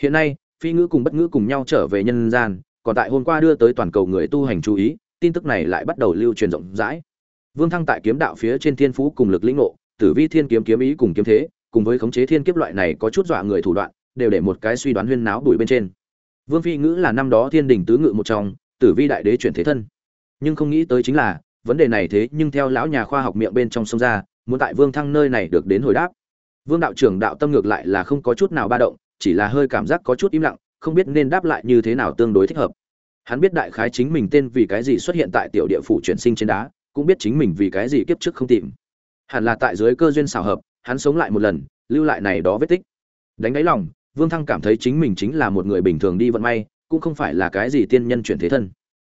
hiện nay, phi ngữ cùng bất ngữ cùng nhau trở về nhân gian, còn tại hôm qua đưa tới toàn cầu người tu hành chú ý, tin tức này lại bắt đầu lưu truyền rộng rãi. Vương thăng tại kiếm đạo phía trên thiên phú cùng lực lĩnh ngộ, tử vi thiên kiếm kiếm ý cùng kiếm thế, cùng với khống chế thiên kiếp loại này có chút dọa người thủ đoạn, đều để một cái suy đoán huyên náo đuổi bên trên. Vương phi ngữ là năm đó thiên đình tứ ngự một trong, tử vi đại đế chuyển thế thân. Nhưng không nghĩ tới chính là, vấn đề này thế nhưng theo lão nhà khoa học miệng bên trong sông ra, muốn tại vương thăng nơi này được đến hồi đáp. Vương đạo trưởng đạo tâm ngược lại là không có chút nào ba động chỉ là hơi cảm giác có chút im lặng, không biết nên đáp lại như thế nào tương đối thích hợp. Hắn biết đại khái chính mình tên vì cái gì xuất hiện tại tiểu địa phủ chuyển sinh trên đá, cũng biết chính mình vì cái gì kiếp trước không tìm. Hẳn là tại dưới cơ duyên xảo hợp, hắn sống lại một lần, lưu lại này đó vết tích. Đánh đáy lòng, vương thăng cảm thấy chính mình chính là một người bình thường đi vận may, cũng không phải là cái gì tiên nhân chuyển thế thân.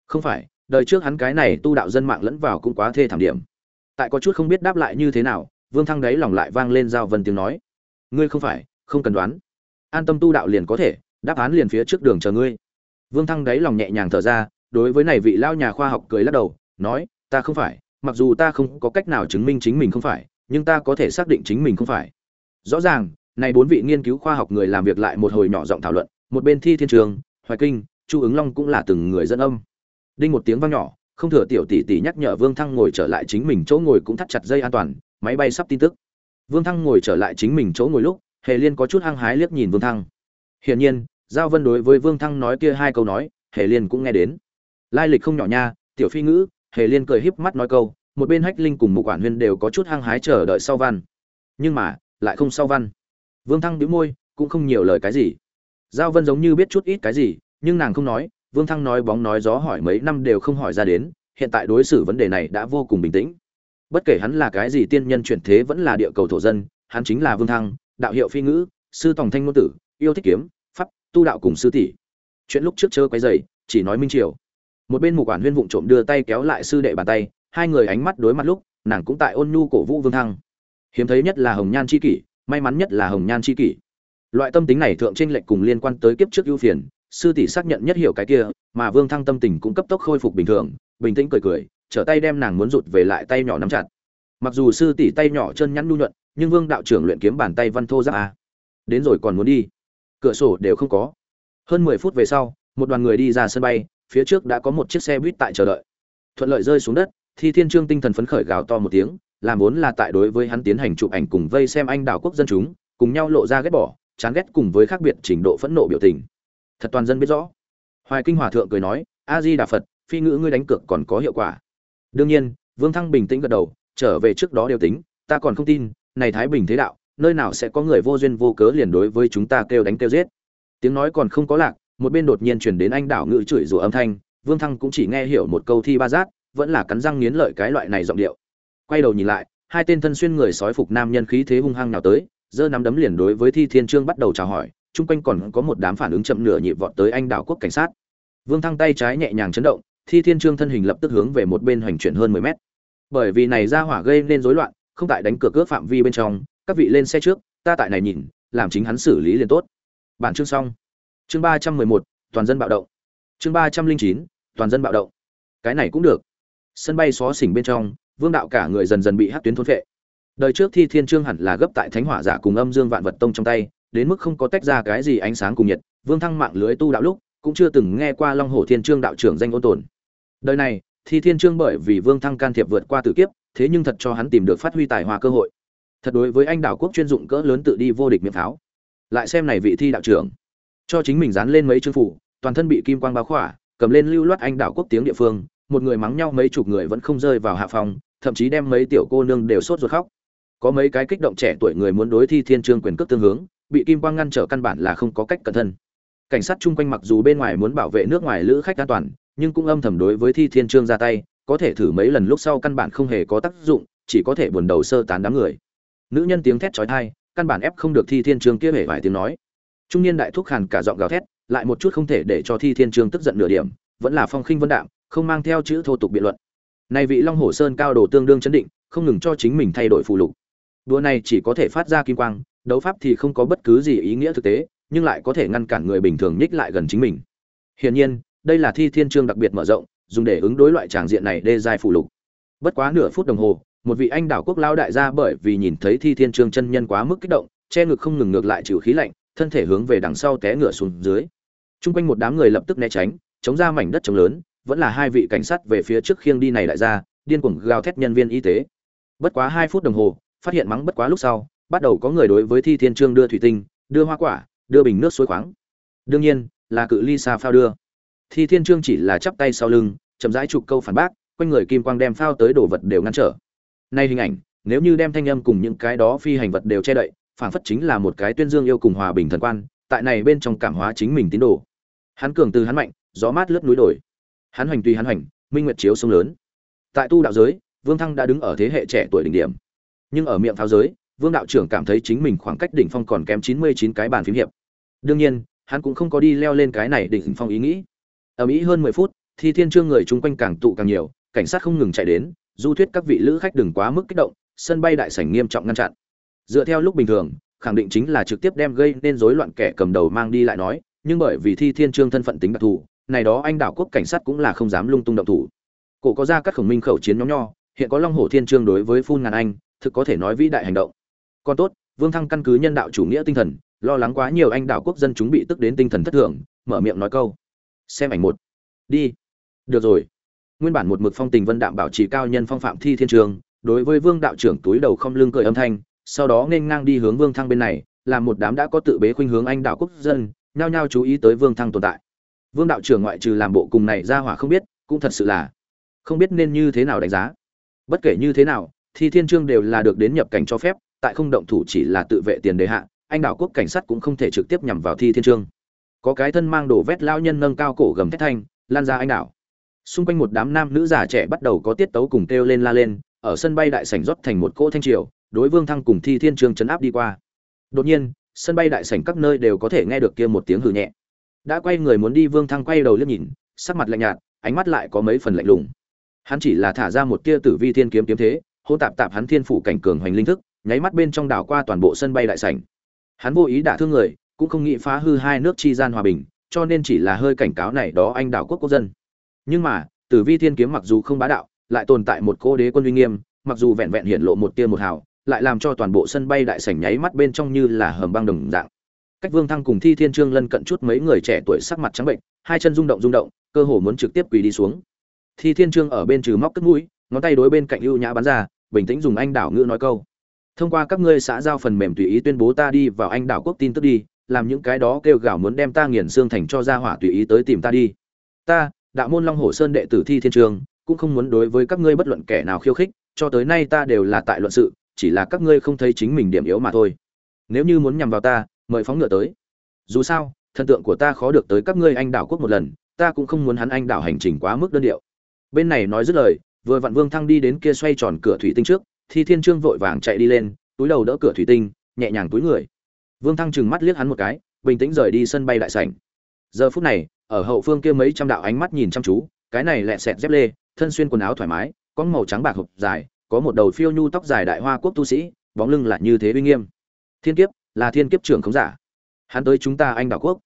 Không phải, đời trước hắn cái này tu đạo dân mạng lẫn vào cũng quá thê thảm điểm. Tại có chút không biết đáp lại như thế nào, vương thăng đáy lòng lại vang lên giao vân tiếng nói. Ngươi không phải, không cần đoán an tâm tu đạo liền có thể, đáp án liền phía trước đường chờ ngươi. Vương thăng đáy lòng nhẹ nhàng thở ra, đối với này vị lao nhà khoa học cười lắc đầu, nói, ta không phải, mặc dù ta không có cách nào chứng minh chính mình không phải, nhưng ta có thể xác định chính mình không phải. Rõ ràng, này bốn vị nghiên cứu khoa học người làm việc lại một hồi nhỏ giọng thảo luận, một bên thi thiên trường, hoài kinh, chu ứng long cũng là từng người dẫn âm. Đinh một tiếng vang nhỏ, không thừa tiểu tỷ tỷ nhắc nhở vương thăng ngồi trở lại chính mình chỗ ngồi cũng thắt chặt dây an toàn, máy bay sắp tin tức. Vương thăng ngồi trở lại chính mình chỗ ngồi lúc hề liên có chút hăng hái liếc nhìn vương thăng. Hiển nhiên, giao vân đối với vương thăng nói kia hai câu nói, hề liên cũng nghe đến. Lai lịch không nhỏ nha, tiểu phi ngữ, hề liên cười híp mắt nói câu, một bên hách linh cùng một quản huyên đều có chút hăng hái chờ đợi sau văn. Nhưng mà, lại không sau văn. Vương thăng bĩu môi, cũng không nhiều lời cái gì. Giao vân giống như biết chút ít cái gì, nhưng nàng không nói, vương thăng nói bóng nói gió hỏi mấy năm đều không hỏi ra đến, hiện tại đối xử vấn đề này đã vô cùng bình tĩnh. Bất kể hắn là cái gì tiên nhân chuyển thế vẫn là địa cầu thổ dân, hắn chính là vương thăng đạo hiệu phi ngữ, sư tòng thanh ngôn tử, yêu thích kiếm, pháp, tu đạo cùng sư tỷ. Chuyện lúc trước chớ quấy dày chỉ nói minh triều. Một bên mục quản huyên vụng trộm đưa tay kéo lại sư đệ bàn tay, hai người ánh mắt đối mặt lúc, nàng cũng tại ôn nhu cổ vũ vương thăng. Hiếm thấy nhất là hồng nhan c h i kỷ, may mắn nhất là hồng nhan c h i kỷ. Loại tâm tính này thượng tranh lệch cùng liên quan tới kiếp trước ưu phiền, sư tỷ xác nhận nhất hiểu cái kia, mà vương thăng tâm tình cũng cấp tốc khôi phục bình thường, bình tĩnh cười cười, trở tay đem nàng muốn rụt về lại tay nhỏ nắm chặt. Mặc dù sư tỷ tay nhỏ chân nhắn nhu nhuận nhưng vương đạo trưởng luyện kiếm bàn tay văn thô giáp a. Đến rồi còn muốn đi. Cửa sổ đều không có. Hơn mười phút về sau, một đoàn người đi ra sân bay, phía trước đã có một chiếc xe buýt tại chờ đợi. Thuận lợi rơi xuống đất, thi thiên trương tinh thần phấn khởi gào to một tiếng, làm vốn là tại đối với hắn tiến hành chụp ảnh cùng vây xem anh đảo quốc dân chúng, cùng nhau lộ ra ghét bỏ, chán ghét cùng với khác biệt trình độ phẫn nộ biểu tình. Thật toàn dân biết rõ. Hoài kinh hòa thượng cười nói a di đà phật phi ngữ ngươi đánh cược còn có hiệu quả. Đương nhiên, vương thăng bình tĩnh gật đầu, trở về trước đó đều tính, ta còn không tin này thái bình thế đạo, nơi nào sẽ có người vô duyên vô cớ liền đối với chúng ta kêu đánh kêu giết? Tiếng nói còn không có lạc, một bên đột nhiên chuyển đến anh đảo ngự chửi rủa âm thanh, vương thăng cũng chỉ nghe hiểu một câu thi ba giác, vẫn là cắn răng nghiến lợi cái loại này giọng điệu. Quay đầu nhìn lại, hai tên thân xuyên người sói phục nam nhân khí thế hung hăng nào tới, giơ nắm đấm liền đối với thi thiên trương bắt đầu chào hỏi, chung quanh còn có một đám phản ứng chậm nửa nhịp vọt tới anh đảo quốc cảnh sát. Vương thăng tay trái nhẹ nhàng chấn động, thi thiên trương thân hình lập tức hướng về một bên hoành chuyển hơn mười mét. Bởi vì này ra hỏa gây nên rối loạn không tại đánh cửa cướp phạm vi bên trong, các vị lên xe trước, ta tại này nhìn, làm chính hắn xử lý liền tốt. Bản chương xong. Chương ba trăm mười một, toàn dân bạo động. Chương ba trăm linh chín, toàn dân bạo động. Cái này cũng được. Sân bay xó xỉnh bên trong, vương đạo cả người dần dần bị hát tuyến thôn phệ. Đời trước thi thiên trương hẳn là gấp tại thánh hỏa giả cùng âm dương vạn vật tông trong tay, đến mức không có tách ra cái gì ánh sáng cùng nhiệt, vương thăng mạng lưới tu đạo lúc, cũng chưa từng nghe qua long hồ thiên trương đạo trưởng danh ôn tồn. Đời này, thi thiên trương bởi vì vương thăng can thiệp vượt qua tử kiếp thế nhưng thật cho hắn tìm được phát huy tài hoa cơ hội. Thật đối với anh đảo quốc chuyên dụng cỡ lớn tự đi vô địch miệng pháo. Lại xem này vị thi đạo trưởng. Cho chính mình dán lên mấy chương phủ, toàn thân bị kim quang bao khỏa, cầm lên lưu loát anh đảo quốc tiếng địa phương, một người mắng nhau mấy chục người vẫn không rơi vào hạ phòng, thậm chí đem mấy tiểu cô nương đều sốt ruột khóc. Có mấy cái kích động trẻ tuổi người muốn đối thi thiên trương quyền cước tương hướng, bị kim quang ngăn trở căn bản là không có cách cẩn thân cảnh sát chung quanh mặc dù bên ngoài muốn bảo vệ nước ngoài lữ khách an toàn, nhưng cũng âm thầm đối với thi thiên trương ra tay có thể thử mấy lần lúc sau căn bản không hề có tác dụng, chỉ có thể buồn đầu sơ tán đám người. Nữ nhân tiếng thét chói tai, căn bản ép không được thi thiên trương kia hề vài tiếng nói. Trung niên đại thúc hàn cả giọng gào thét, lại một chút không thể để cho thi thiên trương tức giận nửa điểm, vẫn là phong khinh vân đạm, không mang theo chữ thô tục biện luận. Này vị long hồ sơn cao đồ tương đương chấn định, không ngừng cho chính mình thay đổi phù lục. Đua này chỉ có thể phát ra kim quang, đấu pháp thì không có bất cứ gì ý nghĩa thực tế, nhưng lại có thể ngăn cản người bình thường nhích lại gần chính mình. Hiển nhiên, đây là thi thiên trương đặc biệt mở rộng dùng để ứng đối loại tràng diện này đê dài phụ lục. Bất quá nửa phút đồng hồ, một vị anh đảo quốc lao đại gia bởi vì nhìn thấy thi thiên trương chân nhân quá mức kích động, che ngực không ngừng ngược lại chịu khí lạnh, thân thể hướng về đằng sau té ngựa xuống dưới. Trung quanh một đám người lập tức né tránh, chống ra mảnh đất trống lớn, vẫn là hai vị cảnh sát về phía trước khiêng đi này đại gia, điên cuồng gào thét nhân viên y tế. Bất quá hai phút đồng hồ, phát hiện mắng bất quá lúc sau, bắt đầu có người đối với thi thiên trương đưa thủy tinh, đưa hoa quả, đưa bình nước suối khoáng. Đương nhiên, là cự ly xa phao đưa thì thiên trương chỉ là chắp tay sau lưng, chậm rãi chụp câu phản bác, quanh người kim quang đem phao tới đồ vật đều ngăn trở. Nay hình ảnh, nếu như đem thanh âm cùng những cái đó phi hành vật đều che đậy, phản phất chính là một cái tuyên dương yêu cùng hòa bình thần quan, tại này bên trong cảm hóa chính mình tín đồ. Hắn cường từ hắn mạnh, gió mát lướt núi đổi hắn hoành tùy hắn hoành, minh nguyệt chiếu sông lớn. Tại tu đạo giới, vương thăng đã đứng ở thế hệ trẻ tuổi đỉnh điểm. Nhưng ở miệng pháo giới, vương đạo trưởng cảm thấy chính mình khoảng cách đỉnh phong còn kém chín mươi chín cái bàn phím hiệp. Đương nhiên, hắn cũng không có đi leo lên cái này đỉnh phong ý nghĩ ở mỹ hơn mười phút, thi thiên trương người chung quanh càng tụ càng nhiều, cảnh sát không ngừng chạy đến, du thuyết các vị lữ khách đừng quá mức kích động, sân bay đại sảnh nghiêm trọng ngăn chặn. Dựa theo lúc bình thường, khẳng định chính là trực tiếp đem gây nên rối loạn kẻ cầm đầu mang đi lại nói, nhưng bởi vì thi thiên trương thân phận tính đặc thù, này đó anh đảo quốc cảnh sát cũng là không dám lung tung động thủ. Cổ có ra các khổng minh khẩu chiến nhóm nho, hiện có long hổ thiên trương đối với phun ngàn anh, thực có thể nói vĩ đại hành động. Còn tốt, vương thăng căn cứ nhân đạo chủ nghĩa tinh thần, lo lắng quá nhiều anh đảo quốc dân chúng bị tức đến tinh thần thất thường, mở miệng nói câu xem ảnh một. Đi. Được rồi. Nguyên bản một mực phong tình vân đạm bảo trì cao nhân phong phạm thi thiên trường, đối với vương đạo trưởng túi đầu không lưng cười âm thanh, sau đó nên ngang đi hướng vương thăng bên này làm một đám đã có tự bế khuynh hướng anh đạo quốc dân, nhao nhao chú ý tới vương thăng tồn tại. Vương đạo trưởng ngoại trừ làm bộ cùng này ra hỏa không biết, cũng thật sự là không biết nên như thế nào đánh giá. Bất kể như thế nào, thi thiên trương đều là được đến nhập cảnh cho phép, tại không động thủ chỉ là tự vệ tiền đề hạ, anh đạo quốc cảnh sát cũng không thể trực tiếp nhằm vào thi thiên trương có cái thân mang đồ vét lao nhân nâng cao cổ gầm thét thanh, lan ra anh đảo. Xung quanh một đám nam nữ già trẻ bắt đầu có tiết tấu cùng kêu lên la lên, ở sân bay đại sảnh rót thành một cỗ thanh triều, đối vương thăng cùng thi thiên trường chấn áp đi qua. Đột nhiên, sân bay đại sảnh các nơi đều có thể nghe được kia một tiếng hử nhẹ. Đã quay người muốn đi, vương thăng quay đầu liếc nhìn, sắc mặt lạnh nhạt, ánh mắt lại có mấy phần lạnh lùng. Hắn chỉ là thả ra một tia tử vi thiên kiếm kiếm thế hô tạp tạp hắn thiên phủ cảnh cường hoành linh thức, nháy mắt bên trong đảo qua toàn bộ sân bay đại sảnh. Hắn vô ý đả thương người cũng không nghĩ phá hư hai nước chi gian hòa bình, cho nên chỉ là hơi cảnh cáo này đó anh đảo quốc quốc dân. Nhưng mà, tử vi thiên kiếm mặc dù không bá đạo, lại tồn tại một cô đế quân uy nghiêm, mặc dù vẹn vẹn hiện lộ một tia một hào, lại làm cho toàn bộ sân bay đại sảnh nháy mắt bên trong như là hầm băng đồng dạng. Cách vương thăng cùng thi thiên trương lân cận chút mấy người trẻ tuổi sắc mặt trắng bệnh, hai chân rung động rung động, cơ hồ muốn trực tiếp quỳ đi xuống. Thi thiên trương ở bên trừ móc cất mũi, ngón tay đối bên cạnh ưu nhã bắn ra, bình tĩnh dùng anh đảo ngữ nói câu. Thông qua các ngươi xã giao phần mềm tùy ý tuyên bố ta đi vào anh đảo quốc tin tức đi làm những cái đó kêu gào muốn đem ta nghiền xương thành cho ra hỏa tùy ý tới tìm ta đi. Ta, đạo môn long hồ sơn đệ tử thi thiên trường, cũng không muốn đối với các ngươi bất luận kẻ nào khiêu khích, cho tới nay ta đều là tại luận sự, chỉ là các ngươi không thấy chính mình điểm yếu mà thôi. Nếu như muốn nhằm vào ta, mời phóng ngựa tới. Dù sao, thần tượng của ta khó được tới các ngươi anh đảo quốc một lần, ta cũng không muốn hắn anh đảo hành trình quá mức đơn điệu. Bên này nói dứt lời, vừa vặn vương thăng đi đến kia xoay tròn cửa thủy tinh trước, thi thiên trương vội vàng chạy đi lên, túi đầu đỡ cửa thủy tinh, nhẹ nhàng túi người vương thăng trừng mắt liếc hắn một cái, bình tĩnh rời đi sân bay đại sảnh. Giờ phút này, ở hậu phương kia mấy trăm đạo ánh mắt nhìn chăm chú, cái này lẹ sẹt dép lê, thân xuyên quần áo thoải mái, có màu trắng bạc hộp dài, có một đầu phiêu nhu tóc dài đại hoa quốc tu sĩ, bóng lưng lại như thế uy nghiêm. Thiên kiếp, là thiên kiếp trưởng không giả. Hắn tới chúng ta anh đảo quốc.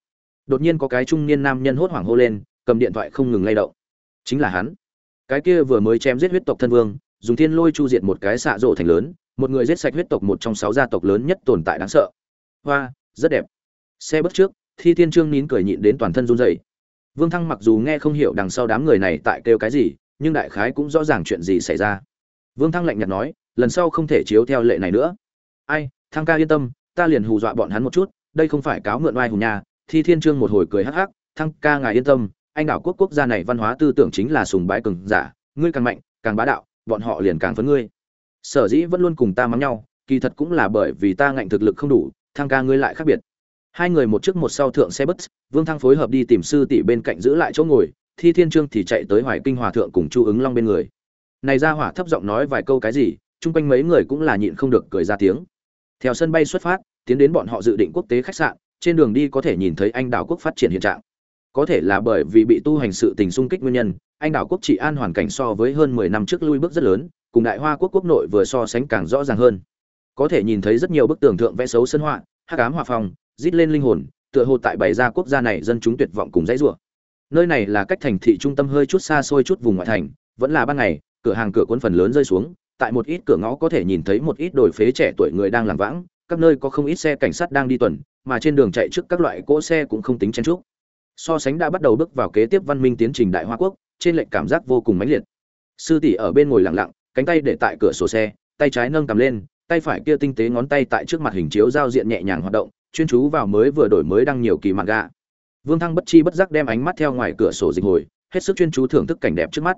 Đột nhiên có cái trung niên nam nhân hốt hoảng hô lên, cầm điện thoại không ngừng lay động. Chính là hắn. Cái kia vừa mới chém giết huyết tộc thân vương, dùng thiên lôi chu diệt một cái xạ rộ thành lớn, một người giết sạch huyết tộc một trong sáu gia tộc lớn nhất tồn tại đáng sợ hoa, rất đẹp. Xe bất trước, thi thiên trương nín cười nhịn đến toàn thân run rẩy. Vương thăng mặc dù nghe không hiểu đằng sau đám người này tại kêu cái gì, nhưng đại khái cũng rõ ràng chuyện gì xảy ra. Vương thăng lạnh nhạt nói, lần sau không thể chiếu theo lệ này nữa. Ai, thăng ca yên tâm, ta liền hù dọa bọn hắn một chút, đây không phải cáo mượn oai hùng nhà. Thi thiên trương một hồi cười hắc hắc, thăng ca ngài yên tâm, anh đảo quốc quốc gia này văn hóa tư tưởng chính là sùng bái cường giả, ngươi càng mạnh, càng bá đạo, bọn họ liền càng phấn ngươi. Sở dĩ vẫn luôn cùng ta mắng nhau, kỳ thật cũng là bởi vì ta ngạnh thực lực không đủ thăng ca ngươi lại khác biệt. Hai người một trước một sau thượng xe bus, vương thăng phối hợp đi tìm sư tỷ bên cạnh giữ lại chỗ ngồi, thi thiên trương thì chạy tới hoài kinh hòa thượng cùng chu ứng long bên người. Này ra hỏa thấp giọng nói vài câu cái gì, chung quanh mấy người cũng là nhịn không được cười ra tiếng. Theo sân bay xuất phát, tiến đến bọn họ dự định quốc tế khách sạn, trên đường đi có thể nhìn thấy anh đảo quốc phát triển hiện trạng. Có thể là bởi vì bị tu hành sự tình xung kích nguyên nhân, anh đảo quốc trị an hoàn cảnh so với hơn mười năm trước lui bước rất lớn, cùng đại hoa quốc quốc nội vừa so sánh càng rõ ràng hơn có thể nhìn thấy rất nhiều bức tường thượng vẽ xấu sân họa, hắc ám hòa phòng rít lên linh hồn, tựa hồ tại bày ra quốc gia này dân chúng tuyệt vọng cùng dãy rủa. Nơi này là cách thành thị trung tâm hơi chút xa xôi chút vùng ngoại thành, vẫn là ban ngày, cửa hàng cửa cuốn phần lớn rơi xuống, tại một ít cửa ngõ có thể nhìn thấy một ít đồi phế trẻ tuổi người đang làm vãng, các nơi có không ít xe cảnh sát đang đi tuần, mà trên đường chạy trước các loại cỗ xe cũng không tính chen chúc. So sánh đã bắt đầu bước vào kế tiếp văn minh tiến trình đại hoa quốc, trên lệnh cảm giác vô cùng mãnh liệt. Sư tỷ ở bên ngồi lặng lặng, cánh tay để tại cửa sổ xe, tay trái nâng cầm lên tay phải kia tinh tế ngón tay tại trước mặt hình chiếu giao diện nhẹ nhàng hoạt động, chuyên chú vào mới vừa đổi mới đăng nhiều kỳ mặt gạ. Vương thăng bất chi bất giác đem ánh mắt theo ngoài cửa sổ dịch hồi, hết sức chuyên chú thưởng thức cảnh đẹp trước mắt.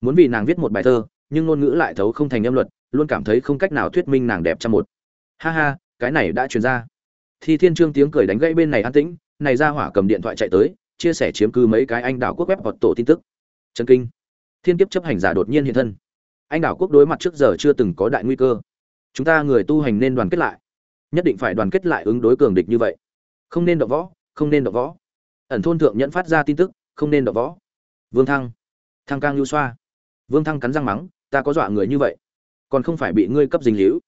Muốn vì nàng viết một bài thơ, nhưng ngôn ngữ lại thấu không thành âm luật, luôn cảm thấy không cách nào thuyết minh nàng đẹp trăm một. Ha ha, cái này đã truyền ra. Thi thiên trương tiếng cười đánh gãy bên này an tĩnh, này ra hỏa cầm điện thoại chạy tới, chia sẻ chiếm cứ mấy cái anh đảo quốc web hoặc tổ tin tức. Chân kinh. Thiên kiếp chấp hành giả đột nhiên hiện thân. Anh đảo quốc đối mặt trước giờ chưa từng có đại nguy cơ chúng ta người tu hành nên đoàn kết lại. Nhất định phải đoàn kết lại ứng đối cường địch như vậy. Không nên đọc võ, không nên đọc võ. Ẩn thôn thượng nhẫn phát ra tin tức, không nên đọc võ. Vương thăng. Thăng cang lưu xoa. Vương thăng cắn răng mắng, ta có dọa người như vậy. Còn không phải bị ngươi cấp dình hữu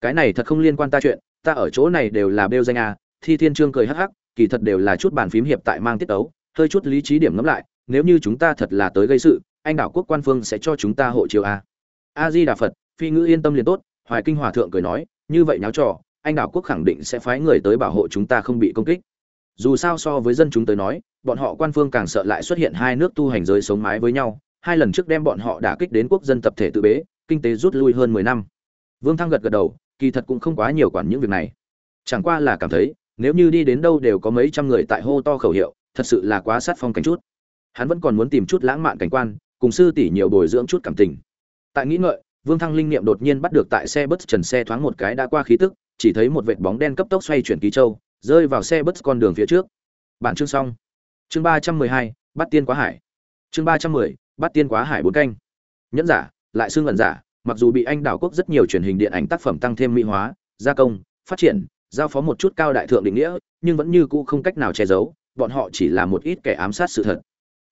cái này thật không liên quan ta chuyện, ta ở chỗ này đều là bêu danh à thi thiên trương cười hắc hắc, kỳ thật đều là chút bàn phím hiệp tại mang tiết ấu, hơi chút lý trí điểm ngẫm lại, nếu như chúng ta thật là tới gây sự, anh đảo quốc quan phương sẽ cho chúng ta hộ chiếu a a di đà phật, phi ngữ yên tâm liền tốt hoài kinh hòa thượng cười nói, như vậy nháo trò, anh đảo quốc khẳng định sẽ phái người tới bảo hộ chúng ta không bị công kích. Dù sao so với dân chúng tới nói, bọn họ quan phương càng sợ lại xuất hiện hai nước tu hành giới sống mái với nhau, hai lần trước đem bọn họ đả kích đến quốc dân tập thể tự bế, kinh tế rút lui hơn mười năm. Vương thăng gật gật đầu, kỳ thật cũng không quá nhiều quản những việc này. Chẳng qua là cảm thấy, nếu như đi đến đâu đều có mấy trăm người tại hô to khẩu hiệu, thật sự là quá sát phong cảnh chút. Hắn vẫn còn muốn tìm chút lãng mạn cảnh quan, cùng sư tỷ nhiều bồi dưỡng chút cảm tình. Tại nghĩ ngợi vương thăng linh niệm đột nhiên bắt được tại xe bus trần xe thoáng một cái đã qua khí tức, chỉ thấy một vệt bóng đen cấp tốc xoay chuyển ký châu, rơi vào xe bus con đường phía trước. Bạn chương xong. Chương ba trăm mười hai bắt tiên quá hải. Chương ba trăm mười bắt tiên quá hải bốn canh. Nhẫn giả, lại xương ẩn giả, mặc dù bị anh đảo quốc rất nhiều truyền hình điện ảnh tác phẩm tăng thêm mỹ hóa, gia công, phát triển, giao phó một chút cao đại thượng định nghĩa, nhưng vẫn như cũ không cách nào che giấu, bọn họ chỉ là một ít kẻ ám sát sự thật.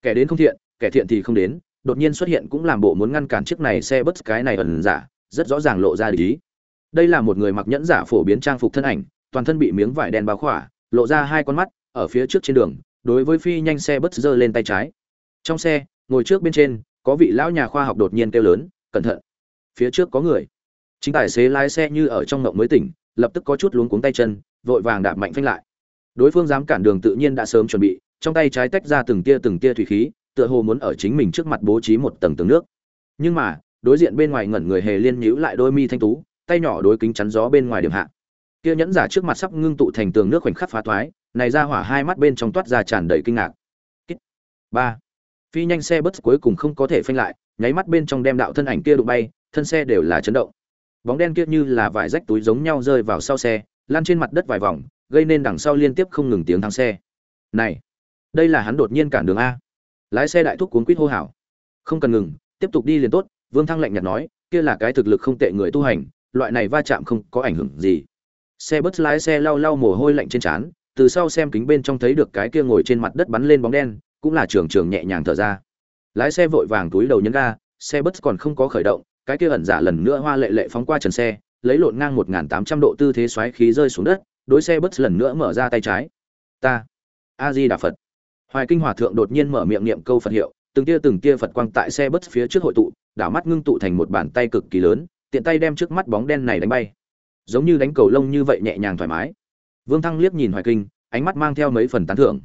Kẻ đến không thiện, kẻ thiện thì không đến đột nhiên xuất hiện cũng làm bộ muốn ngăn cản chiếc này xe bất cái này ẩn giả, rất rõ ràng lộ ra lý đây là một người mặc nhẫn giả phổ biến trang phục thân ảnh, toàn thân bị miếng vải đen bao khỏa, lộ ra hai con mắt, ở phía trước trên đường, đối với phi nhanh xe bất giơ lên tay trái. Trong xe, ngồi trước bên trên, có vị lão nhà khoa học đột nhiên kêu lớn, cẩn thận, phía trước có người. Chính tài xế lái xe như ở trong ngộng mới tỉnh, lập tức có chút luống cuống tay chân, vội vàng đạp mạnh phanh lại. Đối phương dám cản đường tự nhiên đã sớm chuẩn bị, trong tay trái tách ra từng tia từng tia thủy khí tựa hồ muốn ở chính mình trước mặt bố trí một tầng tầng nước. Nhưng mà, đối diện bên ngoài ngẩn người hề liên nhíu lại đôi mi thanh tú, tay nhỏ đối kính chắn gió bên ngoài điểm hạ. Kia nhẫn giả trước mặt sắp ngưng tụ thành tường nước khoảnh khắc phá toái này ra hỏa hai mắt bên trong toát ra tràn đầy kinh ngạc. Ba. Phi nhanh xe bất cuối cùng không có thể phanh lại, nháy mắt bên trong đem đạo thân ảnh kia đụng bay, thân xe đều là chấn động. Bóng đen kia như là vải rách túi giống nhau rơi vào sau xe lan trên mặt đất vài vòng, gây nên đằng sau liên tiếp không ngừng tiếng thắng xe. Này, đây là hắn đột nhiên cản đường a lái xe đại thúc cuốn quýt hô hào. Không cần ngừng, tiếp tục đi liền tốt, vương thăng lạnh nhạt nói, kia là cái thực lực không tệ người tu hành, loại này va chạm không có ảnh hưởng gì. Xe bớt lái xe lau lau mồ hôi lạnh trên trán, từ sau xem kính bên trong thấy được cái kia ngồi trên mặt đất bắn lên bóng đen, cũng là trường trường nhẹ nhàng thở ra. Lái xe vội vàng túi đầu nhấn ga, xe bớt còn không có khởi động, cái kia ẩn giả lần nữa hoa lệ lệ phóng qua trần xe, lấy lộn ngang một tám trăm độ tư thế xoáy khí rơi xuống đất, đối xe bớt lần nữa mở ra tay trái. Ta, a di đà phật hoài kinh hòa thượng đột nhiên mở miệng niệm câu phật hiệu, từng tia từng tia phật quang tại xe bus phía trước hội tụ, đảo mắt ngưng tụ thành một bàn tay cực kỳ lớn, tiện tay đem trước mắt bóng đen này đánh bay. Giống như đánh cầu lông như vậy nhẹ nhàng thoải mái. Vương thăng liếc nhìn hoài kinh, ánh mắt mang theo mấy phần tán thưởng.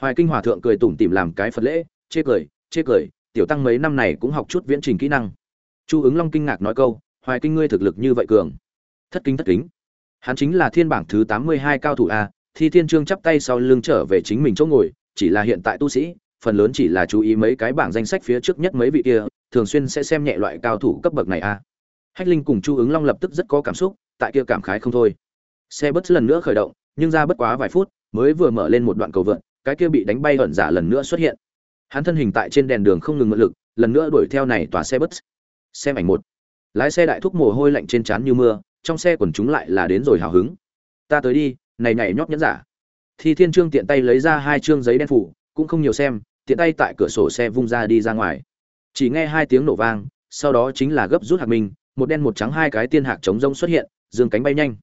Hoài kinh hòa thượng cười tủm tỉm làm cái phật lễ, chê cười chê cười, tiểu tăng mấy năm này cũng học chút viễn trình kỹ năng. Chu ứng long kinh ngạc nói câu, hoài kinh ngươi thực lực như vậy cường. Thất kính thất kính. Hắn chính là thiên bảng thứ tám mươi hai cao thủ a, thi thiên trương chắp tay sau lưng trở về chính mình chỗ ngồi chỉ là hiện tại tu sĩ, phần lớn chỉ là chú ý mấy cái bảng danh sách phía trước nhất mấy vị kia, thường xuyên sẽ xem nhẹ loại cao thủ cấp bậc này a. Hách linh cùng chu ứng long lập tức rất có cảm xúc, tại kia cảm khái không thôi. Xe bất lần nữa khởi động, nhưng ra bất quá vài phút, mới vừa mở lên một đoạn cầu vượt cái kia bị đánh bay ẩn giả lần nữa xuất hiện. Hắn thân hình tại trên đèn đường không ngừng mượn lực, lần nữa đuổi theo này tòa xe bus. Xem ảnh một. Lái xe đại thúc mồ hôi lạnh trên trán như mưa, trong xe quần chúng lại là đến rồi hào hứng. Ta tới đi, này nhảy nhót nhẫn giả thì thiên trương tiện tay lấy ra hai chương giấy đen phủ, cũng không nhiều xem, tiện tay tại cửa sổ xe vung ra đi ra ngoài. Chỉ nghe hai tiếng nổ vang, sau đó chính là gấp rút hạt minh một đen một trắng hai cái tiên hạc chống rông xuất hiện, dương cánh bay nhanh.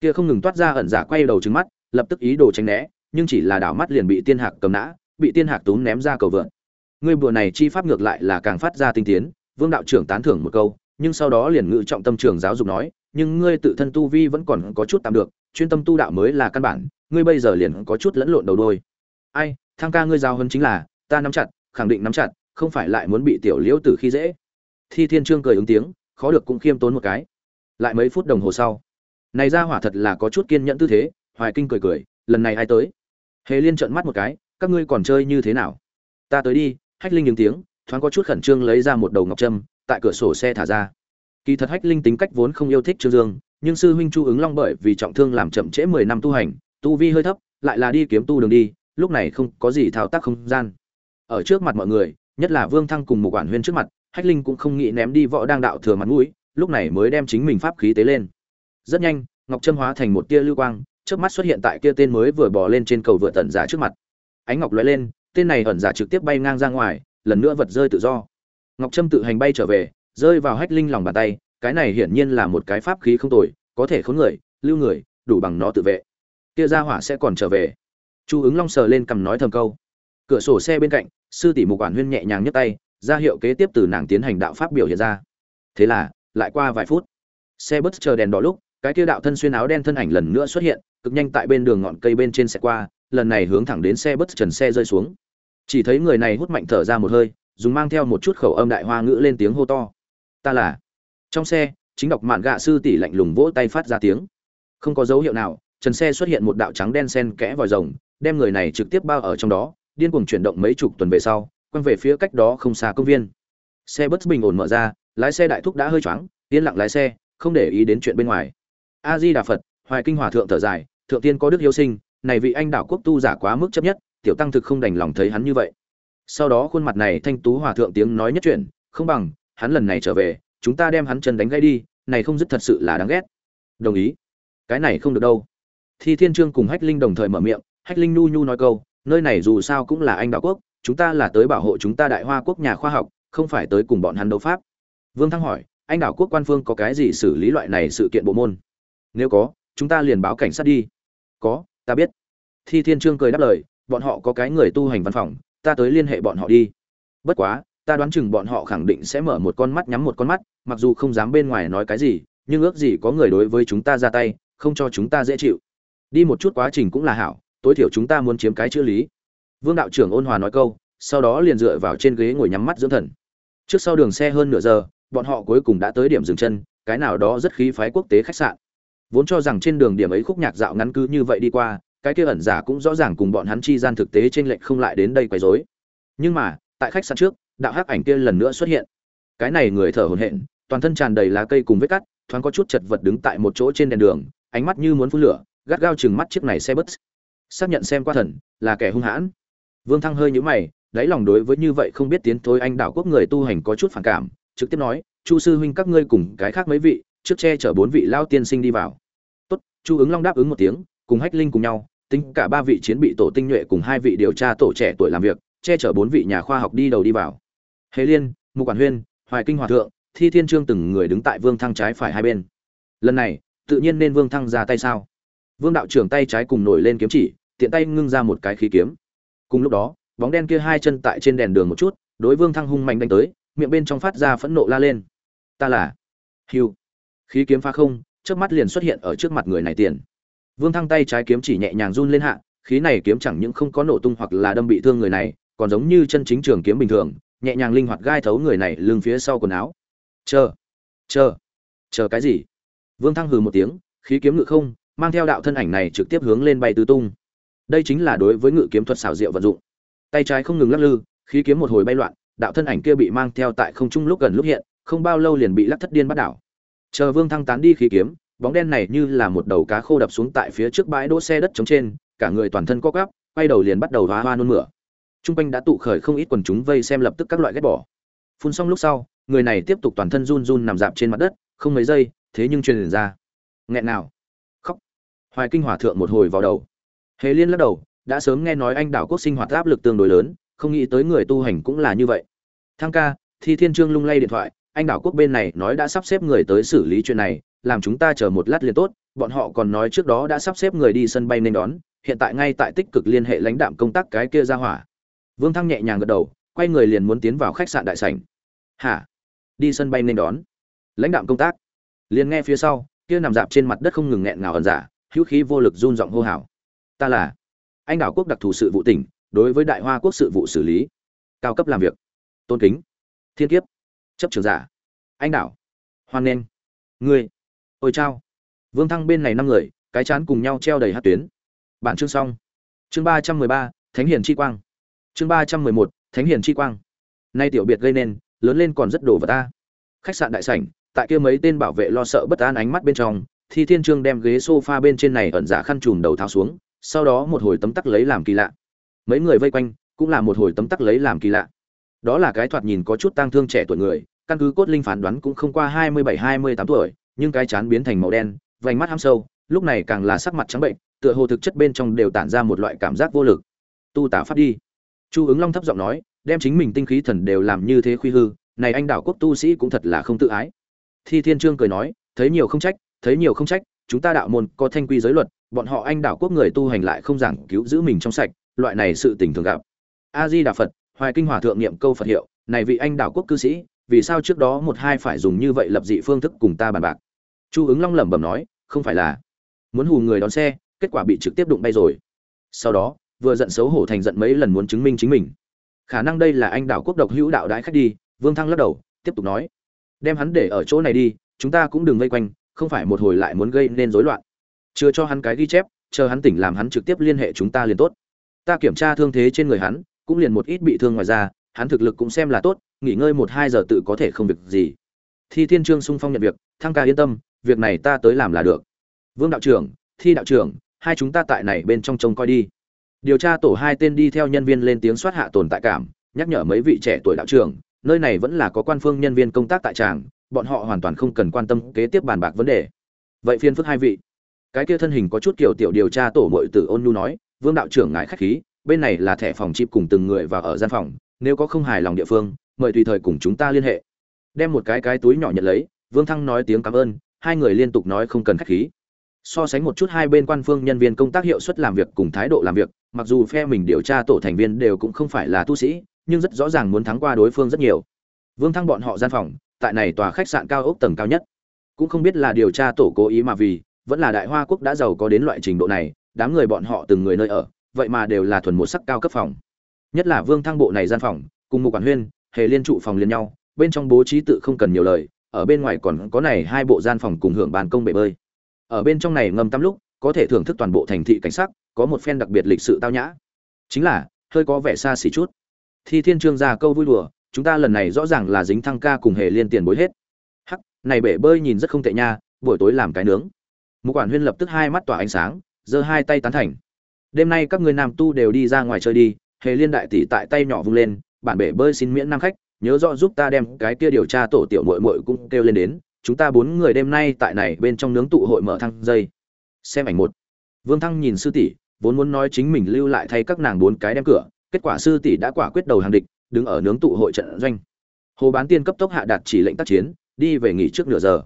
Kia không ngừng toát ra ẩn giả quay đầu trứng mắt, lập tức ý đồ tránh né, nhưng chỉ là đảo mắt liền bị tiên hạc cầm nã, bị tiên hạc túm ném ra cầu vượn. Ngươi bùa này chi pháp ngược lại là càng phát ra tinh tiến, vương đạo trưởng tán thưởng một câu, nhưng sau đó liền ngự trọng tâm trường giáo dục nói, nhưng ngươi tự thân tu vi vẫn còn có chút tạm được chuyên tâm tu đạo mới là căn bản, ngươi bây giờ liền có chút lẫn lộn đầu đôi. Ai, thăng ca ngươi giao hơn chính là, ta nắm chặt, khẳng định nắm chặt, không phải lại muốn bị tiểu liễu tử khi dễ. Thi thiên trương cười ứng tiếng, khó được cũng khiêm tốn một cái. Lại mấy phút đồng hồ sau, này ra hỏa thật là có chút kiên nhẫn tư thế, hoài kinh cười cười, lần này ai tới? Hề liên trợn mắt một cái, các ngươi còn chơi như thế nào? Ta tới đi, hách linh ứng tiếng, thoáng có chút khẩn trương lấy ra một đầu ngọc trâm, tại cửa sổ xe thả ra. Kỳ thật hách linh tính cách vốn không yêu thích trương dương nhưng sư huynh chu ứng long bởi vì trọng thương làm chậm trễ mười năm tu hành, tu vi hơi thấp, lại là đi kiếm tu đường đi, lúc này không có gì thao tác không gian. Ở trước mặt mọi người, nhất là vương thăng cùng một quản huyên trước mặt, hách linh cũng không nghĩ ném đi võ đang đạo thừa mặt mũi, lúc này mới đem chính mình pháp khí tế lên. Rất nhanh, ngọc trâm hóa thành một tia lưu quang trước mắt xuất hiện tại kia tên mới vừa bò lên trên cầu vượt tận giả trước mặt. Ánh ngọc lóe lên, tên này ẩn giả trực tiếp bay ngang ra ngoài, lần nữa vật rơi tự do. Ngọc trâm tự hành bay trở về, rơi vào hách linh lòng bàn tay cái này hiển nhiên là một cái pháp khí không tồi, có thể khốn người, lưu người, đủ bằng nó tự vệ. Kia ra hỏa sẽ còn trở về. Chu ứng long sờ lên cầm nói thầm câu. Cửa sổ xe bên cạnh, sư tỷ mục quản huyên nhẹ nhàng nhấc tay, ra hiệu kế tiếp từ nàng tiến hành đạo pháp biểu hiện ra. Thế là, lại qua vài phút, xe bus chờ đèn đỏ lúc, cái kia đạo thân xuyên áo đen thân ảnh lần nữa xuất hiện, cực nhanh tại bên đường ngọn cây bên trên xe qua, lần này hướng thẳng đến xe bus trần xe rơi xuống. Chỉ thấy người này hút mạnh thở ra một hơi, dùng mang theo một chút khẩu âm đại hoa ngữ lên tiếng hô to. Ta là trong xe, chính đọc mạn gạ sư tỷ lạnh lùng vỗ tay phát ra tiếng. Không có dấu hiệu nào, trần xe xuất hiện một đạo trắng đen sen kẽ vòi rồng, đem người này trực tiếp bao ở trong đó, điên cuồng chuyển động mấy chục tuần về sau, quăng về phía cách đó không xa công viên. Xe bất bình ổn mở ra, lái xe đại thúc đã hơi choáng, yên lặng lái xe, không để ý đến chuyện bên ngoài. A di đà phật, hoài kinh hòa thượng thở dài, thượng tiên có đức hiếu sinh, này vị anh đảo quốc tu giả quá mức chấp nhất, tiểu tăng thực không đành lòng thấy hắn như vậy. Sau đó khuôn mặt này thanh tú hòa thượng tiếng nói nhất chuyển, không bằng, hắn lần này trở về chúng ta đem hắn chân đánh gãy đi, này không dứt thật sự là đáng ghét. Đồng ý. Cái này không được đâu. Thi thiên trương cùng hách linh đồng thời mở miệng, hách linh nu nhu nói câu, nơi này dù sao cũng là anh đạo quốc, chúng ta là tới bảo hộ chúng ta đại hoa quốc nhà khoa học, không phải tới cùng bọn hắn đấu pháp. Vương thăng hỏi, anh đảo quốc quan phương có cái gì xử lý loại này sự kiện bộ môn? Nếu có, chúng ta liền báo cảnh sát đi. Có, ta biết. Thi thiên trương cười đáp lời, bọn họ có cái người tu hành văn phòng, ta tới liên hệ bọn họ đi. Bất quá ta đoán chừng bọn họ khẳng định sẽ mở một con mắt nhắm một con mắt, mặc dù không dám bên ngoài nói cái gì, nhưng ước gì có người đối với chúng ta ra tay, không cho chúng ta dễ chịu. Đi một chút quá trình cũng là hảo, tối thiểu chúng ta muốn chiếm cái chữ lý. Vương đạo trưởng ôn hòa nói câu, sau đó liền dựa vào trên ghế ngồi nhắm mắt dưỡng thần. Trước sau đường xe hơn nửa giờ, bọn họ cuối cùng đã tới điểm dừng chân, cái nào đó rất khí phái quốc tế khách sạn. Vốn cho rằng trên đường điểm ấy khúc nhạc dạo ngắn cứ như vậy đi qua, cái kia ẩn giả cũng rõ ràng cùng bọn hắn chi gian thực tế trên lệnh không lại đến đây quấy rối. Nhưng mà, tại khách sạn trước đạo hắc ảnh kia lần nữa xuất hiện. Cái này người thở hổn hển, toàn thân tràn đầy lá cây cùng vết cắt, thoáng có chút chật vật đứng tại một chỗ trên đèn đường, ánh mắt như muốn phun lửa, gắt gao chừng mắt chiếc này xe bus. Xác nhận xem qua thần, là kẻ hung hãn. Vương thăng hơi nhíu mày, đáy lòng đối với như vậy không biết tiến thôi anh đảo quốc người tu hành có chút phản cảm, trực tiếp nói, chu sư huynh các ngươi cùng cái khác mấy vị, trước che chở bốn vị lao tiên sinh đi vào. Tốt. Chu ứng long đáp ứng một tiếng, cùng hách linh cùng nhau, tính cả ba vị chiến bị tổ tinh nhuệ cùng hai vị điều tra tổ trẻ tuổi làm việc, che chở bốn vị nhà khoa học đi đầu đi vào hề liên, mục quản huyên, hoài kinh hòa thượng, thi thiên trương từng người đứng tại vương thăng trái phải hai bên. Lần này, tự nhiên nên vương thăng ra tay sao? Vương đạo trưởng tay trái cùng nổi lên kiếm chỉ, tiện tay ngưng ra một cái khí kiếm. Cùng lúc đó, bóng đen kia hai chân tại trên đèn đường một chút, đối vương thăng hung mạnh đánh tới, miệng bên trong phát ra phẫn nộ la lên. Ta là hiu khí kiếm phá không trước mắt liền xuất hiện ở trước mặt người này tiền. Vương thăng tay trái kiếm chỉ nhẹ nhàng run lên hạ, khí này kiếm chẳng những không có nổ tung hoặc là đâm bị thương người này, còn giống như chân chính trường kiếm bình thường nhẹ nhàng linh hoạt gai thấu người này lưng phía sau quần áo. Chờ chờ chờ cái gì? Vương thăng hừ một tiếng, khí kiếm ngự không, mang theo đạo thân ảnh này trực tiếp hướng lên bay tứ tung. Đây chính là đối với ngự kiếm thuật xảo diệu vận dụng. Tay trái không ngừng lắc lư, khí kiếm một hồi bay loạn, đạo thân ảnh kia bị mang theo tại không trung lúc gần lúc hiện, không bao lâu liền bị lắc thất điên bắt đảo. Chờ vương thăng tán đi khí kiếm, bóng đen này như là một đầu cá khô đập xuống tại phía trước bãi đỗ xe đất trống trên, cả người toàn thân co gắp quay đầu liền bắt đầu hoa hoa nôn mửa. Trung quanh đã tụ khởi không ít quần chúng vây xem lập tức các loại ghét bỏ. Phun xong lúc sau, người này tiếp tục toàn thân run run nằm dạp trên mặt đất, không mấy giây, thế nhưng truyền ra. Nghẹn nào? Khóc. Hoài Kinh Hòa thượng một hồi vào đầu. Hề Liên lắc đầu, đã sớm nghe nói anh đảo quốc sinh hoạt áp lực tương đối lớn, không nghĩ tới người tu hành cũng là như vậy. Thăng ca, Thi Thiên Trương lung lay điện thoại, anh đảo quốc bên này nói đã sắp xếp người tới xử lý chuyện này, làm chúng ta chờ một lát liền tốt, bọn họ còn nói trước đó đã sắp xếp người đi sân bay nên đón, hiện tại ngay tại tích cực liên hệ lãnh đạm công tác cái kia ra hỏa. Vương Thăng nhẹ nhàng gật đầu, quay người liền muốn tiến vào khách sạn đại sảnh. "Hả? Đi sân bay nên đón?" Lãnh đạo công tác. Liền nghe phía sau, kia nằm dạp trên mặt đất không ngừng nghẹn ngào ẩn giả, hữu khí vô lực run giọng hô hào. Ta là anh đảo quốc đặc thù sự vụ tỉnh đối với đại hoa quốc sự vụ xử lý. Cao cấp làm việc. Tôn kính. Thiên kiếp. Chấp trường giả. Anh đảo. Hoan nghênh. Ngươi. Ôi chao. Vương thăng bên này năm người cái chán cùng nhau treo đầy hạt tuyến. Bạn chương xong. Chương ba trăm mười ba thánh hiền chi quang chương ba trăm mười một, thánh hiền chi quang. Nay tiểu biệt gây nên, lớn lên còn rất đổ vào ta. Khách sạn đại sảnh, tại kia mấy tên bảo vệ lo sợ bất an ánh mắt bên trong thì thiên trương đem ghế sofa bên trên này ẩn giả khăn chùm đầu tháo xuống, sau đó một hồi tấm tắc lấy làm kỳ lạ. Mấy người vây quanh, cũng là một hồi tấm tắc lấy làm kỳ lạ. Đó là cái thoạt nhìn có chút tang thương trẻ tuổi người, căn cứ cốt linh phán đoán cũng không qua hai mươi bảy, hai mươi tám tuổi, nhưng cái chán biến thành màu đen, vành mắt ham sâu, lúc này càng là sắc mặt trắng bệnh, tựa hồ thực chất bên trong đều tản ra một loại cảm giác vô lực. Tu tả pháp đi chu ứng long thấp giọng nói, đem chính mình tinh khí thần đều làm như thế khuy hư, này anh đảo quốc tu sĩ cũng thật là không tự ái. Thi thiên trương cười nói, thấy nhiều không trách, thấy nhiều không trách, chúng ta đạo môn có thanh quy giới luật, bọn họ anh đảo quốc người tu hành lại không giảng cứu giữ mình trong sạch, loại này sự tình thường gặp. A di đà phật, hoài kinh hòa thượng niệm câu phật hiệu, này vị anh đảo quốc cư sĩ, vì sao trước đó một hai phải dùng như vậy lập dị phương thức cùng ta bàn bạc? Chu ứng long lẩm bẩm nói, không phải là. Muốn hù người đón xe, kết quả bị trực tiếp đụng bay rồi. Sau đó vừa giận xấu hổ thành giận mấy lần muốn chứng minh chính mình. Khả năng đây là anh đảo quốc độc hữu đạo đãi khách đi, vương thăng lắc đầu, tiếp tục nói. Đem hắn để ở chỗ này đi, chúng ta cũng đừng vây quanh, không phải một hồi lại muốn gây nên rối loạn. Chưa cho hắn cái ghi chép, chờ hắn tỉnh làm hắn trực tiếp liên hệ chúng ta liền tốt. Ta kiểm tra thương thế trên người hắn, cũng liền một ít bị thương ngoài ra hắn thực lực cũng xem là tốt, nghỉ ngơi một hai giờ tự có thể không việc gì. Thi thiên trương sung phong nhận việc, thăng ca yên tâm, việc này ta tới làm là được. Vương đạo trưởng, thi đạo trưởng, hai chúng ta tại này bên trong trông coi đi điều tra tổ hai tên đi theo nhân viên lên tiếng soát hạ tồn tại cảm, nhắc nhở mấy vị trẻ tuổi đạo trưởng, nơi này vẫn là có quan phương nhân viên công tác tại tràng, bọn họ hoàn toàn không cần quan tâm kế tiếp bàn bạc vấn đề. Vậy phiên phức hai vị. Cái kia thân hình có chút kiểu tiểu điều tra tổ mội tử ôn nhu nói, vương đạo trưởng ngại khách khí, bên này là thẻ phòng chip cùng từng người vào ở gian phòng, nếu có không hài lòng địa phương, mời tùy thời cùng chúng ta liên hệ. Đem một cái cái túi nhỏ nhận lấy, vương thăng nói tiếng cảm ơn, hai người liên tục nói không cần khách khí so sánh một chút hai bên quan phương nhân viên công tác hiệu suất làm việc cùng thái độ làm việc, mặc dù phe mình điều tra tổ thành viên đều cũng không phải là tu sĩ, nhưng rất rõ ràng muốn thắng qua đối phương rất nhiều. Vương thăng bọn họ gian phòng, tại này tòa khách sạn cao ốc tầng cao nhất. Cũng không biết là điều tra tổ cố ý mà vì, vẫn là đại hoa quốc đã giàu có đến loại trình độ này, đám người bọn họ từng người nơi ở, vậy mà đều là thuần một sắc cao cấp phòng. Nhất là vương thăng bộ này gian phòng, cùng một quản huyên, hề liên trụ phòng liền nhau, bên trong bố trí tự không cần nhiều lời, ở bên ngoài còn có này hai bộ gian phòng cùng hưởng bàn công bể bơi ở bên trong này ngâm tắm lúc, có thể thưởng thức toàn bộ thành thị cảnh sắc, có một phen đặc biệt lịch sự tao nhã. Chính là, hơi có vẻ xa xỉ chút. Thi thiên trương ra câu vui đùa, chúng ta lần này rõ ràng là dính thăng ca cùng hề liên tiền bối hết. Hắc, này bể bơi nhìn rất không tệ nha, buổi tối làm cái nướng. Một quản huyên lập tức hai mắt tỏa ánh sáng, giơ hai tay tán thành. Đêm nay các người nam tu đều đi ra ngoài chơi đi hề liên đại tỷ tại tay nhỏ vung lên, bản bể bơi xin miễn nam khách, nhớ rõ giúp ta đem cái kia điều tra tổ tiểu muội muội cũng kêu lên đến chúng ta bốn người đêm nay tại này bên trong nướng tụ hội mở thăng dây. Xem ảnh một. Vương thăng nhìn sư tỷ, vốn muốn nói chính mình lưu lại thay các nàng bốn cái đem cửa, kết quả sư tỷ đã quả quyết đầu hàng địch, đứng ở nướng tụ hội trận doanh. Hồ bán tiên cấp tốc hạ đạt chỉ lệnh tác chiến, đi về nghỉ trước nửa giờ.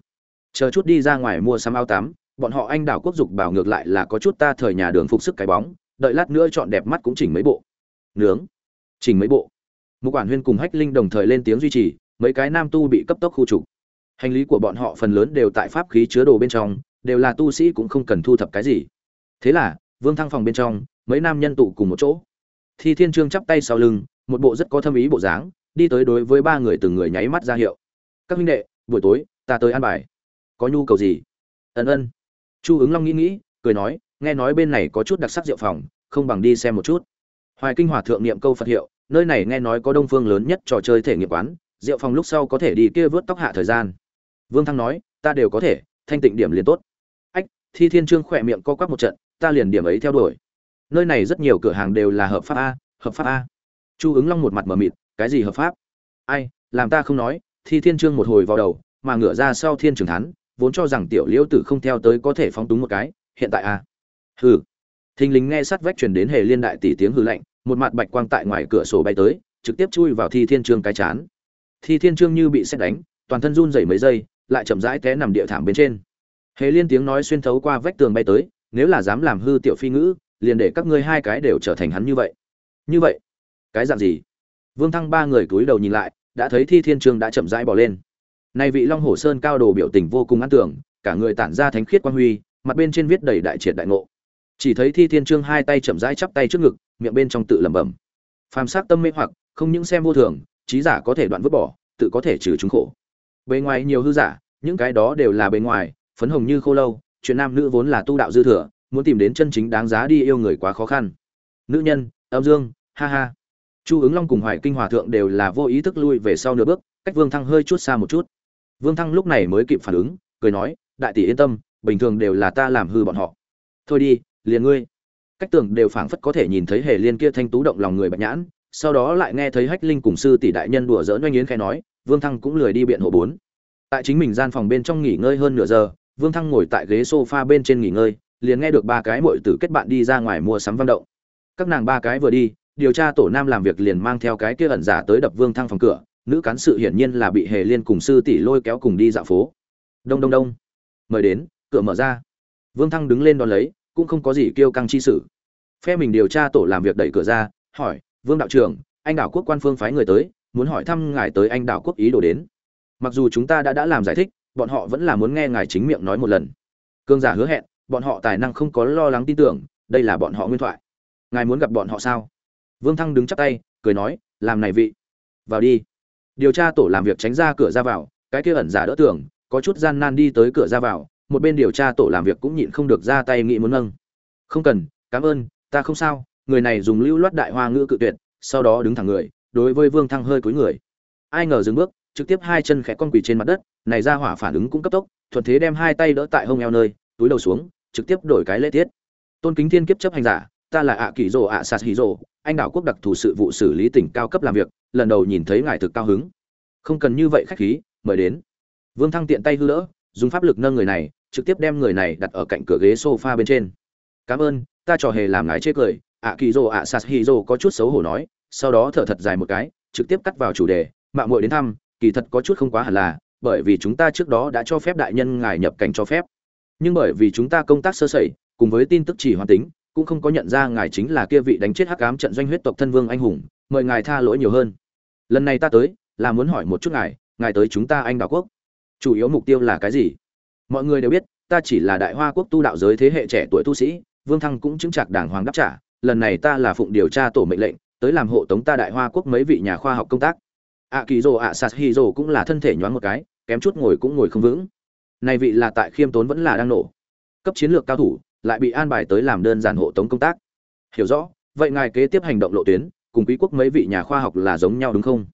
Chờ chút đi ra ngoài mua sắm áo tắm, bọn họ anh đảo quốc dục bảo ngược lại là có chút ta thời nhà đường phục sức cái bóng, đợi lát nữa chọn đẹp mắt cũng chỉnh mấy bộ. Nướng. Chỉnh mấy bộ. Một quản huyên cùng hách linh đồng thời lên tiếng duy trì, mấy cái nam tu bị cấp tốc khu trục hành lý của bọn họ phần lớn đều tại pháp khí chứa đồ bên trong, đều là tu sĩ cũng không cần thu thập cái gì. Thế là, vương thăng phòng bên trong, mấy nam nhân tụ cùng một chỗ. Thi thiên trương chắp tay sau lưng, một bộ rất có thâm ý bộ dáng, đi tới đối với ba người từng người nháy mắt ra hiệu. Các huynh đệ, buổi tối, ta tới ăn bài. Có nhu cầu gì? Ân ân. Chu ứng long nghĩ nghĩ, cười nói, nghe nói bên này có chút đặc sắc rượu phòng, không bằng đi xem một chút. Hoài kinh hòa thượng niệm câu phật hiệu, nơi này nghe nói có đông phương lớn nhất trò chơi thể nghiệm quán, rượu phòng lúc sau có thể đi kia vớt tóc hạ thời gian vương thăng nói, ta đều có thể, thanh tịnh điểm liền tốt. Ách, thi thiên trương khỏe miệng co quắp một trận, ta liền điểm ấy theo đuổi. Nơi này rất nhiều cửa hàng đều là hợp pháp a, hợp pháp a. Chu ứng long một mặt mờ mịt, cái gì hợp pháp? Ai, làm ta không nói. Thi thiên trương một hồi vào đầu, mà ngửa ra sau thiên trường Thán, vốn cho rằng tiểu liễu tử không theo tới có thể phóng túng một cái, hiện tại a. Hừ. Thình lình nghe sát vách truyền đến hề liên đại tỷ tiếng hừ lạnh, một mặt bạch quang tại ngoài cửa sổ bay tới, trực tiếp chui vào thi thiên trương cái chán. Thi thiên trương như bị sét đánh, toàn thân run rẩy mấy giây lại chậm rãi té nằm địa thảm bên trên. Hề liên tiếng nói xuyên thấu qua vách tường bay tới, nếu là dám làm hư tiểu phi ngữ, liền để các ngươi hai cái đều trở thành hắn như vậy. Như vậy? Cái dạng gì? Vương thăng ba người cúi đầu nhìn lại, đã thấy thi thiên trương đã chậm rãi bỏ lên. Nay vị long hồ sơn cao đồ biểu tình vô cùng ăn tưởng, cả người tản ra thánh khiết quang huy, mặt bên trên viết đầy đại triệt đại ngộ. Chỉ thấy thi thiên trương hai tay chậm rãi chắp tay trước ngực, miệng bên trong tự lẩm bẩm. Phàm sắc tâm mê hoặc, không những xem vô thường, trí giả có thể đoạn vứt bỏ, tự có thể trừ chúng khổ bề ngoài nhiều hư giả, những cái đó đều là bề ngoài, phấn hồng như khô lâu, chuyện nam nữ vốn là tu đạo dư thừa, muốn tìm đến chân chính đáng giá đi yêu người quá khó khăn. Nữ nhân, âm dương, ha ha. Chu ứng long cùng hoài kinh hòa thượng đều là vô ý thức lui về sau nửa bước, cách vương thăng hơi chút xa một chút. Vương thăng lúc này mới kịp phản ứng, cười nói, đại tỷ yên tâm, bình thường đều là ta làm hư bọn họ. Thôi đi, liền ngươi. Cách tường đều phảng phất có thể nhìn thấy hề liên kia thanh tú động lòng người bạch nhãn, sau đó lại nghe thấy hách linh cùng sư tỷ đại nhân đùa dỡn oanh yến khai nói vương thăng cũng lười đi biện hộ bốn. Tại chính mình gian phòng bên trong nghỉ ngơi hơn nửa giờ, vương thăng ngồi tại ghế sofa bên trên nghỉ ngơi, liền nghe được ba cái muội tử kết bạn đi ra ngoài mua sắm vang động. Các nàng ba cái vừa đi, điều tra tổ nam làm việc liền mang theo cái kia ẩn giả tới đập vương thăng phòng cửa, nữ cán sự hiển nhiên là bị hề liên cùng sư tỷ lôi kéo cùng đi dạo phố. Đông đông đông. Mời đến, cửa mở ra. Vương thăng đứng lên đón lấy, cũng không có gì kêu căng chi sử phe mình điều tra tổ làm việc đẩy cửa ra, hỏi, vương đạo trưởng, anh đảo quốc quan phương phái người tới muốn hỏi thăm ngài tới anh đảo quốc ý đồ đến. Mặc dù chúng ta đã đã làm giải thích, bọn họ vẫn là muốn nghe ngài chính miệng nói một lần. Cương giả hứa hẹn, bọn họ tài năng không có lo lắng tin tưởng, đây là bọn họ nguyên thoại. Ngài muốn gặp bọn họ sao? Vương thăng đứng chắp tay, cười nói, làm này vị. Vào đi. Điều tra tổ làm việc tránh ra cửa ra vào, cái kia ẩn giả đỡ tưởng có chút gian nan đi tới cửa ra vào, một bên điều tra tổ làm việc cũng nhịn không được ra tay nghĩ muốn nâng. Không cần, cảm ơn, ta không sao, người này dùng lưu loát đại hoa ngữ cự tuyệt, sau đó đứng thẳng người đối với vương thăng hơi cúi người. Ai ngờ dừng bước, trực tiếp hai chân khẽ con quỳ trên mặt đất, này ra hỏa phản ứng cũng cấp tốc, thuận thế đem hai tay đỡ tại hông eo nơi, túi đầu xuống, trực tiếp đổi cái lễ tiết. Tôn kính thiên kiếp chấp hành giả, ta là ạ kỳ rồ, ạ sạt hì rồ, anh đảo quốc đặc thù sự vụ xử lý tỉnh cao cấp làm việc, lần đầu nhìn thấy ngài thực cao hứng. Không cần như vậy khách khí, mời đến. Vương thăng tiện tay hư đỡ dùng pháp lực nâng người này, trực tiếp đem người này đặt ở cạnh cửa ghế sofa bên trên. Cảm ơn, ta trò hề làm ngài chê cười, ạ kỳ rồ, ạ sạt hì rồ có chút xấu hổ nói sau đó thở thật dài một cái, trực tiếp cắt vào chủ đề mạng muội đến thăm, kỳ thật có chút không quá hẳn là, bởi vì chúng ta trước đó đã cho phép đại nhân ngài nhập cảnh cho phép. Nhưng bởi vì chúng ta công tác sơ sẩy, cùng với tin tức chỉ hoàn tính, cũng không có nhận ra ngài chính là kia vị đánh chết hắc ám trận doanh huyết tộc thân vương anh hùng, mời ngài tha lỗi nhiều hơn. Lần này ta tới, là muốn hỏi một chút ngài ngài tới chúng ta anh đảo quốc. Chủ yếu mục tiêu là cái gì? Mọi người đều biết, ta chỉ là đại hoa quốc tu đạo giới thế hệ trẻ tuổi tu sĩ, vương thăng cũng chứng chặt đàng hoàng đáp trả, lần này ta là phụng điều tra tổ mệnh lệnh tới làm hộ tống ta đại hoa quốc mấy vị nhà khoa học công tác. Ạ kỳ rồ ạ sạt hi rồ cũng là thân thể nhoáng một cái, kém chút ngồi cũng ngồi không vững. Này vị là tại khiêm tốn vẫn là đang nổ. Cấp chiến lược cao thủ, lại bị an bài tới làm đơn giản hộ tống công tác. Hiểu rõ, vậy ngài kế tiếp hành động lộ tuyến, cùng quý quốc mấy vị nhà khoa học là giống nhau đúng không?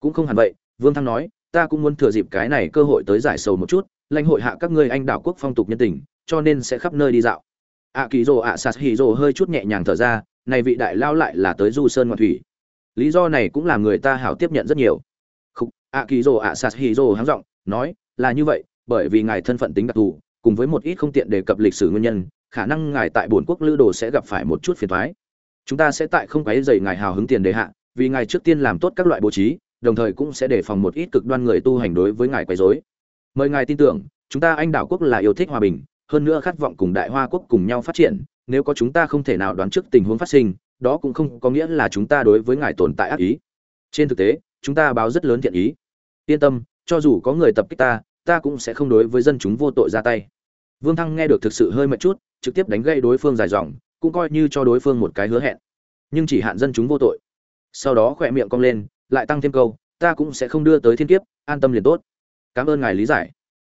Cũng không hẳn vậy, vương thăng nói, ta cũng muốn thừa dịp cái này cơ hội tới giải sầu một chút, lãnh hội hạ các ngươi anh đảo quốc phong tục nhân tình, cho nên sẽ khắp nơi đi dạo. Ạ kỳ rồ ạ sạt hì rồ hơi chút nhẹ nhàng thở ra này vị đại lao lại là tới du sơn ngoạn thủy. Lý do này cũng làm người ta hảo tiếp nhận rất nhiều. Không ạ kỳ rồ ạ sạt hì rồ háng giọng, nói, là như vậy, bởi vì ngài thân phận tính đặc thù, cùng với một ít không tiện đề cập lịch sử nguyên nhân, khả năng ngài tại bổn quốc lữ đồ sẽ gặp phải một chút phiền toái chúng ta sẽ tại không quấy dày ngài hào hứng tiền đề hạ, vì ngài trước tiên làm tốt các loại bố trí, đồng thời cũng sẽ đề phòng một ít cực đoan người tu hành đối với ngài quấy rối. Mời ngài tin tưởng, chúng ta anh đảo quốc là yêu thích hòa bình, hơn nữa khát vọng cùng đại hoa quốc cùng nhau phát triển nếu có chúng ta không thể nào đoán trước tình huống phát sinh, đó cũng không có nghĩa là chúng ta đối với ngài tồn tại ác ý. Trên thực tế, chúng ta báo rất lớn thiện ý. Yên tâm, cho dù có người tập kích ta ta cũng sẽ không đối với dân chúng vô tội ra tay. Vương thăng nghe được thực sự hơi mệt chút, trực tiếp đánh gây đối phương dài dòng, cũng coi như cho đối phương một cái hứa hẹn. Nhưng chỉ hạn dân chúng vô tội. Sau đó khỏe miệng cong lên, lại tăng thêm câu, ta cũng sẽ không đưa tới thiên kiếp, an tâm liền tốt. Cảm ơn ngài lý giải.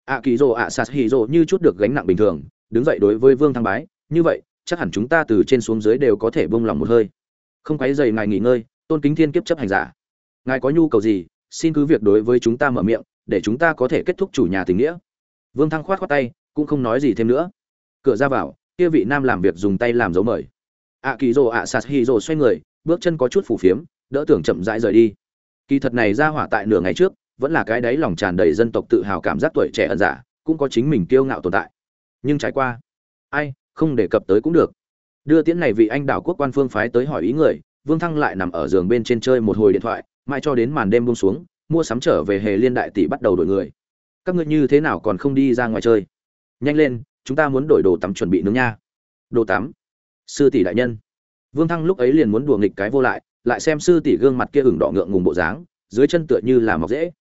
Ạ kỳ rồ ạ sạt hì rồ như chút được gánh nặng bình thường, đứng dậy đối với vương thăng bái, như vậy chắc hẳn chúng ta từ trên xuống dưới đều có thể bông lòng một hơi. Không quấy dày ngài nghỉ ngơi, tôn kính thiên kiếp chấp hành giả. Ngài có nhu cầu gì, xin cứ việc đối với chúng ta mở miệng, để chúng ta có thể kết thúc chủ nhà tình nghĩa. Vương thăng khoát khoát tay, cũng không nói gì thêm nữa. Cửa ra vào, kia vị nam làm việc dùng tay làm dấu mời. Ạ kỳ rồ ạ sạt hì rồ xoay người, bước chân có chút phủ phiếm, đỡ tưởng chậm rãi rời đi. Kỳ thật này ra hỏa tại nửa ngày trước, vẫn là cái đấy lòng tràn đầy dân tộc tự hào cảm giác tuổi trẻ ẩn giả, cũng có chính mình kiêu ngạo tồn tại. Nhưng trải qua, ai không đề cập tới cũng được. Đưa tiễn này vị anh đảo quốc quan phương phái tới hỏi ý người, vương thăng lại nằm ở giường bên trên chơi một hồi điện thoại, mãi cho đến màn đêm buông xuống, mua sắm trở về hề liên đại tỷ bắt đầu đổi người. Các ngươi như thế nào còn không đi ra ngoài chơi? Nhanh lên, chúng ta muốn đổi đồ tắm chuẩn bị nướng nha. Đồ tắm? Sư tỷ đại nhân. Vương thăng lúc ấy liền muốn đùa nghịch cái vô lại lại xem sư tỷ gương mặt kia ửng đỏ ngượng ngùng bộ dáng, dưới chân tựa như là mọc dễ.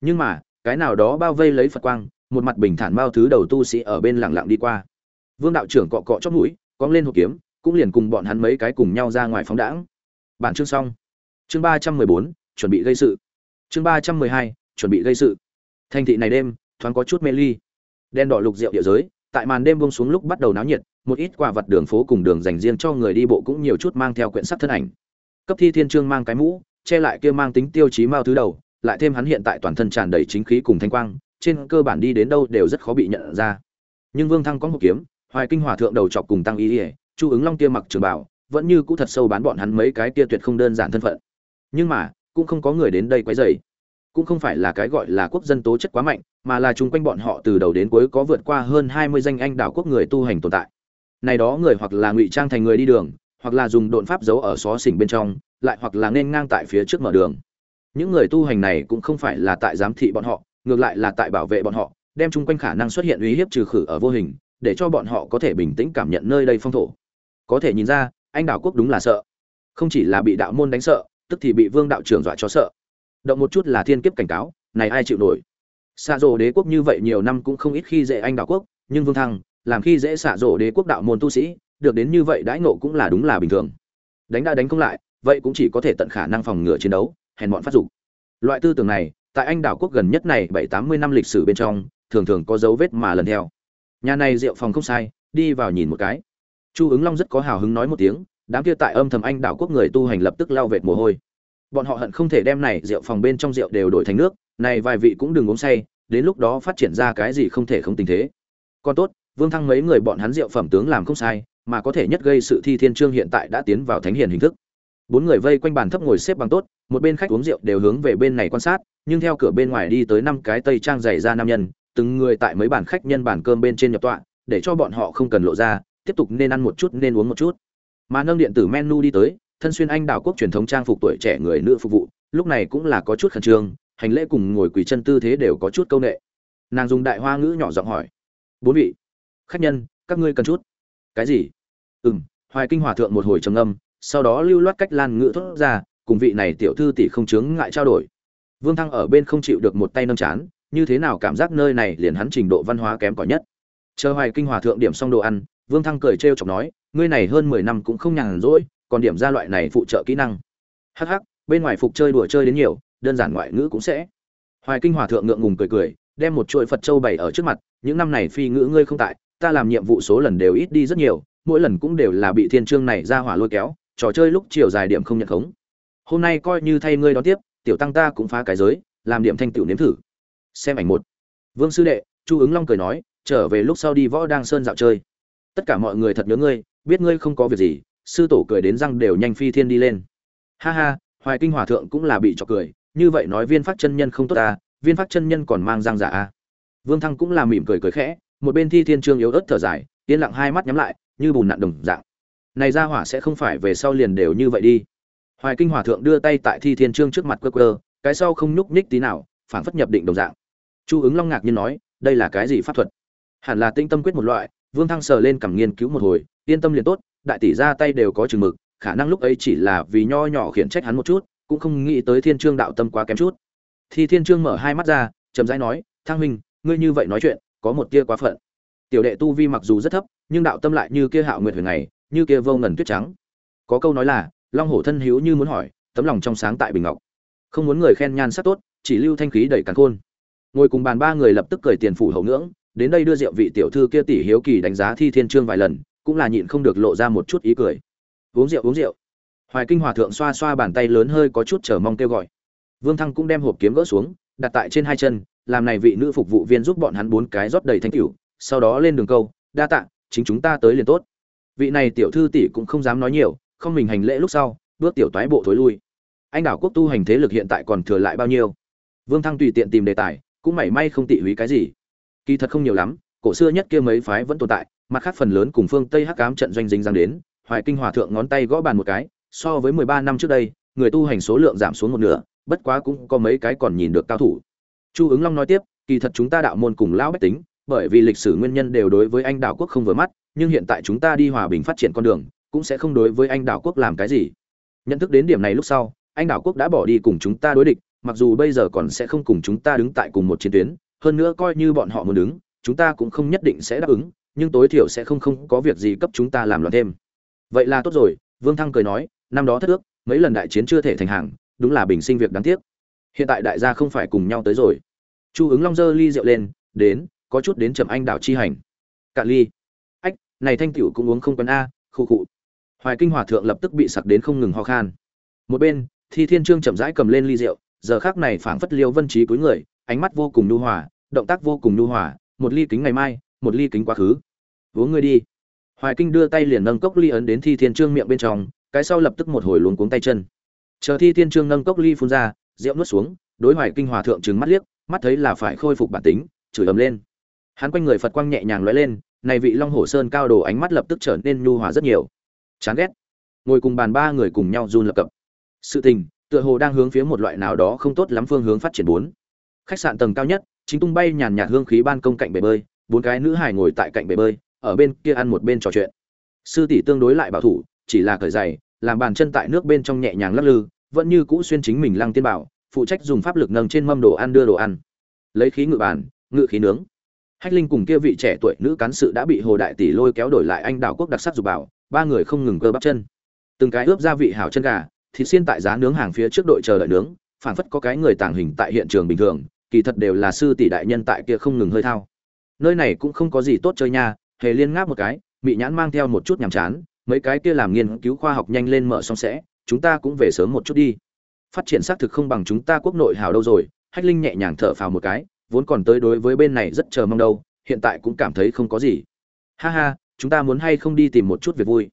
Nhưng mà, cái nào đó bao vây lấy phật quang, một mặt bình thản bao thứ đầu tu sĩ ở bên lặng lặng đi qua vương đạo trưởng cọ cọ chót mũi, cong lên hộp kiếm, cũng liền cùng bọn hắn mấy cái cùng nhau ra ngoài phóng đãng. Bản chương xong. Chương ba trăm mười bốn, chuẩn bị gây sự. Chương ba trăm mười hai, chuẩn bị gây sự. Thành thị này đêm, thoáng có chút mê ly. Đen đỏ lục rượu địa giới, tại màn đêm buông xuống lúc bắt đầu náo nhiệt, một ít quả vật đường phố cùng đường dành riêng cho người đi bộ cũng nhiều chút mang theo quyển sắc thân ảnh. Cấp thi thiên trương mang cái mũ, che lại kia mang tính tiêu chí mao thứ đầu, lại thêm hắn hiện tại toàn thân tràn đầy chính khí cùng thanh quang, trên cơ bản đi đến đâu đều rất khó bị nhận ra. Nhưng vương thăng có một kiếm hoài kinh hòa thượng đầu chọc cùng tăng ý ỉa chu ứng long kia mặc trường bảo, vẫn như cũ thật sâu bán bọn hắn mấy cái kia tuyệt không đơn giản thân phận. Nhưng mà, cũng không có người đến đây quấy rầy. Cũng không phải là cái gọi là quốc dân tố chất quá mạnh, mà là chung quanh bọn họ từ đầu đến cuối có vượt qua hơn hai mươi danh anh đảo quốc người tu hành tồn tại. Này đó người hoặc là ngụy trang thành người đi đường, hoặc là dùng độn pháp giấu ở xó xỉnh bên trong, lại hoặc là nên ngang tại phía trước mở đường. Những người tu hành này cũng không phải là tại giám thị bọn họ, ngược lại là tại bảo vệ bọn họ, đem chung quanh khả năng xuất hiện uy hiếp trừ khử ở vô hình để cho bọn họ có thể bình tĩnh cảm nhận nơi đây phong thổ. Có thể nhìn ra, anh đảo quốc đúng là sợ. Không chỉ là bị đạo môn đánh sợ, tức thì bị vương đạo trưởng dọa cho sợ. Động một chút là thiên kiếp cảnh cáo, này ai chịu nổi? Xạ rộ đế quốc như vậy nhiều năm cũng không ít khi dễ anh đảo quốc, nhưng vương thăng, làm khi dễ xạ rộ đế quốc đạo môn tu sĩ, được đến như vậy đãi nộ cũng là đúng là bình thường. Đánh đã đánh không lại, vậy cũng chỉ có thể tận khả năng phòng ngừa chiến đấu, hèn bọn phát dục. Loại tư tưởng này, tại anh đảo quốc gần nhất này bảy tám mươi năm lịch sử bên trong, thường thường có dấu vết mà lần theo nhà này rượu phòng không sai, đi vào nhìn một cái. Chu ứng long rất có hào hứng nói một tiếng, đám kia tại âm thầm anh đảo quốc người tu hành lập tức lao vệt mồ hôi. Bọn họ hận không thể đem này rượu phòng bên trong rượu đều đổi thành nước, này vài vị cũng đừng uống say, đến lúc đó phát triển ra cái gì không thể không tình thế. Còn tốt, vương thăng mấy người bọn hắn rượu phẩm tướng làm không sai, mà có thể nhất gây sự thi thiên trương hiện tại đã tiến vào thánh hiền hình thức. Bốn người vây quanh bàn thấp ngồi xếp bằng tốt, một bên khách uống rượu đều hướng về bên này quan sát, nhưng theo cửa bên ngoài đi tới năm cái tây trang dày ra nam nhân từng người tại mấy bàn khách nhân bàn cơm bên trên nhập tọa để cho bọn họ không cần lộ ra tiếp tục nên ăn một chút nên uống một chút. Mà nâng điện tử menu đi tới thân xuyên anh đảo quốc truyền thống trang phục tuổi trẻ người nữ phục vụ lúc này cũng là có chút khẩn trương hành lễ cùng ngồi quỳ chân tư thế đều có chút câu nệ. Nàng dùng đại hoa ngữ nhỏ giọng hỏi bốn vị khách nhân các ngươi cần chút. Cái gì? Ừm, hoài kinh hòa thượng một hồi trầm ngâm, sau đó lưu loát cách lan ngữ thốt ra cùng vị này tiểu thư tỷ không chướng ngại trao đổi. Vương thăng ở bên không chịu được một tay nâng chán như thế nào cảm giác nơi này liền hắn trình độ văn hóa kém cỏi nhất. Chờ hoài kinh hòa thượng điểm xong đồ ăn, vương thăng cười trêu chọc nói, ngươi này hơn mười năm cũng không nhàn rỗi, còn điểm ra loại này phụ trợ kỹ năng. Hắc hắc, bên ngoài phục chơi đùa chơi đến nhiều, đơn giản ngoại ngữ cũng sẽ. Hoài kinh hòa thượng ngượng ngùng cười cười, đem một chuỗi phật châu bày ở trước mặt, những năm này phi ngữ ngươi không tại, ta làm nhiệm vụ số lần đều ít đi rất nhiều, mỗi lần cũng đều là bị thiên trương này ra hỏa lôi kéo, trò chơi lúc chiều dài điểm không nhận khống. Hôm nay coi như thay ngươi đón tiếp, tiểu tăng ta cũng phá cái giới, làm điểm thanh tiểu nếm thử xem ảnh một. Vương sư đệ, chu ứng long cười nói, trở về lúc sau đi võ đang sơn dạo chơi. Tất cả mọi người thật nhớ ngươi, biết ngươi không có việc gì, sư tổ cười đến răng đều nhanh phi thiên đi lên. Ha ha, hoài kinh hòa thượng cũng là bị cho cười, như vậy nói viên phát chân nhân không tốt ta viên phát chân nhân còn mang răng giả a vương thăng cũng là mỉm cười cười khẽ, một bên thi thiên trương yếu ớt thở dài, yên lặng hai mắt nhắm lại, như bùn nặn đồng dạng. Này ra hỏa sẽ không phải về sau liền đều như vậy đi. Hoài kinh hòa thượng đưa tay tại thi thiên trương trước mặt quơ quơ, cái sau không nhúc nhích tí nào phản phất nhập định đồng dạng chu ứng long ngạc nhiên nói, đây là cái gì pháp thuật? Hẳn là tinh tâm quyết một loại. Vương thăng sờ lên cảm nghiên cứu một hồi, yên tâm liền tốt, đại tỷ ra tay đều có chừng mực, khả năng lúc ấy chỉ là vì nho nhỏ khiển trách hắn một chút, cũng không nghĩ tới thiên trương đạo tâm quá kém chút. Thì thiên trương mở hai mắt ra, chậm rãi nói, thăng huynh, ngươi như vậy nói chuyện, có một tia quá phận. Tiểu đệ tu vi mặc dù rất thấp, nhưng đạo tâm lại như kia hạo nguyệt huyền ngày, như kia vô ngần tuyết trắng. Có câu nói là, long hổ thân hữu như muốn hỏi, tấm lòng trong sáng tại bình ngọc. Không muốn người khen nhan sắc tốt, chỉ lưu thanh khí đầy càn khôn ngồi cùng bàn ba người lập tức cười tiền phủ hậu ngưỡng, đến đây đưa rượu vị tiểu thư kia tỷ hiếu kỳ đánh giá thi thiên trương vài lần, cũng là nhịn không được lộ ra một chút ý cười. Uống rượu uống rượu. Hoài kinh hòa thượng xoa xoa bàn tay lớn hơi có chút chờ mong kêu gọi. Vương thăng cũng đem hộp kiếm gỡ xuống, đặt tại trên hai chân, làm này vị nữ phục vụ viên giúp bọn hắn bốn cái rót đầy thanh cửu, sau đó lên đường câu, đa tạ, chính chúng ta tới liền tốt. Vị này tiểu thư tỷ cũng không dám nói nhiều, không mình hành lễ lúc sau, bước tiểu toái bộ thối lui. Anh đảo quốc tu hành thế lực hiện tại còn thừa lại bao nhiêu? Vương thăng tùy tiện tìm đề tài cũng mảy may không tị húy cái gì. Kỳ thật không nhiều lắm, cổ xưa nhất kia mấy phái vẫn tồn tại, mặt khác phần lớn cùng phương tây hắc cám trận doanh dính dáng đến, hoài kinh hòa thượng ngón tay gõ bàn một cái, so với mười ba năm trước đây, người tu hành số lượng giảm xuống một nửa, bất quá cũng có mấy cái còn nhìn được cao thủ. Chu ứng long nói tiếp, kỳ thật chúng ta đạo môn cùng lão bách tính, bởi vì lịch sử nguyên nhân đều đối với anh đạo quốc không vừa mắt, nhưng hiện tại chúng ta đi hòa bình phát triển con đường, cũng sẽ không đối với anh đạo quốc làm cái gì. Nhận thức đến điểm này lúc sau, anh đạo quốc đã bỏ đi cùng chúng ta đối địch mặc dù bây giờ còn sẽ không cùng chúng ta đứng tại cùng một chiến tuyến, hơn nữa coi như bọn họ muốn đứng, chúng ta cũng không nhất định sẽ đáp ứng, nhưng tối thiểu sẽ không không có việc gì cấp chúng ta làm loạn thêm. Vậy là tốt rồi, vương thăng cười nói, năm đó thất ước, mấy lần đại chiến chưa thể thành hàng, đúng là bình sinh việc đáng tiếc. Hiện tại đại gia không phải cùng nhau tới rồi. Chu ứng long dơ ly rượu lên, đến, có chút đến chậm anh đảo chi hành. Cạn ly. Ách, này thanh tiểu cũng uống không quen a, khu cụ hoài kinh hòa thượng lập tức bị sặc đến không ngừng ho khan. Một bên, thi thiên trương chậm rãi cầm lên ly rượu giờ khác này phảng phất liêu vân trí cuối người, ánh mắt vô cùng nhu hòa, động tác vô cùng nhu hòa, một ly kính ngày mai, một ly kính quá khứ. Uống ngươi đi. Hoài kinh đưa tay liền nâng cốc ly ấn đến thi thiên trương miệng bên trong, cái sau lập tức một hồi luống cuống tay chân. Chờ thi thiên trương nâng cốc ly phun ra, rượu nuốt xuống, đối hoài kinh hòa thượng trừng mắt liếc, mắt thấy là phải khôi phục bản tính, chửi ầm lên. Hắn quanh người phật quang nhẹ nhàng lóe lên, này vị long hổ sơn cao đồ ánh mắt lập tức trở nên nhu hòa rất nhiều. Chán ghét. Ngồi cùng bàn ba người cùng nhau run lập cập. Sự tình tựa hồ đang hướng phía một loại nào đó không tốt lắm phương hướng phát triển bốn. Khách sạn tầng cao nhất, chính tung bay nhàn nhạt hương khí ban công cạnh bể bơi, bốn cái nữ hài ngồi tại cạnh bể bơi, ở bên kia ăn một bên trò chuyện. Sư tỷ tương đối lại bảo thủ, chỉ là cởi giày, làm bàn chân tại nước bên trong nhẹ nhàng lắc lư, vẫn như cũ xuyên chính mình lăng tiên bảo, phụ trách dùng pháp lực nâng trên mâm đồ ăn đưa đồ ăn. Lấy khí ngự bàn, ngự khí nướng. Hách linh cùng kia vị trẻ tuổi nữ cán sự đã bị hồ đại tỷ lôi kéo đổi lại anh đảo quốc đặc sắc dục bảo, ba người không ngừng cơ bắp chân. Từng cái ướp gia vị hảo chân gà thịt xiên tại giá nướng hàng phía trước đội chờ đợi nướng phản phất có cái người tàng hình tại hiện trường bình thường, kỳ thật đều là sư tỷ đại nhân tại kia không ngừng hơi thao. Nơi này cũng không có gì tốt chơi nha, hề liên ngáp một cái bị nhãn mang theo một chút nhàm chán, mấy cái kia làm nghiên cứu khoa học nhanh lên mở xong sẽ, chúng ta cũng về sớm một chút đi. Phát triển xác thực không bằng chúng ta quốc nội hào đâu rồi, hách linh nhẹ nhàng thở phào một cái, vốn còn tới đối với bên này rất chờ mong đâu, hiện tại cũng cảm thấy không có gì. Ha ha, chúng ta muốn hay không đi tìm một chút việc vui?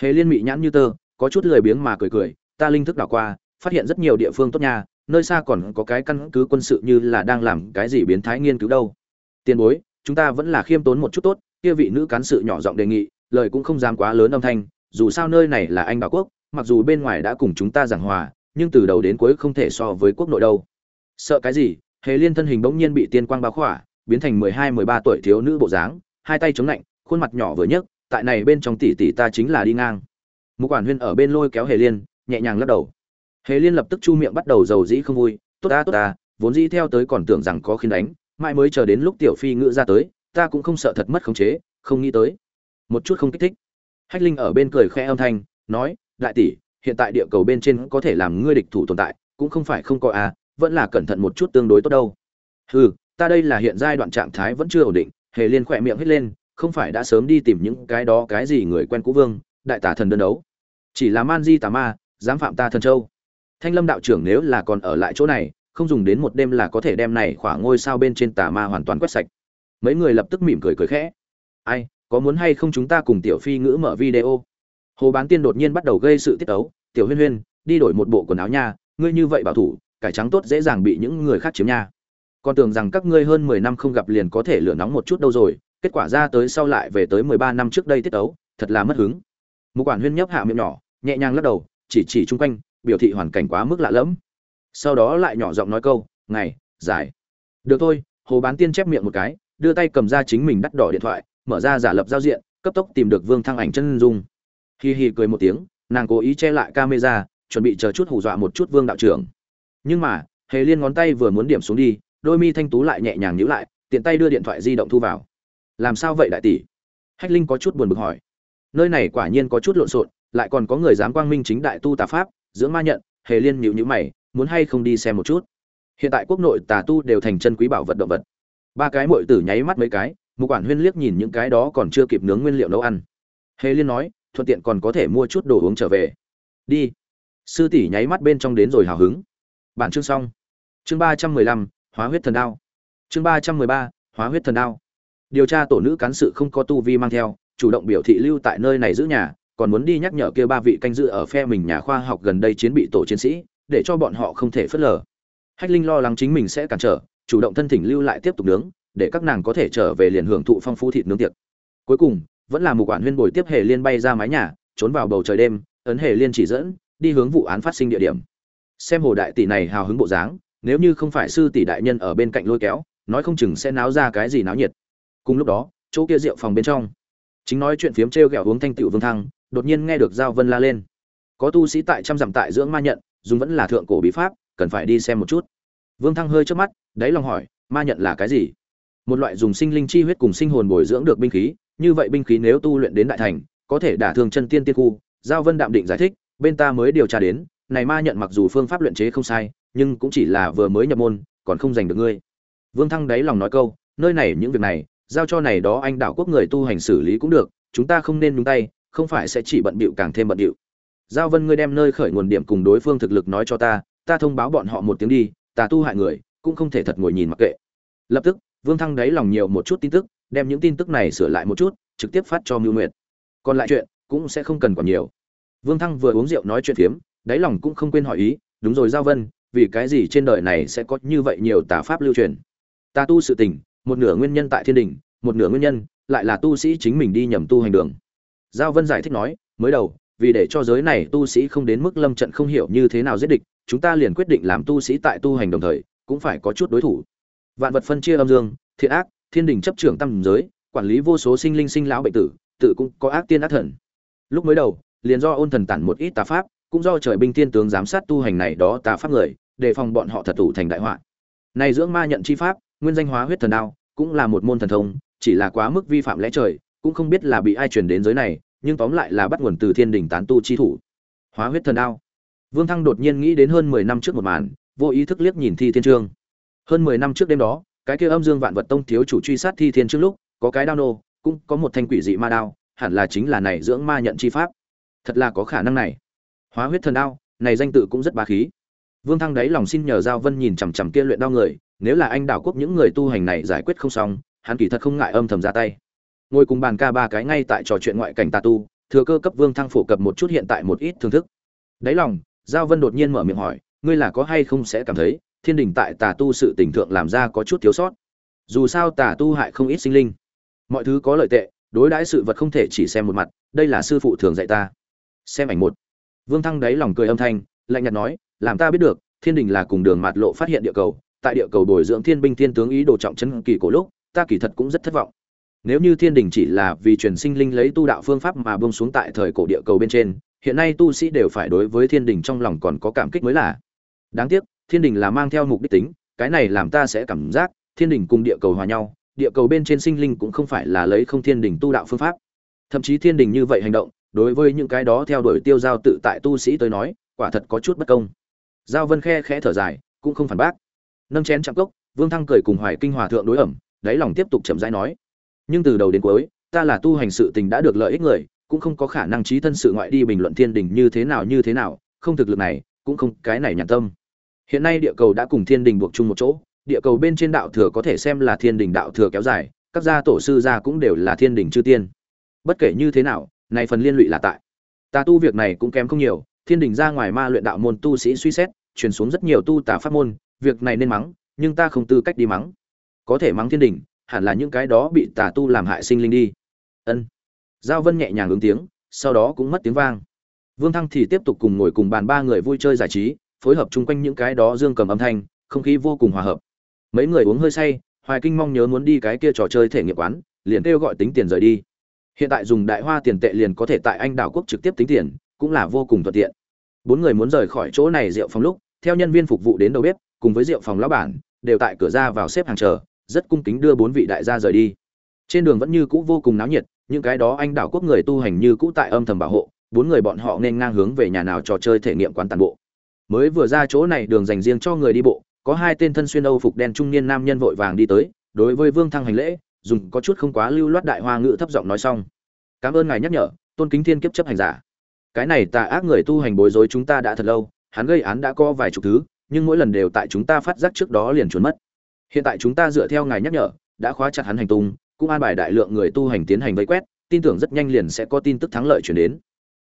Hề liên mị nhãn như tơ, có chút lười biếng mà cười cười ta linh thức đảo qua, phát hiện rất nhiều địa phương tốt nha, nơi xa còn có cái căn cứ quân sự như là đang làm cái gì biến thái nghiên cứu đâu. Tiền bối, chúng ta vẫn là khiêm tốn một chút tốt, kia vị nữ cán sự nhỏ giọng đề nghị, lời cũng không dám quá lớn âm thanh, dù sao nơi này là anh bảo quốc, mặc dù bên ngoài đã cùng chúng ta giảng hòa, nhưng từ đầu đến cuối không thể so với quốc nội đâu. Sợ cái gì? Hề liên thân hình bỗng nhiên bị tiên quang bao khỏa, biến thành mười hai, mười ba tuổi thiếu nữ bộ dáng, hai tay chống lạnh, khuôn mặt nhỏ vừa nhấc, tại này bên trong tỷ tỷ ta chính là đi ngang. Mục quản huyên ở bên lôi kéo hề liên nhẹ nhàng lắc đầu. Hề liên lập tức chu miệng bắt đầu dầu dĩ không vui, tốt ta tốt ta, vốn dĩ theo tới còn tưởng rằng có khiến đánh, mãi mới chờ đến lúc tiểu phi ngữ ra tới, ta cũng không sợ thật mất khống chế, không nghĩ tới. Một chút không kích thích. Hách linh ở bên cười khẽ âm thanh, nói, đại tỷ, hiện tại địa cầu bên trên có thể làm ngươi địch thủ tồn tại, cũng không phải không có à vẫn là cẩn thận một chút tương đối tốt đâu. Hừ, ta đây là hiện giai đoạn trạng thái vẫn chưa ổn định. Hề liên khỏe miệng hết lên, không phải đã sớm đi tìm những cái đó cái gì người quen cũ vương, đại tả thần đơn đấu. Chỉ là man di tà ma dám phạm ta thần châu. Thanh lâm đạo trưởng nếu là còn ở lại chỗ này, không dùng đến một đêm là có thể đem này khỏa ngôi sao bên trên tà ma hoàn toàn quét sạch. Mấy người lập tức mỉm cười cười khẽ. Ai, có muốn hay không chúng ta cùng tiểu phi ngữ mở video? Hồ bán tiên đột nhiên bắt đầu gây sự tiết ấu. Tiểu huyên huyên, đi đổi một bộ quần áo nha, ngươi như vậy bảo thủ, cải trắng tốt dễ dàng bị những người khác chiếm nha. Con tưởng rằng các ngươi hơn mười năm không gặp liền có thể lửa nóng một chút đâu rồi, kết quả ra tới sau lại về tới mười ba năm trước đây tiết ấu, thật là mất hứng. Một quản huyên nhấp hạ miệng nhỏ, nhẹ nhàng lắc đầu chỉ chỉ chung quanh, biểu thị hoàn cảnh quá mức lạ lẫm. Sau đó lại nhỏ giọng nói câu, ngày dài được thôi. Hồ bán tiên chép miệng một cái, đưa tay cầm ra chính mình đắt đỏ điện thoại, mở ra giả lập giao diện, cấp tốc tìm được vương thăng ảnh chân dung. Hi hi cười một tiếng, nàng cố ý che lại camera, chuẩn bị chờ chút hù dọa một chút vương đạo trưởng. Nhưng mà, hề liên ngón tay vừa muốn điểm xuống đi, đôi mi thanh tú lại nhẹ nhàng nhíu lại, tiện tay đưa điện thoại di động thu vào. Làm sao vậy đại tỷ? Hách linh có chút buồn bực hỏi. Nơi này quả nhiên có chút lộn xộn lại còn có người dám quang minh chính đại tu tà pháp giữa ma nhận, hề liên nhịu nhữ mày, muốn hay không đi xem một chút. Hiện tại quốc nội tà tu đều thành chân quý bảo vật động vật. Ba cái muội tử nháy mắt mấy cái một quản huyên liếc nhìn những cái đó còn chưa kịp nướng nguyên liệu nấu ăn. Hề liên nói, thuận tiện còn có thể mua chút đồ uống trở về. Đi. Sư tỷ nháy mắt bên trong đến rồi hào hứng. Bản chương xong. Chương ba trăm mười lăm, hóa huyết thần đao. Chương ba trăm mười ba, hóa huyết thần đao. Điều tra tổ nữ cán sự không có tu vi mang theo, chủ động biểu thị lưu tại nơi này giữ nhà còn muốn đi nhắc nhở kia ba vị canh dự ở phe mình nhà khoa học gần đây chiến bị tổ chiến sĩ, để cho bọn họ không thể phớt lờ. Hách linh lo lắng chính mình sẽ cản trở, chủ động thân thỉnh lưu lại tiếp tục nướng, để các nàng có thể trở về liền hưởng thụ phong phú thịt nướng tiệc. Cuối cùng, vẫn là một quản huyên bồi tiếp hề liên bay ra mái nhà, trốn vào bầu trời đêm, ấn hề liên chỉ dẫn, đi hướng vụ án phát sinh địa điểm. Xem hồ đại tỷ này hào hứng bộ dáng, nếu như không phải sư tỷ đại nhân ở bên cạnh lôi kéo, nói không chừng sẽ náo ra cái gì náo nhiệt. Cùng lúc đó, chỗ kia rượu phòng bên trong, chính nói chuyện phiếm treo gẹo ghẹo uống thanh tiểu vương thăng đột nhiên nghe được giao vân la lên. Có tu sĩ tại trăm dặm tại dưỡng ma nhận, dùng vẫn là thượng cổ bí pháp, cần phải đi xem một chút. Vương thăng hơi trước mắt, đáy lòng hỏi, ma nhận là cái gì? Một loại dùng sinh linh chi huyết cùng sinh hồn bồi dưỡng được binh khí, như vậy binh khí nếu tu luyện đến đại thành, có thể đả thương chân tiên tiên khu. Giao vân đạm định giải thích, bên ta mới điều tra đến, này ma nhận mặc dù phương pháp luyện chế không sai, nhưng cũng chỉ là vừa mới nhập môn, còn không giành được ngươi. Vương thăng đáy lòng nói câu, nơi này những việc này, giao cho này đó anh đạo quốc người tu hành xử lý cũng được, chúng ta không nên nhúng tay không phải sẽ chỉ bận bịu càng thêm bận bịu. Giao vân ngươi đem nơi khởi nguồn điểm cùng đối phương thực lực nói cho ta ta thông báo bọn họ một tiếng đi, ta tu hại người, cũng không thể thật ngồi nhìn mặc kệ. Lập tức, vương thăng đáy lòng nhiều một chút tin tức, đem những tin tức này sửa lại một chút, trực tiếp phát cho mưu nguyệt. Còn lại chuyện, cũng sẽ không cần còn nhiều. Vương thăng vừa uống rượu nói chuyện phiếm, đáy lòng cũng không quên hỏi ý, đúng rồi giao vân, vì cái gì trên đời này sẽ có như vậy nhiều tà pháp lưu truyền? Ta tu sự tình, một nửa nguyên nhân tại thiên đình, một nửa nguyên nhân lại là tu sĩ chính mình đi nhầm tu hành đường giao vân giải thích nói, mới đầu, vì để cho giới này tu sĩ không đến mức lâm trận không hiểu như thế nào giết địch, chúng ta liền quyết định làm tu sĩ tại tu hành đồng thời, cũng phải có chút đối thủ. Vạn vật phân chia âm dương, thiện ác, thiên đình chấp trưởng tam giới, quản lý vô số sinh linh sinh lão bệnh tử, tự cũng có ác tiên ác thần. Lúc mới đầu, liền do ôn thần tản một ít tà pháp, cũng do trời binh tiên tướng giám sát tu hành này đó tà pháp người, đề phòng bọn họ thật tụ thành đại họa. Này dưỡng ma nhận chi pháp, nguyên danh hóa huyết thần đao, cũng là một môn thần thông, chỉ là quá mức vi phạm lẽ trời cũng không biết là bị ai truyền đến giới này, nhưng tóm lại là bắt nguồn từ thiên đình tán tu chi thủ. Hóa huyết thần đao. Vương thăng đột nhiên nghĩ đến hơn mười năm trước một màn, vô ý thức liếc nhìn thi thiên trương. Hơn mười năm trước đêm đó, cái kia âm dương vạn vật tông thiếu chủ truy sát thi thiên trước lúc, có cái đao nô, cũng có một thanh quỷ dị ma đao, hẳn là chính là này dưỡng ma nhận chi pháp. Thật là có khả năng này. Hóa huyết thần đao, này danh tự cũng rất bá khí. Vương thăng đấy lòng xin nhờ giao vân nhìn chằm chằm kia luyện đao người, nếu là anh đảo quốc những người tu hành này giải quyết không xong, hắn kỳ thật không ngại âm thầm ra tay ngồi cùng bàn ca ba cái ngay tại trò chuyện ngoại cảnh tà tu, thừa cơ cấp vương thăng phổ cập một chút hiện tại một ít thưởng thức. Đáy lòng, giao vân đột nhiên mở miệng hỏi, ngươi là có hay không sẽ cảm thấy, thiên đình tại tà tu sự tình thượng làm ra có chút thiếu sót? Dù sao tà tu hại không ít sinh linh. Mọi thứ có lợi tệ, đối đãi sự vật không thể chỉ xem một mặt, đây là sư phụ thường dạy ta. Xem ảnh một. Vương thăng đáy lòng cười âm thanh, lạnh nhạt nói, làm ta biết được, thiên đình là cùng đường mạt lộ phát hiện địa cầu, tại địa cầu bồi dưỡng thiên binh thiên tướng ý đồ trọng chân kỳ cổ lúc, ta kỳ thật cũng rất thất vọng nếu như thiên đình chỉ là vì truyền sinh linh lấy tu đạo phương pháp mà bông xuống tại thời cổ địa cầu bên trên, hiện nay tu sĩ đều phải đối với thiên đình trong lòng còn có cảm kích mới là. Đáng tiếc, thiên đình là mang theo mục đích tính, cái này làm ta sẽ cảm giác, thiên đình cùng địa cầu hòa nhau, địa cầu bên trên sinh linh cũng không phải là lấy không thiên đình tu đạo phương pháp. Thậm chí thiên đình như vậy hành động, đối với những cái đó theo đuổi tiêu giao tự tại tu sĩ tới nói, quả thật có chút bất công. Giao vân khe khẽ thở dài, cũng không phản bác. Nâng chén chạm cốc, vương thăng cười cùng hoài kinh hòa thượng đối ẩm, đáy lòng tiếp tục chậm rãi nói nhưng từ đầu đến cuối, ta là tu hành sự tình đã được lợi ích người, cũng không có khả năng trí thân sự ngoại đi bình luận thiên đình như thế nào như thế nào, không thực lực này, cũng không cái này nhàn tâm. Hiện nay địa cầu đã cùng thiên đình buộc chung một chỗ, địa cầu bên trên đạo thừa có thể xem là thiên đình đạo thừa kéo dài, các gia tổ sư gia cũng đều là thiên đình chư tiên. Bất kể như thế nào này phần liên lụy là tại. Ta tu việc này cũng kém không nhiều, thiên đình ra ngoài ma luyện đạo môn tu sĩ suy xét, truyền xuống rất nhiều tu tà pháp môn, việc này nên mắng, nhưng ta không tư cách đi mắng. Có thể mắng thiên đình hẳn là những cái đó bị tà tu làm hại sinh linh đi. Ân. Giao vân nhẹ nhàng ứng tiếng, sau đó cũng mất tiếng vang. Vương thăng thì tiếp tục cùng ngồi cùng bàn ba người vui chơi giải trí, phối hợp chung quanh những cái đó dương cầm âm thanh, không khí vô cùng hòa hợp. Mấy người uống hơi say, hoài kinh mong nhớ muốn đi cái kia trò chơi thể nghiệm quán, liền kêu gọi tính tiền rời đi. Hiện tại dùng đại hoa tiền tệ liền có thể tại anh đảo quốc trực tiếp tính tiền, cũng là vô cùng thuận tiện. Bốn người muốn rời khỏi chỗ này rượu phòng lúc, theo nhân viên phục vụ đến đầu bếp, cùng với rượu phòng lão bản, đều tại cửa ra vào xếp hàng chờ rất cung kính đưa bốn vị đại gia rời đi. Trên đường vẫn như cũ vô cùng náo nhiệt, những cái đó anh đảo quốc người tu hành như cũ tại âm thầm bảo hộ, bốn người bọn họ nên ngang hướng về nhà nào trò chơi thể nghiệm quán toàn bộ. Mới vừa ra chỗ này đường dành riêng cho người đi bộ, có hai tên thân xuyên âu phục đen trung niên nam nhân vội vàng đi tới, đối với vương thăng hành lễ, dùng có chút không quá lưu loát đại hoa ngữ thấp giọng nói xong. Cảm ơn ngài nhắc nhở, tôn kính thiên kiếp chấp hành giả. Cái này tà ác người tu hành bối rối chúng ta đã thật lâu, hắn gây án đã có vài chục thứ, nhưng mỗi lần đều tại chúng ta phát giác trước đó liền trốn mất hiện tại chúng ta dựa theo ngài nhắc nhở, đã khóa chặt hắn hành tung, cũng an bài đại lượng người tu hành tiến hành vây quét, tin tưởng rất nhanh liền sẽ có tin tức thắng lợi chuyển đến.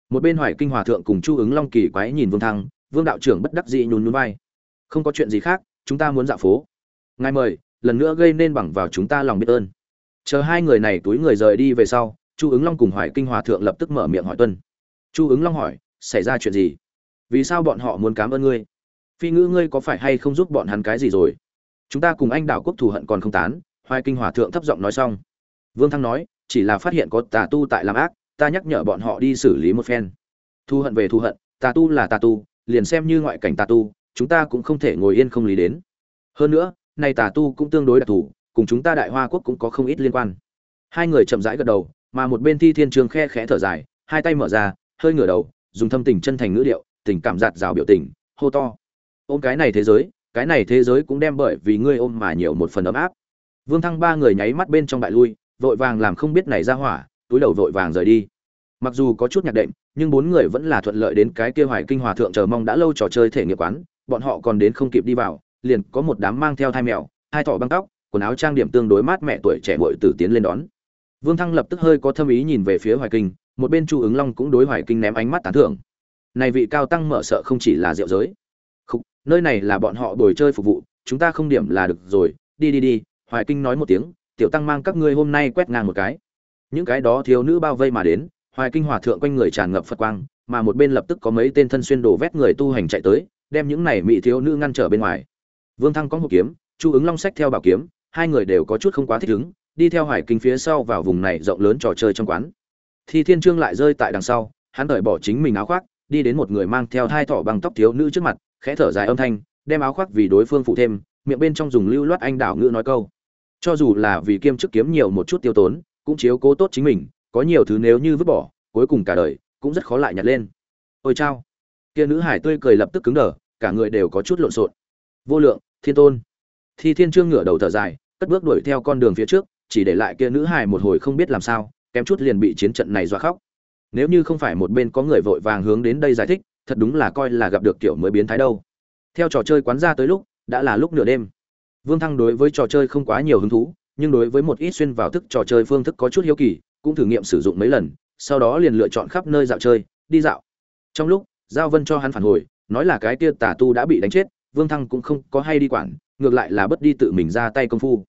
Một bên hoài kinh hòa thượng cùng chu ứng long kỳ quái nhìn vương thăng, vương đạo trưởng bất đắc dĩ nhún nhún vai. Không có chuyện gì khác, chúng ta muốn dạo phố. Ngài mời, lần nữa gây nên bằng vào chúng ta lòng biết ơn. Chờ hai người này túi người rời đi về sau, chu ứng long cùng hoài kinh hòa thượng lập tức mở miệng hỏi tuân. Chu ứng long hỏi, xảy ra chuyện gì? Vì sao bọn họ muốn cảm ơn ngươi? Phi ngữ ngươi có phải hay không giúp bọn hắn cái gì rồi? Chúng ta cùng anh đảo quốc thù hận còn không tán, hoài kinh hòa thượng thấp giọng nói xong. Vương thăng nói, chỉ là phát hiện có tà tu tại làm ác, ta nhắc nhở bọn họ đi xử lý một phen. Thù hận về thù hận, tà tu là tà tu, liền xem như ngoại cảnh tà tu, chúng ta cũng không thể ngồi yên không lý đến. Hơn nữa, nay tà tu cũng tương đối đặc thù, cùng chúng ta đại hoa quốc cũng có không ít liên quan. Hai người chậm rãi gật đầu, mà một bên thi thiên trường khe khẽ thở dài, hai tay mở ra, hơi ngửa đầu, dùng thâm tình chân thành ngữ điệu, tình cảm giạt rào biểu tình, hô to. Ôm cái này thế giới cái này thế giới cũng đem bởi vì ngươi ôm mà nhiều một phần ấm áp. Vương thăng ba người nháy mắt bên trong bại lui, vội vàng làm không biết này ra hỏa, túi đầu vội vàng rời đi. Mặc dù có chút nhạc đệm, nhưng bốn người vẫn là thuận lợi đến cái kia hoài kinh hòa thượng chờ mong đã lâu trò chơi thể nghiệp quán, bọn họ còn đến không kịp đi vào, liền có một đám mang theo thai mèo, hai thỏ băng tóc, quần áo trang điểm tương đối mát mẹ tuổi trẻ bội tử tiến lên đón. Vương thăng lập tức hơi có thâm ý nhìn về phía hoài kinh, một bên chu ứng long cũng đối hoài kinh ném ánh mắt tán thưởng. Này vị cao tăng mở sợ không chỉ là rượu giới nơi này là bọn họ đổi chơi phục vụ, chúng ta không điểm là được rồi, đi đi đi, hoài kinh nói một tiếng, tiểu tăng mang các ngươi hôm nay quét ngang một cái. Những cái đó thiếu nữ bao vây mà đến, hoài kinh hòa thượng quanh người tràn ngập phật quang, mà một bên lập tức có mấy tên thân xuyên đồ vét người tu hành chạy tới, đem những này mỹ thiếu nữ ngăn trở bên ngoài. Vương thăng có một kiếm, chu ứng long sách theo bảo kiếm, hai người đều có chút không quá thích ứng, đi theo hoài kinh phía sau vào vùng này rộng lớn trò chơi trong quán. Thì thiên trương lại rơi tại đằng sau, hắn đợi bỏ chính mình áo khoác, đi đến một người mang theo hai thỏ bằng tóc thiếu nữ trước mặt khẽ thở dài âm thanh, đem áo khoác vì đối phương phụ thêm, miệng bên trong dùng lưu loát anh đảo ngữ nói câu. Cho dù là vì kiêm chức kiếm nhiều một chút tiêu tốn, cũng chiếu cố tốt chính mình, có nhiều thứ nếu như vứt bỏ, cuối cùng cả đời cũng rất khó lại nhặt lên. Ôi chao. Kia nữ hải tươi cười lập tức cứng đờ, cả người đều có chút lộn xộn. Vô lượng, thiên tôn. Thi thiên trương ngửa đầu thở dài, cất bước đuổi theo con đường phía trước, chỉ để lại kia nữ hải một hồi không biết làm sao, kém chút liền bị chiến trận này dọa khóc. Nếu như không phải một bên có người vội vàng hướng đến đây giải thích thật đúng là coi là gặp được kiểu mới biến thái đâu. Theo trò chơi quán ra tới lúc, đã là lúc nửa đêm. Vương thăng đối với trò chơi không quá nhiều hứng thú, nhưng đối với một ít xuyên vào thức trò chơi phương thức có chút hiếu kỳ, cũng thử nghiệm sử dụng mấy lần, sau đó liền lựa chọn khắp nơi dạo chơi, đi dạo. Trong lúc, giao vân cho hắn phản hồi, nói là cái kia tà tu đã bị đánh chết, vương thăng cũng không có hay đi quản, ngược lại là bất đi tự mình ra tay công phu.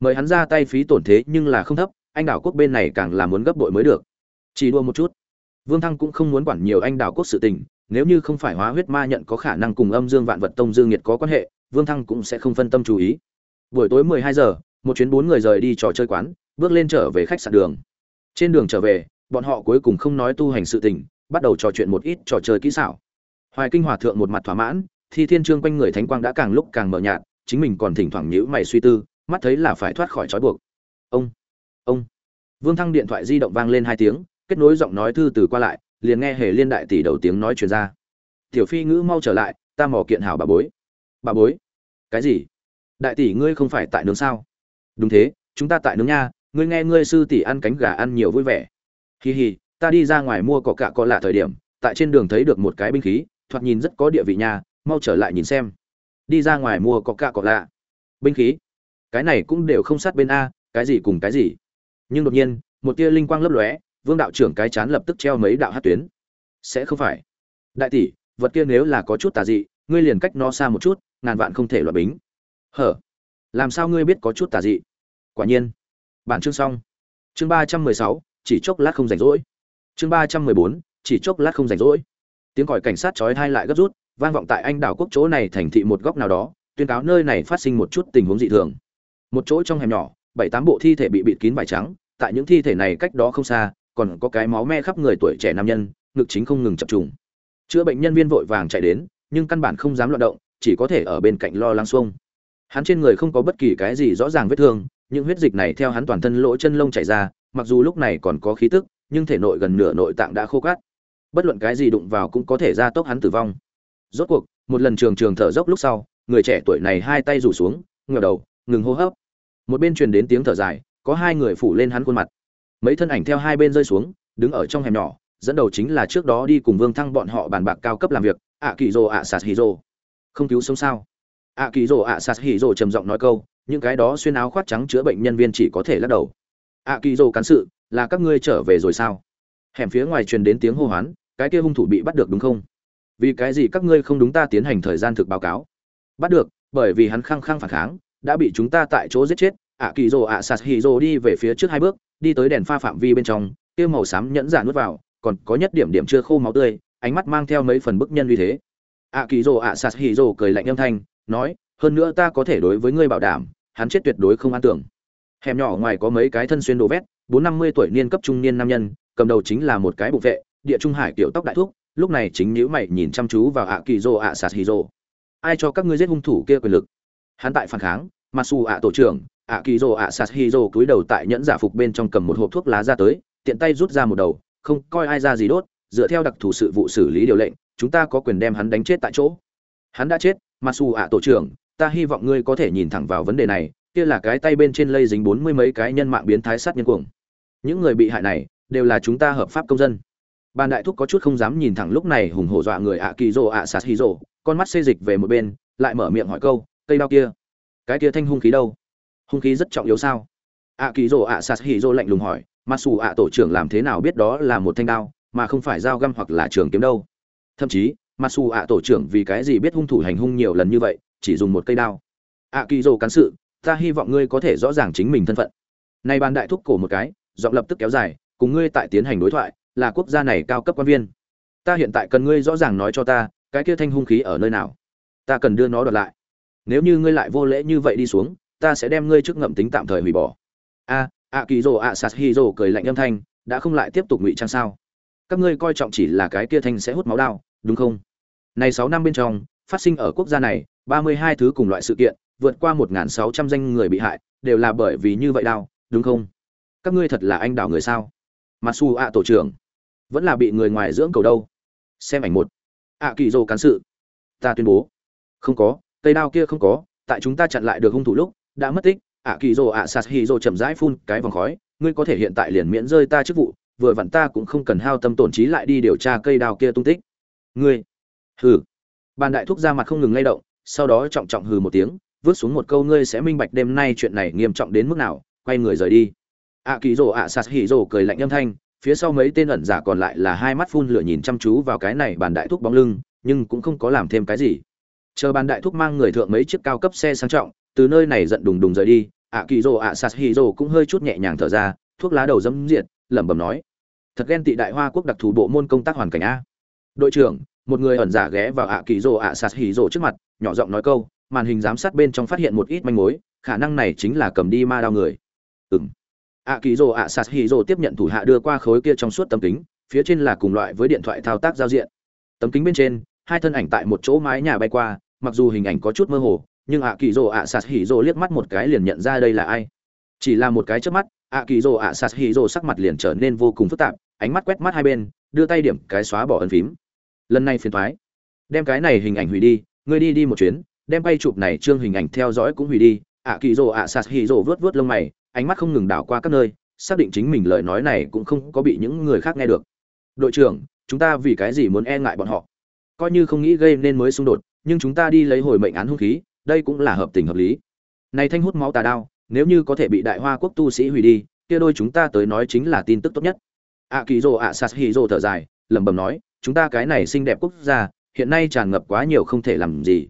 Mời hắn ra tay phí tổn thế nhưng là không thấp, anh đảo quốc bên này càng là muốn gấp bội mới được. Chỉ đua một chút. Vương thăng cũng không muốn quản nhiều anh đảo quốc sự tình nếu như không phải hóa huyết ma nhận có khả năng cùng âm dương vạn vật tông dương nhiệt có quan hệ, vương thăng cũng sẽ không phân tâm chú ý. Buổi tối mười hai giờ, một chuyến bốn người rời đi trò chơi quán, bước lên trở về khách sạn đường. Trên đường trở về, bọn họ cuối cùng không nói tu hành sự tình, bắt đầu trò chuyện một ít trò chơi kỹ xảo. Hoài kinh hòa thượng một mặt thỏa mãn, thi thiên trương quanh người thánh quang đã càng lúc càng mờ nhạt, chính mình còn thỉnh thoảng nhíu mày suy tư, mắt thấy là phải thoát khỏi trói buộc. Ông ông. Vương thăng điện thoại di động vang lên hai tiếng, kết nối giọng nói thư từ qua lại liền nghe hề liên đại tỷ đầu tiếng nói truyền ra. Tiểu phi ngữ mau trở lại, ta mò kiện hảo bà bối. Bà bối? Cái gì? Đại tỷ ngươi không phải tại nướng sao? Đúng thế, chúng ta tại nướng nha, ngươi nghe ngươi sư tỷ ăn cánh gà ăn nhiều vui vẻ. Hì hì ta đi ra ngoài mua cỏ cạ cọ lạ thời điểm, tại trên đường thấy được một cái binh khí, thoạt nhìn rất có địa vị nha, mau trở lại nhìn xem. Đi ra ngoài mua cỏ cạ cọ lạ. Binh khí? Cái này cũng đều không sát bên a, cái gì cùng cái gì? Nhưng đột nhiên, một tia linh quang lấp lóe vương đạo trưởng cái chán lập tức treo mấy đạo hát tuyến. Sẽ không phải. Đại tỷ, vật kia nếu là có chút tà dị, ngươi liền cách nó xa một chút, ngàn vạn không thể loại bính. Hở? Làm sao ngươi biết có chút tà dị? Quả nhiên. Bản chương xong. Chương ba trăm mười sáu, chỉ chốc lát không rảnh rỗi. Chương ba trăm mười bốn, chỉ chốc lát không rảnh rỗi. Tiếng còi cảnh sát trói hai lại gấp rút, vang vọng tại anh đảo quốc chỗ này thành thị một góc nào đó, tuyên cáo nơi này phát sinh một chút tình huống dị thường. Một chỗ trong hẻm nhỏ, bảy tám bộ thi thể bị bịt kín vải trắng, tại những thi thể này cách đó không xa còn có cái máu me khắp người tuổi trẻ nam nhân, ngực chính không ngừng chập trùng. Chữa bệnh nhân viên vội vàng chạy đến, nhưng căn bản không dám loạn động, chỉ có thể ở bên cạnh lo lắng xuông. Hắn trên người không có bất kỳ cái gì rõ ràng vết thương, những huyết dịch này theo hắn toàn thân lỗ chân lông chảy ra, mặc dù lúc này còn có khí tức, nhưng thể nội gần nửa nội tạng đã khô cát. Bất luận cái gì đụng vào cũng có thể ra tốc hắn tử vong. Rốt cuộc, một lần trường trường thở dốc lúc sau, người trẻ tuổi này hai tay rủ xuống, ngửa đầu, ngừng hô hấp. Một bên truyền đến tiếng thở dài, có hai người phủ lên hắn khuôn mặt mấy thân ảnh theo hai bên rơi xuống, đứng ở trong hẻm nhỏ, dẫn đầu chính là trước đó đi cùng vương thăng bọn họ bàn bạc cao cấp làm việc ạ kỳ rồ ạ sạt hì rồ không cứu sống sao? Ạ kỳ rồ ạ sạt hì rồ trầm giọng nói câu, những cái đó xuyên áo khoác trắng chữa bệnh nhân viên chỉ có thể lắc đầu. Ạ kỳ rồ cán sự, là các ngươi trở về rồi sao? Hẻm phía ngoài truyền đến tiếng hô hoán, cái kia hung thủ bị bắt được đúng không? Vì cái gì các ngươi không đúng ta tiến hành thời gian thực báo cáo? Bắt được, bởi vì hắn khăng khăng phản kháng, đã bị chúng ta tại chỗ giết chết. Ạ kỳ rồ ạ sạt hì rồ đi về phía trước hai bước đi tới đèn pha phạm vi bên trong, kia màu xám nhẫn giả nuốt vào, còn có nhất điểm điểm chưa khô máu tươi, ánh mắt mang theo mấy phần bức nhân uy thế. Ạ kỳ rồ ạ sạt hì rồ cười lạnh âm thanh, nói, hơn nữa ta có thể đối với ngươi bảo đảm, hắn chết tuyệt đối không an tưởng. Hẻm nhỏ ngoài có mấy cái thân xuyên đồ vét, bốn năm mươi tuổi niên cấp trung niên nam nhân, cầm đầu chính là một cái bộ vệ, địa trung hải kiểu tóc đại thuốc lúc này chính nhữ mày nhìn chăm chú vào ạ kỳ rồ ạ sạt hì rồ ai cho các ngươi giết hung thủ kia quyền lực? Hắn tại phản kháng mặc dù ạ tổ trưởng ạ kỳ rồ ạ sạt hi rồ cúi đầu tại nhẫn giả phục bên trong cầm một hộp thuốc lá ra tới, tiện tay rút ra một đầu, không coi ai ra gì đốt, dựa theo đặc thù sự vụ xử lý điều lệnh, chúng ta có quyền đem hắn đánh chết tại chỗ. Hắn đã chết mặc dù ạ tổ trưởng, ta hy vọng ngươi có thể nhìn thẳng vào vấn đề này, kia là cái tay bên trên lây dính bốn mươi mấy cái nhân mạng biến thái sát nhân cuồng. Những người bị hại này, đều là chúng ta hợp pháp công dân. Ban đại thúc có chút không dám nhìn thẳng lúc này hùng hổ dọa người ạ kỳ rồ ạ sạt hi rồ con mắt xê dịch về một bên, lại mở miệng hỏi câu, cây đao kia, cái kia thanh hung khí đâu? Hung khí rất trọng yếu sao? Ạ kỳ rồ ạ sạt hì rồ lạnh lùng hỏi mặc dù ạ tổ trưởng làm thế nào biết đó là một thanh đao, mà không phải dao găm hoặc là trường kiếm đâu? Thậm chí mặc dù ạ tổ trưởng vì cái gì biết hung thủ hành hung nhiều lần như vậy, chỉ dùng một cây đao? Ạ kỳ rồ cán sự, ta hy vọng ngươi có thể rõ ràng chính mình thân phận. Nay ban đại thúc cổ một cái, giọng lập tức kéo dài, cùng ngươi tại tiến hành đối thoại, là quốc gia này cao cấp quan viên. Ta hiện tại cần ngươi rõ ràng nói cho ta, cái kia thanh hung khí ở nơi nào? Ta cần đưa nó đoạt lại. Nếu như ngươi lại vô lễ như vậy đi xuống ta sẽ đem ngươi trước ngậm tính tạm thời hủy bỏ. A a kỳ rồ a sạt hi rồ cười lạnh âm thanh, đã không lại tiếp tục ngụy trang sao? Các ngươi coi trọng chỉ là cái kia thanh sẽ hút máu đao, đúng không? Này sáu năm bên trong, phát sinh ở quốc gia này, ba mươi hai thứ cùng loại sự kiện, vượt qua một sáu trăm danh người bị hại, đều là bởi vì như vậy đao, đúng không? Các ngươi thật là anh đảo người sao? Mặc dù ạ tổ trưởng, vẫn là bị người ngoài dưỡng cầu đâu? Xem ảnh một. Ạ kỳ dô cán sự. Ta tuyên bố. Không có, cây đao kia không có, tại chúng ta chặn lại được hung thủ lúc đã mất tích, ạ kỳ dô ạ sạt hì dô chậm rãi phun cái vòng khói, ngươi có thể hiện tại liền miễn rơi ta chức vụ, vừa vặn ta cũng không cần hao tâm tổn trí lại đi điều tra cây đào kia tung tích. Ngươi, hừ. Bàn đại thúc ra mặt không ngừng lay động, sau đó trọng trọng hừ một tiếng, vứt xuống một câu ngươi sẽ minh bạch đêm nay chuyện này nghiêm trọng đến mức nào, quay người rời đi. Ạ kỳ rồ, ạ sạt hì rồ cười lạnh âm thanh, phía sau mấy tên ẩn giả còn lại là hai mắt phun lửa nhìn chăm chú vào cái này bàn đại thúc bóng lưng, nhưng cũng không có làm thêm cái gì. Chờ bàn đại thúc mang người thượng mấy chiếc cao cấp xe sang trọng từ nơi này giận đùng đùng rời đi, ạ kỳ rồ, ạ sạt hỉ rồ cũng hơi chút nhẹ nhàng thở ra, thuốc lá đầu dẫm diệt, lẩm bẩm nói, thật ghen tị đại hoa quốc đặc thù bộ môn công tác hoàn cảnh a. Đội trưởng, một người ẩn giả ghé vào ạ kỳ rồ, ạ sạt hỉ rồ trước mặt, nhỏ giọng nói câu, màn hình giám sát bên trong phát hiện một ít manh mối, khả năng này chính là cầm đi ma đao người. Ừng ạ kỳ rồ, ạ sạt hì rồ tiếp nhận thủ hạ đưa qua khối kia trong suốt tấm kính, phía trên là cùng loại với điện thoại thao tác giao diện. Tấm kính bên trên, hai thân ảnh tại một chỗ mái nhà bay qua, mặc dù hình ảnh có chút mơ hồ nhưng ạ kỳ rồ ạ sạt hỉ rồ liếc mắt một cái liền nhận ra đây là ai. Chỉ là một cái trước mắt, ạ kỳ rồ ạ sạt hỉ rồ sắc mặt liền trở nên vô cùng phức tạp, ánh mắt quét mắt hai bên, đưa tay điểm cái xóa bỏ ân phím. Lần này phiền thoái đem cái này hình ảnh hủy đi, ngươi đi đi một chuyến, đem bay chụp này trương hình ảnh theo dõi cũng hủy đi. Ạ kỳ rồ ạ sạt hỉ rồ vớt vớt lông mày, ánh mắt không ngừng đảo qua các nơi, xác định chính mình lời nói này cũng không có bị những người khác nghe được. Đội trưởng, chúng ta vì cái gì muốn e ngại bọn họ? Coi như không nghĩ gây nên mới xung đột, nhưng chúng ta đi lấy hồi mệnh án hung khí đây cũng là hợp tình hợp lý. Này thanh hút máu tà đao, nếu như có thể bị đại hoa quốc tu sĩ hủy đi, kia đôi chúng ta tới nói chính là tin tức tốt nhất. Ạ kỳ rồ ạ sạt hì rồ thở dài, lẩm bẩm nói, chúng ta cái này xinh đẹp quốc gia, hiện nay tràn ngập quá nhiều không thể làm gì.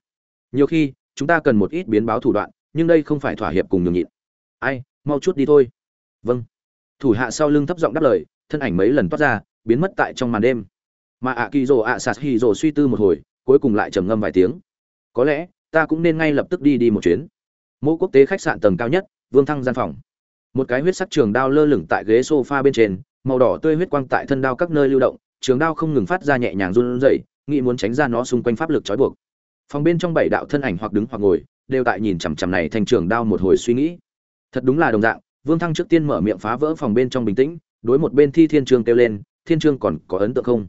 Nhiều khi, chúng ta cần một ít biến báo thủ đoạn, nhưng đây không phải thỏa hiệp cùng nhường nhịn. Ai, mau chút đi thôi. Vâng. Thủ hạ sau lưng thấp giọng đáp lời, thân ảnh mấy lần toát ra, biến mất tại trong màn đêm. Mà ạ kỳ rồ ạ sạt hì rồ suy tư một hồi, cuối cùng lại trầm ngâm vài tiếng. Có lẽ ta cũng nên ngay lập tức đi đi một chuyến. Mỗi quốc tế khách sạn tầng cao nhất, vương thăng gian phòng. Một cái huyết sắc trường đao lơ lửng tại ghế sofa bên trên, màu đỏ tươi huyết quang tại thân đao các nơi lưu động, trường đao không ngừng phát ra nhẹ nhàng run rẩy, nghĩ muốn tránh ra nó xung quanh pháp lực trói buộc. Phòng bên trong bảy đạo thân ảnh hoặc đứng hoặc ngồi, đều tại nhìn chằm chằm này thành trường đao một hồi suy nghĩ. Thật đúng là đồng dạng, vương thăng trước tiên mở miệng phá vỡ phòng bên trong bình tĩnh, đối một bên thi thiên trương kêu lên, thiên trương còn có ấn tượng không?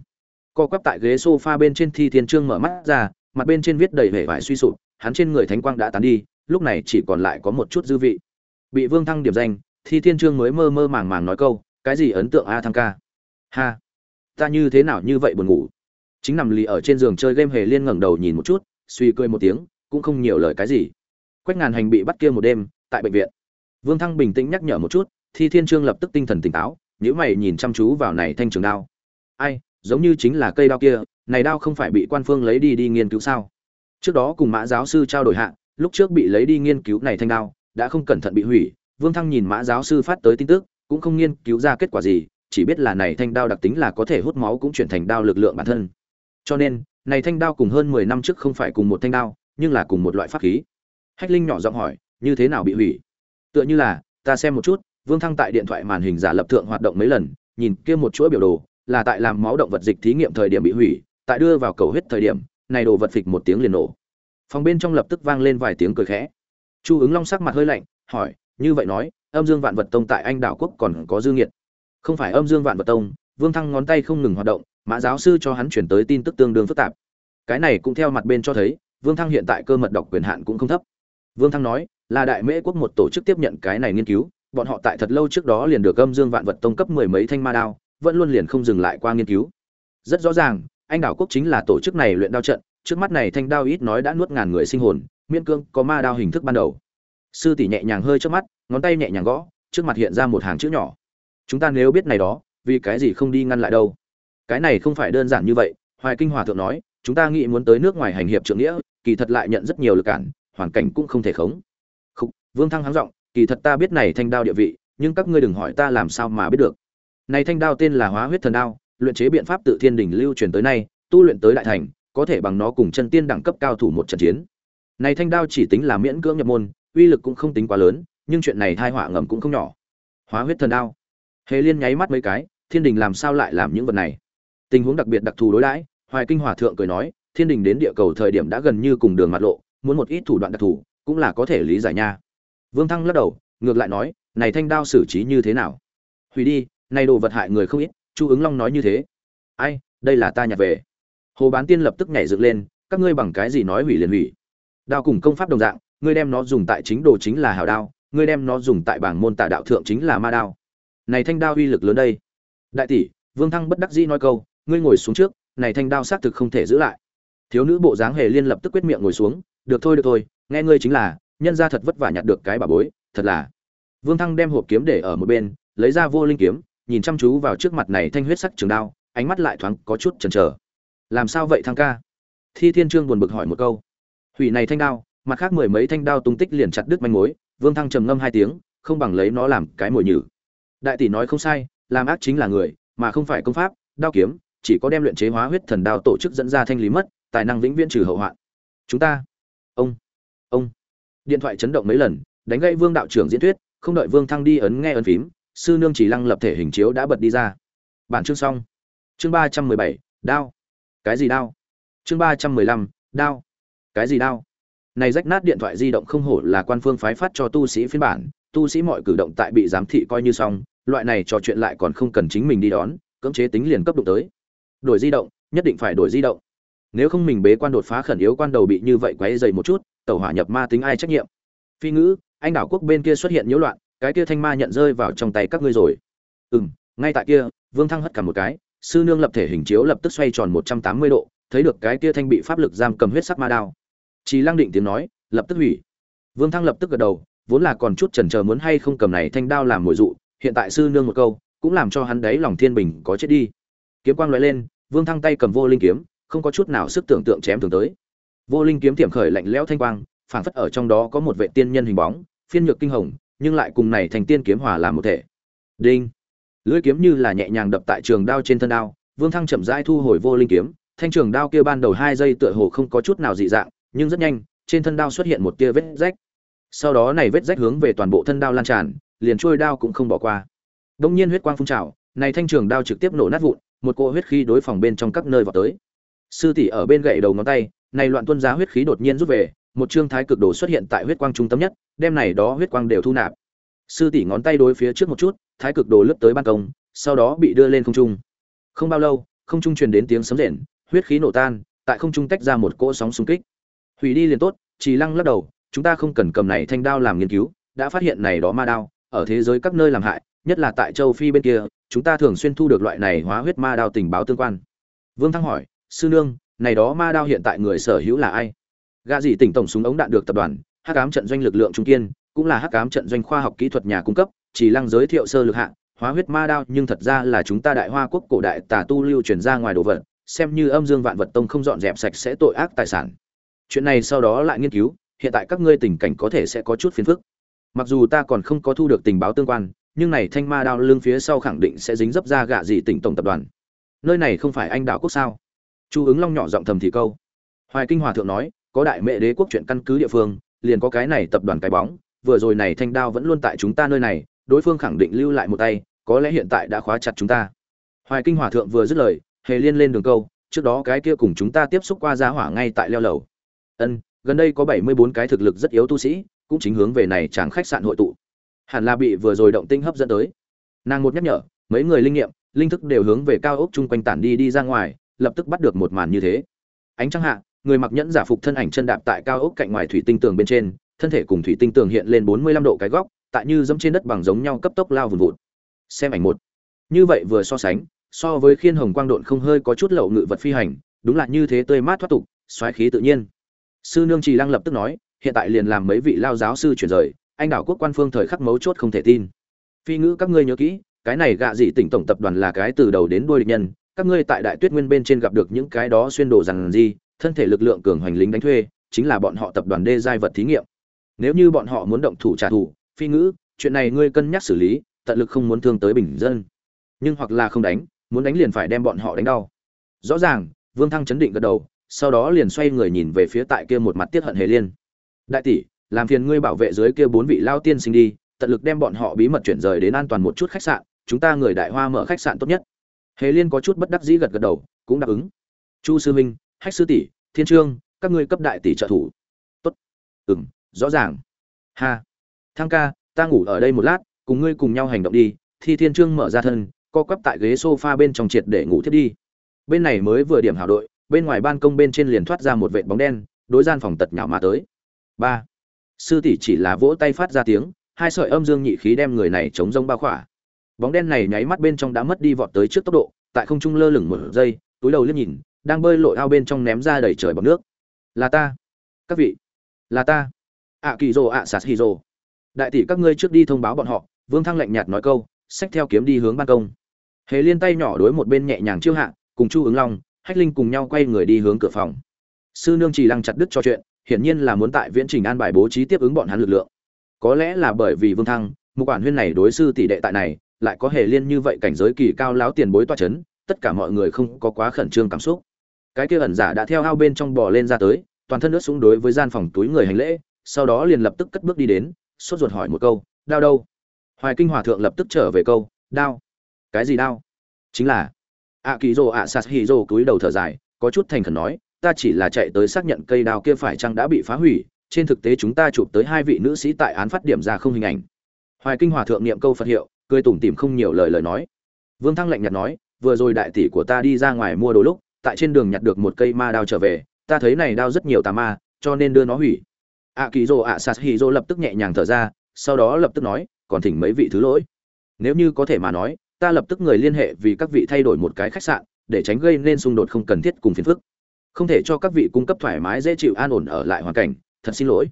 Co quắp tại ghế sofa bên trên thi thiên trương mở mắt ra, mặt bên trên viết đầy vẻ vải suy sụp hắn trên người thánh quang đã tán đi lúc này chỉ còn lại có một chút dư vị. Bị vương thăng điểm danh thi thiên trương mới mơ mơ màng màng nói câu cái gì ấn tượng a thăng ca? Ha ta như thế nào như vậy buồn ngủ? Chính nằm lì ở trên giường chơi game hề liên ngẩng đầu nhìn một chút suy cười một tiếng cũng không nhiều lời cái gì. Quách ngàn hành bị bắt kia một đêm tại bệnh viện. Vương Thăng bình tĩnh nhắc nhở một chút, Thi Thiên Trương lập tức tinh thần tỉnh táo, nhíu mày nhìn chăm chú vào này thanh trường đao. Ai, giống như chính là cây đao kia, này đao không phải bị quan phương lấy đi đi nghiên cứu sao? Trước đó cùng Mã giáo sư trao đổi hạ, lúc trước bị lấy đi nghiên cứu này thanh đao, đã không cẩn thận bị hủy, Vương Thăng nhìn Mã giáo sư phát tới tin tức, cũng không nghiên cứu ra kết quả gì, chỉ biết là này thanh đao đặc tính là có thể hút máu cũng chuyển thành đao lực lượng bản thân. Cho nên, này thanh đao cùng hơn 10 năm trước không phải cùng một thanh đao, nhưng là cùng một loại pháp khí. Hách Linh nhỏ giọng hỏi, như thế nào bị hủy? tựa như là ta xem một chút vương thăng tại điện thoại màn hình giả lập thượng hoạt động mấy lần nhìn kia một chuỗi biểu đồ là tại làm máu động vật dịch thí nghiệm thời điểm bị hủy tại đưa vào cầu huyết thời điểm này đồ vật phịch một tiếng liền nổ. Phòng bên trong lập tức vang lên vài tiếng cười khẽ. Chu ứng long sắc mặt hơi lạnh, hỏi, như vậy nói, âm dương vạn vật tông tại anh đảo quốc còn có dư nghiệt? Không phải âm dương vạn vật tông, vương thăng ngón tay không ngừng hoạt động, mã giáo sư cho hắn chuyển tới tin tức tương đương phức tạp. Cái này cũng theo mặt bên cho thấy, vương thăng hiện tại cơ mật đọc quyền hạn cũng không thấp. Vương thăng nói, là đại mễ quốc một tổ chức tiếp nhận cái này nghiên cứu, bọn họ tại thật lâu trước đó liền được âm dương vạn vật tông cấp mười mấy thanh ma đao, vẫn luôn liền không dừng lại qua nghiên cứu. Rất rõ ràng anh đảo quốc chính là tổ chức này luyện đao trận trước mắt này thanh đao ít nói đã nuốt ngàn người sinh hồn miên cương có ma đao hình thức ban đầu. Sư tỷ nhẹ nhàng hơi trước mắt ngón tay nhẹ nhàng gõ trước mặt hiện ra một hàng chữ nhỏ. Chúng ta nếu biết này đó vì cái gì không đi ngăn lại đâu? Cái này không phải đơn giản như vậy hoài kinh hòa thượng nói chúng ta nghĩ muốn tới nước ngoài hành hiệp trượng nghĩa kỳ thật lại nhận rất nhiều lực cản hoàn cảnh cũng không thể khống. Khúc, vương thăng háng giọng kỳ thật ta biết này thanh đao địa vị nhưng các ngươi đừng hỏi ta làm sao mà biết được. Này thanh đao tên là hóa huyết thần đao luyện chế biện pháp tự thiên đỉnh lưu truyền tới nay, tu luyện tới đại thành, có thể bằng nó cùng chân tiên đẳng cấp cao thủ một trận chiến. Này thanh đao chỉ tính là miễn cưỡng nhập môn, uy lực cũng không tính quá lớn, nhưng chuyện này thai họa ngầm cũng không nhỏ. Hóa huyết thần đao. Hề liên nháy mắt mấy cái, thiên đình làm sao lại làm những vật này? Tình huống đặc biệt đặc thù đối đãi, hoài kinh hòa thượng cười nói, thiên đình đến địa cầu thời điểm đã gần như cùng đường mặt lộ, muốn một ít thủ đoạn đặc thù, cũng là có thể lý giải nha. Vương thăng lắc đầu, ngược lại nói, này thanh đao xử trí như thế nào? Hủy đi, này đồ vật hại người không ít chu ứng long nói như thế. Ai, đây là ta nhặt về. Hồ bán tiên lập tức nhảy dựng lên, các ngươi bằng cái gì nói hủy liền hủy? Đao cùng công pháp đồng dạng, ngươi đem nó dùng tại chính đồ chính là hào đao, ngươi đem nó dùng tại bảng môn tả đạo thượng chính là ma đao. Này thanh đao uy lực lớn đây. Đại tỷ, vương thăng bất đắc dĩ nói câu, ngươi ngồi xuống trước, này thanh đao xác thực không thể giữ lại. Thiếu nữ bộ dáng hề liên lập tức quyết miệng ngồi xuống, được thôi được thôi, nghe ngươi chính là, nhân ra thật vất vả nhặt được cái bà bối, thật là. Vương thăng đem hộp kiếm để ở một bên, lấy ra vô linh kiếm nhìn chăm chú vào trước mặt này thanh huyết sắc trường đao, ánh mắt lại thoáng có chút chần chờ. Làm sao vậy thăng ca? Thi thiên trương buồn bực hỏi một câu. Hủy này thanh đao, mặt khác mười mấy thanh đao tung tích liền chặt đứt manh mối, vương thăng trầm ngâm hai tiếng, không bằng lấy nó làm cái mồi nhử. Đại tỷ nói không sai, làm ác chính là người, mà không phải công pháp, đao kiếm, chỉ có đem luyện chế hóa huyết thần đao tổ chức dẫn ra thanh lý mất, tài năng vĩnh viễn trừ hậu hoạn. Chúng ta, ông ông. Điện thoại chấn động mấy lần, đánh gãy vương đạo trưởng diễn thuyết, không đợi vương thăng đi ấn nghe ấn phím sư nương chỉ lăng lập thể hình chiếu đã bật đi ra. Bản chương xong. Chương ba trăm mười bảy, đao. Cái gì đao? Chương ba trăm mười lăm, đao. Cái gì đao? Này rách nát điện thoại di động không hổ là quan phương phái phát cho tu sĩ phiên bản, tu sĩ mọi cử động tại bị giám thị coi như xong, loại này trò chuyện lại còn không cần chính mình đi đón, cưỡng chế tính liền cấp độ tới. Đổi di động, nhất định phải đổi di động. Nếu không mình bế quan đột phá khẩn yếu quan đầu bị như vậy quấy dày một chút tàu hỏa nhập ma tính ai trách nhiệm? Phi ngữ, anh đảo quốc bên kia xuất hiện nhiễu loạn cái kia thanh ma nhận rơi vào trong tay các ngươi rồi. Ừ m ngay tại kia, vương thăng hất cả một cái, sư nương lập thể hình chiếu lập tức xoay tròn một trăm tám mươi độ, thấy được cái kia thanh bị pháp lực giam cầm huyết sắc ma đao. Chỉ lăng định tiếng nói, lập tức hủy. Vương thăng lập tức gật đầu, vốn là còn chút chần chờ muốn hay không cầm này thanh đao làm mồi dụ, hiện tại sư nương một câu, cũng làm cho hắn đấy lòng thiên bình có chết đi. Kiếm quang lóe lên, vương thăng tay cầm vô linh kiếm, không có chút nào sức tưởng tượng chém thường tới. Vô linh kiếm tiệm khởi lạnh lẽo thanh quang, phảng phất ở trong đó có một vệ tiên nhân hình bóng, phiên nhược kinh hồng nhưng lại cùng này thành tiên kiếm hòa làm một thể. Đinh. Lưỡi kiếm như là nhẹ nhàng đập tại trường đao trên thân đao, vương thăng chậm rãi thu hồi vô linh kiếm, thanh trường đao kia ban đầu hai giây tựa hồ không có chút nào dị dạng, nhưng rất nhanh, trên thân đao xuất hiện một tia vết rách. Sau đó này vết rách hướng về toàn bộ thân đao lan tràn, liền chuôi đao cũng không bỏ qua. Đông nhiên huyết quang phun trào, này thanh trường đao trực tiếp nổ nát vụn, một cỗ huyết khí đối phòng bên trong các nơi vào tới. Sư tỷ ở bên gậy đầu ngón tay, này loạn tuân giá huyết khí đột nhiên rút về, một trương thái cực đồ xuất hiện tại huyết quang trung tâm nhất đem này đó huyết quang đều thu nạp. Sư tỷ ngón tay đối phía trước một chút, thái cực đồ lướt tới ban công, sau đó bị đưa lên không trung. Không bao lâu, không trung truyền đến tiếng sấm rền, huyết khí nổ tan, tại không trung tách ra một cỗ sóng xung kích. Hủy đi liền tốt chỉ lăng lắc đầu, chúng ta không cần cầm này thanh đao làm nghiên cứu, đã phát hiện này đó ma đao, ở thế giới các nơi làm hại, nhất là tại châu phi bên kia, chúng ta thường xuyên thu được loại này hóa huyết ma đao tình báo tương quan. Vương thăng hỏi, sư nương, này đó ma đao hiện tại người sở hữu là ai? Gạ dị tỉnh tổng súng ống đạn được tập đoàn hắc ám trận doanh lực lượng trung kiên, cũng là hắc ám trận doanh khoa học kỹ thuật nhà cung cấp, chỉ lăng giới thiệu sơ lược hạng hóa huyết ma đao, nhưng thật ra là chúng ta đại hoa quốc cổ đại tà tu lưu truyền ra ngoài đồ vật, xem như âm dương vạn vật tông không dọn dẹp sạch sẽ tội ác tài sản. Chuyện này sau đó lại nghiên cứu, hiện tại các ngươi tình cảnh có thể sẽ có chút phiền phức. Mặc dù ta còn không có thu được tình báo tương quan, nhưng này thanh ma đao lưng phía sau khẳng định sẽ dính dấp ra gạ dị tỉnh tổng tập đoàn. Nơi này không phải anh đảo quốc sao? Chu ứng long nhỏ giọng thầm thì câu. Hoài kinh hòa thượng nói, có đại mẹ đế quốc chuyện căn cứ địa phương liền có cái này tập đoàn cái bóng, vừa rồi này thanh đao vẫn luôn tại chúng ta nơi này, đối phương khẳng định lưu lại một tay, có lẽ hiện tại đã khóa chặt chúng ta. Hoài kinh hòa thượng vừa dứt lời, hề liên lên đường câu, trước đó cái kia cùng chúng ta tiếp xúc qua giá hỏa ngay tại leo lầu. Ân, gần đây có bảy mươi bốn cái thực lực rất yếu tu sĩ, cũng chính hướng về này chàng khách sạn hội tụ. Hẳn là bị vừa rồi động tinh hấp dẫn tới. Nàng một nhắc nhở, mấy người linh nghiệm, linh thức đều hướng về cao ốc chung quanh tản đi đi ra ngoài, lập tức bắt được một màn như thế. Ánh trăng hạ người mặc nhẫn giả phục thân ảnh chân đạp tại cao ốc cạnh ngoài thủy tinh tường bên trên, thân thể cùng thủy tinh tường hiện lên bốn mươi lăm độ cái góc, tại như dẫm trên đất bằng giống nhau cấp tốc lao vùn vụt. Xem ảnh một. Như vậy vừa so sánh, so với khiên hồng quang độn không hơi có chút lậu ngự vật phi hành, đúng là như thế tươi mát thoát tục, xoáy khí tự nhiên. Sư nương trì lăng lập tức nói, hiện tại liền làm mấy vị lao giáo sư chuyển rời, anh đảo quốc quan phương thời khắc mấu chốt không thể tin. Phi ngữ các ngươi nhớ kỹ, cái này gạ dị tỉnh tổng tập đoàn là cái từ đầu đến đuôi địch nhân, các ngươi tại đại tuyết nguyên bên trên gặp được những cái đó xuyên đồ rằng gì thân thể lực lượng cường hoành lính đánh thuê, chính là bọn họ tập đoàn đê giai vật thí nghiệm. Nếu như bọn họ muốn động thủ trả thù, phi ngữ, chuyện này ngươi cân nhắc xử lý, tận lực không muốn thương tới bình dân. Nhưng hoặc là không đánh, muốn đánh liền phải đem bọn họ đánh đau. Rõ ràng, vương thăng chấn định gật đầu, sau đó liền xoay người nhìn về phía tại kia một mặt tiết hận hề liên. Đại tỷ, làm phiền ngươi bảo vệ dưới kia bốn vị lao tiên sinh đi, tận lực đem bọn họ bí mật chuyển rời đến an toàn một chút khách sạn, chúng ta người đại hoa mở khách sạn tốt nhất. Hề liên có chút bất đắc dĩ gật gật đầu, cũng đáp ứng. Chu sư minh hách sư tỷ, thiên trương, các ngươi cấp đại tỷ trợ thủ. Tốt. Ừng rõ ràng. Ha. Thăng ca, ta ngủ ở đây một lát, cùng ngươi cùng nhau hành động đi, thi thiên trương mở ra thân, co quắp tại ghế sofa bên trong triệt để ngủ thiết đi. Bên này mới vừa điểm hảo đội, bên ngoài ban công bên trên liền thoát ra một vệt bóng đen, đối gian phòng tật nhảo mà tới. Ba. Sư tỷ chỉ là vỗ tay phát ra tiếng, hai sợi âm dương nhị khí đem người này chống rông bao khỏa. Bóng đen này nháy mắt bên trong đã mất đi vọt tới trước tốc độ, tại không trung lơ lửng một giây, túi đầu liếc nhìn đang bơi lội ao bên trong ném ra đầy trời bọc nước. Là ta. Các vị. Là ta. Ạ kỳ rồ ạ sạt hì rồ đại tỷ các ngươi trước đi thông báo bọn họ, vương thăng lạnh nhạt nói câu, xách theo kiếm đi hướng ban công. Hề liên tay nhỏ đối một bên nhẹ nhàng chiêu hạ, cùng chu ứng long, hách linh cùng nhau quay người đi hướng cửa phòng. Sư nương chỉ lăng chặt đứt cho chuyện, hiển nhiên là muốn tại viễn trình an bài bố trí tiếp ứng bọn hắn lực lượng. Có lẽ là bởi vì vương thăng một quản huyên này đối sư tỷ đệ tại này, lại có hề liên như vậy cảnh giới kỳ cao láo tiền bối toa chấn, tất cả mọi người không có quá khẩn trương cảm xúc cái kia ẩn giả đã theo ao bên trong bò lên ra tới, toàn thân nước xuống đối với gian phòng túi người hành lễ, sau đó liền lập tức cất bước đi đến, sốt ruột hỏi một câu, đao đâu? Hoài kinh hòa thượng lập tức trở về câu, đao. Cái gì đao? Chính là. Ạ kỳ rồ ạ sạt hì rồ cúi đầu thở dài, có chút thành khẩn nói, ta chỉ là chạy tới xác nhận cây đao kia phải chăng đã bị phá hủy, trên thực tế chúng ta chụp tới hai vị nữ sĩ tại án phát điểm ra không hình ảnh. Hoài kinh hòa thượng niệm câu phật hiệu, cười tủm tỉm không nhiều lời lời nói. Vương thăng lạnh nhạt nói, vừa rồi đại tỷ của ta đi ra ngoài mua đồ lúc tại trên đường nhặt được một cây ma đao trở về, ta thấy này đao rất nhiều tà ma, cho nên đưa nó hủy. Ạ kỳ rồ ạ sạt hì rồ lập tức nhẹ nhàng thở ra, sau đó lập tức nói, còn thỉnh mấy vị thứ lỗi. Nếu như có thể mà nói, ta lập tức người liên hệ vì các vị thay đổi một cái khách sạn, để tránh gây nên xung đột không cần thiết cùng phiền phức. Không thể cho các vị cung cấp thoải mái, dễ chịu, an ổn ở lại hoàn cảnh, thật xin lỗi.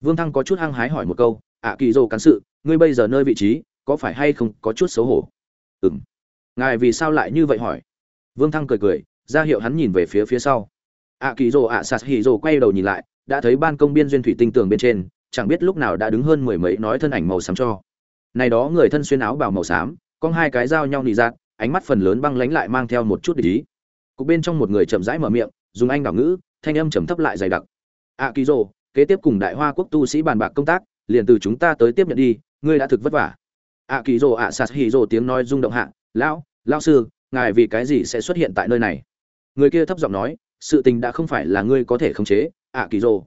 Vương thăng có chút hăng hái hỏi một câu ạ kỳ dô cán sự, ngươi bây giờ nơi vị trí, có phải hay không có chút xấu hổ? Ừ m ngài vì sao lại như vậy hỏi? Vương thăng cười cười ra hiệu hắn nhìn về phía phía sau. Ạ kỳ dô ạ sạt hì dô quay đầu nhìn lại, đã thấy ban công biên duyên thủy tinh tường bên trên, chẳng biết lúc nào đã đứng hơn mười mấy nói thân ảnh màu xám cho. Này đó người thân xuyên áo bào màu xám, con hai cái dao nhau nị dạng ánh mắt phần lớn băng lánh lại mang theo một chút để ý. Cục bên trong một người chậm rãi mở miệng, dùng anh đảo ngữ, thanh âm trầm thấp lại dày đặc. Ạ kỳ dô kế tiếp cùng đại hoa quốc tu sĩ bàn bạc công tác, liền từ chúng ta tới tiếp nhận đi, ngươi đã thực vất vả. Ạ kỳ rồ ạ sạt hì rồ tiếng nói rung động hạ, lão lão sư, ngài vì cái gì sẽ xuất hiện tại nơi này? Người kia thấp giọng nói, sự tình đã không phải là ngươi có thể khống chế, ạ, kỳ rồ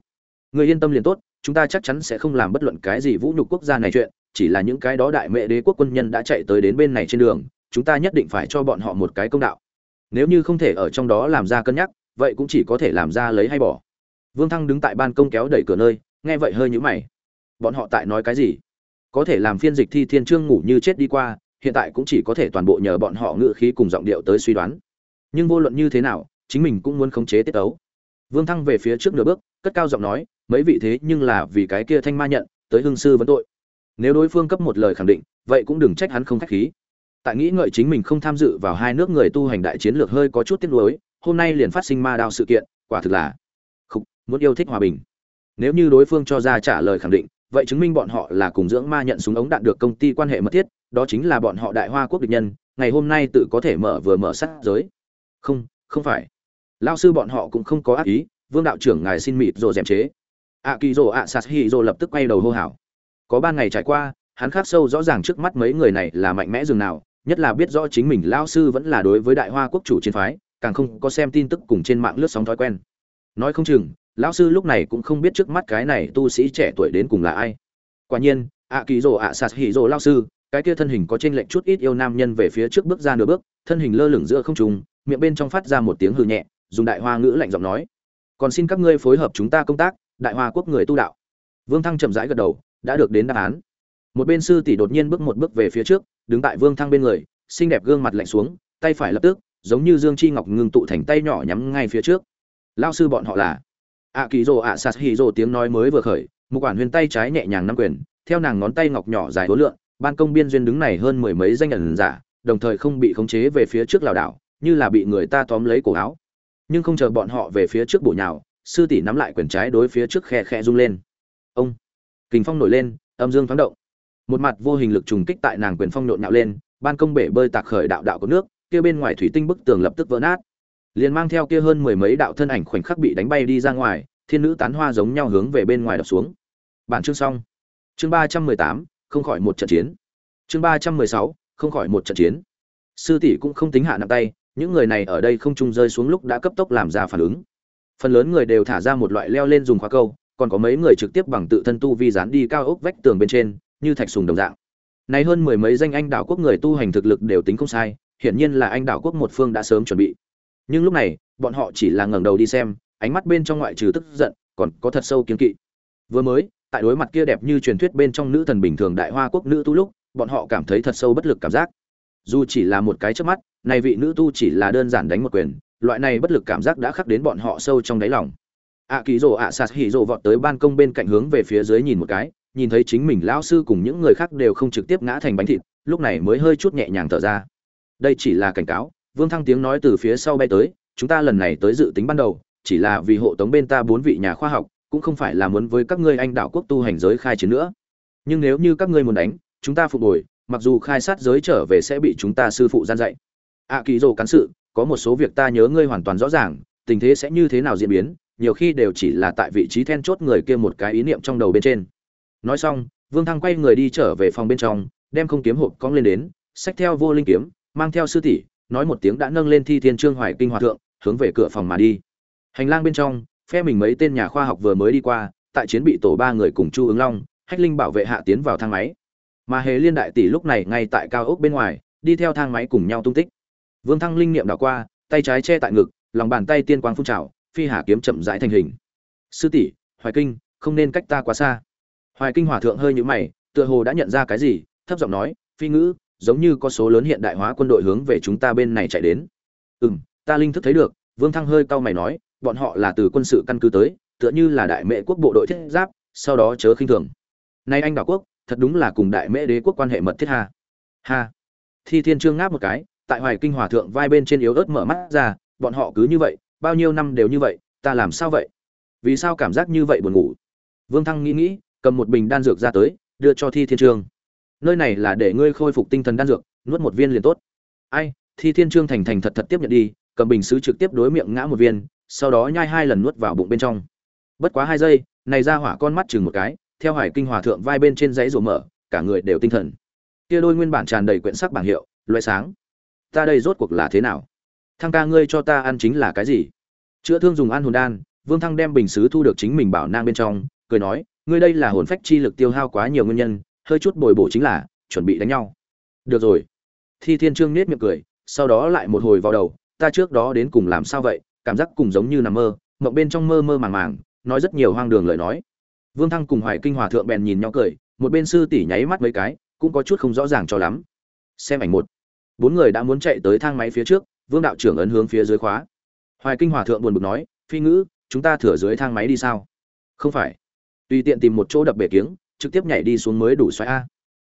người yên tâm liền tốt, chúng ta chắc chắn sẽ không làm bất luận cái gì vũ nhục quốc gia này chuyện, chỉ là những cái đó đại mẹ đế quốc quân nhân đã chạy tới đến bên này trên đường, chúng ta nhất định phải cho bọn họ một cái công đạo. Nếu như không thể ở trong đó làm ra cân nhắc, vậy cũng chỉ có thể làm ra lấy hay bỏ. Vương thăng đứng tại ban công kéo đẩy cửa nơi, nghe vậy hơi nhũ mày. Bọn họ tại nói cái gì? Có thể làm phiên dịch thi thiên trương ngủ như chết đi qua, hiện tại cũng chỉ có thể toàn bộ nhờ bọn họ ngự khí cùng giọng điệu tới suy đoán nhưng vô luận như thế nào, chính mình cũng muốn khống chế tiết tấu. Vương thăng về phía trước nửa bước, cất cao giọng nói, mấy vị thế nhưng là vì cái kia thanh ma nhận tới hương sư vấn tội. Nếu đối phương cấp một lời khẳng định, vậy cũng đừng trách hắn không khách khí. Tại nghĩ ngợi chính mình không tham dự vào hai nước người tu hành đại chiến lược hơi có chút tiếc nuối, hôm nay liền phát sinh ma đao sự kiện, quả thực là không muốn yêu thích hòa bình. Nếu như đối phương cho ra trả lời khẳng định, vậy chứng minh bọn họ là cùng dưỡng ma nhận súng ống đạn được công ty quan hệ mật thiết, đó chính là bọn họ đại hoa quốc địch nhân, ngày hôm nay tự có thể mở vừa mở sát giới không không phải. Lao sư bọn họ cũng không có ác ý, vương đạo trưởng ngài xin mịt rồi dèm chế. Ạ kỳ rồ ạ sạt hi rồ lập tức quay đầu hô hào. Có ba ngày trải qua, hắn khắc sâu rõ ràng trước mắt mấy người này là mạnh mẽ dường nào, nhất là biết rõ chính mình lao sư vẫn là đối với đại hoa quốc chủ chiến phái, càng không có xem tin tức cùng trên mạng lướt sóng thói quen. Nói không chừng lão sư lúc này cũng không biết trước mắt cái này tu sĩ trẻ tuổi đến cùng là ai. Quả nhiên ạ kỳ rồ ạ sạt hi rồ lao sư cái kia thân hình có trên lệnh chút ít yêu nam nhân về phía trước bước ra nửa bước, thân hình lơ lửng giữa không trung, miệng bên trong phát ra một tiếng hư nhẹ, dùng đại hoa ngữ lạnh giọng nói, còn xin các ngươi phối hợp chúng ta công tác, đại hoa quốc người tu đạo. Vương thăng chậm rãi gật đầu, đã được đến đáp án. Một bên sư tỷ đột nhiên bước một bước về phía trước, đứng tại vương thăng bên người, xinh đẹp gương mặt lạnh xuống, tay phải lập tức, giống như dương chi ngọc ngưng tụ thành tay nhỏ nhắm ngay phía trước. Lao sư bọn họ là? Ạ kỳ rồ ạ sạt hì rồ tiếng nói mới vừa khởi một quản huyền tay trái nhẹ nhàng nắm quyền, theo nàng ngón tay ngọc nhỏ dài hối lượng ban công biên duyên đứng này hơn mười mấy danh ẩn giả, đồng thời không bị khống chế về phía trước lảo đảo, như là bị người ta tóm lấy cổ áo. Nhưng không chờ bọn họ về phía trước bổ nhào, sư tỷ nắm lại quyền trái đối phía trước khe khe rung lên. Ông! Kình phong nổi lên, âm dương thoáng động. Một mặt vô hình lực trùng kích tại nàng quyền phong nhộn nhạo lên, ban công bể bơi tạc khởi đạo đạo có nước, kia bên ngoài thủy tinh bức tường lập tức vỡ nát. Liền mang theo kia hơn mười mấy đạo thân ảnh khoảnh khắc bị đánh bay đi ra ngoài, thiên nữ tán hoa giống nhau hướng về bên ngoài đập xuống. Bản chương xong. Chương ba trăm mười tám không khỏi một trận chiến. Chương ba trăm mười sáu, không khỏi một trận chiến. Sư tỷ cũng không tính hạ nặng tay, những người này ở đây không trung rơi xuống lúc đã cấp tốc làm ra phản ứng. Phần lớn người đều thả ra một loại leo lên dùng khóa câu, còn có mấy người trực tiếp bằng tự thân tu vi dán đi cao ốc vách tường bên trên, như thạch sùng đồng dạng. Này hơn mười mấy danh anh đảo quốc người tu hành thực lực đều tính không sai, hiển nhiên là anh đảo quốc một phương đã sớm chuẩn bị. Nhưng lúc này, bọn họ chỉ là ngẩng đầu đi xem, ánh mắt bên trong ngoại trừ tức giận, còn có thật sâu kiên kỵ. Vừa mới tại đối mặt kia đẹp như truyền thuyết bên trong nữ thần bình thường đại hoa quốc nữ tu lúc, bọn họ cảm thấy thật sâu bất lực cảm giác. Dù chỉ là một cái trước mắt, này vị nữ tu chỉ là đơn giản đánh một quyền, loại này bất lực cảm giác đã khắc đến bọn họ sâu trong đáy lòng. Ạ kỳ rồ ạ sạt hỉ rồ vọt tới ban công bên cạnh hướng về phía dưới nhìn một cái, nhìn thấy chính mình lão sư cùng những người khác đều không trực tiếp ngã thành bánh thịt, lúc này mới hơi chút nhẹ nhàng thở ra. Đây chỉ là cảnh cáo, vương thăng tiếng nói từ phía sau bay tới, chúng ta lần này tới dự tính ban đầu, chỉ là vì hộ tống bên ta bốn vị nhà khoa học cũng không phải là muốn với các ngươi anh đạo quốc tu hành giới khai chiến nữa. Nhưng nếu như các ngươi muốn đánh, chúng ta phục hồi, mặc dù khai sát giới trở về sẽ bị chúng ta sư phụ gian dạy. Ạ kỳ rồ cán sự, có một số việc ta nhớ ngươi hoàn toàn rõ ràng, tình thế sẽ như thế nào diễn biến, nhiều khi đều chỉ là tại vị trí then chốt người kia một cái ý niệm trong đầu bên trên. Nói xong, vương thăng quay người đi trở về phòng bên trong, đem không kiếm hộp cong lên đến, xách theo vô linh kiếm, mang theo sư tỷ, nói một tiếng đã nâng lên thi thiên trương hoài kinh hòa thượng, hướng về cửa phòng mà đi. Hành lang bên trong phe mình mấy tên nhà khoa học vừa mới đi qua, tại chiến bị tổ ba người cùng chu ứng long, hách linh bảo vệ hạ tiến vào thang máy. Mà hề liên đại tỷ lúc này ngay tại cao ốc bên ngoài, đi theo thang máy cùng nhau tung tích. Vương thăng linh niệm đảo qua, tay trái che tại ngực, lòng bàn tay tiên quang phun trào, phi hà kiếm chậm rãi thành hình. Sư tỷ, hoài kinh, không nên cách ta quá xa. Hoài kinh hòa thượng hơi nhũ mày, tựa hồ đã nhận ra cái gì, thấp giọng nói, phi ngữ, giống như có số lớn hiện đại hóa quân đội hướng về chúng ta bên này chạy đến. Ừ m ta linh thức thấy được. Vương thăng hơi cau mày nói bọn họ là từ quân sự căn cứ tới, tựa như là đại mệ quốc bộ đội thiết giáp, sau đó chớ khinh thường. Nay anh đảo quốc, thật đúng là cùng đại mễ đế quốc quan hệ mật thiết ha. Ha. Thi thiên trương ngáp một cái, tại hoài kinh hòa thượng vai bên trên yếu ớt mở mắt ra, bọn họ cứ như vậy, bao nhiêu năm đều như vậy, ta làm sao vậy? Vì sao cảm giác như vậy buồn ngủ? Vương thăng nghĩ nghĩ, cầm một bình đan dược ra tới, đưa cho thi thiên trương. Nơi này là để ngươi khôi phục tinh thần đan dược, nuốt một viên liền tốt. Ai, thi thiên trương thành thành thật thật tiếp nhận đi, cầm bình xứ trực tiếp đối miệng ngã một viên sau đó nhai hai lần nuốt vào bụng bên trong. Bất quá hai giây, này ra hỏa con mắt chừng một cái, theo hải kinh hòa thượng vai bên trên giấy rổ mở, cả người đều tinh thần. Kia đôi nguyên bản tràn đầy quyển sắc bảng hiệu, loại sáng. Ta đây rốt cuộc là thế nào? Thăng ca ngươi cho ta ăn chính là cái gì? Chữa thương dùng ăn hồn đan, vương thăng đem bình xứ thu được chính mình bảo nang bên trong, cười nói, ngươi đây là hồn phách chi lực tiêu hao quá nhiều nguyên nhân, hơi chút bồi bổ chính là, chuẩn bị đánh nhau. Được rồi. Thi thiên trương nết miệng cười, sau đó lại một hồi vào đầu, ta trước đó đến cùng làm sao vậy? Cảm giác cùng giống như nằm mơ, mộng bên trong mơ mơ màng màng, nói rất nhiều hoang đường lời nói. Vương thăng cùng hoài kinh hòa thượng bèn nhìn nhau cười, một bên sư tỷ nháy mắt mấy cái, cũng có chút không rõ ràng cho lắm. Xem ảnh một. Bốn người đã muốn chạy tới thang máy phía trước, vương đạo trưởng ấn hướng phía dưới khóa. Hoài kinh hòa thượng buồn bực nói, phi ngữ, chúng ta thửa dưới thang máy đi sao? Không phải. Tùy tiện tìm một chỗ đập bể kiếng, trực tiếp nhảy đi xuống mới đủ xoáy a.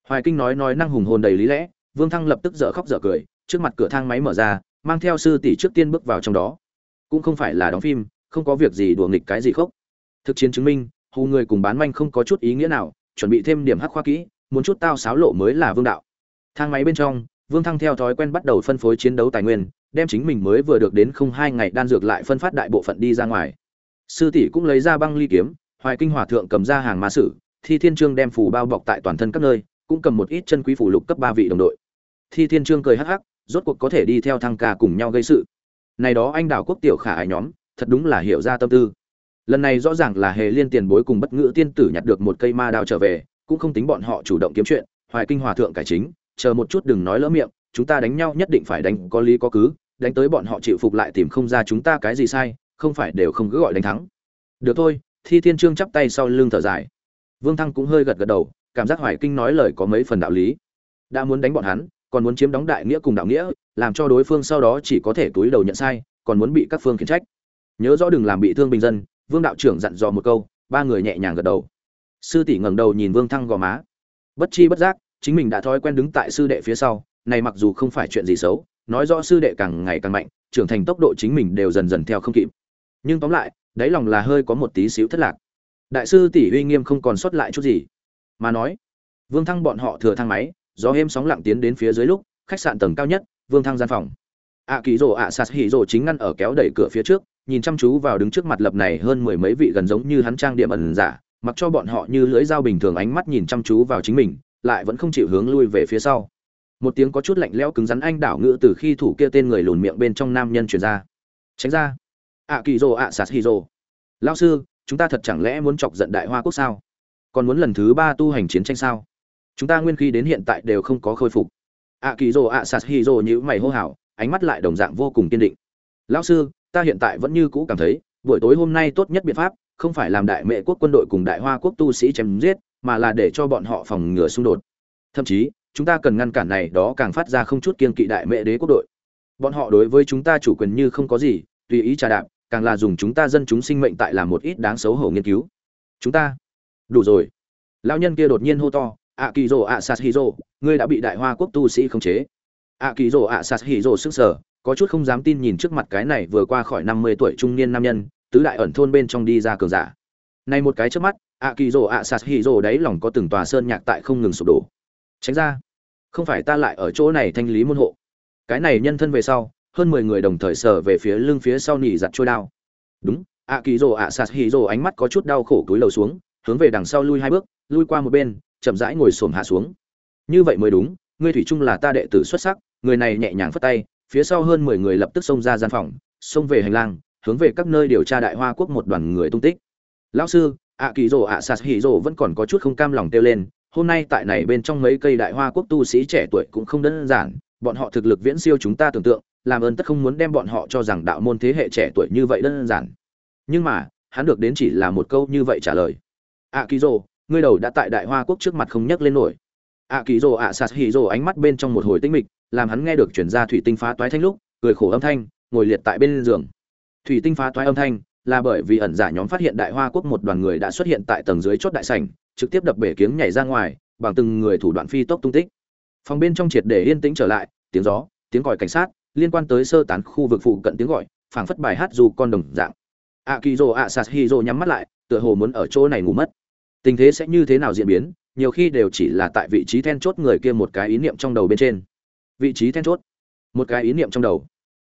Hoài kinh nói nói năng hùng hồn đầy lý lẽ, vương thăng lập tức dở khóc dở cười, trước mặt cửa thang máy mở ra, mang theo sư tỷ trước tiên bước vào trong đó cũng không phải là đóng phim, không có việc gì đùa nghịch cái gì khóc thực chiến chứng minh, hù người cùng bán manh không có chút ý nghĩa nào, chuẩn bị thêm điểm hắc khoa kỹ, muốn chút tao sáo lộ mới là vương đạo. Thang máy bên trong, vương thăng theo thói quen bắt đầu phân phối chiến đấu tài nguyên, đem chính mình mới vừa được đến không hai ngày đan dược lại phân phát đại bộ phận đi ra ngoài. Sư tỷ cũng lấy ra băng ly kiếm, hoài kinh hòa thượng cầm ra hàng ma sử, thi thiên trương đem phủ bao bọc tại toàn thân các nơi, cũng cầm một ít chân quý phủ lục cấp ba vị đồng đội. Thi thiên trương cười hắc hắc, rốt cuộc có thể đi theo thăng ca cùng nhau gây sự này đó anh đào quốc tiểu khả ái nhóm, thật đúng là hiểu ra tâm tư. Lần này rõ ràng là hề liên tiền bối cùng bất ngữ tiên tử nhặt được một cây ma đao trở về, cũng không tính bọn họ chủ động kiếm chuyện, hoài kinh hòa thượng cải chính, chờ một chút đừng nói lỡ miệng, chúng ta đánh nhau nhất định phải đánh, có lý có cứ, đánh tới bọn họ chịu phục lại tìm không ra chúng ta cái gì sai, không phải đều không cứ gọi đánh thắng. Được thôi, thi thiên trương chắp tay sau lưng thở dài. Vương thăng cũng hơi gật gật đầu, cảm giác hoài kinh nói lời có mấy phần đạo lý. Đã muốn đánh bọn hắn còn muốn chiếm đóng đại nghĩa cùng đạo nghĩa, làm cho đối phương sau đó chỉ có thể túi đầu nhận sai, còn muốn bị các phương khiển trách. Nhớ rõ đừng làm bị thương bình dân, vương đạo trưởng dặn dò một câu, ba người nhẹ nhàng gật đầu. Sư tỷ ngẩng đầu nhìn vương thăng gò má. Bất chi bất giác, chính mình đã thói quen đứng tại sư đệ phía sau, này mặc dù không phải chuyện gì xấu, nói rõ sư đệ càng ngày càng mạnh, trưởng thành tốc độ chính mình đều dần dần theo không kịp. Nhưng tóm lại, đáy lòng là hơi có một tí xíu thất lạc. Đại sư tỷ uy nghiêm không còn sót lại chút gì. Mà nói, vương thăng bọn họ thừa thang máy gió êm sóng lặng tiến đến phía dưới lúc, khách sạn tầng cao nhất, vương thăng gian phòng. Ạ kỳ rồ ạ sạt hỉ rồ chính ngăn ở kéo đẩy cửa phía trước, nhìn chăm chú vào đứng trước mặt lập này hơn mười mấy vị gần giống như hắn trang điểm ẩn giả, mặc cho bọn họ như lưỡi dao bình thường ánh mắt nhìn chăm chú vào chính mình, lại vẫn không chịu hướng lui về phía sau. Một tiếng có chút lạnh lẽo cứng rắn anh đảo ngữ từ khi thủ kia tên người lùn miệng bên trong nam nhân truyền ra. Tránh ra. Ạ kỳ rồ ạ sạt hỉ rồ. Lao sư, chúng ta thật chẳng lẽ muốn chọc giận đại hoa quốc sao? Còn muốn lần thứ ba tu hành chiến tranh sao? Chúng ta nguyên khí đến hiện tại đều không có khôi phục. Ạ kỳ rồ ạ sạt hỉ rồ như mày hô hào, ánh mắt lại đồng dạng vô cùng kiên định. Lão sư, ta hiện tại vẫn như cũ cảm thấy, buổi tối hôm nay tốt nhất biện pháp, không phải làm đại mệ quốc quân đội cùng đại hoa quốc tu sĩ chém giết, mà là để cho bọn họ phòng ngừa xung đột. Thậm chí, chúng ta cần ngăn cản này đó càng phát ra không chút kiên kỵ đại mệ đế quốc đội. Bọn họ đối với chúng ta chủ quyền như không có gì, tùy ý trà đạp, càng là dùng chúng ta dân chúng sinh mệnh tại làm một ít đáng xấu hổ nghiên cứu. Chúng ta. Đủ rồi. Lão nhân kia đột nhiên hô to ạ kỳ rồ ạ sas hi rồ ngươi đã bị đại hoa quốc tu sĩ khống chế. Ạ kỳ rồ ạ sas hi rồ sức sở, có chút không dám tin nhìn trước mặt cái này vừa qua khỏi năm mươi tuổi trung niên nam nhân, tứ đại ẩn thôn bên trong đi ra cường giả. Này một cái trước mắt ạ kỳ rồ ạ sas hi rồ đấy lòng có từng tòa sơn nhạc tại không ngừng sụp đổ. Tránh ra, không phải ta lại ở chỗ này thanh lý môn hộ. Cái này nhân thân về sau, hơn mười người đồng thời sờ về phía lưng phía sau nỉ giặt trôi đao. Đúng ạ kỳ rồ ạ sas hì rồ ánh mắt có chút đau khổ cúi lầu xuống, hướng về đằng sau lui hai bước, lui qua một bên chậm rãi ngồi xổm hạ xuống. Như vậy mới đúng, ngươi thủy trung là ta đệ tử xuất sắc, người này nhẹ nhàng phất tay, phía sau hơn mười người lập tức xông ra gian phòng, xông về hành lang, hướng về các nơi điều tra đại hoa quốc một đoàn người tung tích. Lão sư ạ kỳ rồ ạ sạt hỉ rồ vẫn còn có chút không cam lòng tiêu lên, hôm nay tại này bên trong mấy cây đại hoa quốc tu sĩ trẻ tuổi cũng không đơn giản, bọn họ thực lực viễn siêu chúng ta tưởng tượng, làm ơn tất không muốn đem bọn họ cho rằng đạo môn thế hệ trẻ tuổi như vậy đơn giản. Nhưng mà, hắn được đến chỉ là một câu như vậy trả lời. Ạ kỳ rồ ngươi đầu đã tại đại hoa quốc trước mặt không nhấc lên nổi. Ạ kỳ rồ ạ sạt hỉ rồ ánh mắt bên trong một hồi tinh mịch, làm hắn nghe được chuyển ra thủy tinh phá toái thanh lúc, cười khổ âm thanh, ngồi liệt tại bên giường. Thủy tinh phá toái âm thanh là bởi vì ẩn giả nhóm phát hiện đại hoa quốc một đoàn người đã xuất hiện tại tầng dưới chốt đại sảnh, trực tiếp đập bể kiếng nhảy ra ngoài, bằng từng người thủ đoạn phi tốc tung tích. Phòng bên trong triệt để yên tĩnh trở lại, tiếng gió, tiếng còi cảnh sát, liên quan tới sơ tán khu vực phụ cận tiếng gọi, phảng phất bài hát dù con đồng dạng. A kỳ rồ, a sạt hì rồ nhắm mắt lại, tựa hồ muốn ở chỗ này ngủ mất tình thế sẽ như thế nào diễn biến, nhiều khi đều chỉ là tại vị trí then chốt người kia một cái ý niệm trong đầu bên trên. Vị trí then chốt? Một cái ý niệm trong đầu.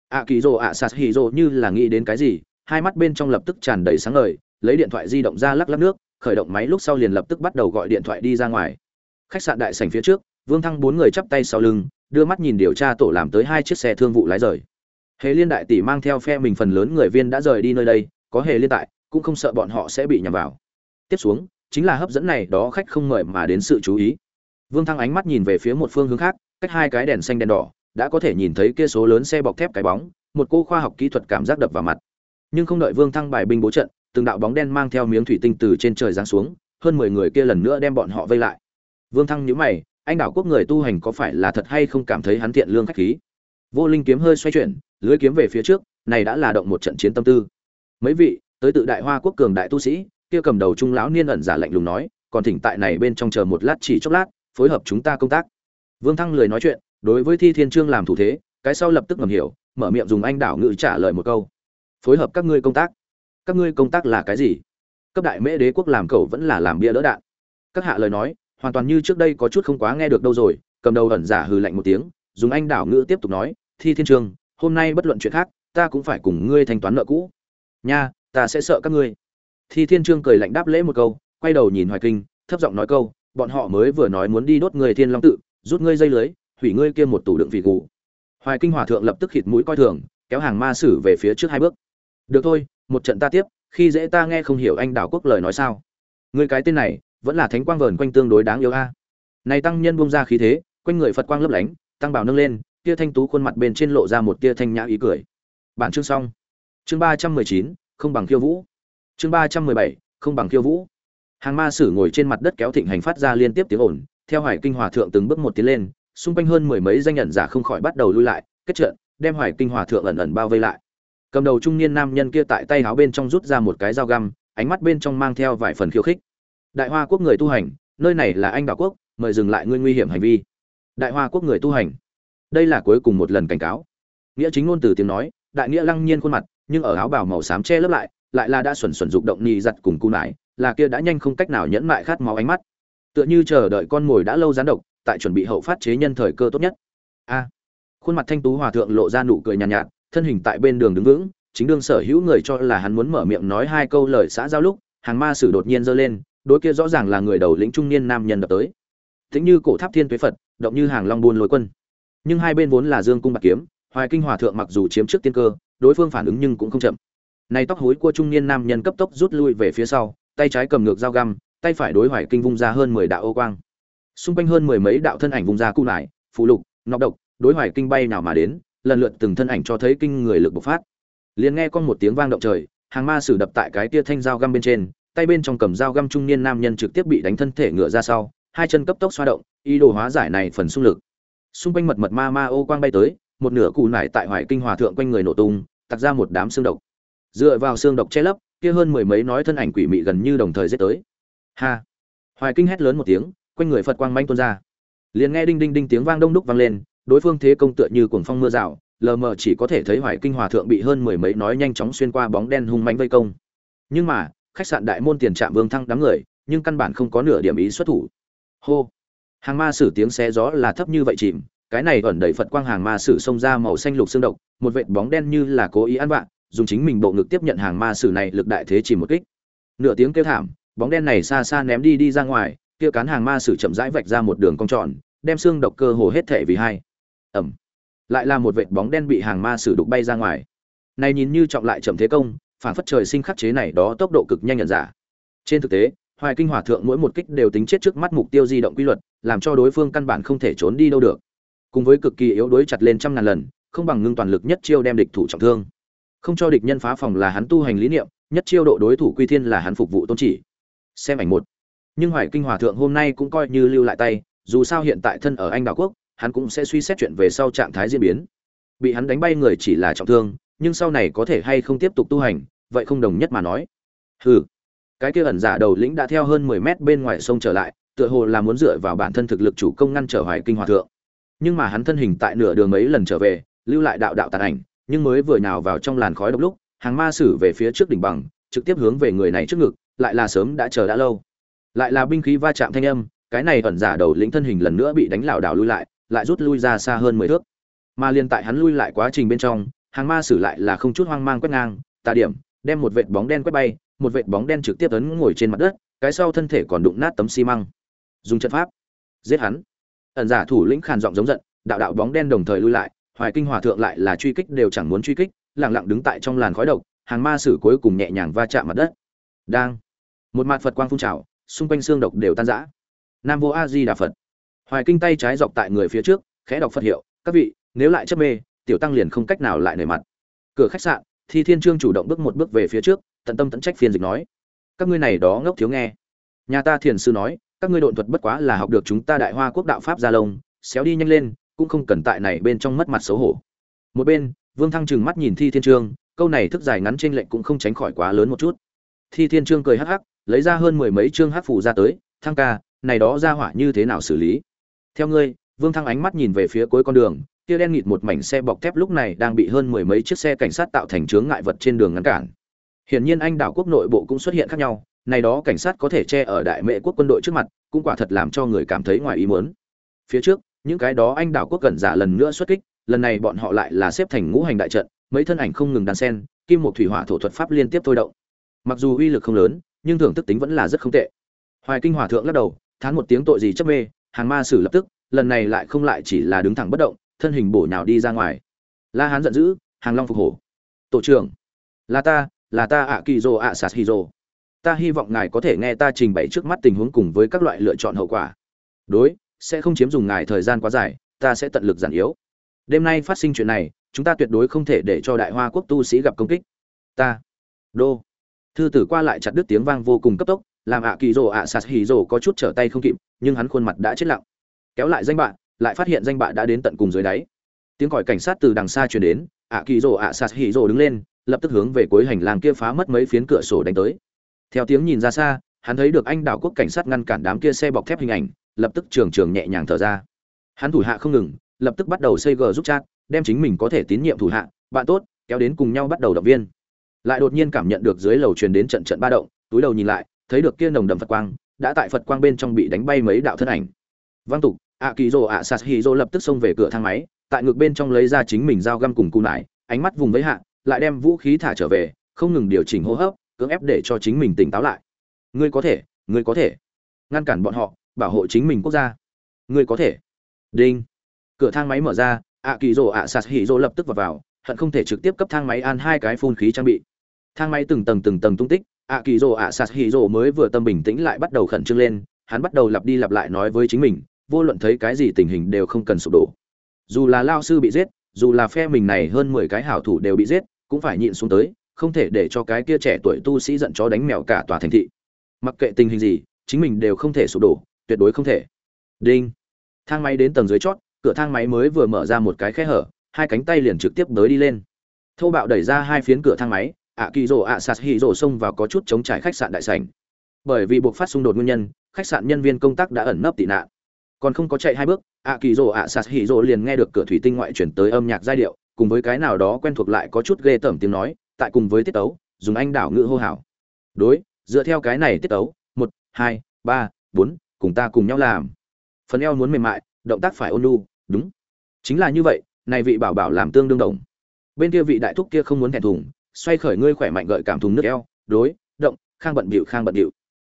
A kỳ rồ a sas Hì rồ như là nghĩ đến cái gì, hai mắt bên trong lập tức tràn đầy sáng ngời, lấy điện thoại di động ra lắc lắc nước, khởi động máy lúc sau liền lập tức bắt đầu gọi điện thoại đi ra ngoài. Khách sạn đại sảnh phía trước, vương thăng bốn người chắp tay sau lưng, đưa mắt nhìn điều tra tổ làm tới hai chiếc xe thương vụ lái rời. Hề liên đại tỷ mang theo phe mình phần lớn người viên đã rời đi nơi đây, có hề liên tại, cũng không sợ bọn họ sẽ bị nhầm vào. Tiếp xuống chính là hấp dẫn này đó khách không mời mà đến sự chú ý. Vương thăng ánh mắt nhìn về phía một phương hướng khác, cách hai cái đèn xanh đèn đỏ, đã có thể nhìn thấy kia số lớn xe bọc thép cái bóng, một cô khoa học kỹ thuật cảm giác đập vào mặt. Nhưng không đợi vương thăng bài binh bố trận, từng đạo bóng đen mang theo miếng thủy tinh từ trên trời giáng xuống, hơn mười người kia lần nữa đem bọn họ vây lại. Vương thăng nhíu mày, anh đảo quốc người tu hành có phải là thật hay không cảm thấy hắn thiện lương khách khí? Vô linh kiếm hơi xoay chuyển, lưới kiếm về phía trước, này đã là động một trận chiến tâm tư. Mấy vị, tới tự đại hoa quốc cường đại tu sĩ kia cầm đầu trung lão niên ẩn giả lạnh lùng nói, còn thỉnh tại này bên trong chờ một lát chỉ chốc lát, phối hợp chúng ta công tác. Vương thăng lười nói chuyện, đối với thi thiên trương làm thủ thế, cái sau lập tức ngầm hiểu, mở miệng dùng anh đảo ngữ trả lời một câu. Phối hợp các ngươi công tác. Các ngươi công tác là cái gì? Cấp đại mễ đế quốc làm cầu vẫn là làm bia đỡ đạn. Các hạ lời nói, hoàn toàn như trước đây có chút không quá nghe được đâu rồi, cầm đầu ẩn giả hừ lạnh một tiếng, dùng anh đảo ngữ tiếp tục nói, thi thiên trương, hôm nay bất luận chuyện khác, ta cũng phải cùng ngươi thanh toán nợ cũ. Nha, ta sẽ sợ các ngươi thi thiên trương cười lạnh đáp lễ một câu, quay đầu nhìn hoài kinh, thấp giọng nói câu, bọn họ mới vừa nói muốn đi đốt người thiên long tự, rút ngươi dây lưới, hủy ngươi kia một tủ đựng vị cụ hoài kinh hòa thượng lập tức khịt mũi coi thường, kéo hàng ma sử về phía trước hai bước. Được thôi, một trận ta tiếp, khi dễ ta nghe không hiểu anh đảo quốc lời nói sao. Ngươi cái tên này, vẫn là thánh quang vờn quanh tương đối đáng yêu a. Này tăng nhân buông ra khí thế, quanh người phật quang lấp lánh, tăng bảo nâng lên kia thanh tú khuôn mặt bên trên lộ ra một tia thanh nhã ý cười. Bản chương xong. Chương ba trăm mười chín, không bằng khiêu vũ chương ba trăm mười bảy, không bằng khiêu vũ. Hàng ma sử ngồi trên mặt đất kéo thịnh hành phát ra liên tiếp tiếng ồn, theo hoài kinh hòa thượng từng bước một tiến lên, xung quanh hơn mười mấy danh nhận giả không khỏi bắt đầu lui lại, kết trận, đem hoài kinh hòa thượng ẩn ẩn bao vây lại. Cầm đầu trung niên nam nhân kia tại tay áo bên trong rút ra một cái dao găm, ánh mắt bên trong mang theo vài phần khiêu khích. Đại hoa quốc người tu hành, nơi này là anh đảo quốc, mời dừng lại ngươi nguy hiểm hành vi. Đại hoa quốc người tu hành. Đây là cuối cùng một lần cảnh cáo. Nghĩa chính ngôn từ tiếng nói, đại nghĩa lăng nhiên khuôn mặt, nhưng ở áo bào màu xám che lấp lại lại là đã xuẩn xuẩn dục động nhì giặt cùng cu nải là kia đã nhanh không cách nào nhẫn mại khát máu ánh mắt. Tựa như chờ đợi con mồi đã lâu gián độc tại chuẩn bị hậu phát chế nhân thời cơ tốt nhất. A. À, khuôn mặt thanh tú hòa thượng lộ ra nụ cười nhàn nhạt, nhạt thân hình tại bên đường đứng vững chính đương sở hữu người cho là hắn muốn mở miệng nói hai câu lời xã giao lúc hàng ma sử đột nhiên giơ lên đối kia rõ ràng là người đầu lĩnh trung niên nam nhân đập tới. Thính như cổ tháp thiên tuế phật động như hàng long buôn lối quân. Nhưng hai bên vốn là dương cung bạc kiếm hoài kinh hòa thượng mặc dù chiếm trước tiên cơ đối phương phản ứng nhưng cũng không chậm này tóc hối của trung niên nam nhân cấp tốc rút lui về phía sau, tay trái cầm ngược dao găm, tay phải đối hoài kinh vung ra hơn mười đạo ô quang. Xung quanh hơn mười mấy đạo thân ảnh vung ra cu lại phụ lục nọc độc, đối hoài kinh bay nào mà đến, lần lượt từng thân ảnh cho thấy kinh người lực bộc phát. Liền nghe con một tiếng vang động trời, hàng ma sử đập tại cái tia thanh dao găm bên trên, tay bên trong cầm dao găm trung niên nam nhân trực tiếp bị đánh thân thể ngựa ra sau, hai chân cấp tốc xoa động, ý đồ hóa giải này phần xung lực. Xung quanh mật mật ma ma ô quang bay tới, một nửa cụ nải tại hoài kinh hòa thượng quanh người nổ tung tặc ra một đám xương độc dựa vào xương độc che lấp, kia hơn mười mấy nói thân ảnh quỷ mị gần như đồng thời giết tới. Ha! Hoài kinh hét lớn một tiếng, quanh người phật quang manh tuôn ra. Liền nghe đinh đinh đinh tiếng vang đông đúc vang lên, đối phương thế công tựa như cuồng phong mưa rào, lờ mờ chỉ có thể thấy hoài kinh hòa thượng bị hơn mười mấy nói nhanh chóng xuyên qua bóng đen hung mãnh vây công. Nhưng mà, khách sạn đại môn tiền trạm vương thăng đám người, nhưng căn bản không có nửa điểm ý xuất thủ. Hô! Hàng ma sử tiếng xé gió là thấp như vậy chìm, cái này ẩn đầy phật quang hàng ma sử xông ra màu xanh lục xương độc, một vệt bóng đen như là cố ý ăn bạn dùng chính mình bộ ngực tiếp nhận hàng ma sử này lực đại thế chỉ một kích. Nửa tiếng kêu thảm, bóng đen này xa xa ném đi đi ra ngoài, kia cán hàng ma sử chậm rãi vạch ra một đường cong tròn, đem xương độc cơ hồ hết thể vì hai. Ẩm lại là một vệt bóng đen bị hàng ma sử đục bay ra ngoài. Này nhìn như trọng lại chậm thế công, phản phất trời sinh khắc chế này đó tốc độ cực nhanh nhận giả. Trên thực tế, hoài kinh hỏa thượng mỗi một kích đều tính chết trước mắt mục tiêu di động quy luật, làm cho đối phương căn bản không thể trốn đi đâu được. Cùng với cực kỳ yếu đối chặt lên trăm ngàn lần, không bằng ngưng toàn lực nhất chiêu đem địch thủ trọng thương không cho địch nhân phá phòng là hắn tu hành lý niệm, nhất chiêu độ đối thủ quy thiên là hắn phục vụ tôn chỉ. Xem ảnh một. Nhưng hoài kinh hòa thượng hôm nay cũng coi như lưu lại tay, dù sao hiện tại thân ở anh đảo quốc, hắn cũng sẽ suy xét chuyện về sau trạng thái diễn biến. Bị hắn đánh bay người chỉ là trọng thương, nhưng sau này có thể hay không tiếp tục tu hành, vậy không đồng nhất mà nói. Hừ. Cái kia ẩn giả đầu lĩnh đã theo hơn mười mét bên ngoài sông trở lại, tựa hồ là muốn dựa vào bản thân thực lực chủ công ngăn trở hoài kinh hòa thượng. Nhưng mà hắn thân hình tại nửa đường mấy lần trở về, lưu lại đạo đạo tàn ảnh nhưng mới vừa nhào vào trong làn khói độc lúc, hàng ma sử về phía trước đỉnh bằng, trực tiếp hướng về người này trước ngực, lại là sớm đã chờ đã lâu. Lại là binh khí va chạm thanh âm, cái này ẩn giả đầu lĩnh thân hình lần nữa bị đánh lảo đảo lui lại lại rút lui ra xa hơn mười thước. Mà liên tại hắn lui lại quá trình bên trong, hàng ma sử lại là không chút hoang mang quét ngang, tà điểm, đem một vệt bóng đen quét bay, một vệt bóng đen trực tiếp ấn ngồi trên mặt đất, cái sau thân thể còn đụng nát tấm xi măng. Dùng trận pháp, giết hắn. Ẩn giả thủ lĩnh khàn giọng giống giận, đạo đạo bóng đen đồng thời lui lại hoài kinh hòa thượng lại là truy kích đều chẳng muốn truy kích lẳng lặng đứng tại trong làn khói độc, hàng ma sử cuối cùng nhẹ nhàng va chạm mặt đất. Đang, một mặt phật quang phun trào, xung quanh xương độc đều tan rã. Nam vô a di đà phật. Hoài kinh tay trái dọc tại người phía trước, khẽ đọc phật hiệu, các vị, nếu lại chấp mê, tiểu tăng liền không cách nào lại nề mặt. Cửa khách sạn, thi thiên trương chủ động bước một bước về phía trước, tận tâm tận trách phiên dịch nói, các ngươi này đó ngốc thiếu nghe. Nhà ta thiền sư nói, các ngươi độn thuật bất quá là học được chúng ta đại hoa quốc đạo pháp gia lông, xéo đi nhanh lên cũng không cần tại này bên trong mất mặt xấu hổ. Một bên, vương thăng trừng mắt nhìn thi thiên trương, câu này thức dài ngắn trên lệnh cũng không tránh khỏi quá lớn một chút. Thi thiên trương cười hắc hắc, lấy ra hơn mười mấy chương hắc phủ ra tới, thăng ca, này đó ra hỏa như thế nào xử lý? Theo ngươi. Vương thăng ánh mắt nhìn về phía cuối con đường, kia đen nghịt một mảnh xe bọc thép lúc này đang bị hơn mười mấy chiếc xe cảnh sát tạo thành chướng ngại vật trên đường ngăn cản. Hiển nhiên anh đảo quốc nội bộ cũng xuất hiện khác nhau, này đó cảnh sát có thể che ở đại mệ quốc quân đội trước mặt, cũng quả thật làm cho người cảm thấy ngoài ý muốn. Phía trước những cái đó anh đảo quốc cẩn giả lần nữa xuất kích, lần này bọn họ lại là xếp thành ngũ hành đại trận, mấy thân ảnh không ngừng đan sen, kim một thủy hỏa thổ thuật pháp liên tiếp thôi động. Mặc dù uy lực không lớn, nhưng thưởng thức tính vẫn là rất không tệ. Hoài kinh hòa thượng lắc đầu, thán một tiếng tội gì chấp mê, hàng ma sử lập tức, lần này lại không lại chỉ là đứng thẳng bất động, thân hình bổ nhào đi ra ngoài. La hán giận dữ, hàng long phục hổ. Tổ trưởng, là ta là ta ạ kỳ rồ ạ sạt hy rồ ta hy vọng ngài có thể nghe ta trình bày trước mắt tình huống cùng với các loại lựa chọn hậu quả. Đối sẽ không chiếm dùng ngài thời gian quá dài, ta sẽ tận lực giản yếu. Đêm nay phát sinh chuyện này, chúng ta tuyệt đối không thể để cho đại hoa quốc tu sĩ gặp công kích. Ta, đô. Thư tử qua lại chặt đứt tiếng vang vô cùng cấp tốc, làm ạ kỳ rồ ạ sạt hì rồ có chút trở tay không kịp, nhưng hắn khuôn mặt đã chết lặng. Kéo lại danh bạ, lại phát hiện danh bạ đã đến tận cùng dưới đáy. Tiếng còi cảnh sát từ đằng xa truyền đến, ạ kỳ rồ ạ sạt hì rồ đứng lên, lập tức hướng về cuối hành lang kia phá mất mấy phiến cửa sổ đánh tới. Theo tiếng nhìn ra xa, hắn thấy được anh đảo quốc cảnh sát ngăn cản đám kia xe bọc thép hình ảnh lập tức trường trường nhẹ nhàng thở ra. Hắn thủ hạ không ngừng, lập tức bắt đầu xây gờ giúp chat, đem chính mình có thể tín nhiệm thủ hạ, bạn tốt, kéo đến cùng nhau bắt đầu động viên. Lại đột nhiên cảm nhận được dưới lầu truyền đến trận trận ba động, túi đầu nhìn lại, thấy được kia nồng đậm phật quang, đã tại phật quang bên trong bị đánh bay mấy đạo thân ảnh. Vang tục ạ kỳ rồ ạ sạt hì rồ lập tức xông về cửa thang máy, tại ngược bên trong lấy ra chính mình dao găm cùng cù nải, ánh mắt vùng với hạ, lại đem vũ khí thả trở về, không ngừng điều chỉnh hô hấp, cưỡng ép để cho chính mình tỉnh táo lại. Ngươi có thể, ngươi có thể. Ngăn cản bọn họ bảo hộ chính mình quốc gia. Ngươi có thể. Đinh. Cửa thang máy mở ra, ạ kỳ rồ ạ sạt hỉ rỗ lập tức vào vào, hận không thể trực tiếp cấp thang máy an hai cái phun khí trang bị. Thang máy từng tầng từng tầng tung tích, ạ kỳ rồ ạ sạt hỉ rỗ mới vừa tâm bình tĩnh lại bắt đầu khẩn trương lên, hắn bắt đầu lặp đi lặp lại nói với chính mình, vô luận thấy cái gì tình hình đều không cần sụp đổ. Dù là lao sư bị giết, dù là phe mình này hơn mười cái hảo thủ đều bị giết, cũng phải nhịn xuống tới, không thể để cho cái kia trẻ tuổi tu sĩ giận chó đánh mèo cả tòa thành thị. Mặc kệ tình hình gì, chính mình đều không thể sụp đổ tuyệt đối không thể. Đinh. Thang máy đến tầng dưới chót, cửa thang máy mới vừa mở ra một cái khe hở, hai cánh tay liền trực tiếp tới đi lên. Thô bạo đẩy ra hai phiến cửa thang máy ạ kỳ rồ ạ sạt hì rồ xông vào có chút chống trải khách sạn đại sảnh. Bởi vì buộc phát xung đột nguyên nhân, khách sạn nhân viên công tác đã ẩn nấp tị nạn. Còn không có chạy hai bước ạ kỳ rồ ạ sạt hì rồ liền nghe được cửa thủy tinh ngoại chuyển tới âm nhạc giai điệu, cùng với cái nào đó quen thuộc lại có chút ghê tởm tiếng nói, tại cùng với tiết tấu, dùng anh đảo ngữ hô hào. Đối, dựa theo cái này tiết tấu, một, hai, ba, bốn cùng ta cùng nhau làm. Phần eo muốn mềm mại, động tác phải ôn nhu, đúng. Chính là như vậy, này vị bảo bảo làm tương đương đồng. Bên kia vị đại thúc kia không muốn thẹn thùng, xoay khởi ngươi khỏe mạnh gợi cảm thùng nước eo, đối, động, khang bận bịu, khang bận bịu.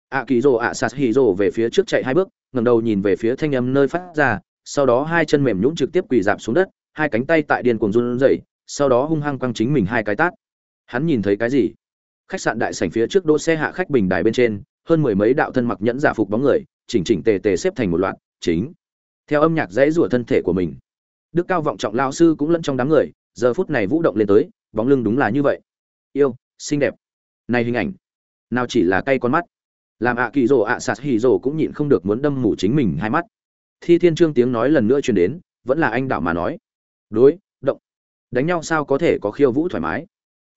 Ạ kỳ rồ ạ sạt hì rồ về phía trước chạy hai bước, ngẩng đầu nhìn về phía thanh âm nơi phát ra, sau đó hai chân mềm nhũn trực tiếp quỳ dạp xuống đất, hai cánh tay tại điên cuồng run rẩy, sau đó hung hăng quăng chính mình hai cái tát. Hắn nhìn thấy cái gì? Khách sạn đại sảnh phía trước đỗ xe hạ khách bình đài bên trên, hơn mười mấy đạo thân mặc nhẫn giả phục bóng người chỉnh chỉnh tề tề xếp thành một loạt, chính. Theo âm nhạc dãy rủa thân thể của mình, đức cao vọng trọng lao sư cũng lẫn trong đám người, giờ phút này vũ động lên tới, bóng lưng đúng là như vậy. Yêu, xinh đẹp. Này hình ảnh, nào chỉ là cay con mắt. Làm ạ kỳ rồ ạ sạt hì rồ cũng nhịn không được muốn đâm mù chính mình hai mắt. Thi thiên trương tiếng nói lần nữa truyền đến, vẫn là anh đạo mà nói. Đối, động. Đánh nhau sao có thể có khiêu vũ thoải mái?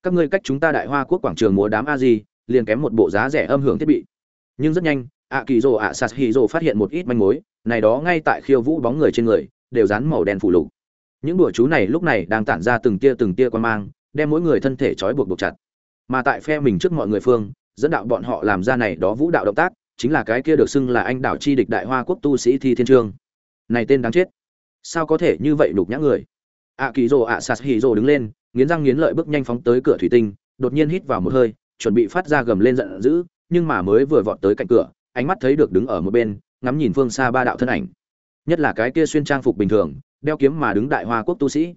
Các ngươi cách chúng ta đại hoa quốc quảng trường múa đám a di, liền kém một bộ giá rẻ âm hưởng thiết bị. Nhưng rất nhanh ạ kỳ rồ ạ sạt hì rồ phát hiện một ít manh mối, này đó ngay tại khiêu vũ bóng người trên người, đều dán màu đen phủ lục. Những đùa chú này lúc này đang tản ra từng tia từng tia quan mang, đem mỗi người thân thể trói buộc buộc chặt. Mà tại phe mình trước mọi người phương, dẫn đạo bọn họ làm ra này đó vũ đạo động tác, chính là cái kia được xưng là anh đảo chi địch đại hoa quốc tu sĩ thi thiên trương. Này tên đáng chết. Sao có thể như vậy đục nhã người? Ạ kỳ rồ ạ sạt hì rồ đứng lên, nghiến răng nghiến lợi bước nhanh phóng tới cửa thủy tinh, đột nhiên hít vào một hơi, chuẩn bị phát ra gầm lên giận dữ, nhưng mà mới vừa vọt tới cạnh cửa ánh mắt thấy được đứng ở một bên, ngắm nhìn phương xa ba đạo thân ảnh. Nhất là cái kia xuyên trang phục bình thường, đeo kiếm mà đứng đại hoa quốc tu sĩ.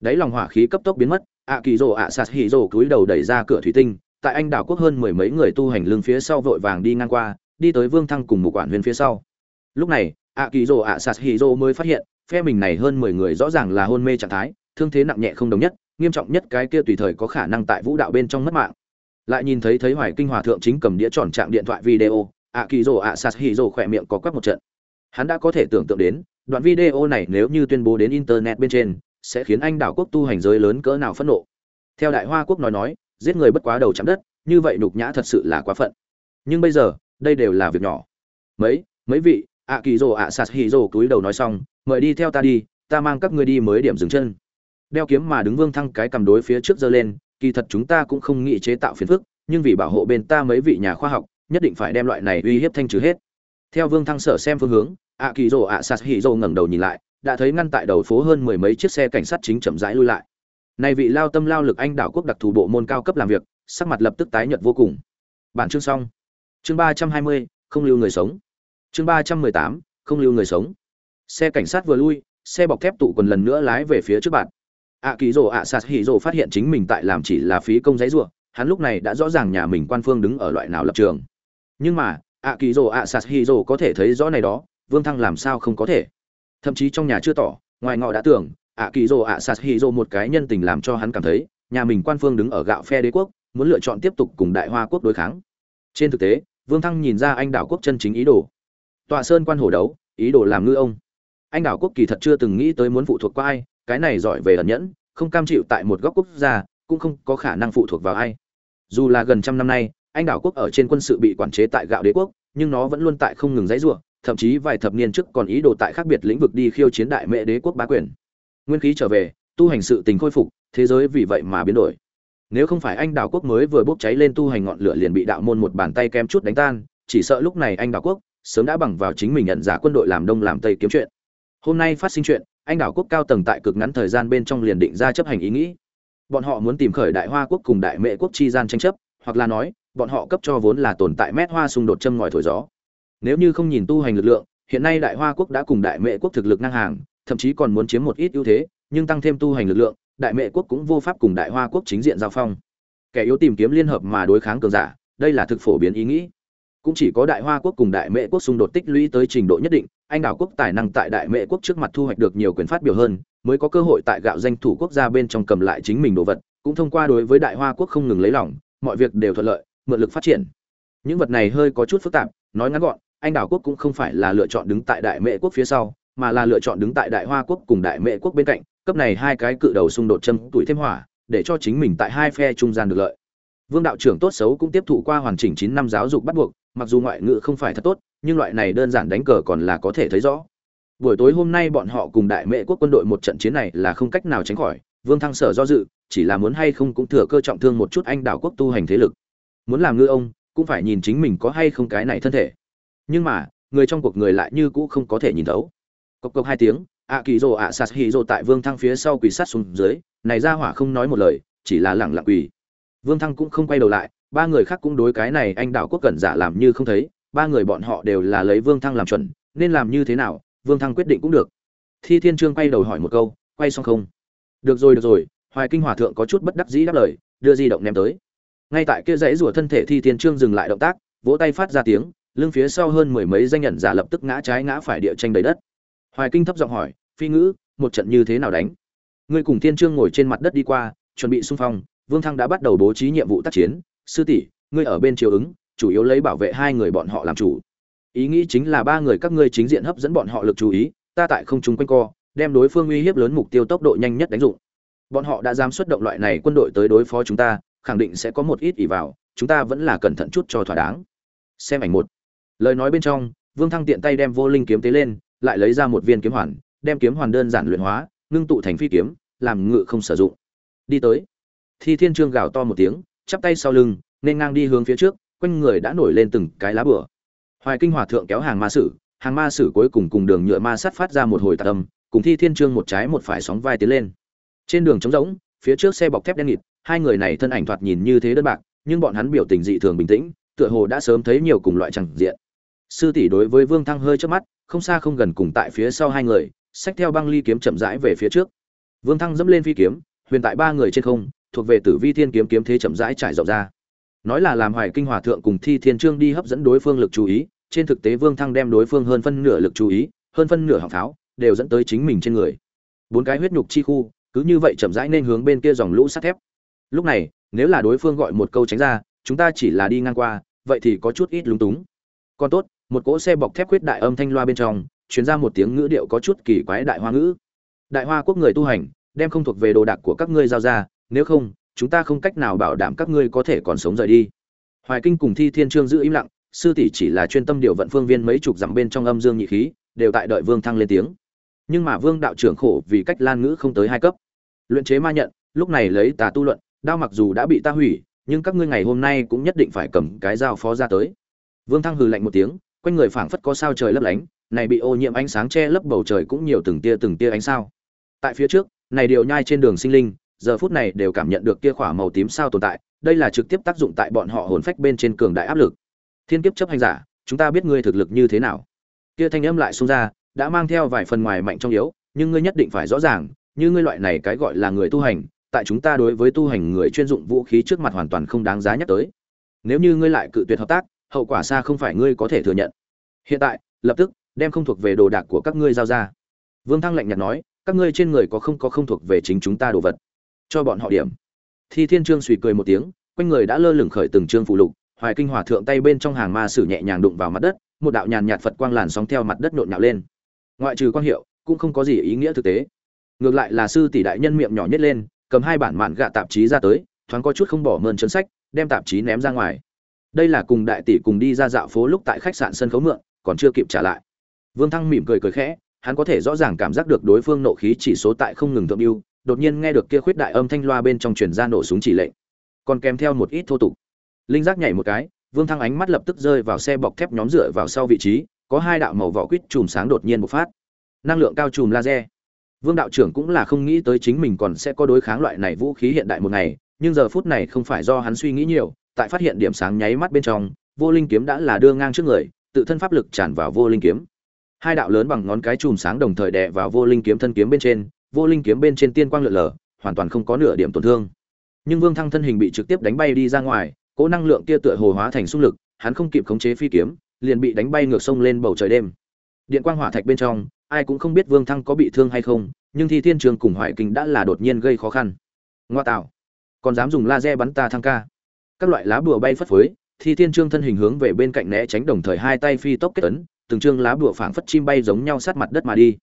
Đấy lòng hỏa khí cấp tốc biến mất ạ kỳ rồ ạ sạt hì rồ cúi đầu đẩy ra cửa thủy tinh, tại anh đảo quốc hơn mười mấy người tu hành lưng phía sau vội vàng đi ngang qua, đi tới vương thăng cùng một quản huyền phía sau. Lúc này ạ kỳ rồ ạ sạt hì rồ mới phát hiện, phe mình này hơn mười người rõ ràng là hôn mê trạng thái, thương thế nặng nhẹ không đồng nhất, nghiêm trọng nhất cái kia tùy thời có khả năng tại vũ đạo bên trong mất mạng. Lại nhìn thấy thấy hoài kinh hòa thượng chính cầm đĩa tròn trạng điện thoại video ạ kỳ rồ ạ sạt hì rồ khỏe miệng có quắc một trận. Hắn đã có thể tưởng tượng đến, đoạn video này nếu như tuyên bố đến internet bên trên, sẽ khiến anh đảo quốc tu hành giới lớn cỡ nào phẫn nộ. Theo đại hoa quốc nói nói, giết người bất quá đầu chạm đất, như vậy nhục nhã thật sự là quá phận. Nhưng bây giờ, đây đều là việc nhỏ. Mấy mấy vị, ạ kỳ rồ ạ sạt hì rồ cúi đầu nói xong, mời đi theo ta đi, ta mang các ngươi đi mới điểm dừng chân. Đeo kiếm mà đứng vương thăng cái cầm đối phía trước giơ lên, kỳ thật chúng ta cũng không nghĩ chế tạo phiền phức, nhưng vì bảo hộ bên ta mấy vị nhà khoa học nhất định phải đem loại này uy hiếp thanh trừ hết. Theo vương thăng sở xem phương hướng ạ kỳ rồ ạ sạt hì rồ ngẩng đầu nhìn lại, đã thấy ngăn tại đầu phố hơn mười mấy chiếc xe cảnh sát chính chậm rãi lui lại. Này vị lao tâm lao lực anh đảo quốc đặc thù bộ môn cao cấp làm việc, sắc mặt lập tức tái nhợt vô cùng. Bản chương xong. Chương ba trăm hai mươi, không lưu người sống. Chương ba trăm mười tám, không lưu người sống. Xe cảnh sát vừa lui, xe bọc thép tụ quần lần nữa lái về phía trước bạn. Ạ kỳ rồ ạ sạt hì rồ phát hiện chính mình tại làm chỉ là phí công giấy ruộng hắn lúc này đã rõ ràng nhà mình quan phương đứng ở loại nào lập trường nhưng mà ạ kỳ rồ ạ sạt hy rồ có thể thấy rõ này đó, vương thăng làm sao không có thể? Thậm chí trong nhà chưa tỏ, ngoài ngọ đã tưởng ạ kỳ rồ ạ sạt hy rồ một cái nhân tình làm cho hắn cảm thấy, nhà mình quan phương đứng ở gạo phe đế quốc, muốn lựa chọn tiếp tục cùng đại hoa quốc đối kháng. Trên thực tế, vương thăng nhìn ra anh đảo quốc chân chính ý đồ. Tọa sơn quan hồ đấu, ý đồ làm ngư ông. Anh đảo quốc kỳ thật chưa từng nghĩ tới muốn phụ thuộc qua ai, cái này giỏi về ẩn nhẫn, không cam chịu tại một góc quốc gia, cũng không có khả năng phụ thuộc vào ai. Dù là gần trăm năm nay anh đảo quốc ở trên quân sự bị quản chế tại gạo đế quốc, nhưng nó vẫn luôn tại không ngừng dãy ruộng thậm chí vài thập niên trước còn ý đồ tại khác biệt lĩnh vực đi khiêu chiến đại mẹ đế quốc bá quyền. Nguyên khí trở về, tu hành sự tình khôi phục, thế giới vì vậy mà biến đổi. Nếu không phải anh đảo quốc mới vừa bốc cháy lên tu hành ngọn lửa liền bị đạo môn một bàn tay kem chút đánh tan, chỉ sợ lúc này anh đảo quốc sớm đã bằng vào chính mình nhận giả quân đội làm đông làm tây kiếm chuyện. Hôm nay phát sinh chuyện, anh đảo quốc cao tầng tại cực ngắn thời gian bên trong liền định ra chấp hành ý nghĩ. Bọn họ muốn tìm khởi đại hoa quốc cùng đại mệ quốc chi gian tranh chấp, hoặc là nói bọn họ cấp cho vốn là tồn tại mét hoa xung đột châm ngòi thổi gió. Nếu như không nhìn tu hành lực lượng, hiện nay đại hoa quốc đã cùng đại mệ quốc thực lực ngang hàng, thậm chí còn muốn chiếm một ít ưu thế, nhưng tăng thêm tu hành lực lượng, đại mệ quốc cũng vô pháp cùng đại hoa quốc chính diện giao phong. Kẻ yếu tìm kiếm liên hợp mà đối kháng cường giả, đây là thực phổ biến ý nghĩ. Cũng chỉ có đại hoa quốc cùng đại mệ quốc xung đột tích lũy tới trình độ nhất định, anh đảo quốc tài năng tại đại mệ quốc trước mặt thu hoạch được nhiều quyền phát biểu hơn, mới có cơ hội tại gạo danh thủ quốc gia bên trong cầm lại chính mình đồ vật, cũng thông qua đối với đại hoa quốc không ngừng lấy lòng, mọi việc đều thuận lợi mượn lực phát triển. Những vật này hơi có chút phức tạp, nói ngắn gọn, anh đảo quốc cũng không phải là lựa chọn đứng tại đại Mẹ quốc phía sau, mà là lựa chọn đứng tại đại hoa quốc cùng đại Mẹ quốc bên cạnh, cấp này hai cái cự đầu xung đột châm tuổi thêm hỏa, để cho chính mình tại hai phe trung gian được lợi. Vương đạo trưởng tốt xấu cũng tiếp thụ qua hoàn chỉnh chín năm giáo dục bắt buộc, mặc dù ngoại ngữ không phải thật tốt, nhưng loại này đơn giản đánh cờ còn là có thể thấy rõ. Buổi tối hôm nay bọn họ cùng đại Mẹ quốc quân đội một trận chiến này là không cách nào tránh khỏi, vương thăng sở do dự, chỉ là muốn hay không cũng thừa cơ trọng thương một chút anh đảo quốc tu hành thế lực muốn làm ngư ông, cũng phải nhìn chính mình có hay không cái này thân thể. Nhưng mà, người trong cuộc người lại như cũ không có thể nhìn thấu. Cộc cộc hai tiếng ạ kỳ rồ ạ sạt hì rồ tại vương thăng phía sau quỳ sát xuống dưới, này ra hỏa không nói một lời, chỉ là lẳng lặng quỳ. Vương thăng cũng không quay đầu lại, ba người khác cũng đối cái này anh đảo quốc cẩn giả làm như không thấy, ba người bọn họ đều là lấy vương thăng làm chuẩn, nên làm như thế nào, vương thăng quyết định cũng được. Thi thiên trương quay đầu hỏi một câu, quay xong không? Được rồi được rồi, hoài kinh hòa thượng có chút bất đắc dĩ đáp lời, đưa di động ném tới ngay tại kia dãy rủa thân thể thi thiên trương dừng lại động tác, vỗ tay phát ra tiếng, lưng phía sau hơn mười mấy danh nhận giả lập tức ngã trái ngã phải địa tranh đầy đất. Hoài kinh thấp giọng hỏi, phi ngữ, một trận như thế nào đánh? Ngươi cùng thiên trương ngồi trên mặt đất đi qua, chuẩn bị xung phong, vương thăng đã bắt đầu bố trí nhiệm vụ tác chiến. Sư tỷ, ngươi ở bên chiều ứng, chủ yếu lấy bảo vệ hai người bọn họ làm chủ. Ý nghĩ chính là ba người các ngươi chính diện hấp dẫn bọn họ lực chú ý, ta tại không trung quanh co, đem đối phương uy hiếp lớn mục tiêu tốc độ nhanh nhất đánh dụng. Bọn họ đã dám xuất động loại này quân đội tới đối phó chúng ta khẳng định sẽ có một ít ỷ vào, chúng ta vẫn là cẩn thận chút cho thỏa đáng. Xem ảnh một. Lời nói bên trong, vương thăng tiện tay đem vô linh kiếm tế lên, lại lấy ra một viên kiếm hoàn, đem kiếm hoàn đơn giản luyện hóa, ngưng tụ thành phi kiếm, làm ngự không sử dụng. Đi tới. Thi thiên trương gào to một tiếng, chắp tay sau lưng, nên ngang đi hướng phía trước, quanh người đã nổi lên từng cái lá bửa hoài kinh hòa thượng kéo hàng ma sử, hàng ma sử cuối cùng cùng đường nhựa ma sắt phát ra một hồi tạc âm, cùng thi thiên trương một trái một phải sóng vai tiến lên. Trên đường trống rỗng, phía trước xe bọc thép đen nghịt hai người này thân ảnh thoạt nhìn như thế đơn bạc, nhưng bọn hắn biểu tình dị thường bình tĩnh, tựa hồ đã sớm thấy nhiều cùng loại chẳng diện. Sư tỷ đối với vương thăng hơi chớp mắt, không xa không gần cùng tại phía sau hai người, xách theo băng ly kiếm chậm rãi về phía trước. Vương thăng dẫm lên phi kiếm, huyền tại ba người trên không, thuộc về tử vi thiên kiếm kiếm thế chậm rãi trải rộng ra. Nói là làm hoài kinh hòa thượng cùng thi thiên trương đi hấp dẫn đối phương lực chú ý, trên thực tế vương thăng đem đối phương hơn phân nửa lực chú ý, hơn phân nửa họng pháo, đều dẫn tới chính mình trên người. Bốn cái huyết nhục chi khu, cứ như vậy chậm rãi nên hướng bên kia dòng lũ sắt thép lúc này, nếu là đối phương gọi một câu tránh ra, chúng ta chỉ là đi ngang qua, vậy thì có chút ít lúng túng. Còn tốt, một cỗ xe bọc thép khuyết đại âm thanh loa bên trong, truyền ra một tiếng ngữ điệu có chút kỳ quái đại hoa ngữ. Đại hoa quốc người tu hành, đem không thuộc về đồ đạc của các ngươi giao ra, nếu không, chúng ta không cách nào bảo đảm các ngươi có thể còn sống rời đi. Hoài kinh cùng thi thiên trương giữ im lặng, sư tỷ chỉ là chuyên tâm điều vận phương viên mấy chục dặm bên trong âm dương nhị khí, đều tại đợi vương thăng lên tiếng. Nhưng mà vương đạo trưởng khổ vì cách lan ngữ không tới hai cấp. Luyện chế ma nhận, lúc này lấy tà tu luận đao mặc dù đã bị ta hủy, nhưng các ngươi ngày hôm nay cũng nhất định phải cầm cái dao phó ra tới. Vương thăng hừ lạnh một tiếng, quanh người phảng phất có sao trời lấp lánh, này bị ô nhiễm ánh sáng che lấp bầu trời cũng nhiều từng tia từng tia ánh sao. Tại phía trước, này điều nhai trên đường sinh linh, giờ phút này đều cảm nhận được kia khỏa màu tím sao tồn tại, đây là trực tiếp tác dụng tại bọn họ hồn phách bên trên cường đại áp lực. Thiên kiếp chấp hành giả, chúng ta biết ngươi thực lực như thế nào. Kia thanh âm lại xung ra, đã mang theo vài phần ngoài mạnh trong yếu, nhưng ngươi nhất định phải rõ ràng, như ngươi loại này cái gọi là người tu hành tại chúng ta đối với tu hành người chuyên dụng vũ khí trước mặt hoàn toàn không đáng giá nhắc tới. Nếu như ngươi lại cự tuyệt hợp tác, hậu quả xa không phải ngươi có thể thừa nhận. Hiện tại, lập tức, đem không thuộc về đồ đạc của các ngươi giao ra. Vương thăng lạnh nhạt nói, các ngươi trên người có không có không thuộc về chính chúng ta đồ vật? Cho bọn họ điểm. Thi thiên trương suy cười một tiếng, quanh người đã lơ lửng khởi từng trương phụ lục, hoài kinh hòa thượng tay bên trong hàng ma sử nhẹ nhàng đụng vào mặt đất, một đạo nhàn nhạt phật quang làn sóng theo mặt đất nhộn nhạo lên. Ngoại trừ quang hiệu, cũng không có gì ý nghĩa thực tế. Ngược lại là sư tỷ đại nhân miệng nhỏ nhất lên cầm hai bản mạn gạ tạp chí ra tới thoáng có chút không bỏ mơn chân sách đem tạp chí ném ra ngoài. Đây là cùng đại tỷ cùng đi ra dạo phố lúc tại khách sạn sân khấu mượn còn chưa kịp trả lại. Vương thăng mỉm cười cười khẽ hắn có thể rõ ràng cảm giác được đối phương nộ khí chỉ số tại không ngừng thượng yêu, đột nhiên nghe được kia khuyết đại âm thanh loa bên trong truyền ra nổ súng chỉ lệnh. Còn kèm theo một ít thô tục. Linh giác nhảy một cái vương thăng ánh mắt lập tức rơi vào xe bọc thép nhóm dựa vào sau vị trí có hai đạo màu vỏ quýt chùm sáng đột nhiên bộc phát. Năng lượng cao chùm laser vương đạo trưởng cũng là không nghĩ tới chính mình còn sẽ có đối kháng loại này vũ khí hiện đại một ngày, nhưng giờ phút này không phải do hắn suy nghĩ nhiều, tại phát hiện điểm sáng nháy mắt bên trong, vô linh kiếm đã là đưa ngang trước người, tự thân pháp lực tràn vào vô linh kiếm. Hai đạo lớn bằng ngón cái chùm sáng đồng thời đè vào vô linh kiếm thân kiếm bên trên, vô linh kiếm bên trên tiên quang lượn lờ, hoàn toàn không có nửa điểm tổn thương. Nhưng vương thăng thân hình bị trực tiếp đánh bay đi ra ngoài, cỗ năng lượng kia tựa hồ hóa thành xung lực, hắn không kịp khống chế phi kiếm, liền bị đánh bay ngược sông lên bầu trời đêm. Điện quang hỏa thạch bên trong ai cũng không biết vương thăng có bị thương hay không, nhưng thi thiên trường cùng hoại kinh đã là đột nhiên gây khó khăn. Ngoa tạo. Còn dám dùng laser bắn ta thăng ca. Các loại lá bùa bay phất phới, thi thiên trương thân hình hướng về bên cạnh né tránh đồng thời hai tay phi tốc kết ấn, từng trương lá bùa phảng phất chim bay giống nhau sát mặt đất mà đi.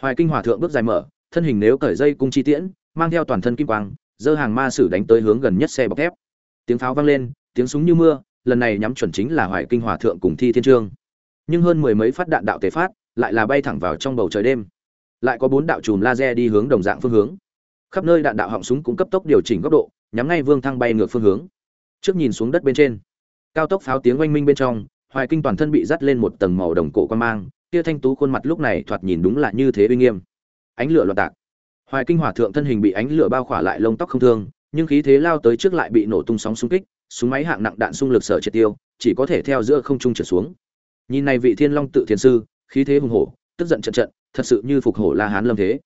Hoài kinh hỏa thượng bước dài mở, thân hình nếu cởi dây cung chi tiễn, mang theo toàn thân kim quang, dơ hàng ma sử đánh tới hướng gần nhất xe bọc thép. Tiếng pháo vang lên, tiếng súng như mưa, lần này nhắm chuẩn chính là hoài kinh hỏa thượng cùng thi thiên trương nhưng hơn mười mấy phát đạn đạo tế phát lại là bay thẳng vào trong bầu trời đêm. Lại có bốn đạo chùm laser đi hướng đồng dạng phương hướng. Khắp nơi đạn đạo họng súng cũng cấp tốc điều chỉnh góc độ, nhắm ngay vương thăng bay ngược phương hướng. Trước nhìn xuống đất bên trên, cao tốc pháo tiếng oanh minh bên trong, hoài kinh toàn thân bị dắt lên một tầng màu đồng cổ quan mang, kia thanh tú khuôn mặt lúc này thoạt nhìn đúng là như thế uy nghiêm. Ánh lửa loạt tạc. Hoài kinh hỏa thượng thân hình bị ánh lửa bao khỏa lại lông tóc không thương, nhưng khí thế lao tới trước lại bị nổ tung sóng xung kích, súng máy hạng nặng đạn xung lực sở triệt tiêu, chỉ có thể theo giữa không trung trở xuống. Nhìn này vị thiên long tự thiền sư khí thế hùng hổ, tức giận trận trận, thật sự như phục hổ la hán lâm thế.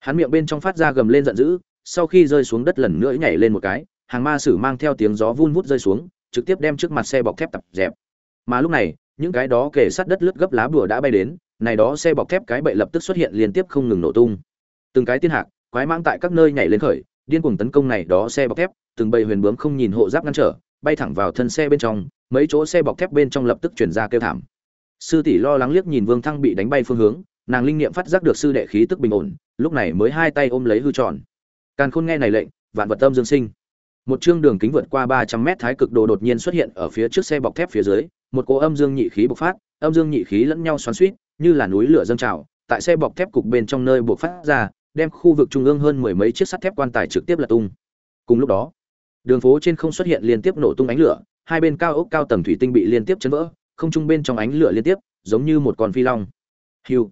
Hắn miệng bên trong phát ra gầm lên giận dữ, sau khi rơi xuống đất lần nữa nhảy lên một cái, hàng ma sử mang theo tiếng gió vun vút rơi xuống, trực tiếp đem trước mặt xe bọc thép tập dẹp. Mà lúc này, những cái đó kề sát đất lướt gấp lá bùa đã bay đến, này đó xe bọc thép cái bậy lập tức xuất hiện liên tiếp không ngừng nổ tung. Từng cái tiên hạc, quái mang tại các nơi nhảy lên khởi, điên cuồng tấn công này đó xe bọc thép, từng bầy huyền bướm không nhìn hộ giáp ngăn trở, bay thẳng vào thân xe bên trong, mấy chỗ xe bọc thép bên trong lập tức chuyển ra kêu thảm sư tỷ lo lắng liếc nhìn vương thăng bị đánh bay phương hướng, nàng linh nghiệm phát giác được sư đệ khí tức bình ổn, lúc này mới hai tay ôm lấy hư tròn. Càn khôn nghe này lệnh, vạn vật tâm dương sinh. Một chương đường kính vượt qua ba trăm mét thái cực đồ đột nhiên xuất hiện ở phía trước xe bọc thép phía dưới, một cỗ âm dương nhị khí bộc phát, âm dương nhị khí lẫn nhau xoắn suýt như là núi lửa dâng trào, tại xe bọc thép cục bên trong nơi bộc phát ra, đem khu vực trung ương hơn mười mấy chiếc sắt thép quan tài trực tiếp lật tung. Cùng lúc đó, đường phố trên không xuất hiện liên tiếp nổ tung ánh lửa, hai bên cao ốc cao tầng thủy tinh bị liên tiếp chấn vỡ không trung bên trong ánh lửa liên tiếp, giống như một con phi long. Hiu.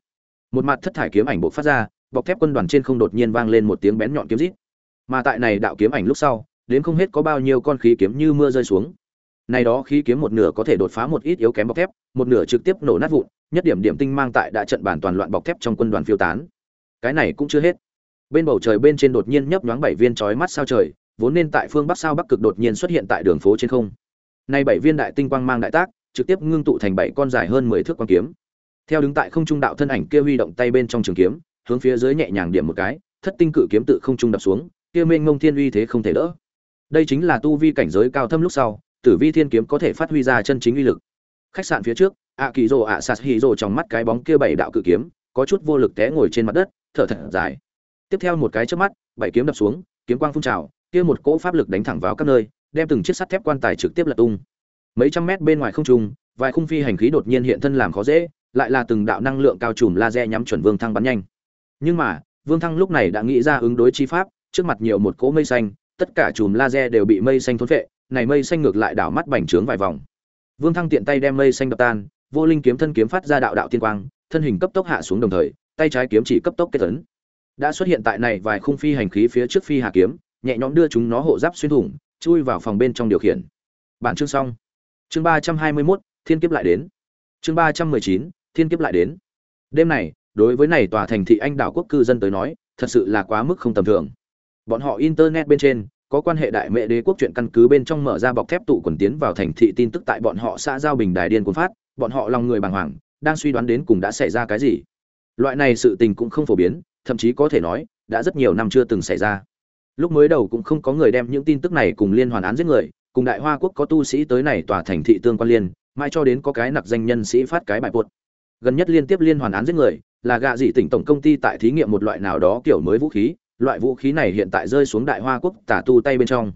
Một mặt thất thải kiếm ảnh bộc phát ra, bọc thép quân đoàn trên không đột nhiên vang lên một tiếng bén nhọn kiếm rít. Mà tại này đạo kiếm ảnh lúc sau, đến không hết có bao nhiêu con khí kiếm như mưa rơi xuống. Này đó khí kiếm một nửa có thể đột phá một ít yếu kém bọc thép, một nửa trực tiếp nổ nát vụn, nhất điểm điểm tinh mang tại đã trận bản toàn loạn bọc thép trong quân đoàn phiêu tán. Cái này cũng chưa hết. Bên bầu trời bên trên đột nhiên nhấp nhoáng bảy viên chói mắt sao trời, vốn nên tại phương bắc sao bắc cực đột nhiên xuất hiện tại đường phố trên không. Nay bảy viên đại tinh quang mang đại tác trực tiếp ngưng tụ thành bảy con dài hơn mười thước quang kiếm. Theo đứng tại không trung đạo thân ảnh kia huy động tay bên trong trường kiếm, hướng phía dưới nhẹ nhàng điểm một cái, thất tinh cự kiếm tự không trung đập xuống, kia mênh mông thiên uy thế không thể đỡ. Đây chính là tu vi cảnh giới cao thâm lúc sau, tử vi thiên kiếm có thể phát huy ra chân chính uy lực. Khách sạn phía trước ạ kỳ rồ ạ sạt hì rồ trong mắt cái bóng kia bảy đạo cự kiếm, có chút vô lực té ngồi trên mặt đất, thở thật dài. Tiếp theo một cái chớp mắt, bảy kiếm đập xuống, kiếm quang phun trào, kia một cỗ pháp lực đánh thẳng vào các nơi, đem từng chiếc sắt thép quan tài trực tiếp lật tung mấy trăm mét bên ngoài không trung, vài khung phi hành khí đột nhiên hiện thân làm khó dễ, lại là từng đạo năng lượng cao trùm laser nhắm chuẩn vương thăng bắn nhanh. Nhưng mà, vương thăng lúc này đã nghĩ ra ứng đối chi pháp, trước mặt nhiều một cỗ mây xanh, tất cả chùm laser đều bị mây xanh thốn phệ, này mây xanh ngược lại đảo mắt bành trướng vài vòng. Vương thăng tiện tay đem mây xanh đập tan, vô linh kiếm thân kiếm phát ra đạo đạo tiên quang, thân hình cấp tốc hạ xuống đồng thời, tay trái kiếm chỉ cấp tốc kết tấn đã xuất hiện tại này vài khung phi hành khí phía trước phi hà kiếm, nhẹ nhõm đưa chúng nó hộ giáp xuyên thủng, chui vào phòng bên trong điều khiển. Bản chương xong chương ba trăm hai mươi 321, thiên kiếp lại đến. Chương ba trăm mười chín thiên kiếp lại đến. Đêm này đối với này tòa thành thị anh đảo quốc cư dân tới nói thật sự là quá mức không tầm thường. Bọn họ internet bên trên có quan hệ đại mẹ đế quốc chuyện căn cứ bên trong mở ra bọc thép tụ quần tiến vào thành thị tin tức tại bọn họ xã giao bình đài điên cuốn phát bọn họ lòng người bàng hoàng đang suy đoán đến cùng đã xảy ra cái gì. Loại này sự tình cũng không phổ biến thậm chí có thể nói đã rất nhiều năm chưa từng xảy ra. Lúc mới đầu cũng không có người đem những tin tức này cùng liên hoàn án giết người cùng đại hoa quốc có tu sĩ tới này tòa thành thị tương quan liên mai cho đến có cái nặc danh nhân sĩ phát cái bài buột gần nhất liên tiếp liên hoàn án giết người, là gạ dị tỉnh tổng công ty tại thí nghiệm một loại nào đó kiểu mới vũ khí, loại vũ khí này hiện tại rơi xuống đại hoa quốc tả tu tay bên trong.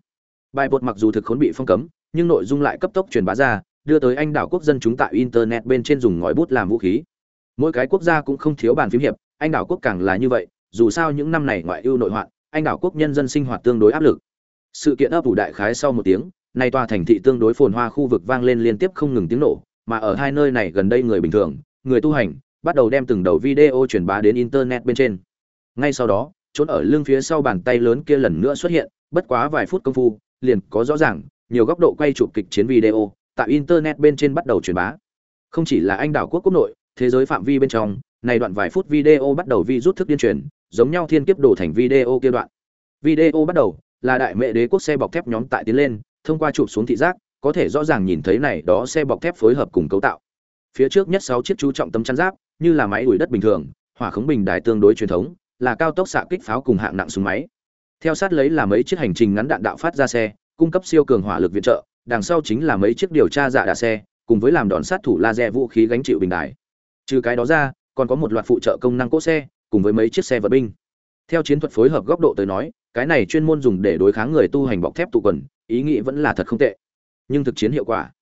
Bài bột mặc dù thực khốn bị phong cấm, nhưng nội dung lại cấp tốc truyền bá ra, đưa tới anh đảo quốc dân chúng tại internet bên trên dùng ngòi bút làm vũ khí. Mỗi cái quốc gia cũng không thiếu bàn phím hiệp, anh đảo quốc càng là như vậy, dù sao những năm này ngoại ưu nội hoạn, anh đảo quốc nhân dân sinh hoạt tương đối áp lực. Sự kiện ấp ủ đại khái sau một tiếng nay tòa thành thị tương đối phồn hoa khu vực vang lên liên tiếp không ngừng tiếng nổ, mà ở hai nơi này gần đây người bình thường, người tu hành, bắt đầu đem từng đầu video truyền bá đến internet bên trên. Ngay sau đó trốn ở lưng phía sau bàn tay lớn kia lần nữa xuất hiện, bất quá vài phút công phu, liền có rõ ràng, nhiều góc độ quay chụp kịch chiến video, tại internet bên trên bắt đầu truyền bá. Không chỉ là anh đảo quốc quốc nội, thế giới phạm vi bên trong, này đoạn vài phút video bắt đầu vi rút thức điên truyền, giống nhau thiên kiếp đổ thành video kia đoạn. Video bắt đầu, là đại mẹ đế quốc xe bọc thép nhóm tại tiến lên thông qua chụp xuống thị giác, có thể rõ ràng nhìn thấy này đó xe bọc thép phối hợp cùng cấu tạo. Phía trước nhất sáu chiếc chú trọng tấm chắn giáp, như là máy đuổi đất bình thường, hỏa khống bình đài tương đối truyền thống, là cao tốc xạ kích pháo cùng hạng nặng súng máy. Theo sát lấy là mấy chiếc hành trình ngắn đạn đạo phát ra xe, cung cấp siêu cường hỏa lực viện trợ, đằng sau chính là mấy chiếc điều tra dạ đà xe, cùng với làm đòn sát thủ laser vũ khí gánh chịu bình đài. Trừ cái đó ra, còn có một loạt phụ trợ công năng cỗ xe, cùng với mấy chiếc xe vận binh. Theo chiến thuật phối hợp góc độ tới nói cái này chuyên môn dùng để đối kháng người tu hành bọc thép tụ quần, ý nghĩ vẫn là thật không tệ. Nhưng thực chiến hiệu quả.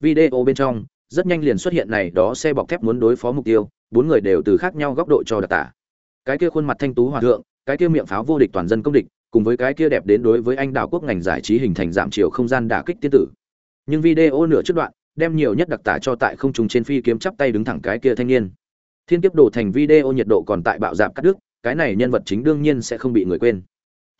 Video bên trong, rất nhanh liền xuất hiện này đó xe bọc thép muốn đối phó mục tiêu, bốn người đều từ khác nhau góc độ cho đặc tả. Cái kia khuôn mặt thanh tú hòa thượng, cái kia miệng pháo vô địch toàn dân công địch, cùng với cái kia đẹp đến đối với anh đảo quốc ngành giải trí hình thành giảm chiều không gian đả kích tiên tử. Nhưng video nửa trước đoạn, đem nhiều nhất đặc tả cho tại không trùng trên phi kiếm chắp tay đứng thẳng cái kia thanh niên. Thiên kiếp đổ thành video nhiệt độ còn tại bạo dạp cắt đứt, cái này nhân vật chính đương nhiên sẽ không bị người quên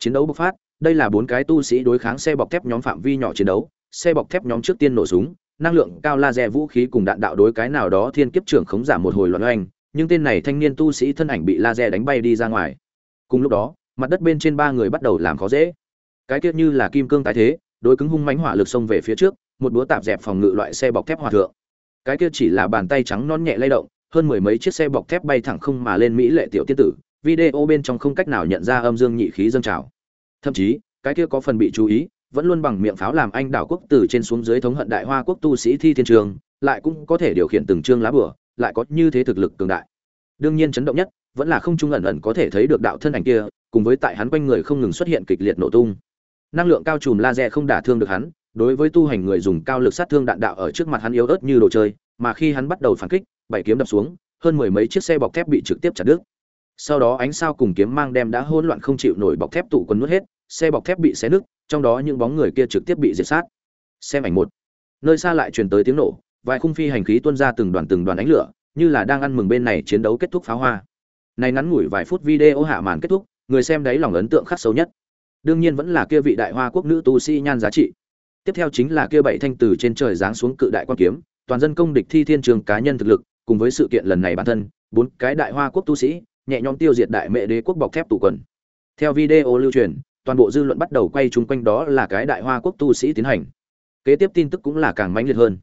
chiến đấu bộc phát, đây là bốn cái tu sĩ đối kháng xe bọc thép nhóm phạm vi nhỏ chiến đấu, xe bọc thép nhóm trước tiên nổ súng, năng lượng cao laser vũ khí cùng đạn đạo đối cái nào đó thiên kiếp trưởng khống giảm một hồi loạn oanh, nhưng tên này thanh niên tu sĩ thân ảnh bị laser đánh bay đi ra ngoài. Cùng lúc đó, mặt đất bên trên ba người bắt đầu làm khó dễ. Cái tiết như là kim cương tái thế, đối cứng hung mãnh hỏa lực xông về phía trước, một búa tạp dẹp phòng ngự loại xe bọc thép hòa thượng. Cái kia chỉ là bàn tay trắng non nhẹ lay động, hơn mười mấy chiếc xe bọc thép bay thẳng không mà lên mỹ lệ tiểu tiên tử, video bên trong không cách nào nhận ra âm dương nhị khí dâng trào thậm chí, cái kia có phần bị chú ý, vẫn luôn bằng miệng pháo làm anh đảo quốc từ trên xuống dưới thống hận đại hoa quốc tu sĩ thi thiên trường, lại cũng có thể điều khiển từng chương lá bửa lại có như thế thực lực cường đại. Đương nhiên chấn động nhất, vẫn là không trung ẩn ẩn có thể thấy được đạo thân ảnh kia, cùng với tại hắn quanh người không ngừng xuất hiện kịch liệt nổ tung. Năng lượng cao chùm laser không đả thương được hắn, đối với tu hành người dùng cao lực sát thương đạn đạo ở trước mặt hắn yếu ớt như đồ chơi, mà khi hắn bắt đầu phản kích, bảy kiếm đập xuống, hơn mười mấy chiếc xe bọc thép bị trực tiếp chặt đứt. Sau đó ánh sao cùng kiếm mang đem đã hỗn loạn không chịu nổi bọc thép tụ quần nuốt hết xe bọc thép bị xé nứt, trong đó những bóng người kia trực tiếp bị diệt sát. Xem ảnh một. Nơi xa lại truyền tới tiếng nổ, vài khung phi hành khí tuôn ra từng đoàn từng đoàn ánh lửa, như là đang ăn mừng bên này chiến đấu kết thúc pháo hoa. Này ngắn ngủi vài phút video hạ màn kết thúc, người xem đấy lòng ấn tượng khắc sâu nhất. Đương nhiên vẫn là kia vị đại hoa quốc nữ tu sĩ nhan giá trị. Tiếp theo chính là kia bảy thanh từ trên trời giáng xuống cự đại quan kiếm, toàn dân công địch thi thiên trường cá nhân thực lực, cùng với sự kiện lần này bản thân, bốn cái đại hoa quốc tu sĩ, nhẹ nhõm tiêu diệt đại mẹ đế quốc bọc thép tụ quần. Theo video lưu truyền toàn bộ dư luận bắt đầu quay chung quanh đó là cái đại hoa quốc tu sĩ tiến hành. Kế tiếp tin tức cũng là càng mãnh liệt hơn.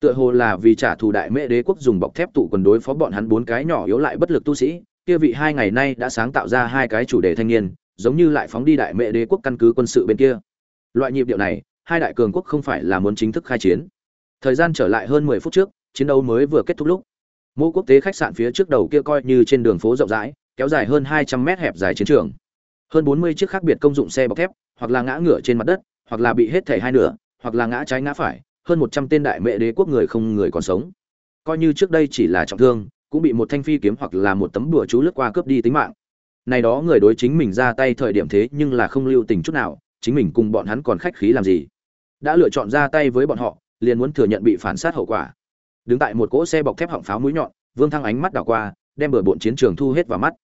Tựa hồ là vì trả thù đại mễ đế quốc dùng bọc thép tụ quần đối phó bọn hắn bốn cái nhỏ yếu lại bất lực tu sĩ, kia vị hai ngày nay đã sáng tạo ra hai cái chủ đề thanh niên, giống như lại phóng đi đại mễ đế quốc căn cứ quân sự bên kia. Loại nhịp điệu này, hai đại cường quốc không phải là muốn chính thức khai chiến. Thời gian trở lại hơn mười phút trước, chiến đấu mới vừa kết thúc lúc. Mô quốc tế khách sạn phía trước đầu kia coi như trên đường phố rộng rãi, kéo dài hơn hai trăm mét hẹp dài chiến trường hơn bốn mươi chiếc khác biệt công dụng xe bọc thép, hoặc là ngã ngửa trên mặt đất, hoặc là bị hết thể hai nửa, hoặc là ngã trái ngã phải, hơn một trăm tên đại mẹ đế quốc người không người còn sống. Coi như trước đây chỉ là trọng thương, cũng bị một thanh phi kiếm hoặc là một tấm đùa chú lướt qua cướp đi tính mạng. Này đó người đối chính mình ra tay thời điểm thế nhưng là không lưu tình chút nào, chính mình cùng bọn hắn còn khách khí làm gì? Đã lựa chọn ra tay với bọn họ, liền muốn thừa nhận bị phản sát hậu quả. Đứng tại một cỗ xe bọc thép họng pháo mũi nhọn, vương thăng ánh mắt đảo qua, đem bừa bộn chiến trường thu hết vào mắt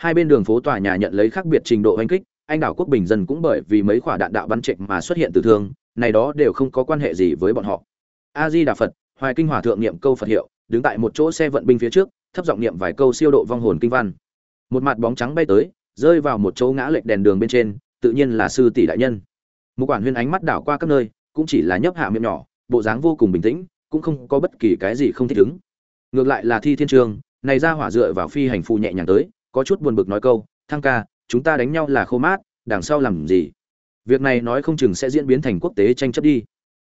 hai bên đường phố tòa nhà nhận lấy khác biệt trình độ oanh kích, anh đảo quốc bình dân cũng bởi vì mấy quả đạn đạo bắn trệch mà xuất hiện tử thương, này đó đều không có quan hệ gì với bọn họ. A di đà phật, hoài kinh hòa thượng niệm câu phật hiệu, đứng tại một chỗ xe vận binh phía trước, thấp giọng niệm vài câu siêu độ vong hồn kinh văn. Một mặt bóng trắng bay tới, rơi vào một chỗ ngã lệch đèn đường bên trên, tự nhiên là sư tỷ đại nhân. Một quản huyên ánh mắt đảo qua các nơi, cũng chỉ là nhấp hạ miệng nhỏ, bộ dáng vô cùng bình tĩnh, cũng không có bất kỳ cái gì không thích ứng. Ngược lại là thi thiên trường, này ra hỏa dựa vào phi hành phụ nhẹ nhàng tới có chút buồn bực nói câu, thăng ca, chúng ta đánh nhau là khô mát, đằng sau làm gì? Việc này nói không chừng sẽ diễn biến thành quốc tế tranh chấp đi.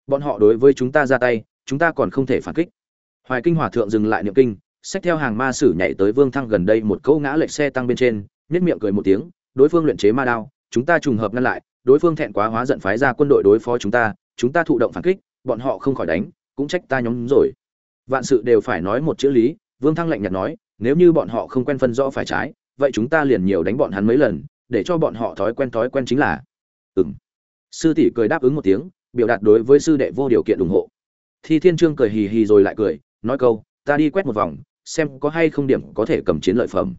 Bọn họ đối với chúng ta ra tay, chúng ta còn không thể phản kích. Hoài kinh hòa thượng dừng lại niệm kinh, xách theo hàng ma sử nhảy tới vương thăng gần đây một câu ngã lệch xe tăng bên trên nhất miệng cười một tiếng, đối phương luyện chế ma đao, chúng ta trùng hợp ngăn lại, đối phương thẹn quá hóa giận phái ra quân đội đối phó chúng ta chúng ta thụ động phản kích, bọn họ không khỏi đánh, cũng trách ta nhóm rồi. Vạn sự đều phải nói một chữ lý, vương thăng lạnh nhạt nói nếu như bọn họ không quen phân rõ phải trái, vậy chúng ta liền nhiều đánh bọn hắn mấy lần, để cho bọn họ thói quen thói quen chính là. Ừng sư tỷ cười đáp ứng một tiếng, biểu đạt đối với sư đệ vô điều kiện ủng hộ. Thi thiên trương cười hì hì rồi lại cười, nói câu, ta đi quét một vòng, xem có hay không điểm có thể cầm chiến lợi phẩm.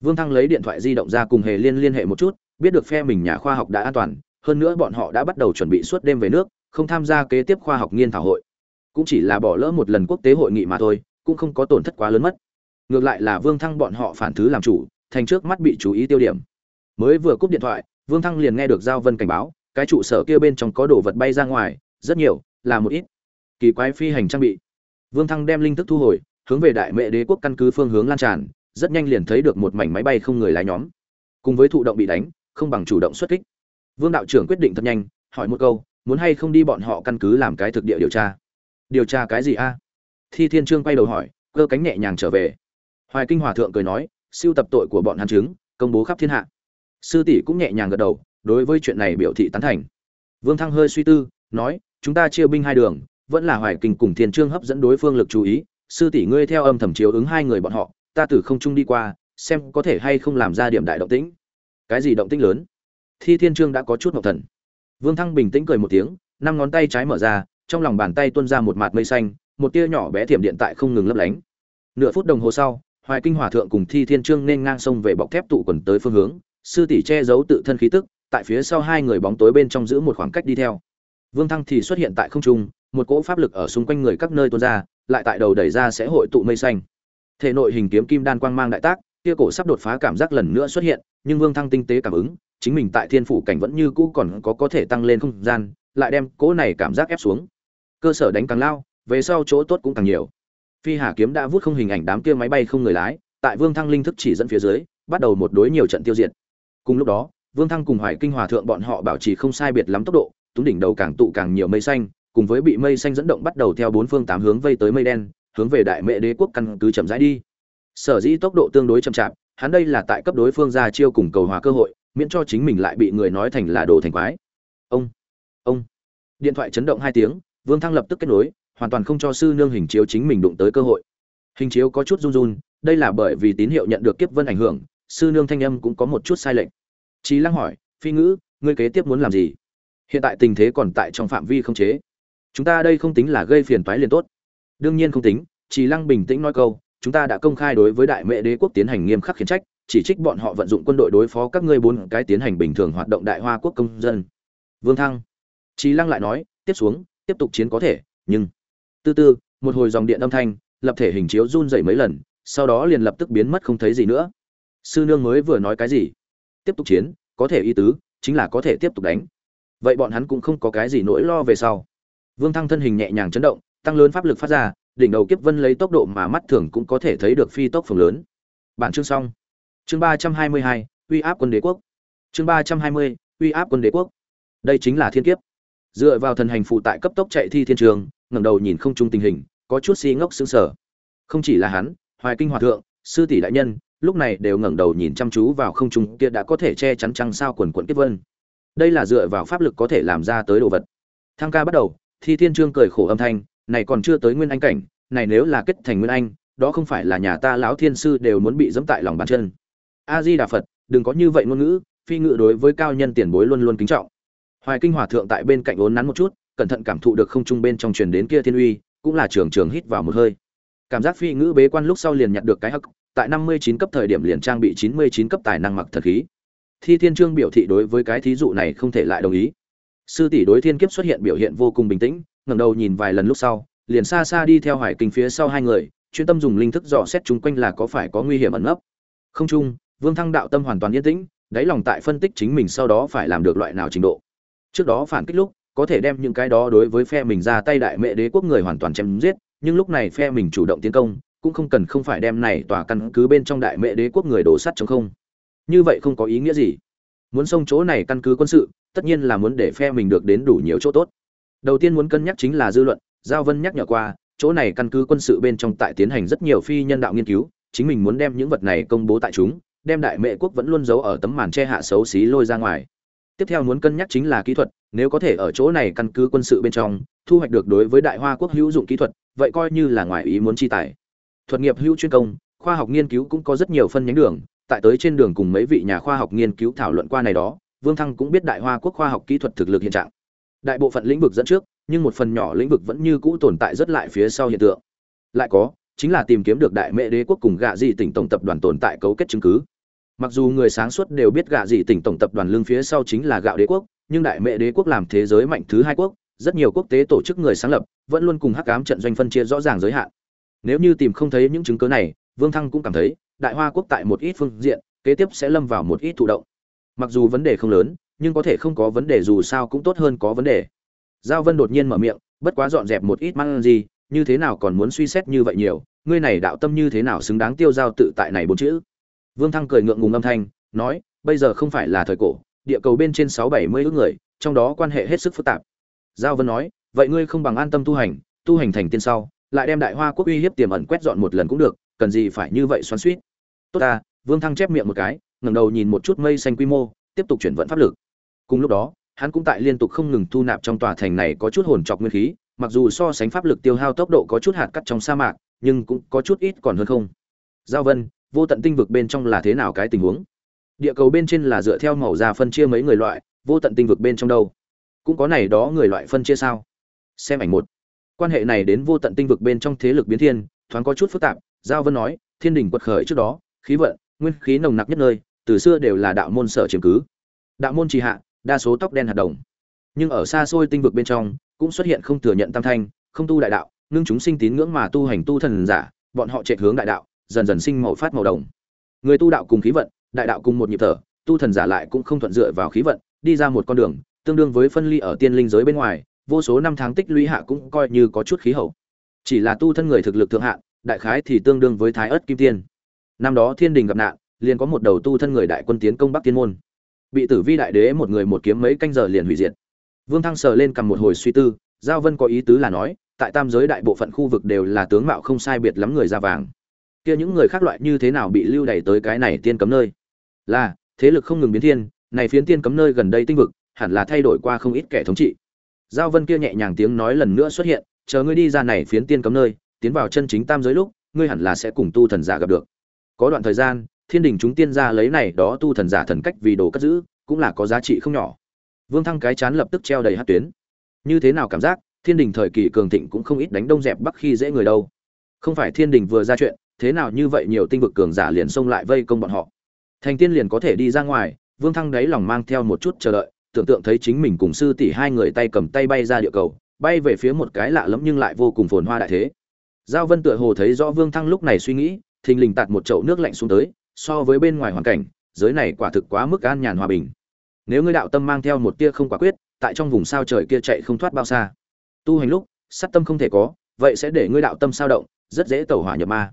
Vương thăng lấy điện thoại di động ra cùng hề liên liên hệ một chút, biết được phe mình nhà khoa học đã an toàn, hơn nữa bọn họ đã bắt đầu chuẩn bị suốt đêm về nước, không tham gia kế tiếp khoa học nghiên thảo hội. Cũng chỉ là bỏ lỡ một lần quốc tế hội nghị mà thôi, cũng không có tổn thất quá lớn mất ngược lại là vương thăng bọn họ phản thứ làm chủ, thành trước mắt bị chú ý tiêu điểm. Mới vừa cúp điện thoại, vương thăng liền nghe được giao vân cảnh báo, cái trụ sở kia bên trong có đồ vật bay ra ngoài, rất nhiều, là một ít kỳ quái phi hành trang bị. Vương thăng đem linh thức thu hồi, hướng về đại mệ đế quốc căn cứ phương hướng lan tràn, rất nhanh liền thấy được một mảnh máy bay không người lái nhóm. Cùng với thụ động bị đánh, không bằng chủ động xuất kích. Vương đạo trưởng quyết định thật nhanh, hỏi một câu, muốn hay không đi bọn họ căn cứ làm cái thực địa điều tra? Điều tra cái gì a? Thi thiên trương quay đầu hỏi, cơ cánh nhẹ nhàng trở về hoài kinh hòa thượng cười nói, siêu tập tội của bọn hắn chứng, công bố khắp thiên hạ. Sư tỷ cũng nhẹ nhàng gật đầu, đối với chuyện này biểu thị tán thành. Vương thăng hơi suy tư, nói, chúng ta chia binh hai đường, vẫn là hoài kinh cùng thiên trương hấp dẫn đối phương lực chú ý. Sư tỷ ngươi theo âm thầm chiếu ứng hai người bọn họ, ta từ không trung đi qua, xem có thể hay không làm ra điểm đại động tĩnh. Cái gì động tĩnh lớn? Thi thiên trương đã có chút ngọc thần. Vương thăng bình tĩnh cười một tiếng, năm ngón tay trái mở ra, trong lòng bàn tay tuôn ra một mạt mây xanh, một tia nhỏ bé thiểm điện tại không ngừng lấp lánh. Nửa phút đồng hồ sau hoài kinh hòa thượng cùng thi thiên trương nên ngang sông về bọc thép tụ quần tới phương hướng, sư tỷ che giấu tự thân khí tức, tại phía sau hai người bóng tối bên trong giữ một khoảng cách đi theo. Vương thăng thì xuất hiện tại không trung, một cỗ pháp lực ở xung quanh người các nơi tuôn ra, lại tại đầu đẩy ra sẽ hội tụ mây xanh. Thể nội hình kiếm kim đan quang mang đại tác, kia cổ sắp đột phá cảm giác lần nữa xuất hiện, nhưng vương thăng tinh tế cảm ứng, chính mình tại thiên phủ cảnh vẫn như cũ còn có có thể tăng lên không gian, lại đem cỗ này cảm giác ép xuống. Cơ sở đánh càng lao, về sau chỗ tốt cũng càng nhiều phi hà kiếm đã vút không hình ảnh đám kia máy bay không người lái, tại vương thăng linh thức chỉ dẫn phía dưới, bắt đầu một đối nhiều trận tiêu diệt. Cùng lúc đó, vương thăng cùng hoài kinh hòa thượng bọn họ bảo trì không sai biệt lắm tốc độ, túng đỉnh đầu càng tụ càng nhiều mây xanh, cùng với bị mây xanh dẫn động bắt đầu theo bốn phương tám hướng vây tới mây đen, hướng về đại mệ đế quốc căn cứ chậm rãi đi. Sở dĩ tốc độ tương đối chậm chạp, hắn đây là tại cấp đối phương ra chiêu cùng cầu hòa cơ hội, miễn cho chính mình lại bị người nói thành là đồ thành quái. Ông ông. Điện thoại chấn động hai tiếng, vương thăng lập tức kết nối hoàn toàn không cho sư nương hình chiếu chính mình đụng tới cơ hội. Hình chiếu có chút run run, đây là bởi vì tín hiệu nhận được kiếp vân ảnh hưởng, sư nương thanh âm cũng có một chút sai lệch. Trí lăng hỏi, phi ngữ, ngươi kế tiếp muốn làm gì? Hiện tại tình thế còn tại trong phạm vi không chế. Chúng ta đây không tính là gây phiền toái liền tốt. Đương nhiên không tính. Trí lăng bình tĩnh nói câu, chúng ta đã công khai đối với đại mẹ đế quốc tiến hành nghiêm khắc khiển trách, chỉ trích bọn họ vận dụng quân đội đối phó các ngươi bốn cái tiến hành bình thường hoạt động đại hoa quốc công dân. Vương thăng. Trí lăng lại nói, tiếp xuống, tiếp tục chiến có thể, nhưng từ từ một hồi dòng điện âm thanh, lập thể hình chiếu run rẩy mấy lần, sau đó liền lập tức biến mất không thấy gì nữa. Sư nương mới vừa nói cái gì? Tiếp tục chiến, có thể y tứ, chính là có thể tiếp tục đánh. Vậy bọn hắn cũng không có cái gì nỗi lo về sau. Vương thăng thân hình nhẹ nhàng chấn động, tăng lớn pháp lực phát ra, đỉnh đầu kiếp vân lấy tốc độ mà mắt thường cũng có thể thấy được phi tốc phường lớn. Bản chương xong. Chương ba trăm hai mươi hai, uy áp quân đế quốc. Chương ba trăm hai mươi, uy áp quân đế quốc. Đây chính là thiên kiếp. Dựa vào thần hành phụ tại cấp tốc chạy thi thiên trường ngẩng đầu nhìn không trung tình hình, có chút si ngốc sững sờ. Không chỉ là hắn, hoài kinh hòa thượng, sư tỷ đại nhân, lúc này đều ngẩng đầu nhìn chăm chú vào không trung kia đã có thể che chắn trăng sao quần quần kết vân. Đây là dựa vào pháp lực có thể làm ra tới đồ vật. Thăng ca bắt đầu, thi thiên trương cười khổ âm thanh, này còn chưa tới nguyên anh cảnh, này nếu là kết thành nguyên anh, đó không phải là nhà ta lão thiên sư đều muốn bị dẫm tại lòng bàn chân. A di đà phật, đừng có như vậy ngôn ngữ, phi ngự đối với cao nhân tiền bối luôn luôn kính trọng. Hoài kinh hòa thượng tại bên cạnh uốn nắn một chút cẩn thận cảm thụ được không trung bên trong truyền đến kia thiên uy, cũng là trường trường hít vào một hơi. Cảm giác phi ngữ bế quan lúc sau liền nhặt được cái hắc, tại năm mươi chín cấp thời điểm liền trang bị chín mươi chín cấp tài năng mặc thật khí. Thi thiên trương biểu thị đối với cái thí dụ này không thể lại đồng ý. Sư tỷ đối thiên kiếp xuất hiện biểu hiện vô cùng bình tĩnh, ngẩng đầu nhìn vài lần lúc sau, liền xa xa đi theo hải kinh phía sau hai người, chuyên tâm dùng linh thức dò xét chúng quanh là có phải có nguy hiểm ẩn nấp. Không chung vương thăng đạo tâm hoàn toàn yên tĩnh, đáy lòng tại phân tích chính mình sau đó phải làm được loại nào trình độ. Trước đó phản kích lúc có thể đem những cái đó đối với phe mình ra tay đại mẹ đế quốc người hoàn toàn chém giết, nhưng lúc này phe mình chủ động tiến công, cũng không cần không phải đem này tòa căn cứ bên trong đại mẹ đế quốc người đổ sắt chống không. Như vậy không có ý nghĩa gì. Muốn xông chỗ này căn cứ quân sự, tất nhiên là muốn để phe mình được đến đủ nhiều chỗ tốt. Đầu tiên muốn cân nhắc chính là dư luận, giao vân nhắc nhở qua, chỗ này căn cứ quân sự bên trong tại tiến hành rất nhiều phi nhân đạo nghiên cứu, chính mình muốn đem những vật này công bố tại chúng, đem đại mẹ quốc vẫn luôn giấu ở tấm màn che hạ xấu xí lôi ra ngoài tiếp theo muốn cân nhắc chính là kỹ thuật, nếu có thể ở chỗ này căn cứ quân sự bên trong, thu hoạch được đối với đại hoa quốc hữu dụng kỹ thuật, vậy coi như là ngoài ý muốn chi tài. Thuật nghiệp hữu chuyên công, khoa học nghiên cứu cũng có rất nhiều phân nhánh đường, tại tới trên đường cùng mấy vị nhà khoa học nghiên cứu thảo luận qua này đó, vương thăng cũng biết đại hoa quốc khoa học kỹ thuật thực lực hiện trạng. Đại bộ phận lĩnh vực dẫn trước, nhưng một phần nhỏ lĩnh vực vẫn như cũ tồn tại rất lại phía sau hiện tượng. Lại có, chính là tìm kiếm được đại mẹ đế quốc cùng gạ Di tỉnh tổng tập đoàn tồn tại cấu kết chứng cứ mặc dù người sáng suốt đều biết gạ dị tỉnh tổng tập đoàn lương phía sau chính là gạo đế quốc, nhưng đại mẹ đế quốc làm thế giới mạnh thứ hai quốc, rất nhiều quốc tế tổ chức người sáng lập, vẫn luôn cùng hắc ám trận doanh phân chia rõ ràng giới hạn. Nếu như tìm không thấy những chứng cứ này, vương thăng cũng cảm thấy, đại hoa quốc tại một ít phương diện, kế tiếp sẽ lâm vào một ít thụ động. Mặc dù vấn đề không lớn, nhưng có thể không có vấn đề dù sao cũng tốt hơn có vấn đề. Giao vân đột nhiên mở miệng, bất quá dọn dẹp một ít mang gì, như thế nào còn muốn suy xét như vậy nhiều, ngươi này đạo tâm như thế nào xứng đáng tiêu giao tự tại này bốn chữ? Vương thăng cười ngượng ngùng âm thanh, nói, bây giờ không phải là thời cổ, địa cầu bên trên sáu bảy mươi ước người, trong đó quan hệ hết sức phức tạp. Giao vân nói, vậy ngươi không bằng an tâm tu hành tu hành thành tiên sau, lại đem đại hoa quốc uy hiếp tiềm ẩn quét dọn một lần cũng được, cần gì phải như vậy xoắn xuýt. tốt ta. Vương thăng chép miệng một cái, ngẩng đầu nhìn một chút mây xanh quy mô, tiếp tục chuyển vận pháp lực. Cùng lúc đó, hắn cũng tại liên tục không ngừng thu nạp trong tòa thành này có chút hồn trọc nguyên khí, mặc dù so sánh pháp lực tiêu hao tốc độ có chút hạt cắt trong sa mạc, nhưng cũng có chút ít còn hơn không. Giao vân vô tận tinh vực bên trong là thế nào cái tình huống? Địa cầu bên trên là dựa theo màu da phân chia mấy người loại, vô tận tinh vực bên trong đâu? Cũng có này đó người loại phân chia sao? Xem ảnh một. Quan hệ này đến vô tận tinh vực bên trong thế lực biến thiên, thoáng có chút phức tạp, giao vân nói, thiên đình quật khởi trước đó, khí vận, nguyên khí nồng nặc nhất nơi, từ xưa đều là đạo môn sở chiếm cứ. Đạo môn trì hạ, đa số tóc đen hạt đồng. Nhưng ở xa xôi tinh vực bên trong, cũng xuất hiện không thừa nhận tam thanh, không tu đại đạo, ngưng chúng sinh tín ngưỡng mà tu hành tu thần giả, bọn họ chạy hướng đại đạo dần dần sinh màu phát màu đồng. Người tu đạo cùng khí vận, đại đạo cùng một nhịp thở, tu thần giả lại cũng không thuận dựa vào khí vận, đi ra một con đường, tương đương với phân ly ở tiên linh giới bên ngoài, vô số năm tháng tích lũy hạ cũng coi như có chút khí hậu. Chỉ là tu thân người thực lực thượng hạn, đại khái thì tương đương với thái ớt kim tiên. Năm đó thiên đình gặp nạn, liền có một đầu tu thân người đại quân tiến công bắc tiên môn. Bị tử vi đại đế một người một kiếm mấy canh giờ liền hủy diệt. Vương thăng sờ lên cầm một hồi suy tư, giao vân có ý tứ là nói, tại tam giới đại bộ phận khu vực đều là tướng mạo không sai biệt lắm người da vàng kia những người khác loại như thế nào bị lưu đày tới cái này tiên cấm nơi? Là, thế lực không ngừng biến thiên, này phiến tiên cấm nơi gần đây tinh vực, hẳn là thay đổi qua không ít kẻ thống trị. Giao vân kia nhẹ nhàng tiếng nói lần nữa xuất hiện, chờ ngươi đi ra này phiến tiên cấm nơi, tiến vào chân chính tam giới lúc, ngươi hẳn là sẽ cùng tu thần giả gặp được. Có đoạn thời gian, thiên đình chúng tiên gia lấy này đó tu thần giả thần cách vì đồ cất giữ, cũng là có giá trị không nhỏ. Vương thăng cái chán lập tức treo đầy hát tuyến. Như thế nào cảm giác, thiên đình thời kỳ cường thịnh cũng không ít đánh đông dẹp bắc khi dễ người đâu. Không phải thiên đình vừa ra chuyện thế nào như vậy nhiều tinh vực cường giả liền xông lại vây công bọn họ. Thành tiên liền có thể đi ra ngoài, vương thăng đáy lòng mang theo một chút chờ đợi, tưởng tượng thấy chính mình cùng sư tỷ hai người tay cầm tay bay ra địa cầu, bay về phía một cái lạ lẫm nhưng lại vô cùng phồn hoa đại thế. Giao vân tựa hồ thấy rõ vương thăng lúc này suy nghĩ, thình lình tạt một chậu nước lạnh xuống tới, so với bên ngoài hoàn cảnh, giới này quả thực quá mức an nhàn hòa bình. Nếu ngươi đạo tâm mang theo một tia không quả quyết, tại trong vùng sao trời kia chạy không thoát bao xa. Tu hành lúc, sát tâm không thể có, vậy sẽ để ngươi đạo tâm sao động, rất dễ tẩu hỏa nhập ma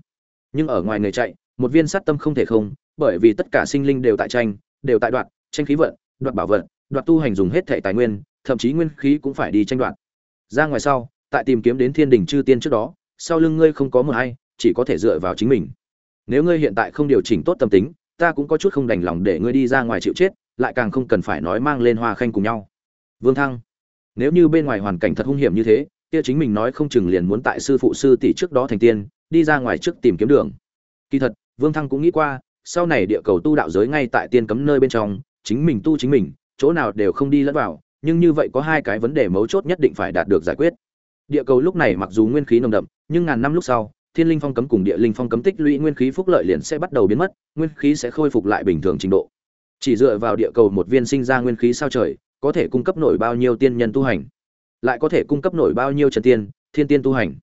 nhưng ở ngoài người chạy, một viên sát tâm không thể không, bởi vì tất cả sinh linh đều tại tranh, đều tại đoạt, tranh khí vận, đoạt bảo vật, đoạt tu hành dùng hết thể tài nguyên, thậm chí nguyên khí cũng phải đi tranh đoạt. Ra ngoài sau, tại tìm kiếm đến thiên đình chư tiên trước đó, sau lưng ngươi không có một ai, chỉ có thể dựa vào chính mình. Nếu ngươi hiện tại không điều chỉnh tốt tâm tính, ta cũng có chút không đành lòng để ngươi đi ra ngoài chịu chết, lại càng không cần phải nói mang lên hoa khanh cùng nhau. Vương thăng, nếu như bên ngoài hoàn cảnh thật hung hiểm như thế, kia chính mình nói không chừng liền muốn tại sư phụ sư tỷ trước đó thành tiên đi ra ngoài trước tìm kiếm đường. Kỳ thật, vương thăng cũng nghĩ qua, sau này địa cầu tu đạo giới ngay tại tiên cấm nơi bên trong, chính mình tu chính mình, chỗ nào đều không đi lẫn vào, nhưng như vậy có hai cái vấn đề mấu chốt nhất định phải đạt được giải quyết. Địa cầu lúc này mặc dù nguyên khí nồng đậm, nhưng ngàn năm lúc sau, thiên linh phong cấm cùng địa linh phong cấm tích lũy nguyên khí phúc lợi liền sẽ bắt đầu biến mất, nguyên khí sẽ khôi phục lại bình thường trình độ. Chỉ dựa vào địa cầu một viên sinh ra nguyên khí sao trời, có thể cung cấp nổi bao nhiêu tiên nhân tu hành? Lại có thể cung cấp nổi bao nhiêu trần tiên, thiên tiên tu hành?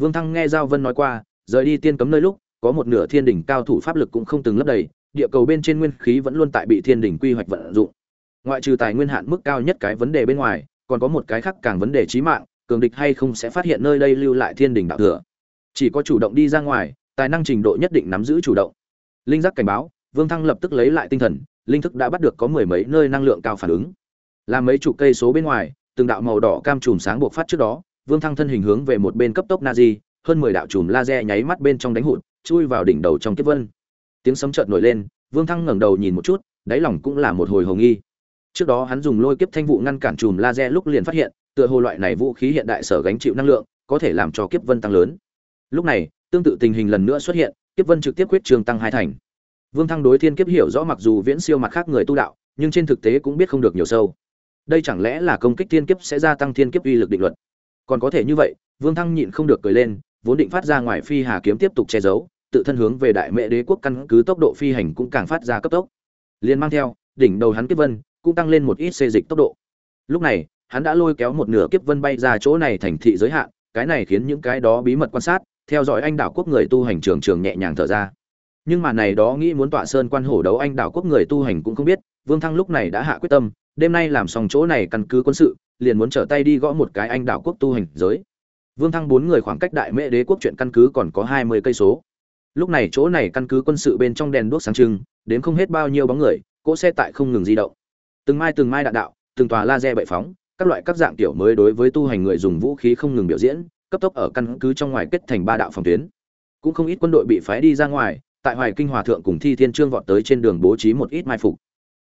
Vương thăng nghe giao vân nói qua, rời đi tiên cấm nơi lúc, có một nửa thiên đỉnh cao thủ pháp lực cũng không từng lấp đầy, địa cầu bên trên nguyên khí vẫn luôn tại bị thiên đỉnh quy hoạch vận dụng. Ngoại trừ tài nguyên hạn mức cao nhất cái vấn đề bên ngoài, còn có một cái khác càng vấn đề chí mạng, cường địch hay không sẽ phát hiện nơi đây lưu lại thiên đỉnh đạo thừa. Chỉ có chủ động đi ra ngoài, tài năng trình độ nhất định nắm giữ chủ động. Linh giác cảnh báo, vương thăng lập tức lấy lại tinh thần, linh thức đã bắt được có mười mấy nơi năng lượng cao phản ứng. Làm mấy chục cây số bên ngoài, từng đạo màu đỏ cam chùm sáng buộc phát trước đó vương thăng thân hình hướng về một bên cấp tốc nazi, hơn mười đạo chùm laser nháy mắt bên trong đánh hụt chui vào đỉnh đầu trong kiếp vân. Tiếng sấm chợt nổi lên vương thăng ngẩng đầu nhìn một chút đáy lòng cũng là một hồi hồng nghi. Trước đó hắn dùng lôi kiếp thanh vụ ngăn cản chùm laser lúc liền phát hiện tựa hồ loại này vũ khí hiện đại sở gánh chịu năng lượng có thể làm cho kiếp vân tăng lớn. Lúc này tương tự tình hình lần nữa xuất hiện kiếp vân trực tiếp quyết trường tăng hai thành. Vương thăng đối thiên kiếp hiểu rõ mặc dù viễn siêu mặt khác người tu đạo nhưng trên thực tế cũng biết không được nhiều sâu. Đây chẳng lẽ là công kích thiên kiếp sẽ gia tăng thiên kiếp uy lực định luật? Còn có thể như vậy, vương thăng nhịn không được cười lên, vốn định phát ra ngoài phi hà kiếm tiếp tục che giấu, tự thân hướng về đại mẹ đế quốc căn cứ tốc độ phi hành cũng càng phát ra cấp tốc. Liền mang theo, đỉnh đầu hắn kiếp vân cũng tăng lên một ít xê dịch tốc độ. Lúc này, hắn đã lôi kéo một nửa kiếp vân bay ra chỗ này thành thị giới hạn, cái này khiến những cái đó bí mật quan sát, theo dõi anh đảo quốc người tu hành trường trường nhẹ nhàng thở ra. Nhưng mà này đó nghĩ muốn tọa sơn quan hổ đấu anh đảo quốc người tu hành cũng không biết, vương thăng lúc này đã hạ quyết tâm đêm nay làm xong chỗ này căn cứ quân sự, liền muốn trở tay đi gõ một cái anh đảo quốc tu hành giới. Vương thăng bốn người khoảng cách đại mễ đế quốc chuyện căn cứ còn có hai mươi cây số. Lúc này chỗ này căn cứ quân sự bên trong đèn đuốc sáng trưng đến không hết bao nhiêu bóng người, cỗ xe tại không ngừng di động. Từng mai từng mai đạn đạo, từng tòa laser bậy phóng, các loại các dạng tiểu mới đối với tu hành người dùng vũ khí không ngừng biểu diễn, cấp tốc ở căn cứ trong ngoài kết thành ba đạo phòng tuyến. Cũng không ít quân đội bị phái đi ra ngoài, tại hoài kinh hòa thượng cùng thi thiên trương vọt tới trên đường bố trí một ít mai phục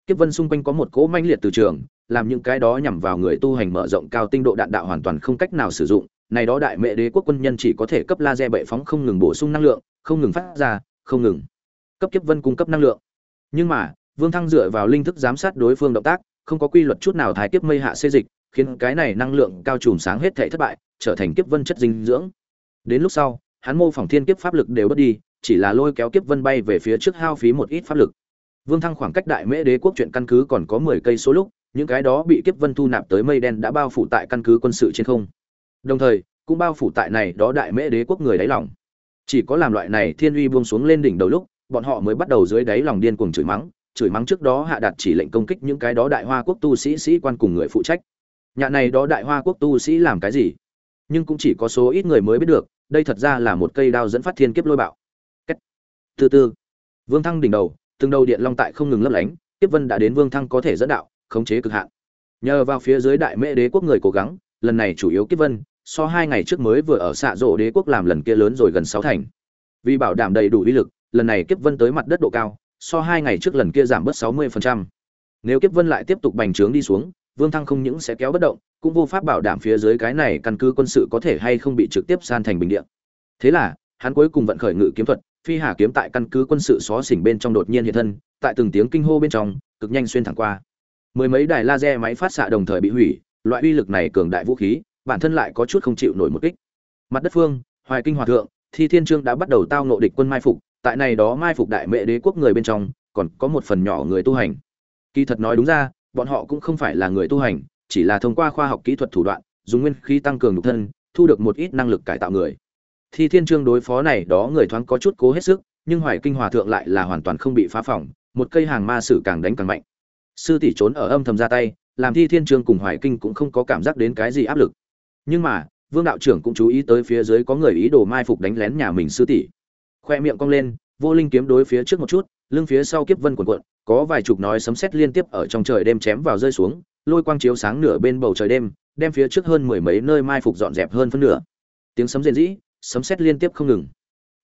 kiếp vân xung quanh có một cỗ manh liệt từ trường, làm những cái đó nhằm vào người tu hành mở rộng cao tinh độ đạn đạo hoàn toàn không cách nào sử dụng. Này đó đại mẹ đế quốc quân nhân chỉ có thể cấp laser bệ phóng không ngừng bổ sung năng lượng, không ngừng phát ra, không ngừng cấp kiếp vân cung cấp năng lượng. Nhưng mà, vương thăng dựa vào linh thức giám sát đối phương động tác, không có quy luật chút nào thái kiếp mây hạ xê dịch, khiến cái này năng lượng cao trùm sáng hết thể thất bại, trở thành kiếp vân chất dinh dưỡng. Đến lúc sau, hắn mô phỏng thiên kiếp pháp lực đều bất đi, chỉ là lôi kéo kiếp vân bay về phía trước hao phí một ít pháp lực vương thăng khoảng cách đại mễ đế quốc chuyện căn cứ còn có mười cây số lúc, những cái đó bị kiếp vân thu nạp tới mây đen đã bao phủ tại căn cứ quân sự trên không. Đồng thời, cũng bao phủ tại này đó đại mễ đế quốc người đáy lòng. Chỉ có làm loại này thiên uy buông xuống lên đỉnh đầu lúc, bọn họ mới bắt đầu dưới đáy lòng điên cuồng chửi mắng chửi mắng trước đó hạ đạt chỉ lệnh công kích những cái đó đại hoa quốc tu sĩ sĩ quan cùng người phụ trách. Nhà này đó đại hoa quốc tu sĩ làm cái gì? Nhưng cũng chỉ có số ít người mới biết được, đây thật ra là một cây đao dẫn phát thiên kiếp lôi bạo. Cách. từ từ. Vương thăng đỉnh đầu từng đầu điện long tại không ngừng lấp lánh, tiếp vân đã đến vương thăng có thể dẫn đạo, khống chế cực hạn. Nhờ vào phía dưới đại mễ đế quốc người cố gắng, lần này chủ yếu kiếp vân, so hai ngày trước mới vừa ở xạ rộ đế quốc làm lần kia lớn rồi gần sáu thành. Vì bảo đảm đầy đủ uy lực, lần này kiếp vân tới mặt đất độ cao, so hai ngày trước lần kia giảm bớt sáu mươi nếu kiếp vân lại tiếp tục bành trướng đi xuống, vương thăng không những sẽ kéo bất động, cũng vô pháp bảo đảm phía dưới cái này căn cứ quân sự có thể hay không bị trực tiếp san thành bình địa. Thế là, hắn cuối cùng vận khởi ngự kiếm thuật phi hà kiếm tại căn cứ quân sự xó xỉnh bên trong đột nhiên hiện thân, tại từng tiếng kinh hô bên trong, cực nhanh xuyên thẳng qua. Mười mấy đài laser máy phát xạ đồng thời bị hủy, loại uy lực này cường đại vũ khí, bản thân lại có chút không chịu nổi một kích. Mặt đất phương, hoài kinh hòa thượng, thi thiên trương đã bắt đầu tao nộ địch quân mai phục, tại này đó mai phục đại mệ đế quốc người bên trong, còn có một phần nhỏ người tu hành. Kỳ thật nói đúng ra, bọn họ cũng không phải là người tu hành, chỉ là thông qua khoa học kỹ thuật thủ đoạn, dùng nguyên khí tăng cường nhục thân, thu được một ít năng lực cải tạo người thi thiên trương đối phó này đó người thoáng có chút cố hết sức, nhưng hoài kinh hòa thượng lại là hoàn toàn không bị phá phỏng một cây hàng ma sử càng đánh càng mạnh. Sư tỷ trốn ở âm thầm ra tay, làm thi thiên trương cùng hoài kinh cũng không có cảm giác đến cái gì áp lực. Nhưng mà, vương đạo trưởng cũng chú ý tới phía dưới có người ý đồ mai phục đánh lén nhà mình sư tỷ. Khoe miệng cong lên, vô linh kiếm đối phía trước một chút, lưng phía sau kiếp vân quần quận có vài chục nói sấm sét liên tiếp ở trong trời đêm chém vào rơi xuống, lôi quang chiếu sáng nửa bên bầu trời đêm, đem phía trước hơn mười mấy nơi mai phục dọn dẹp hơn phân nửa. Tiếng sấm rền rĩ sấm sét liên tiếp không ngừng.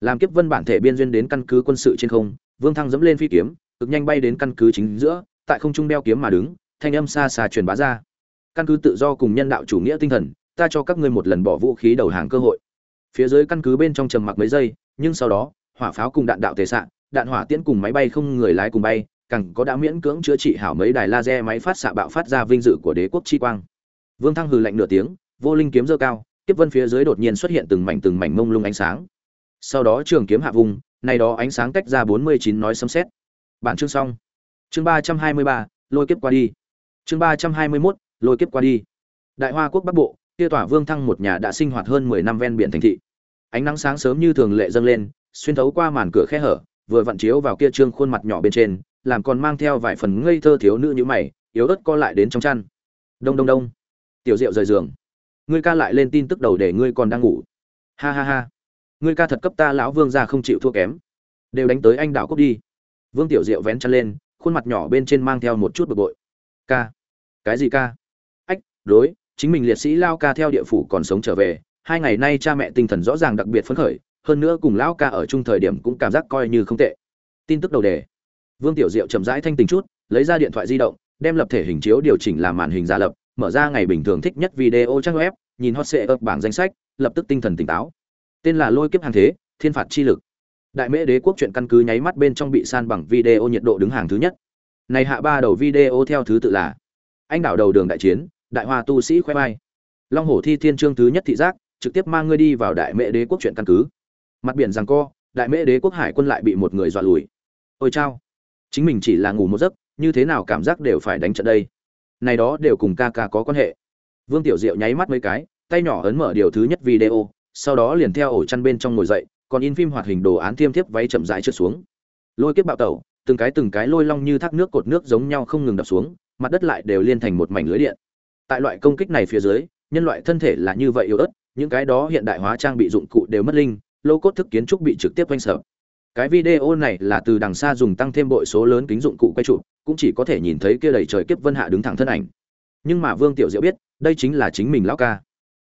Làm kiếp vân bản thể biên duyên đến căn cứ quân sự trên không, vương thăng dẫm lên phi kiếm, cực nhanh bay đến căn cứ chính giữa, tại không trung đeo kiếm mà đứng, thanh âm xa xa truyền bá ra. Căn cứ tự do cùng nhân đạo chủ nghĩa tinh thần, ta cho các ngươi một lần bỏ vũ khí đầu hàng cơ hội. Phía dưới căn cứ bên trong trầm mặc mấy giây, nhưng sau đó, hỏa pháo cùng đạn đạo tề xạ đạn hỏa tiễn cùng máy bay không người lái cùng bay, càng có đã miễn cưỡng chữa trị hảo mấy đài laser máy phát xạ bạo phát ra vinh dự của đế quốc chi quang. Vương thăng hừ lạnh nửa tiếng, vô linh kiếm dơ cao tiếp vân phía dưới đột nhiên xuất hiện từng mảnh từng mảnh mông lung ánh sáng. Sau đó trường kiếm hạ vùng, này đó ánh sáng tách ra bốn mươi chín nói sấm xét bản chương xong. Chương ba trăm hai mươi ba, lôi kiếp qua đi. Chương ba trăm hai mươi mốt, lôi kiếp qua đi. Đại hoa quốc bắc bộ, kia tỏa vương thăng một nhà đã sinh hoạt hơn mười năm ven biển thành thị. Ánh nắng sáng sớm như thường lệ dâng lên, xuyên thấu qua màn cửa khe hở, vừa vặn chiếu vào kia trương khuôn mặt nhỏ bên trên, làm còn mang theo vài phần ngây thơ thiếu nữ như mày, yếu ớt co lại đến trong chăn. Đông đông đông. Tiểu diệu rời giường ngươi ca lại lên tin tức đầu để ngươi còn đang ngủ. Ha ha ha. Ngươi ca thật cấp ta lão vương gia không chịu thua kém. Đều đánh tới anh đảo cốc đi. Vương tiểu diệu vén chân lên, khuôn mặt nhỏ bên trên mang theo một chút bực bội. Ca. Cái gì ca? Ách, đối, chính mình liệt sĩ lao ca theo địa phủ còn sống trở về. Hai ngày nay cha mẹ tinh thần rõ ràng đặc biệt phấn khởi, hơn nữa cùng lão ca ở chung thời điểm cũng cảm giác coi như không tệ. Tin tức đầu đề. Vương tiểu diệu chậm rãi thanh tình chút, lấy ra điện thoại di động, đem lập thể hình chiếu điều chỉnh làm màn hình giả lập mở ra ngày bình thường thích nhất video trang web, nhìn hot sệ ập bảng danh sách, lập tức tinh thần tỉnh táo. Tên là lôi kiếp hàng thế, thiên phạt chi lực. Đại mễ đế quốc chuyện căn cứ nháy mắt bên trong bị san bằng video nhiệt độ đứng hàng thứ nhất. Này hạ ba đầu video theo thứ tự là anh đảo đầu đường đại chiến, đại hoa tu sĩ khoe mai. Long hổ thi thiên trương thứ nhất thị giác, trực tiếp mang ngươi đi vào đại mễ đế quốc chuyện căn cứ. Mặt biển rằng co, đại mễ đế quốc hải quân lại bị một người dọa lùi. Ôi chao, chính mình chỉ là ngủ một giấc, như thế nào cảm giác đều phải đánh trận đây? Này đó đều cùng ca ca có quan hệ. Vương tiểu diệu nháy mắt mấy cái, tay nhỏ ấn mở điều thứ nhất video, sau đó liền theo ổ chăn bên trong ngồi dậy, còn in phim hoạt hình đồ án tiêm thiếp váy chậm rãi trượt xuống. Lôi kiếp bạo tẩu, từng cái từng cái lôi long như thác nước cột nước giống nhau không ngừng đập xuống, mặt đất lại đều liên thành một mảnh lưới điện. Tại loại công kích này phía dưới, nhân loại thân thể là như vậy yếu ớt, những cái đó hiện đại hóa trang bị dụng cụ đều mất linh, lô cốt thức kiến trúc bị trực tiếp quanh sở. cái video này là từ đằng xa dùng tăng thêm bội số lớn kính dụng cụ quay chụp cũng chỉ có thể nhìn thấy kia đầy trời kiếp vân hạ đứng thẳng thân ảnh. Nhưng mà vương tiểu diệu biết, đây chính là chính mình lão ca.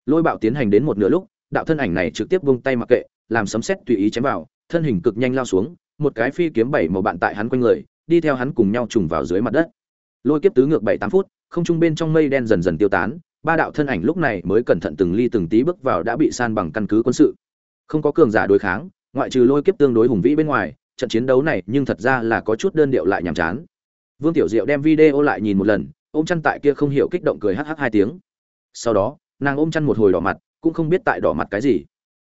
Lôi bạo tiến hành đến một nửa lúc, đạo thân ảnh này trực tiếp buông tay mặc kệ, làm sấm sét tùy ý chém vào, thân hình cực nhanh lao xuống, một cái phi kiếm bảy màu bạn tại hắn quanh người, đi theo hắn cùng nhau trùng vào dưới mặt đất. Lôi kiếp tứ ngược bảy tám phút, không trung bên trong mây đen dần dần tiêu tán, ba đạo thân ảnh lúc này mới cẩn thận từng ly từng tí bước vào đã bị san bằng căn cứ quân sự. Không có cường giả đối kháng, ngoại trừ lôi kiếp tương đối hùng vĩ bên ngoài, trận chiến đấu này nhưng thật ra là có chút đơn điệu lại nhàm chán vương tiểu diệu đem video lại nhìn một lần, ôm chăn tại kia không hiểu kích động cười hh hai tiếng. Sau đó, nàng ôm chăn một hồi đỏ mặt, cũng không biết tại đỏ mặt cái gì.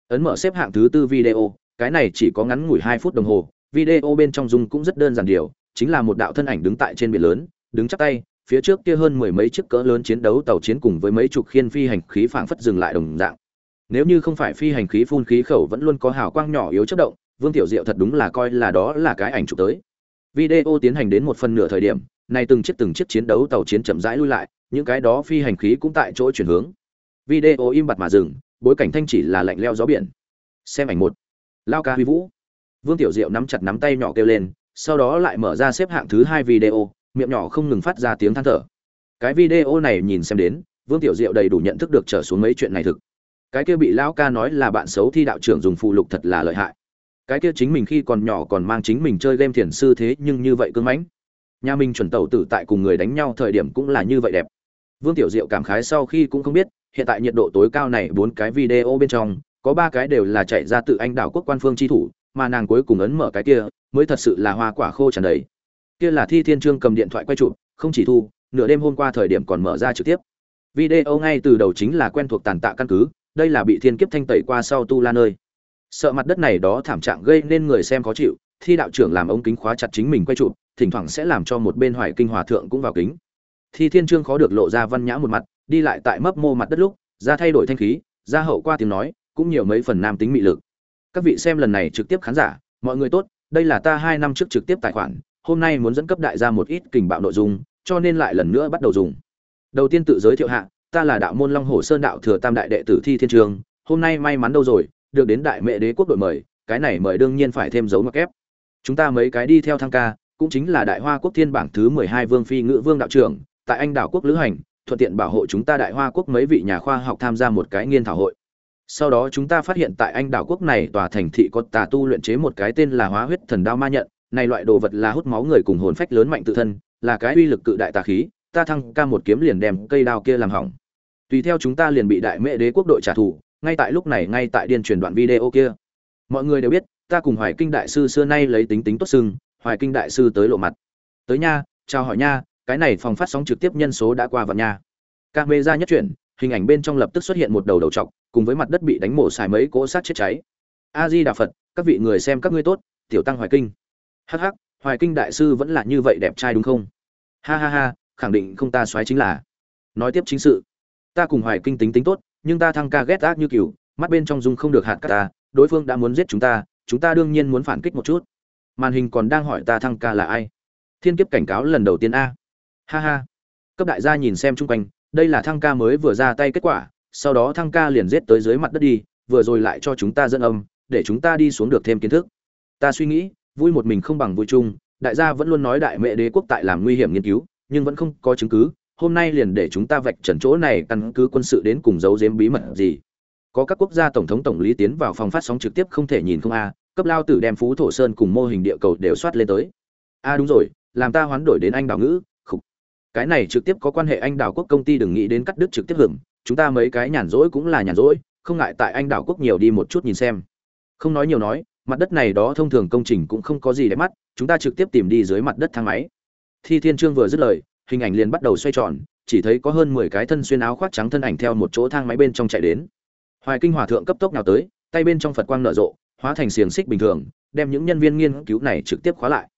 Ấn mở xếp hạng thứ tư video, cái này chỉ có ngắn ngủi hai phút đồng hồ, video bên trong dung cũng rất đơn giản điều, chính là một đạo thân ảnh đứng tại trên biển lớn, đứng chắp tay, phía trước kia hơn mười mấy chiếc cỡ lớn chiến đấu tàu chiến cùng với mấy chục khiên phi hành khí phảng phất dừng lại đồng dạng. Nếu như không phải phi hành khí phun khí khẩu vẫn luôn có hào quang nhỏ yếu chớp động, vương tiểu diệu thật đúng là coi là đó là cái ảnh chụp tới video tiến hành đến một phần nửa thời điểm này từng chiếc từng chiếc chiến đấu tàu chiến chậm rãi lui lại, những cái đó phi hành khí cũng tại chỗ chuyển hướng. Video im bặt mà dừng, bối cảnh thanh chỉ là lạnh leo gió biển. Xem ảnh một. Lao ca huy vũ. Vương tiểu diệu nắm chặt nắm tay nhỏ kêu lên, sau đó lại mở ra xếp hạng thứ hai video, miệng nhỏ không ngừng phát ra tiếng than thở. Cái video này nhìn xem đến, vương tiểu diệu đầy đủ nhận thức được trở xuống mấy chuyện này thực. Cái kia bị lão ca nói là bạn xấu thi đạo trưởng dùng phụ lục thật là lợi hại cái kia chính mình khi còn nhỏ còn mang chính mình chơi game thiền sư thế nhưng như vậy cưng mãnh. Nhà mình chuẩn tẩu tử tại cùng người đánh nhau thời điểm cũng là như vậy đẹp. Vương tiểu diệu cảm khái sau khi cũng không biết, hiện tại nhiệt độ tối cao này bốn cái video bên trong, có ba cái đều là chạy ra tự anh đảo quốc quan phương chi thủ, mà nàng cuối cùng ấn mở cái kia, mới thật sự là hoa quả khô tràn đầy. Kia là thi thiên trương cầm điện thoại quay chụp, không chỉ thu, nửa đêm hôm qua thời điểm còn mở ra trực tiếp. Video ngay từ đầu chính là quen thuộc tàn tạ căn cứ, đây là bị thiên kiếp thanh tẩy qua sau tu la nơi sợ mặt đất này đó thảm trạng gây nên người xem khó chịu, thi đạo trưởng làm ống kính khóa chặt chính mình quay chụp, thỉnh thoảng sẽ làm cho một bên hoài kinh hòa thượng cũng vào kính. Thi thiên trương khó được lộ ra văn nhã một mặt, đi lại tại mấp mô mặt đất lúc, ra thay đổi thanh khí, ra hậu qua tiếng nói, cũng nhiều mấy phần nam tính mị lực. Các vị xem lần này trực tiếp khán giả, mọi người tốt, đây là ta hai năm trước trực tiếp tài khoản, hôm nay muốn dẫn cấp đại ra một ít kình bạo nội dung, cho nên lại lần nữa bắt đầu dùng. Đầu tiên tự giới thiệu hạ, ta là đạo môn long hồ sơn đạo thừa tam đại đệ tử thi thiên trường hôm nay may mắn đâu rồi được đến đại mẹ đế quốc đội mời, cái này mời đương nhiên phải thêm dấu mặc kép. Chúng ta mấy cái đi theo thăng ca, cũng chính là đại hoa quốc thiên bảng thứ mười hai vương phi ngữ vương đạo trưởng, tại anh đảo quốc lữ hành, thuận tiện bảo hộ chúng ta đại hoa quốc mấy vị nhà khoa học tham gia một cái nghiên thảo hội. Sau đó chúng ta phát hiện tại anh đảo quốc này tòa thành thị có tà tu luyện chế một cái tên là hóa huyết thần đao ma nhận, này loại đồ vật là hút máu người cùng hồn phách lớn mạnh tự thân, là cái uy lực cự đại tà khí, ta thăng ca một kiếm liền đem cây đao kia làm hỏng. Tùy theo chúng ta liền bị đại mễ đế quốc đội trả thù ngay tại lúc này ngay tại điên truyền đoạn video kia. Mọi người đều biết, ta cùng hoài kinh đại sư xưa nay lấy tính tính tốt sưng hoài kinh đại sư tới lộ mặt. Tới nha, chào hỏi nha, cái này phòng phát sóng trực tiếp nhân số đã qua vào nha. Ca mê ra nhất chuyển, hình ảnh bên trong lập tức xuất hiện một đầu đầu trọc, cùng với mặt đất bị đánh mổ xài mấy cỗ sát chết cháy. A di đà phật, các vị người xem các ngươi tốt, tiểu tăng hoài kinh. Hắc hắc, hoài kinh đại sư vẫn là như vậy đẹp trai đúng không? Ha ha ha, khẳng định không ta xoáy chính là. Nói tiếp chính sự. Ta cùng hoài kinh tính tính tốt nhưng ta thăng ca ghét ác như cừu mắt bên trong dung không được hạt cát ta, đối phương đã muốn giết chúng ta chúng ta đương nhiên muốn phản kích một chút. Màn hình còn đang hỏi ta thăng ca là ai. Thiên kiếp cảnh cáo lần đầu tiên a. Ha ha. Cấp đại gia nhìn xem chung quanh, đây là thăng ca mới vừa ra tay kết quả, sau đó thăng ca liền giết tới dưới mặt đất đi, vừa rồi lại cho chúng ta dẫn âm, để chúng ta đi xuống được thêm kiến thức. Ta suy nghĩ, vui một mình không bằng vui chung, đại gia vẫn luôn nói đại mẹ đế quốc tại làm nguy hiểm nghiên cứu, nhưng vẫn không có chứng cứ hôm nay liền để chúng ta vạch trần chỗ này căn cứ quân sự đến cùng giấu giếm bí mật gì. Có các quốc gia tổng thống tổng lý tiến vào phòng phát sóng trực tiếp không thể nhìn không a, cấp lao tử đem phú thổ sơn cùng mô hình địa cầu đều soát lên tới. A, đúng rồi, làm ta hoán đổi đến anh đảo ngữ, khục. Cái này trực tiếp có quan hệ anh đảo quốc công ty đừng nghĩ đến cắt đứt trực tiếp hưởng chúng ta mấy cái nhàn rỗi cũng là nhàn rỗi, không ngại tại anh đảo quốc nhiều đi một chút nhìn xem. Không nói nhiều nói, mặt đất này đó thông thường công trình cũng không có gì để mắt, chúng ta trực tiếp tìm đi dưới mặt đất thang máy. Thi thiên trương vừa dứt lời hình ảnh liền bắt đầu xoay tròn, chỉ thấy có hơn mười cái thân xuyên áo khoác trắng thân ảnh theo một chỗ thang máy bên trong chạy đến. Hoài kinh hòa thượng cấp tốc nào tới, tay bên trong phật quang nở rộ, hóa thành xiềng xích bình thường, đem những nhân viên nghiên cứu này trực tiếp khóa lại.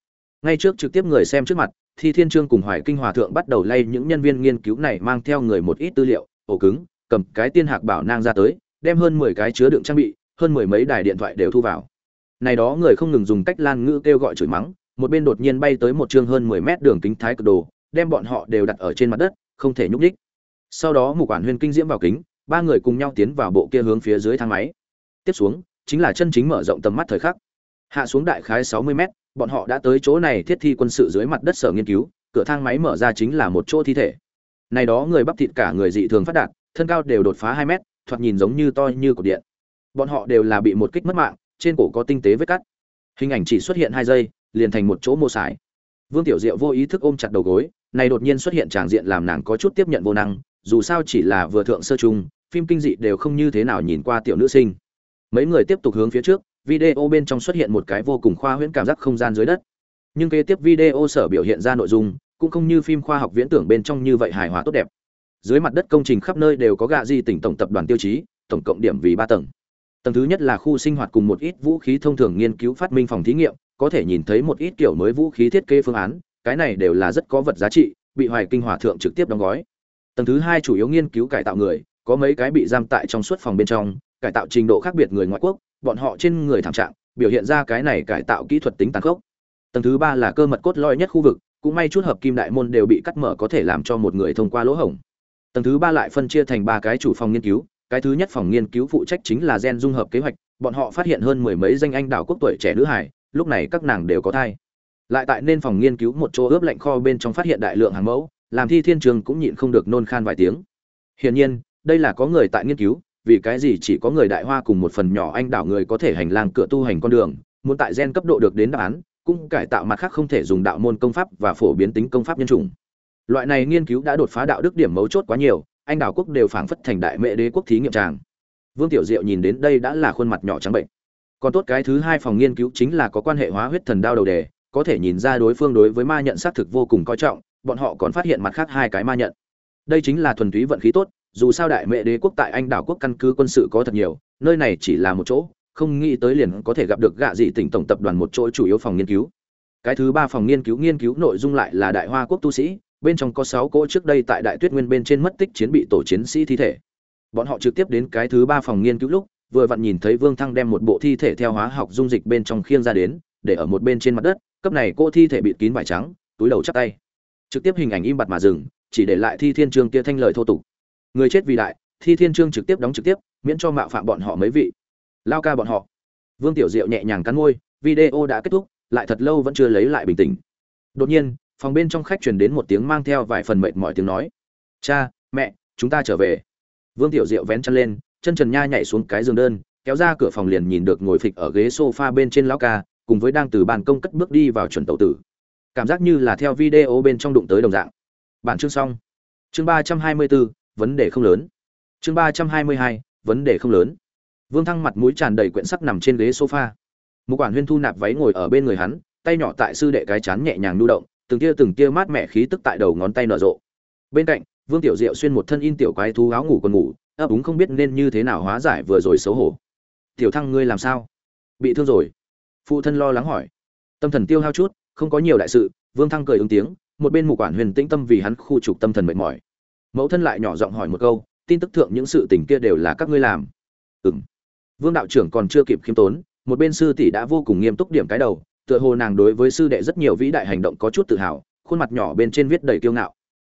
Ngay trước trực tiếp người xem trước mặt, thi thiên trương cùng hoài kinh hòa thượng bắt đầu lay những nhân viên nghiên cứu này mang theo người một ít tư liệu, ổ cứng, cầm cái tiên hạc bảo nang ra tới, đem hơn mười cái chứa đựng trang bị, hơn mười mấy đài điện thoại đều thu vào. Này đó người không ngừng dùng cách lan ngữ kêu gọi chửi mắng, một bên đột nhiên bay tới một chương hơn mười mét đường kính thái cực đồ đem bọn họ đều đặt ở trên mặt đất, không thể nhúc nhích. Sau đó một quản huyên kinh diễm vào kính, ba người cùng nhau tiến vào bộ kia hướng phía dưới thang máy. Tiếp xuống, chính là chân chính mở rộng tầm mắt thời khắc. Hạ xuống đại khái sáu mươi mét, bọn họ đã tới chỗ này thiết thi quân sự dưới mặt đất sở nghiên cứu, cửa thang máy mở ra chính là một chỗ thi thể. Này đó người bắp thịt cả người dị thường phát đạt, thân cao đều đột phá hai mét, thoạt nhìn giống như to như cột điện. Bọn họ đều là bị một kích mất mạng, trên cổ có tinh tế vết cắt. Hình ảnh chỉ xuất hiện hai giây, liền thành một chỗ mô sải. Vương tiểu diệu vô ý thức ôm chặt đầu gối này đột nhiên xuất hiện tràng diện làm nàng có chút tiếp nhận vô năng, dù sao chỉ là vừa thượng sơ trung, phim kinh dị đều không như thế nào nhìn qua tiểu nữ sinh. Mấy người tiếp tục hướng phía trước, video bên trong xuất hiện một cái vô cùng khoa huyễn cảm giác không gian dưới đất. Nhưng kế tiếp video sở biểu hiện ra nội dung, cũng không như phim khoa học viễn tưởng bên trong như vậy hài hòa tốt đẹp. Dưới mặt đất công trình khắp nơi đều có gạ di tỉnh tổng tập đoàn tiêu chí, tổng cộng điểm vì ba tầng. Tầng thứ nhất là khu sinh hoạt cùng một ít vũ khí thông thường nghiên cứu phát minh phòng thí nghiệm, có thể nhìn thấy một ít kiểu mới vũ khí thiết kế phương án cái này đều là rất có vật giá trị, bị hoài kinh hòa thượng trực tiếp đóng gói. Tầng thứ hai chủ yếu nghiên cứu cải tạo người, có mấy cái bị giam tại trong suốt phòng bên trong, cải tạo trình độ khác biệt người ngoại quốc, bọn họ trên người thảm trạng, biểu hiện ra cái này cải tạo kỹ thuật tính tàn khốc. Tầng thứ ba là cơ mật cốt lõi nhất khu vực, cũng may chút hợp kim đại môn đều bị cắt mở có thể làm cho một người thông qua lỗ hổng. Tầng thứ ba lại phân chia thành ba cái chủ phòng nghiên cứu, cái thứ nhất phòng nghiên cứu phụ trách chính là gen dung hợp kế hoạch, bọn họ phát hiện hơn mười mấy danh anh đảo quốc tuổi trẻ nữ hải lúc này các nàng đều có thai lại tại nên phòng nghiên cứu một chỗ ướp lạnh kho bên trong phát hiện đại lượng hàng mẫu, làm thi thiên trường cũng nhịn không được nôn khan vài tiếng. Hiển nhiên, đây là có người tại nghiên cứu, vì cái gì chỉ có người đại hoa cùng một phần nhỏ anh đảo người có thể hành lang cửa tu hành con đường, muốn tại gen cấp độ được đến đáp án, cũng cải tạo mặt khác không thể dùng đạo môn công pháp và phổ biến tính công pháp nhân chủng. Loại này nghiên cứu đã đột phá đạo đức điểm mấu chốt quá nhiều, anh đảo quốc đều phảng phất thành đại mệ đế quốc thí nghiệm tràng. Vương tiểu diệu nhìn đến đây đã là khuôn mặt nhỏ trắng bệnh. Còn tốt cái thứ hai phòng nghiên cứu chính là có quan hệ hóa huyết thần đao đầu đề có thể nhìn ra đối phương đối với ma nhận xác thực vô cùng coi trọng, bọn họ còn phát hiện mặt khác hai cái ma nhận. Đây chính là thuần túy vận khí tốt, dù sao đại mệ đế quốc tại anh đảo quốc căn cứ quân sự có thật nhiều, nơi này chỉ là một chỗ, không nghĩ tới liền có thể gặp được gạ dị tỉnh tổng tập đoàn một chỗ chủ yếu phòng nghiên cứu. Cái thứ ba phòng nghiên cứu nghiên cứu nội dung lại là đại hoa quốc tu sĩ, bên trong có sáu cỗ trước đây tại đại tuyết nguyên bên trên mất tích chiến bị tổ chiến sĩ thi thể. Bọn họ trực tiếp đến cái thứ ba phòng nghiên cứu lúc, vừa vặn nhìn thấy vương thăng đem một bộ thi thể theo hóa học dung dịch bên trong khiêng ra đến, để ở một bên trên mặt đất cấp này cô thi thể bị kín vải trắng, túi đầu chắp tay. Trực tiếp hình ảnh im bặt mà dừng, chỉ để lại thi thiên trương kia thanh lời thô tục. Người chết vì đại, thi thiên trương trực tiếp đóng trực tiếp, miễn cho mạo phạm bọn họ mấy vị. Lao ca bọn họ. Vương tiểu diệu nhẹ nhàng cắn môi, video đã kết thúc, lại thật lâu vẫn chưa lấy lại bình tĩnh. Đột nhiên, phòng bên trong khách truyền đến một tiếng mang theo vài phần mệt mỏi tiếng nói. Cha, mẹ, chúng ta trở về. Vương tiểu diệu vén chân lên, chân trần nha nhảy xuống cái giường đơn, kéo ra cửa phòng liền nhìn được ngồi phịch ở ghế sofa bên trên lão ca cùng với đang từ bàn công cất bước đi vào chuẩn tàu tử. Cảm giác như là theo video bên trong đụng tới đồng dạng. Bản chương xong. Chương ba trăm hai mươi bốn vấn đề không lớn. Chương ba trăm hai mươi hai, vấn đề không lớn. Vương thăng mặt mũi tràn đầy quyển sắc nằm trên ghế sofa. Một quản huyên thu nạp váy ngồi ở bên người hắn, tay nhỏ tại sư đệ cái chán nhẹ nhàng nu động, từng tia từng tia mát mẻ khí tức tại đầu ngón tay nở rộ. Bên cạnh, vương tiểu diệu xuyên một thân in tiểu quái thú áo ngủ còn ngủ, ấp úng không biết nên như thế nào hóa giải vừa rồi xấu hổ. Tiểu thăng ngươi làm sao? Bị thương rồi phụ thân lo lắng hỏi. Tâm thần tiêu hao chút, không có nhiều đại sự, vương thăng cười ứng tiếng, một bên mục quản huyền tĩnh tâm vì hắn khu trục tâm thần mệt mỏi. Mẫu thân lại nhỏ giọng hỏi một câu, tin tức thượng những sự tình kia đều là các ngươi làm. Ừng vương đạo trưởng còn chưa kịp khiêm tốn, một bên sư tỷ đã vô cùng nghiêm túc điểm cái đầu, tựa hồ nàng đối với sư đệ rất nhiều vĩ đại hành động có chút tự hào, khuôn mặt nhỏ bên trên viết đầy kiêu ngạo.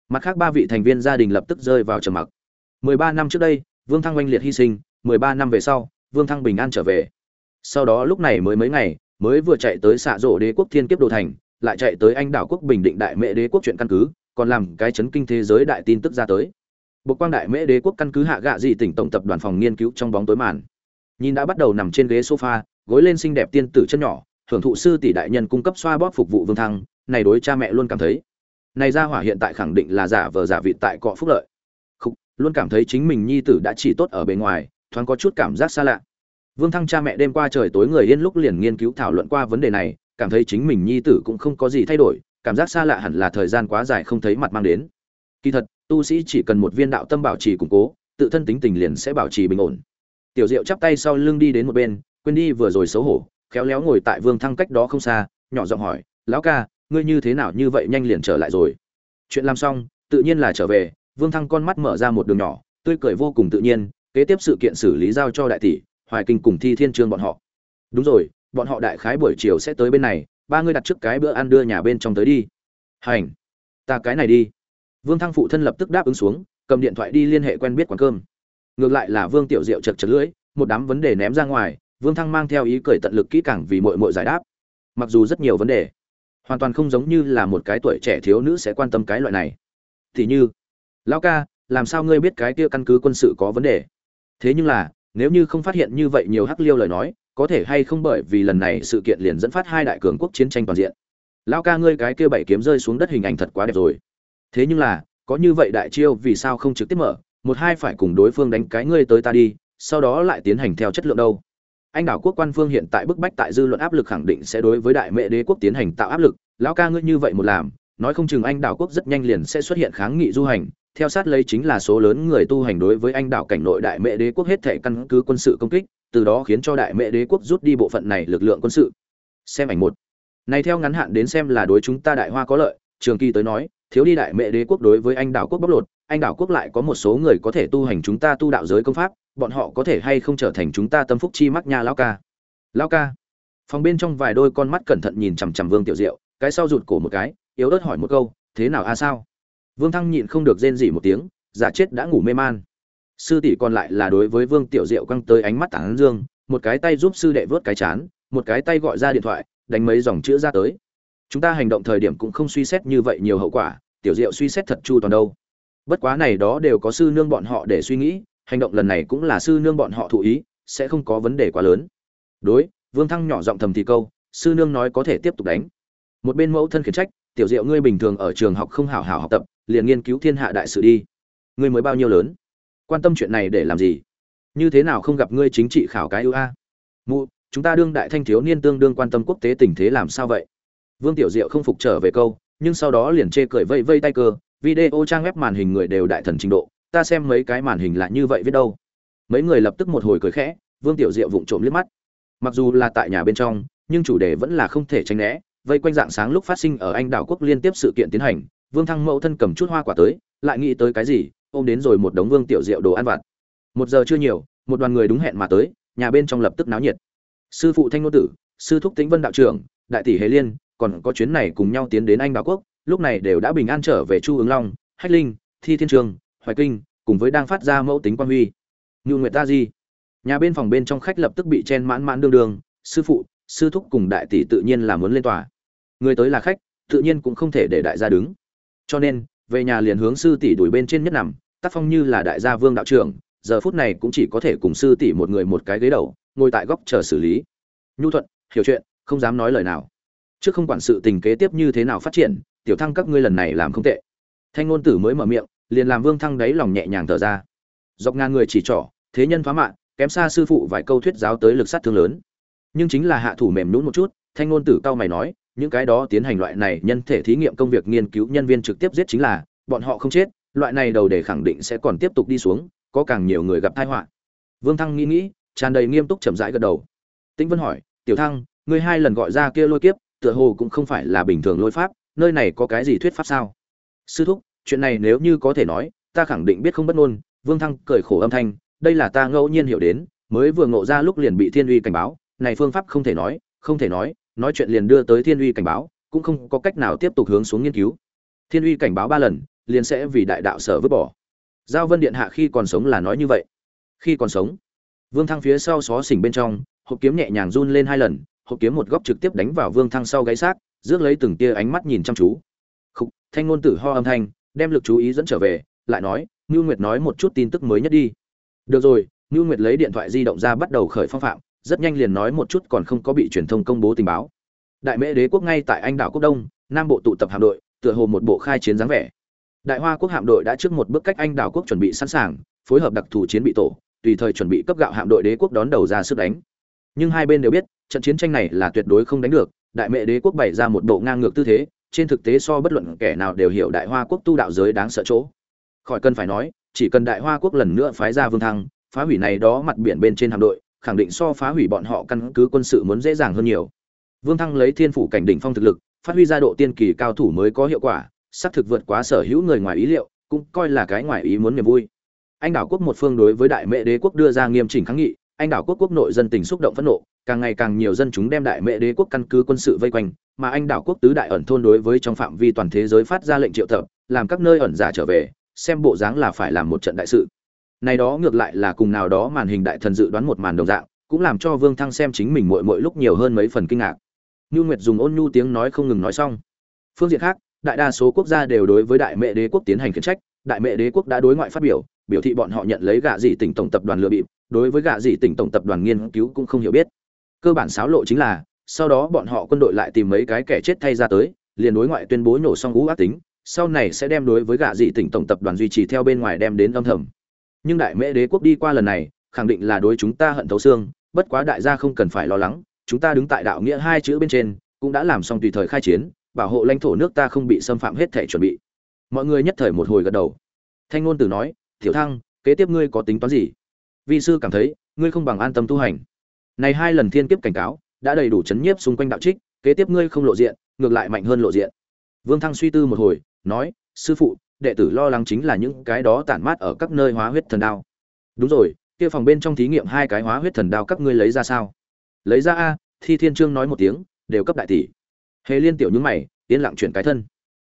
Mặt khác ba vị thành viên gia đình lập tức rơi vào trầm mặc. Mười ba năm trước đây, vương thăng oanh liệt hy sinh, mười ba năm về sau, vương thăng bình an trở về sau đó lúc này mới mấy ngày mới vừa chạy tới xạ rộ đế quốc thiên kiếp đồ thành lại chạy tới anh đảo quốc bình định đại mễ đế quốc chuyện căn cứ còn làm cái chấn kinh thế giới đại tin tức ra tới. Bộ quang đại mễ đế quốc căn cứ hạ gạ dị tỉnh tổng tập đoàn phòng nghiên cứu trong bóng tối màn. Nhìn đã bắt đầu nằm trên ghế sofa gối lên xinh đẹp tiên tử chân nhỏ hưởng thụ sư tỷ đại nhân cung cấp xoa bóp phục vụ vương thăng này đối cha mẹ luôn cảm thấy. Này ra hỏa hiện tại khẳng định là giả vờ giả vị tại cọ phúc lợi. Khúc, luôn cảm thấy chính mình nhi tử đã chỉ tốt ở bề ngoài thoáng có chút cảm giác xa lạ vương thăng cha mẹ đêm qua trời tối người yên lúc liền nghiên cứu thảo luận qua vấn đề này, cảm thấy chính mình nhi tử cũng không có gì thay đổi, cảm giác xa lạ hẳn là thời gian quá dài không thấy mặt mang đến. Kỳ thật, tu sĩ chỉ cần một viên đạo tâm bảo trì củng cố, tự thân tính tình liền sẽ bảo trì bình ổn. Tiểu diệu chắp tay sau lưng đi đến một bên, quên đi vừa rồi xấu hổ, khéo léo ngồi tại vương thăng cách đó không xa, nhỏ giọng hỏi, lão ca, ngươi như thế nào như vậy nhanh liền trở lại rồi? Chuyện làm xong, tự nhiên là trở về, vương thăng con mắt mở ra một đường nhỏ, tươi cười vô cùng tự nhiên, kế tiếp sự kiện xử lý giao cho đại tỷ hoài kinh cùng thi thiên trương bọn họ. Đúng rồi, bọn họ đại khái buổi chiều sẽ tới bên này, ba người đặt trước cái bữa ăn đưa nhà bên trong tới đi. Hành, ta cái này đi. Vương thăng phụ thân lập tức đáp ứng xuống, cầm điện thoại đi liên hệ quen biết quán cơm. Ngược lại là vương tiểu diệu chật chật lưỡi, một đám vấn đề ném ra ngoài, vương thăng mang theo ý cười tận lực kỹ càng vì mội mội giải đáp. Mặc dù rất nhiều vấn đề, hoàn toàn không giống như là một cái tuổi trẻ thiếu nữ sẽ quan tâm cái loại này. Thì như, lão ca, làm sao ngươi biết cái kia căn cứ quân sự có vấn đề? Thế nhưng là nếu như không phát hiện như vậy nhiều hắc liêu lời nói, có thể hay không bởi vì lần này sự kiện liền dẫn phát hai đại cường quốc chiến tranh toàn diện. Lão ca ngươi cái kia bảy kiếm rơi xuống đất hình ảnh thật quá đẹp rồi. Thế nhưng là, có như vậy đại chiêu vì sao không trực tiếp mở? Một hai phải cùng đối phương đánh cái ngươi tới ta đi, sau đó lại tiến hành theo chất lượng đâu. Anh đảo quốc quan phương hiện tại bức bách tại dư luận áp lực khẳng định sẽ đối với đại mẹ đế quốc tiến hành tạo áp lực. Lão ca ngươi như vậy một làm, nói không chừng anh đảo quốc rất nhanh liền sẽ xuất hiện kháng nghị du hành theo sát lấy chính là số lớn người tu hành đối với anh đảo cảnh nội đại mẹ đế quốc hết thể căn cứ quân sự công kích, từ đó khiến cho đại mẹ đế quốc rút đi bộ phận này lực lượng quân sự. Xem ảnh một. Này theo ngắn hạn đến xem là đối chúng ta đại hoa có lợi, trường kỳ tới nói, thiếu đi đại mẹ đế quốc đối với anh đảo quốc bóc lột, anh đảo quốc lại có một số người có thể tu hành chúng ta tu đạo giới công pháp, bọn họ có thể hay không trở thành chúng ta tâm phúc chi mắc nha lão ca. Lão ca. Phòng bên trong vài đôi con mắt cẩn thận nhìn chằm chằm vương tiểu diệu, cái sau rụt cổ một cái, yếu ớt hỏi một câu, thế nào a, sao? Vương thăng nhịn không được rên rỉ một tiếng, giả chết đã ngủ mê man. Sư tỷ còn lại là đối với vương tiểu diệu quăng tới ánh mắt tán dương, một cái tay giúp sư đệ vớt cái chán, một cái tay gọi ra điện thoại, đánh mấy dòng chữ ra tới. Chúng ta hành động thời điểm cũng không suy xét như vậy nhiều hậu quả, tiểu diệu suy xét thật chu toàn đâu. Bất quá này đó đều có sư nương bọn họ để suy nghĩ, hành động lần này cũng là sư nương bọn họ thụ ý, sẽ không có vấn đề quá lớn. Đối, vương thăng nhỏ giọng thầm thì câu, sư nương nói có thể tiếp tục đánh. Một bên mẫu thân khiển trách, tiểu diệu ngươi bình thường ở trường học không hảo hảo học tập liền nghiên cứu thiên hạ đại sự đi. Ngươi mới bao nhiêu lớn? Quan tâm chuyện này để làm gì? Như thế nào không gặp ngươi chính trị khảo cái ưu a? Mụ, chúng ta đương đại thanh thiếu niên tương đương quan tâm quốc tế tình thế làm sao vậy? Vương tiểu diệu không phục trở về câu, nhưng sau đó liền chê cười vây vây tay cơ, video trang web màn hình người đều đại thần trình độ, ta xem mấy cái màn hình lại như vậy biết đâu. Mấy người lập tức một hồi cười khẽ, vương tiểu diệu vụng trộm liếc mắt. Mặc dù là tại nhà bên trong, nhưng chủ đề vẫn là không thể tránh né, vây quanh dạng sáng lúc phát sinh ở anh đảo quốc liên tiếp sự kiện tiến hành vương thăng mẫu thân cầm chút hoa quả tới, lại nghĩ tới cái gì, ôm đến rồi một đống vương tiểu diệu đồ ăn vặt. Một giờ chưa nhiều, một đoàn người đúng hẹn mà tới, nhà bên trong lập tức náo nhiệt. Sư phụ thanh ngôn tử, sư thúc tĩnh vân đạo trưởng, đại tỷ hề liên, còn có chuyến này cùng nhau tiến đến anh báo quốc, lúc này đều đã bình an trở về chu ứng long, hách linh, thi thiên trường, hoài kinh, cùng với đang phát ra mẫu tính quan huy. Ngưu nguyệt ta di. Nhà bên phòng bên trong khách lập tức bị chen mãn mãn đương đương, sư phụ, sư thúc cùng đại tỷ tự nhiên là muốn lên tòa. Người tới là khách, tự nhiên cũng không thể để đại gia đứng cho nên, về nhà liền hướng sư tỷ đuổi bên trên nhất nằm, tác phong như là đại gia vương đạo trưởng, giờ phút này cũng chỉ có thể cùng sư tỷ một người một cái ghế đầu, ngồi tại góc chờ xử lý. Nhu thuận, hiểu chuyện, không dám nói lời nào. Trước không quản sự tình kế tiếp như thế nào phát triển, tiểu thăng các ngươi lần này làm không tệ. Thanh ngôn tử mới mở miệng, liền làm vương thăng đáy lòng nhẹ nhàng thở ra. Dọc ngàn người chỉ trỏ, thế nhân phá mạng, kém xa sư phụ vài câu thuyết giáo tới lực sát thương lớn. Nhưng chính là hạ thủ mềm nhũn một chút, thanh ngôn tử cao mày nói những cái đó tiến hành loại này nhân thể thí nghiệm công việc nghiên cứu nhân viên trực tiếp giết chính là, bọn họ không chết, loại này đầu để khẳng định sẽ còn tiếp tục đi xuống, có càng nhiều người gặp tai họa. Vương thăng nghĩ nghĩ, tràn đầy nghiêm túc chậm rãi gật đầu. Tĩnh vân hỏi, tiểu thăng, ngươi hai lần gọi ra kia lôi kiếp, tựa hồ cũng không phải là bình thường lôi pháp, nơi này có cái gì thuyết pháp sao? Sư thúc, chuyện này nếu như có thể nói, ta khẳng định biết không bất ngôn. Vương thăng cười khổ âm thanh, đây là ta ngẫu nhiên hiểu đến, mới vừa ngộ ra lúc liền bị thiên uy cảnh báo, này phương pháp không thể nói, không thể nói nói chuyện liền đưa tới thiên uy cảnh báo cũng không có cách nào tiếp tục hướng xuống nghiên cứu. Thiên uy cảnh báo ba lần liền sẽ vì đại đạo sở vứt bỏ. Giao vân điện hạ khi còn sống là nói như vậy. Khi còn sống vương thăng phía sau xó xỉnh bên trong hộp kiếm nhẹ nhàng run lên hai lần hộp kiếm một góc trực tiếp đánh vào vương thăng sau gáy xác rước lấy từng tia ánh mắt nhìn chăm chú. Khúc, thanh ngôn tử ho âm thanh đem lực chú ý dẫn trở về lại nói ngưu nguyệt nói một chút tin tức mới nhất đi. Được rồi ngưu nguyệt lấy điện thoại di động ra bắt đầu khởi phong phạm rất nhanh liền nói một chút còn không có bị truyền thông công bố tình báo. Đại mễ đế quốc ngay tại anh đảo quốc đông, nam bộ tụ tập hạm đội, tựa hồ một bộ khai chiến dáng vẻ. Đại hoa quốc hạm đội đã trước một bước cách anh đảo quốc chuẩn bị sẵn sàng, phối hợp đặc thù chiến bị tổ, tùy thời chuẩn bị cấp gạo hạm đội đế quốc đón đầu ra sức đánh. Nhưng hai bên đều biết, trận chiến tranh này là tuyệt đối không đánh được, đại Mễ đế quốc bày ra một bộ ngang ngược tư thế, trên thực tế so bất luận kẻ nào đều hiểu đại hoa quốc tu đạo giới đáng sợ chỗ. Khỏi cần phải nói, chỉ cần đại hoa quốc lần nữa phái ra vương thăng, phá hủy này đó mặt biển bên trên hạm đội khẳng định so phá hủy bọn họ căn cứ quân sự muốn dễ dàng hơn nhiều. Vương thăng lấy thiên phủ cảnh đỉnh phong thực lực, phát huy ra độ tiên kỳ cao thủ mới có hiệu quả, xác thực vượt quá sở hữu người ngoài ý liệu, cũng coi là cái ngoài ý muốn niềm vui. Anh đảo quốc một phương đối với đại mẹ đế quốc đưa ra nghiêm chỉnh kháng nghị, anh đảo quốc quốc nội dân tình xúc động phẫn nộ, càng ngày càng nhiều dân chúng đem đại mẹ đế quốc căn cứ quân sự vây quanh, mà anh đảo quốc tứ đại ẩn thôn đối với trong phạm vi toàn thế giới phát ra lệnh triệu tập, làm các nơi ẩn giả trở về, xem bộ dáng là phải làm một trận đại sự này đó ngược lại là cùng nào đó màn hình đại thần dự đoán một màn đồng dạng cũng làm cho vương thăng xem chính mình mỗi mỗi lúc nhiều hơn mấy phần kinh ngạc Nhu Nguyệt dùng ôn nhu tiếng nói không ngừng nói xong. Phương diện khác, đại đa số quốc gia đều đối với Đại Mẹ Đế quốc tiến hành khiển trách, Đại Mẹ Đế quốc đã đối ngoại phát biểu, biểu thị bọn họ nhận lấy gạ dị tỉnh tổng tập đoàn lừa bịp, đối với gạ dị tỉnh tổng tập đoàn nghiên cứu cũng không hiểu biết. Cơ bản xáo lộ chính là, sau đó bọn họ quân đội lại tìm mấy cái kẻ chết thay ra tới, liền đối ngoại tuyên bố nổ xong ngũ ác tính, sau này sẽ đem đối với gạ dị tỉnh tổng tập đoàn duy trì theo bên ngoài đem đến âm thầm. Nhưng Đại mễ Đế quốc đi qua lần này, khẳng định là đối chúng ta hận thấu xương, bất quá đại gia không cần phải lo lắng, chúng ta đứng tại đạo nghĩa hai chữ bên trên cũng đã làm xong tùy thời khai chiến bảo hộ lãnh thổ nước ta không bị xâm phạm hết thể chuẩn bị. Mọi người nhất thời một hồi gật đầu. Thanh ngôn tử nói tiểu thăng kế tiếp ngươi có tính toán gì? Vi sư cảm thấy ngươi không bằng an tâm tu hành. Này hai lần thiên kiếp cảnh cáo đã đầy đủ chấn nhiếp xung quanh đạo trích kế tiếp ngươi không lộ diện ngược lại mạnh hơn lộ diện. Vương thăng suy tư một hồi nói sư phụ đệ tử lo lắng chính là những cái đó tản mát ở các nơi hóa huyết thần đao. Đúng rồi, kia phòng bên trong thí nghiệm hai cái hóa huyết thần đao các ngươi lấy ra sao? Lấy ra a, thi thiên trương nói một tiếng, đều cấp đại tỷ. Hề liên tiểu nhúng mày, yên lặng chuyển cái thân.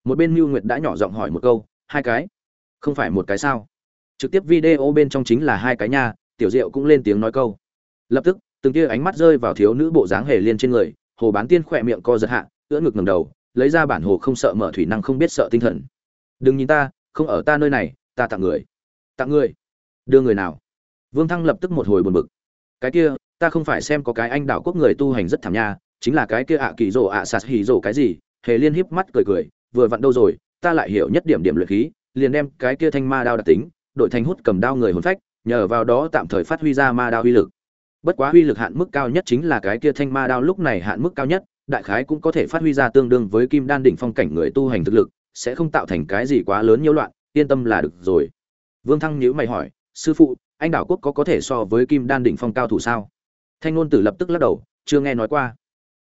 Một bên mưu nguyệt đã nhỏ giọng hỏi một câu, hai cái? Không phải một cái sao? Trực tiếp video bên trong chính là hai cái nha, tiểu diệu cũng lên tiếng nói câu. Lập tức, từng tia ánh mắt rơi vào thiếu nữ bộ dáng hề liên trên người, hồ bán tiên khỏe miệng co giật hạ, ưỡn ngực ngầm đầu, lấy ra bản hồ không sợ mở thủy năng không biết sợ tinh thần đừng nhìn ta, không ở ta nơi này, ta tặng người. Tặng người? Đưa người nào? Vương thăng lập tức một hồi buồn bực. Cái kia, ta không phải xem có cái anh đạo quốc người tu hành rất thảm nha, chính là cái kia ạ kỳ rồ ạ sạt hì rồ cái gì? Hề liên híp mắt cười cười, vừa vặn đâu rồi, ta lại hiểu nhất điểm điểm luyện khí, liền đem cái kia thanh ma đao đặc tính, đội thành hút cầm đao người hồn phách, nhờ vào đó tạm thời phát huy ra ma đao uy lực. Bất quá uy lực hạn mức cao nhất chính là cái kia thanh ma đao lúc này hạn mức cao nhất, đại khái cũng có thể phát huy ra tương đương với kim đan đỉnh phong cảnh người tu hành thực lực sẽ không tạo thành cái gì quá lớn nhiễu loạn, yên tâm là được rồi. Vương thăng nhíu mày hỏi, sư phụ, anh đảo quốc có có thể so với kim đan đỉnh phong cao thủ sao? Thanh ngôn tử lập tức lắc đầu, chưa nghe nói qua.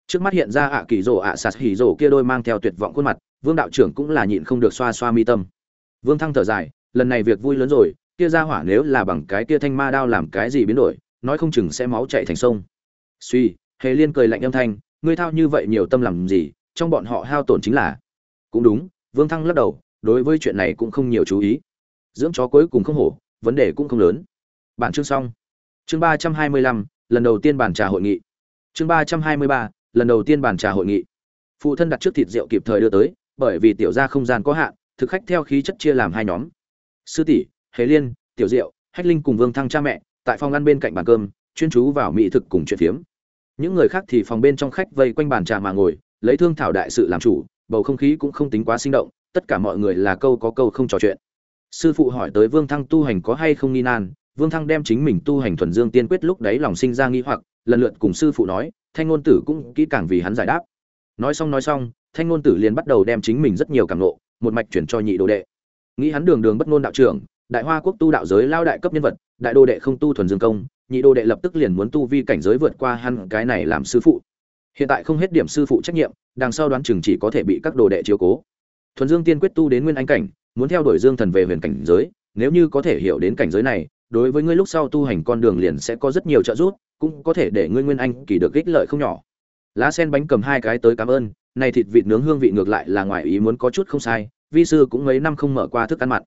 Trước mắt hiện ra ạ kỳ rổ ạ sạt hỉ rổ kia đôi mang theo tuyệt vọng khuôn mặt, vương đạo trưởng cũng là nhịn không được xoa xoa mi tâm. Vương thăng thở dài, lần này việc vui lớn rồi, kia ra hỏa nếu là bằng cái kia thanh ma đao làm cái gì biến đổi, nói không chừng sẽ máu chạy thành sông. Suy, hề liên cười lạnh âm thanh, ngươi thao như vậy nhiều tâm làm gì, trong bọn họ hao tổn chính là. Cũng đúng vương thăng lắc đầu, đối với chuyện này cũng không nhiều chú ý. Dưỡng chó cuối cùng không hổ, vấn đề cũng không lớn. Bản chương xong. Chương ba trăm hai mươi lăm, lần đầu tiên bàn trà hội nghị. Chương ba trăm hai mươi ba, lần đầu tiên bàn trà hội nghị. Phụ thân đặt trước thịt rượu kịp thời đưa tới, bởi vì tiểu gia không gian có hạn, thực khách theo khí chất chia làm hai nhóm. Sư tỷ, hề liên, tiểu diệu, hách linh cùng vương thăng cha mẹ, tại phòng ăn bên cạnh bàn cơm, chuyên chú vào mỹ thực cùng chuyện phiếm. Những người khác thì phòng bên trong khách vây quanh bàn trà mà ngồi, lấy thương thảo đại sự làm chủ bầu không khí cũng không tính quá sinh động tất cả mọi người là câu có câu không trò chuyện sư phụ hỏi tới vương thăng tu hành có hay không nghi nan Vương Thăng đem chính mình tu hành thuần dương tiên quyết lúc đấy lòng sinh ra nghi hoặc, lần lượt cùng sư phụ nói, Thanh ngôn tử cũng kỹ càng vì hắn giải đáp. Nói xong nói xong, Thanh ngôn tử liền bắt đầu đem chính mình rất nhiều cảm ngộ, một mạch chuyển cho nhị đồ đệ. Nghĩ hắn đường đường bất ngôn đạo trưởng, đại hoa quốc tu đạo giới lao đại cấp nhân vật, đại đồ đệ không tu thuần dương công, nhị đồ đệ lập tức liền muốn tu vi cảnh giới vượt qua hắn cái này làm sư phụ. Hiện tại không hết điểm sư phụ trách nhiệm, đằng sau đoán chừng chỉ có thể bị các đồ đệ chiếu cố. Thuần Dương Tiên quyết tu đến nguyên anh cảnh, muốn theo đuổi Dương thần về huyền cảnh giới, nếu như có thể hiểu đến cảnh giới này, đối với ngươi lúc sau tu hành con đường liền sẽ có rất nhiều trợ giúp, cũng có thể để ngươi nguyên anh kỳ được ích lợi không nhỏ. Lá sen bánh cầm hai cái tới cảm ơn, này thịt vịt nướng hương vị ngược lại là ngoài ý muốn có chút không sai, vi sư cũng mấy năm không mở qua thức ăn mặn.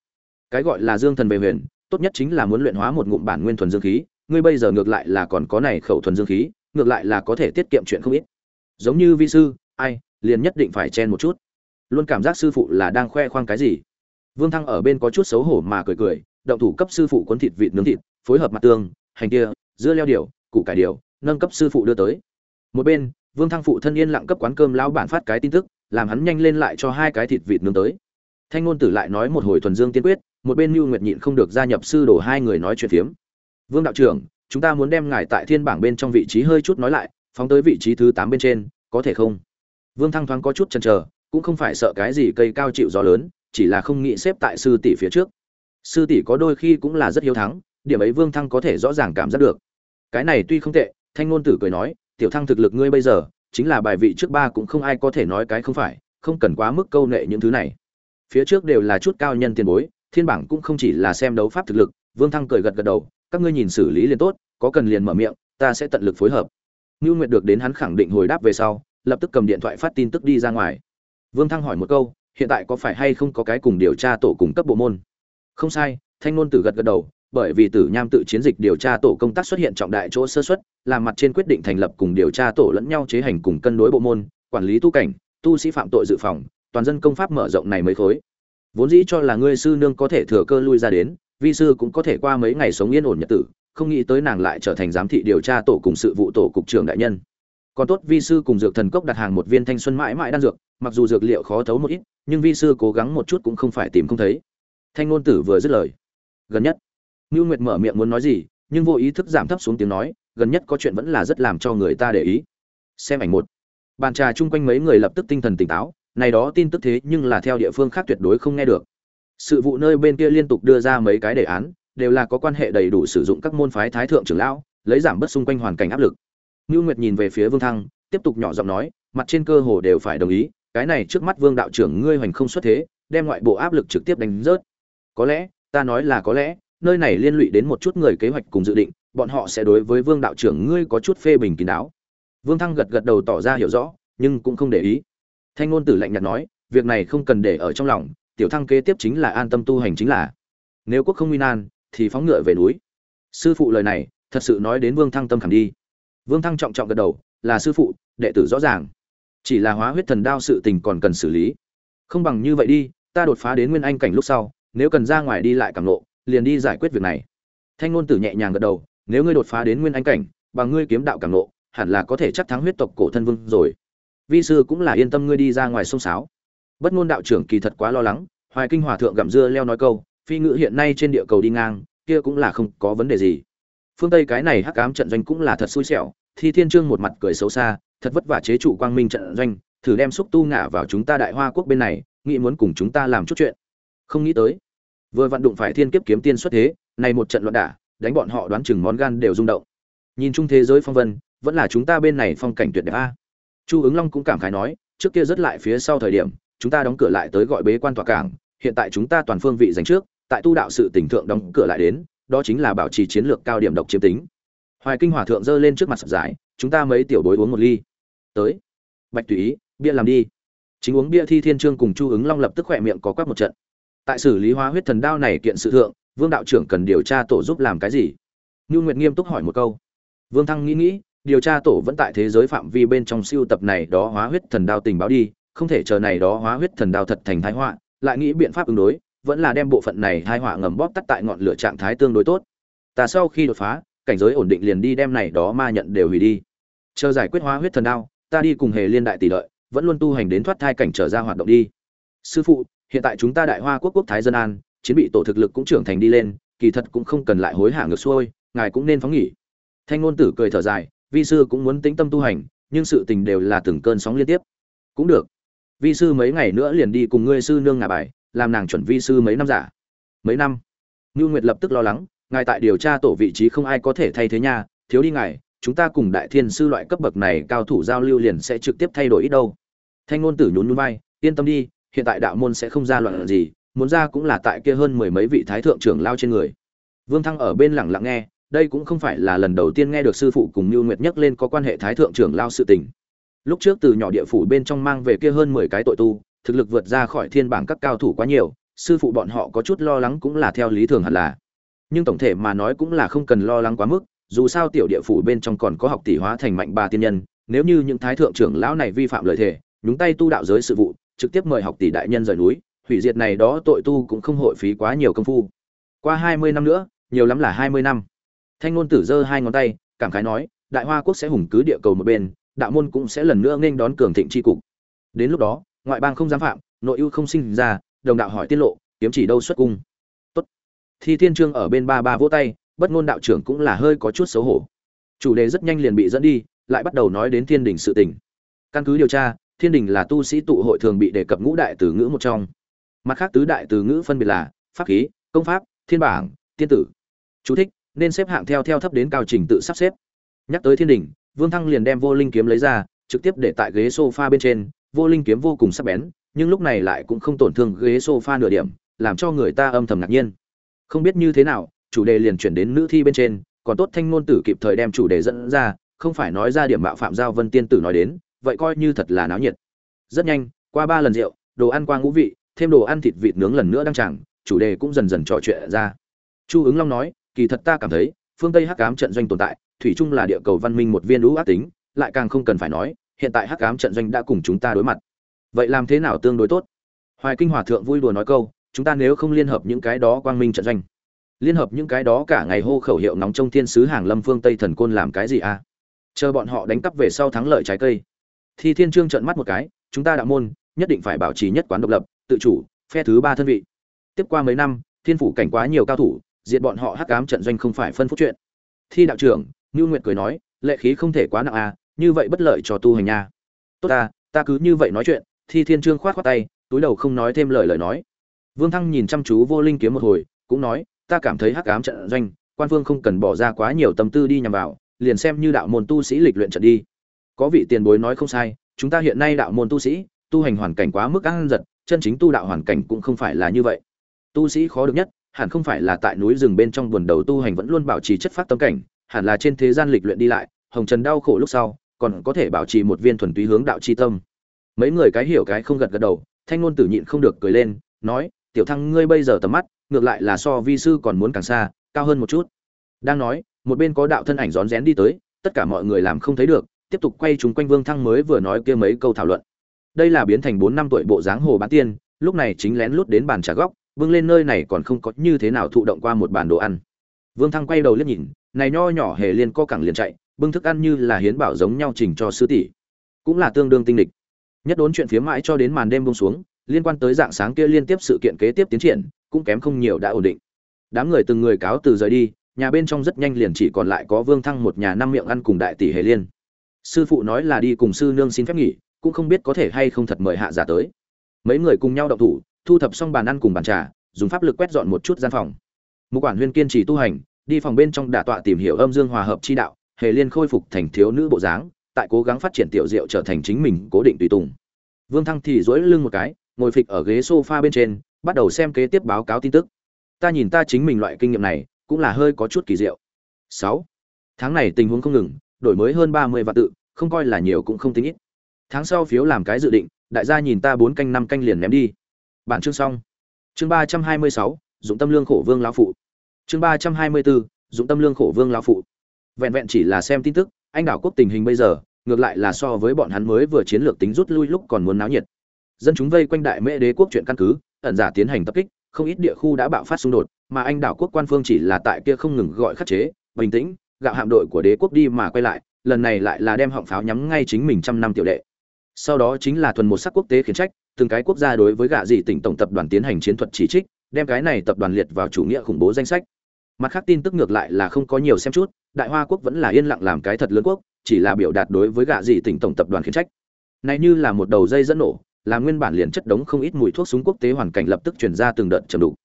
Cái gọi là dương thần về huyền, tốt nhất chính là muốn luyện hóa một ngụm bản nguyên thuần dương khí, ngươi bây giờ ngược lại là còn có này khẩu thuần dương khí, ngược lại là có thể tiết kiệm chuyện không ít giống như vi sư, ai, liền nhất định phải chen một chút. Luôn cảm giác sư phụ là đang khoe khoang cái gì. Vương thăng ở bên có chút xấu hổ mà cười cười, động thủ cấp sư phụ cuốn thịt vịt nướng thịt, phối hợp mặt tương, hành kia, dưa leo điều, củ cải điều, nâng cấp sư phụ đưa tới. Một bên, vương thăng phụ thân yên lặng cấp quán cơm lão bản phát cái tin tức, làm hắn nhanh lên lại cho hai cái thịt vịt nướng tới. Thanh ngôn tử lại nói một hồi thuần dương tiên quyết, một bên mưu nguyệt nhịn không được gia nhập sư đồ hai người nói chuyện phiếm. Vương đạo trưởng, chúng ta muốn đem ngài tại thiên bảng bên trong vị trí hơi chút nói lại phóng tới vị trí thứ tám bên trên, có thể không? Vương thăng thoáng có chút chần chờ, cũng không phải sợ cái gì cây cao chịu gió lớn, chỉ là không nghĩ xếp tại sư tỷ phía trước. Sư tỷ có đôi khi cũng là rất hiếu thắng, điểm ấy vương thăng có thể rõ ràng cảm giác được. Cái này tuy không tệ, thanh ngôn tử cười nói, tiểu thăng thực lực ngươi bây giờ, chính là bài vị trước ba cũng không ai có thể nói cái không phải, không cần quá mức câu nệ những thứ này. Phía trước đều là chút cao nhân tiền bối, thiên bảng cũng không chỉ là xem đấu pháp thực lực, vương thăng cười gật gật đầu, các ngươi nhìn xử lý liền tốt, có cần liền mở miệng, ta sẽ tận lực phối hợp. Nưu nguyệt được đến hắn khẳng định hồi đáp về sau lập tức cầm điện thoại phát tin tức đi ra ngoài. Vương thăng hỏi một câu hiện tại có phải hay không có cái cùng điều tra tổ cung cấp bộ môn? Không sai thanh Nôn tử gật gật đầu bởi vì tử nham tự chiến dịch điều tra tổ công tác xuất hiện trọng đại chỗ sơ suất, làm mặt trên quyết định thành lập cùng điều tra tổ lẫn nhau chế hành cùng cân đối bộ môn quản lý tu cảnh tu sĩ phạm tội dự phòng toàn dân công pháp mở rộng này mới khối. Vốn dĩ cho là ngươi sư nương có thể thừa cơ lui ra đến vi sư cũng có thể qua mấy ngày sống yên ổn nhật tử không nghĩ tới nàng lại trở thành giám thị điều tra tổ cùng sự vụ tổ cục trưởng đại nhân. Còn tốt vi sư cùng dược thần cốc đặt hàng một viên thanh xuân mãi mãi đan dược, mặc dù dược liệu khó thấu một ít, nhưng vi sư cố gắng một chút cũng không phải tìm không thấy. Thanh ngôn tử vừa dứt lời. Gần nhất. Ngưu nguyệt mở miệng muốn nói gì, nhưng vô ý thức giảm thấp xuống tiếng nói, gần nhất có chuyện vẫn là rất làm cho người ta để ý. Xem ảnh một. Bàn trà chung quanh mấy người lập tức tinh thần tỉnh táo, này đó tin tức thế nhưng là theo địa phương khác tuyệt đối không nghe được. Sự vụ nơi bên kia liên tục đưa ra mấy cái đề án đều là có quan hệ đầy đủ sử dụng các môn phái thái thượng trưởng lão, lấy giảm bớt xung quanh hoàn cảnh áp lực. Ngưu nguyệt nhìn về phía vương thăng, tiếp tục nhỏ giọng nói, mặt trên cơ hồ đều phải đồng ý, cái này trước mắt vương đạo trưởng ngươi hoành không xuất thế, đem ngoại bộ áp lực trực tiếp đánh rớt. Có lẽ, ta nói là có lẽ, nơi này liên lụy đến một chút người kế hoạch cùng dự định, bọn họ sẽ đối với vương đạo trưởng ngươi có chút phê bình kín đáo. Vương thăng gật gật đầu tỏ ra hiểu rõ, nhưng cũng không để ý. Thanh ngôn tử lạnh nhạt nói, việc này không cần để ở trong lòng, tiểu thăng kế tiếp chính là an tâm tu hành chính là. Nếu quốc không nguy nan thì phóng ngựa về núi. Sư phụ lời này, thật sự nói đến vương thăng tâm khảm đi. Vương thăng trọng trọng gật đầu, là sư phụ, đệ tử rõ ràng. Chỉ là hóa huyết thần đao sự tình còn cần xử lý. Không bằng như vậy đi, ta đột phá đến nguyên anh cảnh lúc sau, nếu cần ra ngoài đi lại cảm lộ, liền đi giải quyết việc này. Thanh ngôn tử nhẹ nhàng gật đầu, nếu ngươi đột phá đến nguyên anh cảnh, bằng ngươi kiếm đạo cảm lộ, hẳn là có thể chắc thắng huyết tộc cổ thân vương rồi. Vi sư cũng là yên tâm ngươi đi ra ngoài sông sáo. Bất ngôn đạo trưởng kỳ thật quá lo lắng, hoài kinh hòa thượng gặm dưa leo nói câu phi ngữ hiện nay trên địa cầu đi ngang, kia cũng là không có vấn đề gì. Phương tây cái này hắc ám trận doanh cũng là thật xui xẻo, thi thiên trương một mặt cười xấu xa, thật vất vả chế trụ quang minh trận doanh, thử đem xúc tu ngả vào chúng ta đại hoa quốc bên này, nghĩ muốn cùng chúng ta làm chút chuyện. Không nghĩ tới, vừa vặn đụng phải thiên kiếp kiếm tiên xuất thế, này một trận loạn đả, đánh bọn họ đoán chừng món gan đều rung động. Nhìn chung thế giới phong vân, vẫn là chúng ta bên này phong cảnh tuyệt đẹp a. Chu ứng long cũng cảm khái nói, trước kia rất lại phía sau thời điểm, chúng ta đóng cửa lại tới gọi bế quan tòa cảng, hiện tại chúng ta toàn phương vị dành trước tại tu đạo sự tỉnh thượng đóng cửa lại đến, đó chính là bảo trì chiến lược cao điểm độc chiếm tính. Hoài kinh hòa thượng giơ lên trước mặt sập giải, chúng ta mấy tiểu bối uống một ly. Tới. Bạch tùy ý, bia làm đi. Chính uống bia thi thiên trương cùng chu ứng long lập tức khỏe miệng có quắc một trận. Tại xử lý hóa huyết thần đao này kiện sự thượng, vương đạo trưởng cần điều tra tổ giúp làm cái gì? Nhu nguyệt nghiêm túc hỏi một câu. Vương thăng nghĩ nghĩ, điều tra tổ vẫn tại thế giới phạm vi bên trong siêu tập này đó hóa huyết thần đao tình báo đi, không thể chờ này đó hóa huyết thần đao thật thành thái họa, lại nghĩ biện pháp ứng đối vẫn là đem bộ phận này hai hỏa ngầm bóp tắt tại ngọn lửa trạng thái tương đối tốt. Ta sau khi đột phá, cảnh giới ổn định liền đi đem này đó ma nhận đều hủy đi. Chờ giải quyết hóa huyết thần đao, ta đi cùng hề liên đại tỷ lợi, vẫn luôn tu hành đến thoát thai cảnh trở ra hoạt động đi. Sư phụ, hiện tại chúng ta đại hoa quốc quốc thái dân an, chiến bị tổ thực lực cũng trưởng thành đi lên, kỳ thật cũng không cần lại hối hả ngược xuôi, ngài cũng nên phóng nghỉ. Thanh ngôn tử cười thở dài, vi sư cũng muốn tĩnh tâm tu hành, nhưng sự tình đều là từng cơn sóng liên tiếp. Cũng được. Vi sư mấy ngày nữa liền đi cùng ngươi sư nương ngả bài làm nàng chuẩn vi sư mấy năm giả. Mấy năm? Ngưu nguyệt lập tức lo lắng ngài tại điều tra tổ vị trí không ai có thể thay thế nha thiếu đi ngài chúng ta cùng đại thiên sư loại cấp bậc này cao thủ giao lưu liền sẽ trực tiếp thay đổi ít đâu. Thanh ngôn tử nhún nhún vai yên tâm đi hiện tại đạo môn sẽ không ra loạn gì muốn ra cũng là tại kia hơn mười mấy vị thái thượng trưởng lao trên người. Vương thăng ở bên lẳng lặng nghe đây cũng không phải là lần đầu tiên nghe được sư phụ cùng Nưu Nguyệt nhắc lên có quan hệ thái thượng trưởng lao sự tình. Lúc trước từ nhỏ địa phủ bên trong mang về kia hơn 10 cái tội tu, thực lực vượt ra khỏi thiên bảng các cao thủ quá nhiều, sư phụ bọn họ có chút lo lắng cũng là theo lý thường hẳn là. Nhưng tổng thể mà nói cũng là không cần lo lắng quá mức, dù sao tiểu địa phủ bên trong còn có học tỷ hóa thành mạnh ba tiên nhân nếu như những thái thượng trưởng lão này vi phạm lời thề nhúng tay tu đạo giới sự vụ trực tiếp mời học tỷ đại nhân rời núi hủy diệt này đó tội tu cũng không hội phí quá nhiều công phu. Qua hai mươi năm nữa nhiều lắm là hai mươi năm. Thanh ngôn tử giơ hai ngón tay cảm khái nói đại hoa quốc sẽ hùng cứ địa cầu một bên đạo môn cũng sẽ lần nữa nghênh đón cường thịnh chi cục. Đến lúc đó ngoại bang không dám phạm, nội ưu không sinh ra, đồng đạo hỏi tiết lộ, kiếm chỉ đâu xuất cung. Tốt. Thi thiên trương ở bên ba ba vỗ tay, bất ngôn đạo trưởng cũng là hơi có chút xấu hổ. Chủ đề rất nhanh liền bị dẫn đi, lại bắt đầu nói đến thiên đình sự tình. Căn cứ điều tra, thiên đình là tu sĩ tụ hội thường bị đề cập ngũ đại từ ngữ một trong. Mặt khác tứ đại từ ngữ phân biệt là pháp khí, công pháp, thiên bảng, tiên tử. Chú thích, nên xếp hạng theo theo thấp đến cao trình tự sắp xếp. Nhắc tới thiên đình, vương thăng liền đem vô linh kiếm lấy ra, trực tiếp để tại ghế sofa bên trên vô linh kiếm vô cùng sắc bén, nhưng lúc này lại cũng không tổn thương ghế sofa nửa điểm, làm cho người ta âm thầm ngạc nhiên. Không biết như thế nào, chủ đề liền chuyển đến nữ thi bên trên, còn tốt thanh ngôn tử kịp thời đem chủ đề dẫn ra, không phải nói ra điểm mạo phạm giao vân tiên tử nói đến, vậy coi như thật là náo nhiệt. Rất nhanh, qua ba lần rượu, đồ ăn qua ngũ vị, thêm đồ ăn thịt vịt nướng lần nữa đang chẳng, chủ đề cũng dần dần trò chuyện ra. Chu ứng long nói, kỳ thật ta cảm thấy, phương tây hắc ám trận doanh tồn tại, thủy chung là địa cầu văn minh một viên lũ ác tính, lại càng không cần phải nói hiện tại hắc ám trận doanh đã cùng chúng ta đối mặt. Vậy làm thế nào tương đối tốt? Hoài kinh hòa thượng vui đùa nói câu, chúng ta nếu không liên hợp những cái đó quang minh trận doanh, liên hợp những cái đó cả ngày hô khẩu hiệu nóng trong thiên sứ hàng lâm phương tây thần côn làm cái gì à? Chờ bọn họ đánh cắp về sau thắng lợi trái cây. Thi thiên trương trợn mắt một cái, chúng ta đạo môn, nhất định phải bảo trì nhất quán độc lập, tự chủ, phe thứ ba thân vị. Tiếp qua mấy năm, thiên phủ cảnh quá nhiều cao thủ, diệt bọn họ hắc ám trận doanh không phải phân phúc chuyện. Thi đạo trưởng ngưu nguyệt cười nói, lệ khí không thể quá nặng à như vậy bất lợi cho tu hành nha. Tốt ta ta cứ như vậy nói chuyện, thi thiên trương khoát khoát tay, túi đầu không nói thêm lời lời nói. Vương thăng nhìn chăm chú vô linh kiếm một hồi, cũng nói, ta cảm thấy hắc ám trận doanh, quan vương không cần bỏ ra quá nhiều tâm tư đi nhằm vào, liền xem như đạo môn tu sĩ lịch luyện trận đi. Có vị tiền bối nói không sai, chúng ta hiện nay đạo môn tu sĩ, tu hành hoàn cảnh quá mức ăn giật, chân chính tu đạo hoàn cảnh cũng không phải là như vậy. Tu sĩ khó được nhất, hẳn không phải là tại núi rừng bên trong buồn đầu tu hành vẫn luôn bảo trì chất phát tâm cảnh, hẳn là trên thế gian lịch luyện đi lại, hồng trần đau khổ lúc sau còn có thể bảo trì một viên thuần túy hướng đạo chi tâm. Mấy người cái hiểu cái không gật gật đầu, thanh ngôn tử nhịn không được cười lên, nói, tiểu thăng, ngươi bây giờ tầm mắt, ngược lại là so vi sư còn muốn càng xa, cao hơn một chút. Đang nói, một bên có đạo thân ảnh rón rén đi tới, tất cả mọi người làm không thấy được, tiếp tục quay chúng quanh vương thăng mới vừa nói kia mấy câu thảo luận. Đây là biến thành bốn năm tuổi bộ dáng hồ bán tiên, lúc này chính lén lút đến bàn trà góc, vương lên nơi này còn không có như thế nào thụ động qua một bàn đồ ăn. Vương thăng quay đầu liếc nhìn, này nho nhỏ hề liên co cẳng liền chạy bưng thức ăn như là hiến bảo giống nhau trình cho sư tỷ, cũng là tương đương tinh địch nhất đốn chuyện phía mãi cho đến màn đêm buông xuống, liên quan tới dạng sáng kia liên tiếp sự kiện kế tiếp tiến triển, cũng kém không nhiều đã ổn định. Đám người từng người cáo từ rời đi, nhà bên trong rất nhanh liền chỉ còn lại có vương thăng một nhà năm miệng ăn cùng đại tỷ hề liên. Sư phụ nói là đi cùng sư nương xin phép nghỉ, cũng không biết có thể hay không thật mời hạ giả tới. Mấy người cùng nhau động thủ, thu thập xong bàn ăn cùng bàn trà, dùng pháp lực quét dọn một chút gian phòng. Một quản huyên kiên trì tu hành, đi phòng bên trong đả tọa tìm hiểu âm dương hòa hợp chi đạo hề liên khôi phục thành thiếu nữ bộ dáng, tại cố gắng phát triển tiểu diệu trở thành chính mình cố định tùy tùng. Vương thăng thì dỗi lưng một cái, ngồi phịch ở ghế sofa bên trên, bắt đầu xem kế tiếp báo cáo tin tức. Ta nhìn ta chính mình loại kinh nghiệm này, cũng là hơi có chút kỳ diệu. Sáu. Tháng này tình huống không ngừng, đổi mới hơn ba mươi vạn tự, không coi là nhiều cũng không tính ít. Tháng sau phiếu làm cái dự định, đại gia nhìn ta bốn canh năm canh liền ném đi. Bản chương xong. Chương ba trăm hai mươi sáu, dụng tâm lương khổ vương lão phụ. Chương ba trăm hai mươi bốn dụng tâm lương khổ vương lão phụ vẹn vẹn chỉ là xem tin tức, anh đảo quốc tình hình bây giờ, ngược lại là so với bọn hắn mới vừa chiến lược tính rút lui lúc còn muốn náo nhiệt. Dân chúng vây quanh đại mễ đế quốc chuyện căn cứ, ẩn giả tiến hành tập kích, không ít địa khu đã bạo phát xung đột, mà anh đảo quốc quan phương chỉ là tại kia không ngừng gọi khắc chế, bình tĩnh, gạo hạm đội của đế quốc đi mà quay lại, lần này lại là đem họng pháo nhắm ngay chính mình trăm năm tiểu đệ. Sau đó chính là thuần một sắc quốc tế khiển trách, từng cái quốc gia đối với gạ dị tỉnh tổng tập đoàn tiến hành chiến thuật chỉ trích, đem cái này tập đoàn liệt vào chủ nghĩa khủng bố danh sách. Mặt khác tin tức ngược lại là không có nhiều xem chút đại hoa quốc vẫn là yên lặng làm cái thật lớn quốc, chỉ là biểu đạt đối với gạ dị tỉnh tổng tập đoàn khiển trách. Này như là một đầu dây dẫn nổ làm nguyên bản liền chất đống không ít mùi thuốc súng quốc tế hoàn cảnh lập tức chuyển ra từng đợt trầm đủ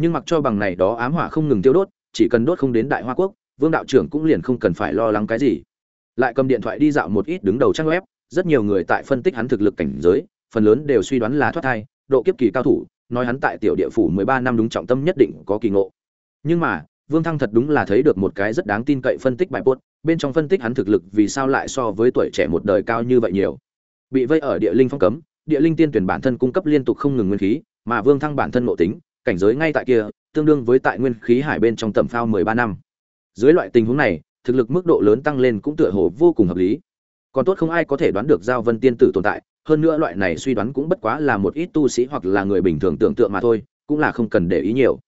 nhưng mặc cho bằng này đó ám hỏa không ngừng tiêu đốt, chỉ cần đốt không đến đại hoa quốc, vương đạo trưởng cũng liền không cần phải lo lắng cái gì. Lại cầm điện thoại đi dạo một ít đứng đầu trang web, rất nhiều người tại phân tích hắn thực lực cảnh giới, phần lớn đều suy đoán là thoát thai, độ kiếp kỳ cao thủ, nói hắn tại tiểu địa phủ mười ba năm đúng trọng tâm nhất định có kỳ ngộ. Nhưng mà vương thăng thật đúng là thấy được một cái rất đáng tin cậy phân tích bài post, bên trong phân tích hắn thực lực vì sao lại so với tuổi trẻ một đời cao như vậy nhiều. Bị vây ở địa linh phong cấm, địa linh tiên tuyển bản thân cung cấp liên tục không ngừng nguyên khí, mà vương thăng bản thân nội tính, cảnh giới ngay tại kia, tương đương với tại nguyên khí hải bên trong tầm phao mười ba năm. Dưới loại tình huống này, thực lực mức độ lớn tăng lên cũng tựa hồ vô cùng hợp lý. Còn tốt không ai có thể đoán được giao vân tiên tử tồn tại, hơn nữa loại này suy đoán cũng bất quá là một ít tu sĩ hoặc là người bình thường tưởng tượng mà thôi, cũng là không cần để ý nhiều.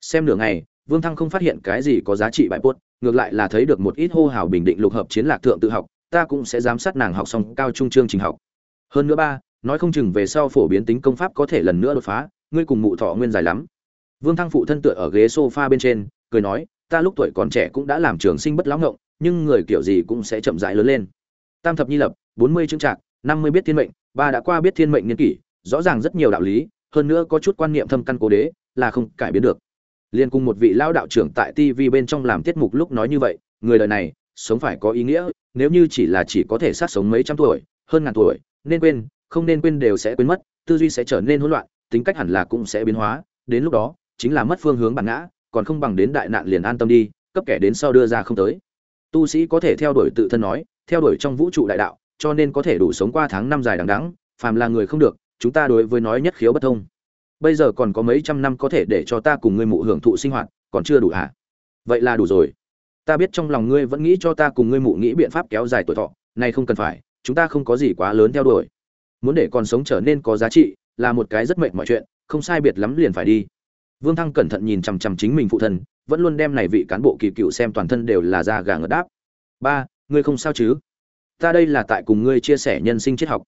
Xem nửa ngày vương thăng không phát hiện cái gì có giá trị bại buốt, ngược lại là thấy được một ít hô hào bình định lục hợp chiến lạc thượng tự học ta cũng sẽ giám sát nàng học xong cao trung chương trình học. Hơn nữa ba nói không chừng về sau phổ biến tính công pháp có thể lần nữa đột phá ngươi cùng mụ thọ nguyên dài lắm. Vương thăng phụ thân tựa ở ghế sofa bên trên cười nói ta lúc tuổi còn trẻ cũng đã làm trường sinh bất lão ngộng nhưng người kiểu gì cũng sẽ chậm rãi lớn lên. Tam thập nhi lập bốn mươi chứng trạc năm mươi biết thiên mệnh ba đã qua biết thiên mệnh niên kỷ rõ ràng rất nhiều đạo lý hơn nữa có chút quan niệm thâm căn cố đế là không cải biến được liên cùng một vị lao đạo trưởng tại tv bên trong làm tiết mục lúc nói như vậy, người đời này, sống phải có ý nghĩa, nếu như chỉ là chỉ có thể sát sống mấy trăm tuổi, hơn ngàn tuổi, nên quên, không nên quên đều sẽ quên mất, tư duy sẽ trở nên hỗn loạn, tính cách hẳn là cũng sẽ biến hóa, đến lúc đó, chính là mất phương hướng bản ngã, còn không bằng đến đại nạn liền an tâm đi, cấp kẻ đến sau đưa ra không tới. Tu sĩ có thể theo đuổi tự thân nói, theo đuổi trong vũ trụ đại đạo, cho nên có thể đủ sống qua tháng năm dài đằng đẵng, phàm là người không được, chúng ta đối với nói nhất khiếu bất thông bây giờ còn có mấy trăm năm có thể để cho ta cùng ngươi mụ hưởng thụ sinh hoạt, còn chưa đủ hả? Vậy là đủ rồi. Ta biết trong lòng ngươi vẫn nghĩ cho ta cùng ngươi mụ nghĩ biện pháp kéo dài tuổi thọ này không cần phải, chúng ta không có gì quá lớn theo đuổi. Muốn để còn sống trở nên có giá trị, là một cái rất mệt mọi chuyện, không sai biệt lắm liền phải đi. Vương thăng cẩn thận nhìn chằm chằm chính mình phụ thân, vẫn luôn đem này vị cán bộ kỳ cựu xem toàn thân đều là da gà ngất đáp. Ba, ngươi không sao chứ? Ta đây là tại cùng ngươi chia sẻ nhân sinh triết học.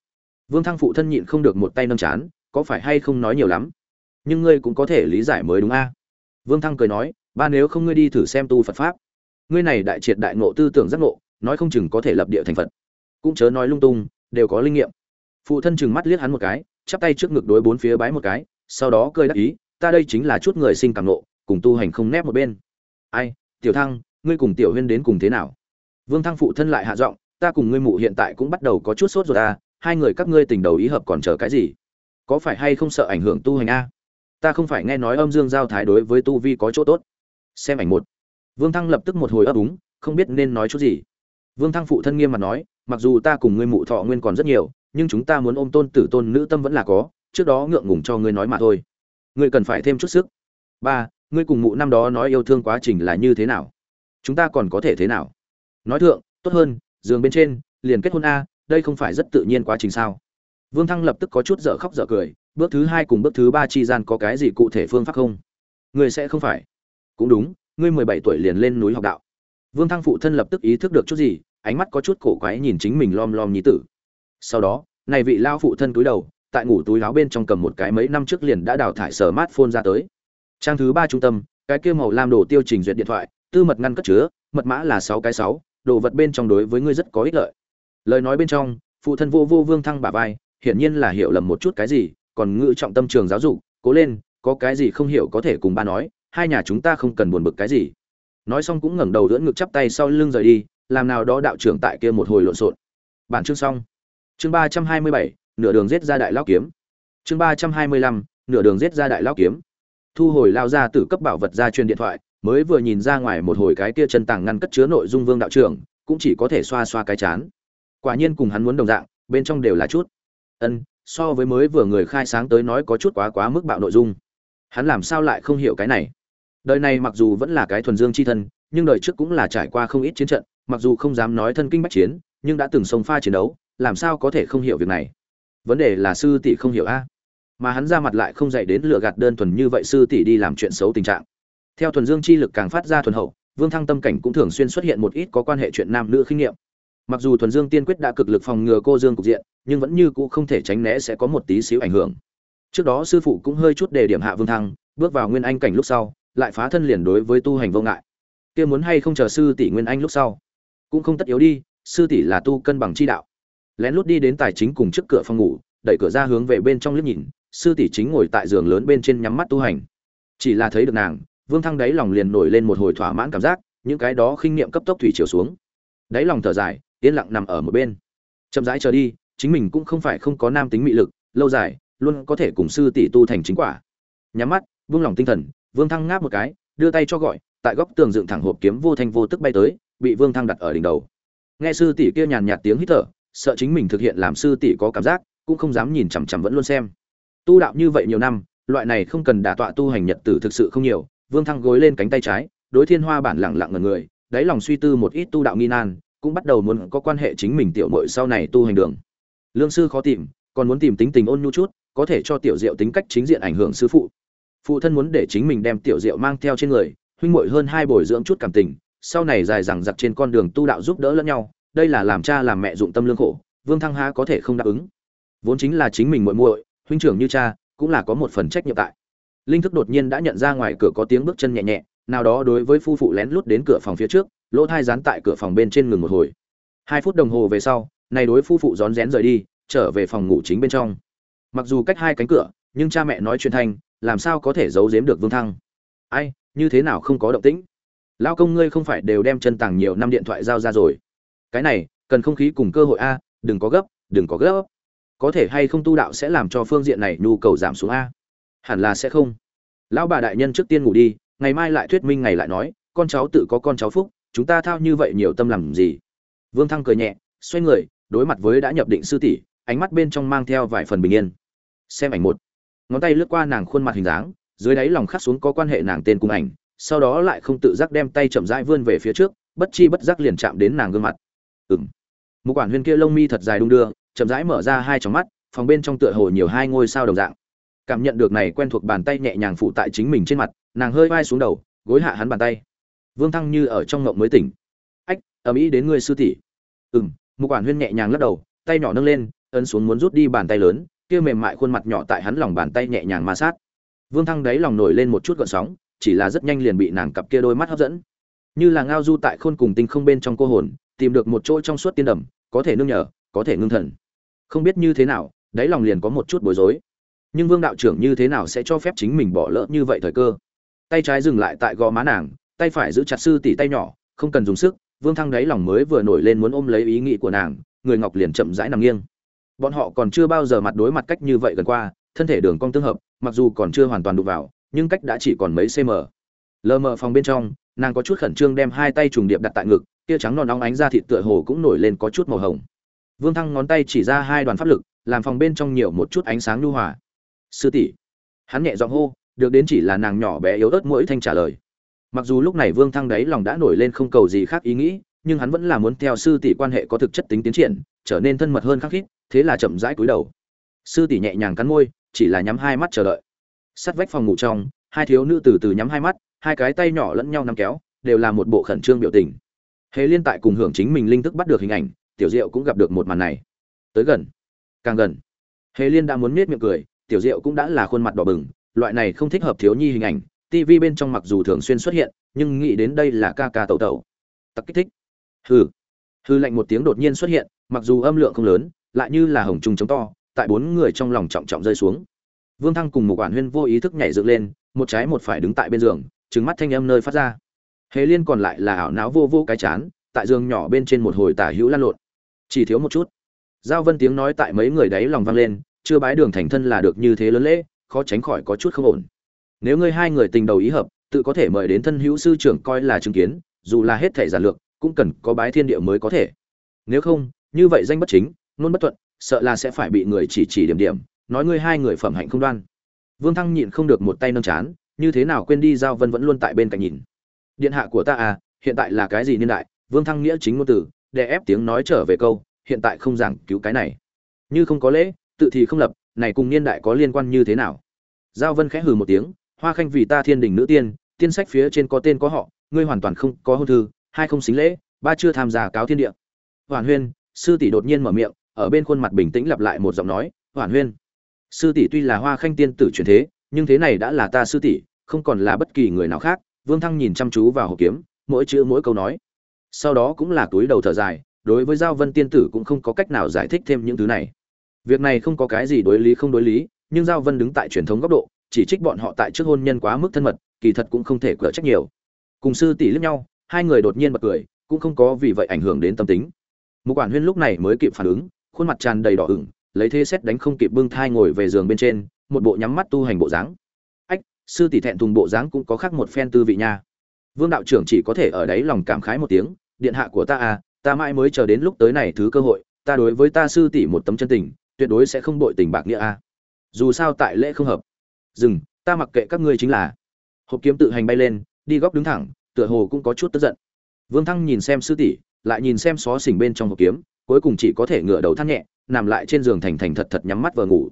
Vương thăng phụ thân nhịn không được một tay nâng chán, có phải hay không nói nhiều lắm? Nhưng ngươi cũng có thể lý giải mới đúng a. Vương thăng cười nói, ba nếu không ngươi đi thử xem tu phật pháp. Ngươi này đại triệt đại ngộ tư tưởng giác ngộ, nói không chừng có thể lập địa thành phật. Cũng chớ nói lung tung, đều có linh nghiệm. Phụ thân chừng mắt liếc hắn một cái, chắp tay trước ngực đối bốn phía bái một cái, sau đó cười đắc ý, ta đây chính là chút người sinh cảm nộ cùng tu hành không nép một bên. Ai, tiểu thăng, ngươi cùng tiểu huyên đến cùng thế nào? Vương thăng phụ thân lại hạ giọng, ta cùng ngươi mụ hiện tại cũng bắt đầu có chút sốt rồi ta à, hai người các ngươi tình đầu ý hợp còn chờ cái gì? Có phải hay không sợ ảnh hưởng tu hành a? Ta không phải nghe nói âm dương giao thái đối với tu vi có chỗ tốt. Xem ảnh một. Vương thăng lập tức một hồi ấp úng, không biết nên nói chút gì. Vương thăng phụ thân nghiêm mặt nói, mặc dù ta cùng ngươi mụ thọ nguyên còn rất nhiều, nhưng chúng ta muốn ôm tôn tử tôn nữ tâm vẫn là có, trước đó ngượng ngùng cho ngươi nói mà thôi. Ngươi cần phải thêm chút sức. Ba, ngươi cùng mụ năm đó nói yêu thương quá trình là như thế nào? Chúng ta còn có thể thế nào? Nói thượng, tốt hơn, giường bên trên, liền kết hôn a, đây không phải rất tự nhiên quá trình sao? Vương thăng lập tức có chút dở khóc dở cười bước thứ hai cùng bước thứ ba chi gian có cái gì cụ thể phương pháp không? Ngươi sẽ không phải. Cũng đúng, ngươi mười bảy tuổi liền lên núi học đạo. Vương thăng phụ thân lập tức ý thức được chút gì, ánh mắt có chút cổ quái nhìn chính mình lom lom nhí tử. Sau đó, này vị lao phụ thân túi đầu, tại ngủ túi láo bên trong cầm một cái mấy năm trước liền đã đào thải sở mát phôn ra tới. Trang thứ ba trung tâm, cái kia màu lam đồ tiêu trình duyệt điện thoại, tư mật ngăn cất chứa, mật mã là sáu cái sáu, đồ vật bên trong đối với ngươi rất có ích lợi. Lời nói bên trong, phụ thân vô vô vương thăng bả vai, hiển nhiên là hiểu lầm một chút cái gì còn ngữ trọng tâm trường giáo dục, cố lên, có cái gì không hiểu có thể cùng ba nói, hai nhà chúng ta không cần buồn bực cái gì. Nói xong cũng ngẩng đầu đỡ ngực chắp tay sau lưng rời đi, làm nào đó đạo trưởng tại kia một hồi lộn xộn. Bản chương xong. Chương ba trăm hai mươi bảy, nửa đường giết ra đại lao kiếm. Chương ba trăm hai mươi lăm, nửa đường giết ra đại lao kiếm. Thu hồi lao ra từ cấp bảo vật ra truyền điện thoại, mới vừa nhìn ra ngoài một hồi cái kia chân tàng ngăn cất chứa nội dung vương đạo trưởng, cũng chỉ có thể xoa xoa cái chán. Quả nhiên cùng hắn muốn đồng dạng, bên trong đều là chút. Ân so với mới vừa người khai sáng tới nói có chút quá quá mức bạo nội dung. Hắn làm sao lại không hiểu cái này? Đời này mặc dù vẫn là cái thuần dương chi thân, nhưng đời trước cũng là trải qua không ít chiến trận, mặc dù không dám nói thân kinh bách chiến, nhưng đã từng sông pha chiến đấu, làm sao có thể không hiểu việc này? Vấn đề là sư tỷ không hiểu a. Mà hắn ra mặt lại không dạy đến lựa gạt đơn thuần như vậy sư tỷ đi làm chuyện xấu tình trạng. Theo thuần dương chi lực càng phát ra thuần hậu, vương thăng tâm cảnh cũng thường xuyên xuất hiện một ít có quan hệ chuyện nam nữ khinh nghiệm mặc dù thuần dương tiên quyết đã cực lực phòng ngừa cô dương cục diện, nhưng vẫn như cũ không thể tránh né sẽ có một tí xíu ảnh hưởng. Trước đó sư phụ cũng hơi chút đề điểm hạ vương thăng, bước vào nguyên anh cảnh lúc sau, lại phá thân liền đối với tu hành vô ngại. Kia muốn hay không chờ sư tỷ nguyên anh lúc sau? Cũng không tất yếu đi, sư tỷ là tu cân bằng chi đạo. Lén lút đi đến tài chính cùng trước cửa phòng ngủ, đẩy cửa ra hướng về bên trong liếc nhìn, sư tỷ chính ngồi tại giường lớn bên trên nhắm mắt tu hành. Chỉ là thấy được nàng, vương thăng đáy lòng liền nổi lên một hồi thỏa mãn cảm giác, những cái đó khinh niệm cấp tốc thủy chiều xuống. Đáy lòng thở dài yên lặng nằm ở một bên. Chậm rãi chờ đi, chính mình cũng không phải không có nam tính mị lực, lâu dài, luôn có thể cùng sư tỷ tu thành chính quả. Nhắm mắt vương lòng tinh thần, vương thăng ngáp một cái, đưa tay cho gọi, tại góc tường dựng thẳng hộp kiếm vô thanh vô tức bay tới, bị vương thăng đặt ở đỉnh đầu. Nghe sư tỷ kia nhàn nhạt tiếng hít thở, sợ chính mình thực hiện làm sư tỷ có cảm giác, cũng không dám nhìn chằm chằm vẫn luôn xem. Tu đạo như vậy nhiều năm, loại này không cần đả tọa tu hành nhật tử thực sự không nhiều, vương thăng gối lên cánh tay trái, đối thiên hoa bản lặng lặng ngần người, đáy lòng suy tư một ít tu đạo nghi nan cũng bắt đầu muốn có quan hệ chính mình tiểu muội sau này tu hành đường. Lương sư khó tìm, còn muốn tìm tính tình ôn nhu chút, có thể cho tiểu diệu tính cách chính diện ảnh hưởng sư phụ. Phụ thân muốn để chính mình đem tiểu diệu mang theo trên người, huynh muội hơn hai bồi dưỡng chút cảm tình, sau này dài dằng dặc trên con đường tu đạo giúp đỡ lẫn nhau, đây là làm cha làm mẹ dụng tâm lương khổ, vương thăng há có thể không đáp ứng. Vốn chính là chính mình muội muội, huynh trưởng như cha, cũng là có một phần trách nhiệm tại. Linh thức đột nhiên đã nhận ra ngoài cửa có tiếng bước chân nhẹ nhẹ, nào đó đối với phu phụ lén lút đến cửa phòng phía trước lỗ thai dán tại cửa phòng bên trên ngừng một hồi. Hai phút đồng hồ về sau, này đối phu phụ rón rén rời đi, trở về phòng ngủ chính bên trong. Mặc dù cách hai cánh cửa, nhưng cha mẹ nói chuyện thanh, làm sao có thể giấu giếm được vương thăng? Ai, như thế nào không có động tĩnh? Lao công ngươi không phải đều đem chân tàng nhiều năm điện thoại giao ra rồi. Cái này, cần không khí cùng cơ hội a, đừng có gấp, đừng có gấp. Có thể hay không tu đạo sẽ làm cho phương diện này nhu cầu giảm xuống a? Hẳn là sẽ không. Lão bà đại nhân trước tiên ngủ đi, ngày mai lại thuyết minh ngày lại nói, con cháu tự có con cháu phúc chúng ta thao như vậy nhiều tâm làm gì? Vương thăng cười nhẹ, xoay người, đối mặt với đã nhập định sư tỷ, ánh mắt bên trong mang theo vài phần bình yên. Xem ảnh một. Ngón tay lướt qua nàng khuôn mặt hình dáng, dưới đáy lòng khắc xuống có quan hệ nàng tên cùng ảnh, sau đó lại không tự giác đem tay chậm rãi vươn về phía trước, bất chi bất giác liền chạm đến nàng gương mặt. Ừng một quản huyên kia lông mi thật dài đung đưa, chậm rãi mở ra hai tròng mắt, phòng bên trong tựa hồ nhiều hai ngôi sao đồng dạng. Cảm nhận được này quen thuộc bàn tay nhẹ nhàng phụ tại chính mình trên mặt, nàng hơi vai xuống đầu, gối hạ hắn bàn tay vương thăng như ở trong ngộng mới tỉnh. Ách, ầm ĩ đến ngươi sư tỷ. Ừ m một quản huyên nhẹ nhàng lắc đầu, tay nhỏ nâng lên, ấn xuống muốn rút đi bàn tay lớn, kia mềm mại khuôn mặt nhỏ tại hắn lòng bàn tay nhẹ nhàng ma sát. Vương thăng đáy lòng nổi lên một chút gợn sóng, chỉ là rất nhanh liền bị nàng cặp kia đôi mắt hấp dẫn. Như là ngao du tại khôn cùng tinh không bên trong cô hồn, tìm được một chỗ trong suốt tiên đầm, có thể nương nhờ, có thể ngưng thần. Không biết như thế nào, đáy lòng liền có một chút bối rối. Nhưng vương đạo trưởng như thế nào sẽ cho phép chính mình bỏ lỡ như vậy thời cơ? Tay trái dừng lại tại gò má nàng tay phải giữ chặt sư tỷ tay nhỏ, không cần dùng sức, vương thăng đáy lòng mới vừa nổi lên muốn ôm lấy ý nghĩ của nàng, người ngọc liền chậm rãi nằm nghiêng. Bọn họ còn chưa bao giờ mặt đối mặt cách như vậy gần qua, thân thể đường cong tương hợp, mặc dù còn chưa hoàn toàn đụng vào, nhưng cách đã chỉ còn mấy cm lờ mờ phòng bên trong, nàng có chút khẩn trương đem hai tay trùng điệp đặt tại ngực, tia trắng non nóng ánh ra thịt tựa hồ cũng nổi lên có chút màu hồng. Vương thăng ngón tay chỉ ra hai đoàn pháp lực, làm phòng bên trong nhiều một chút ánh sáng nhu hòa. Sư tỷ. Hắn nhẹ giọng hô, được đến chỉ là nàng nhỏ bé yếu ớt mỗi thanh trả lời mặc dù lúc này vương thăng đáy lòng đã nổi lên không cầu gì khác ý nghĩ, nhưng hắn vẫn là muốn theo sư tỷ quan hệ có thực chất tính tiến triển, trở nên thân mật hơn khắc khít, thế là chậm rãi cúi đầu. Sư tỷ nhẹ nhàng cắn môi, chỉ là nhắm hai mắt chờ đợi. Sắt vách phòng ngủ trong, hai thiếu nữ từ từ nhắm hai mắt, hai cái tay nhỏ lẫn nhau nắm kéo, đều là một bộ khẩn trương biểu tình. Hề liên tại cùng hưởng chính mình linh thức bắt được hình ảnh, tiểu diệu cũng gặp được một màn này. Tới gần. Càng gần. Hề liên đã muốn nết miệng cười, tiểu diệu cũng đã là khuôn mặt đỏ bừng, loại này không thích hợp thiếu nhi hình ảnh tv bên trong mặc dù thường xuyên xuất hiện, nhưng nghĩ đến đây là ca ca tẩu tẩu. Tặc kích thích. Hư hư lạnh một tiếng đột nhiên xuất hiện, mặc dù âm lượng không lớn, lại như là hồng trung chống to, tại bốn người trong lòng trọng trọng rơi xuống. Vương thăng cùng một quản huyên vô ý thức nhảy dựng lên, một trái một phải đứng tại bên giường trứng mắt thanh âm nơi phát ra. Hề liên còn lại là ảo não vô vô cái chán, tại giường nhỏ bên trên một hồi tả hữu lăn lộn. Chỉ thiếu một chút. Giao vân tiếng nói tại mấy người đấy lòng vang lên, chưa bái đường thành thân là được như thế lớn lễ, khó tránh khỏi có chút không ổn nếu ngươi hai người tình đầu ý hợp, tự có thể mời đến thân hữu sư trưởng coi là chứng kiến, dù là hết thể giản lược, cũng cần có bái thiên địa mới có thể. Nếu không, như vậy danh bất chính luôn bất thuận, sợ là sẽ phải bị người chỉ chỉ điểm điểm, nói ngươi hai người phẩm hạnh không đoan. Vương thăng nhịn không được một tay nâng chán, như thế nào quên đi giao vân vẫn luôn tại bên cạnh nhìn. Điện hạ của ta à hiện tại là cái gì niên đại? Vương thăng nghĩa chính ngôn từ để ép tiếng nói trở về câu, hiện tại không giảng cứu cái này. Như không có lễ, tự thì không lập, này cùng niên đại có liên quan như thế nào? Giao vân khẽ hừ một tiếng hoa khanh vì ta thiên đình nữ tiên tiên sách phía trên có tên có họ, ngươi hoàn toàn không có hôn thư, hai không xính lễ, ba chưa tham gia cáo thiên địa. Hoàn huyên, sư tỷ đột nhiên mở miệng, ở bên khuôn mặt bình tĩnh lặp lại một giọng nói hoàn huyên, sư tỷ tuy là hoa khanh tiên tử truyền thế, nhưng thế này đã là ta sư tỷ, không còn là bất kỳ người nào khác. Vương thăng nhìn chăm chú vào hộp kiếm, mỗi chữ mỗi câu nói. Sau đó cũng là túi đầu thở dài, đối với giao vân tiên tử cũng không có cách nào giải thích thêm những thứ này. Việc này không có cái gì đối lý không đối lý, nhưng giao vân đứng tại truyền thống góc độ chỉ trích bọn họ tại trước hôn nhân quá mức thân mật, kỳ thật cũng không thể cửa trách nhiều. Cùng sư tỷ liếc nhau, hai người đột nhiên bật cười, cũng không có vì vậy ảnh hưởng đến tâm tính. Một quản huyên lúc này mới kịp phản ứng, khuôn mặt tràn đầy đỏ ửng, lấy thế xét đánh không kịp bưng thai ngồi về giường bên trên, một bộ nhắm mắt tu hành bộ dáng. Ách, sư tỷ thẹn thùng bộ dáng cũng có khác một phen tư vị nha. Vương đạo trưởng chỉ có thể ở đấy lòng cảm khái một tiếng, điện hạ của ta à ta mãi mới chờ đến lúc tới này thứ cơ hội, ta đối với ta sư tỷ một tấm chân tình, tuyệt đối sẽ không bội tình bạc nghĩa a dù sao tại lễ không hợp dừng, ta mặc kệ các ngươi chính là. Hộp kiếm tự hành bay lên, đi góc đứng thẳng, tựa hồ cũng có chút tức giận. Vương thăng nhìn xem sư tỷ, lại nhìn xem xó xỉnh bên trong hộp kiếm, cuối cùng chỉ có thể ngửa đầu than nhẹ, nằm lại trên giường thành thành thật thật nhắm mắt vờ ngủ.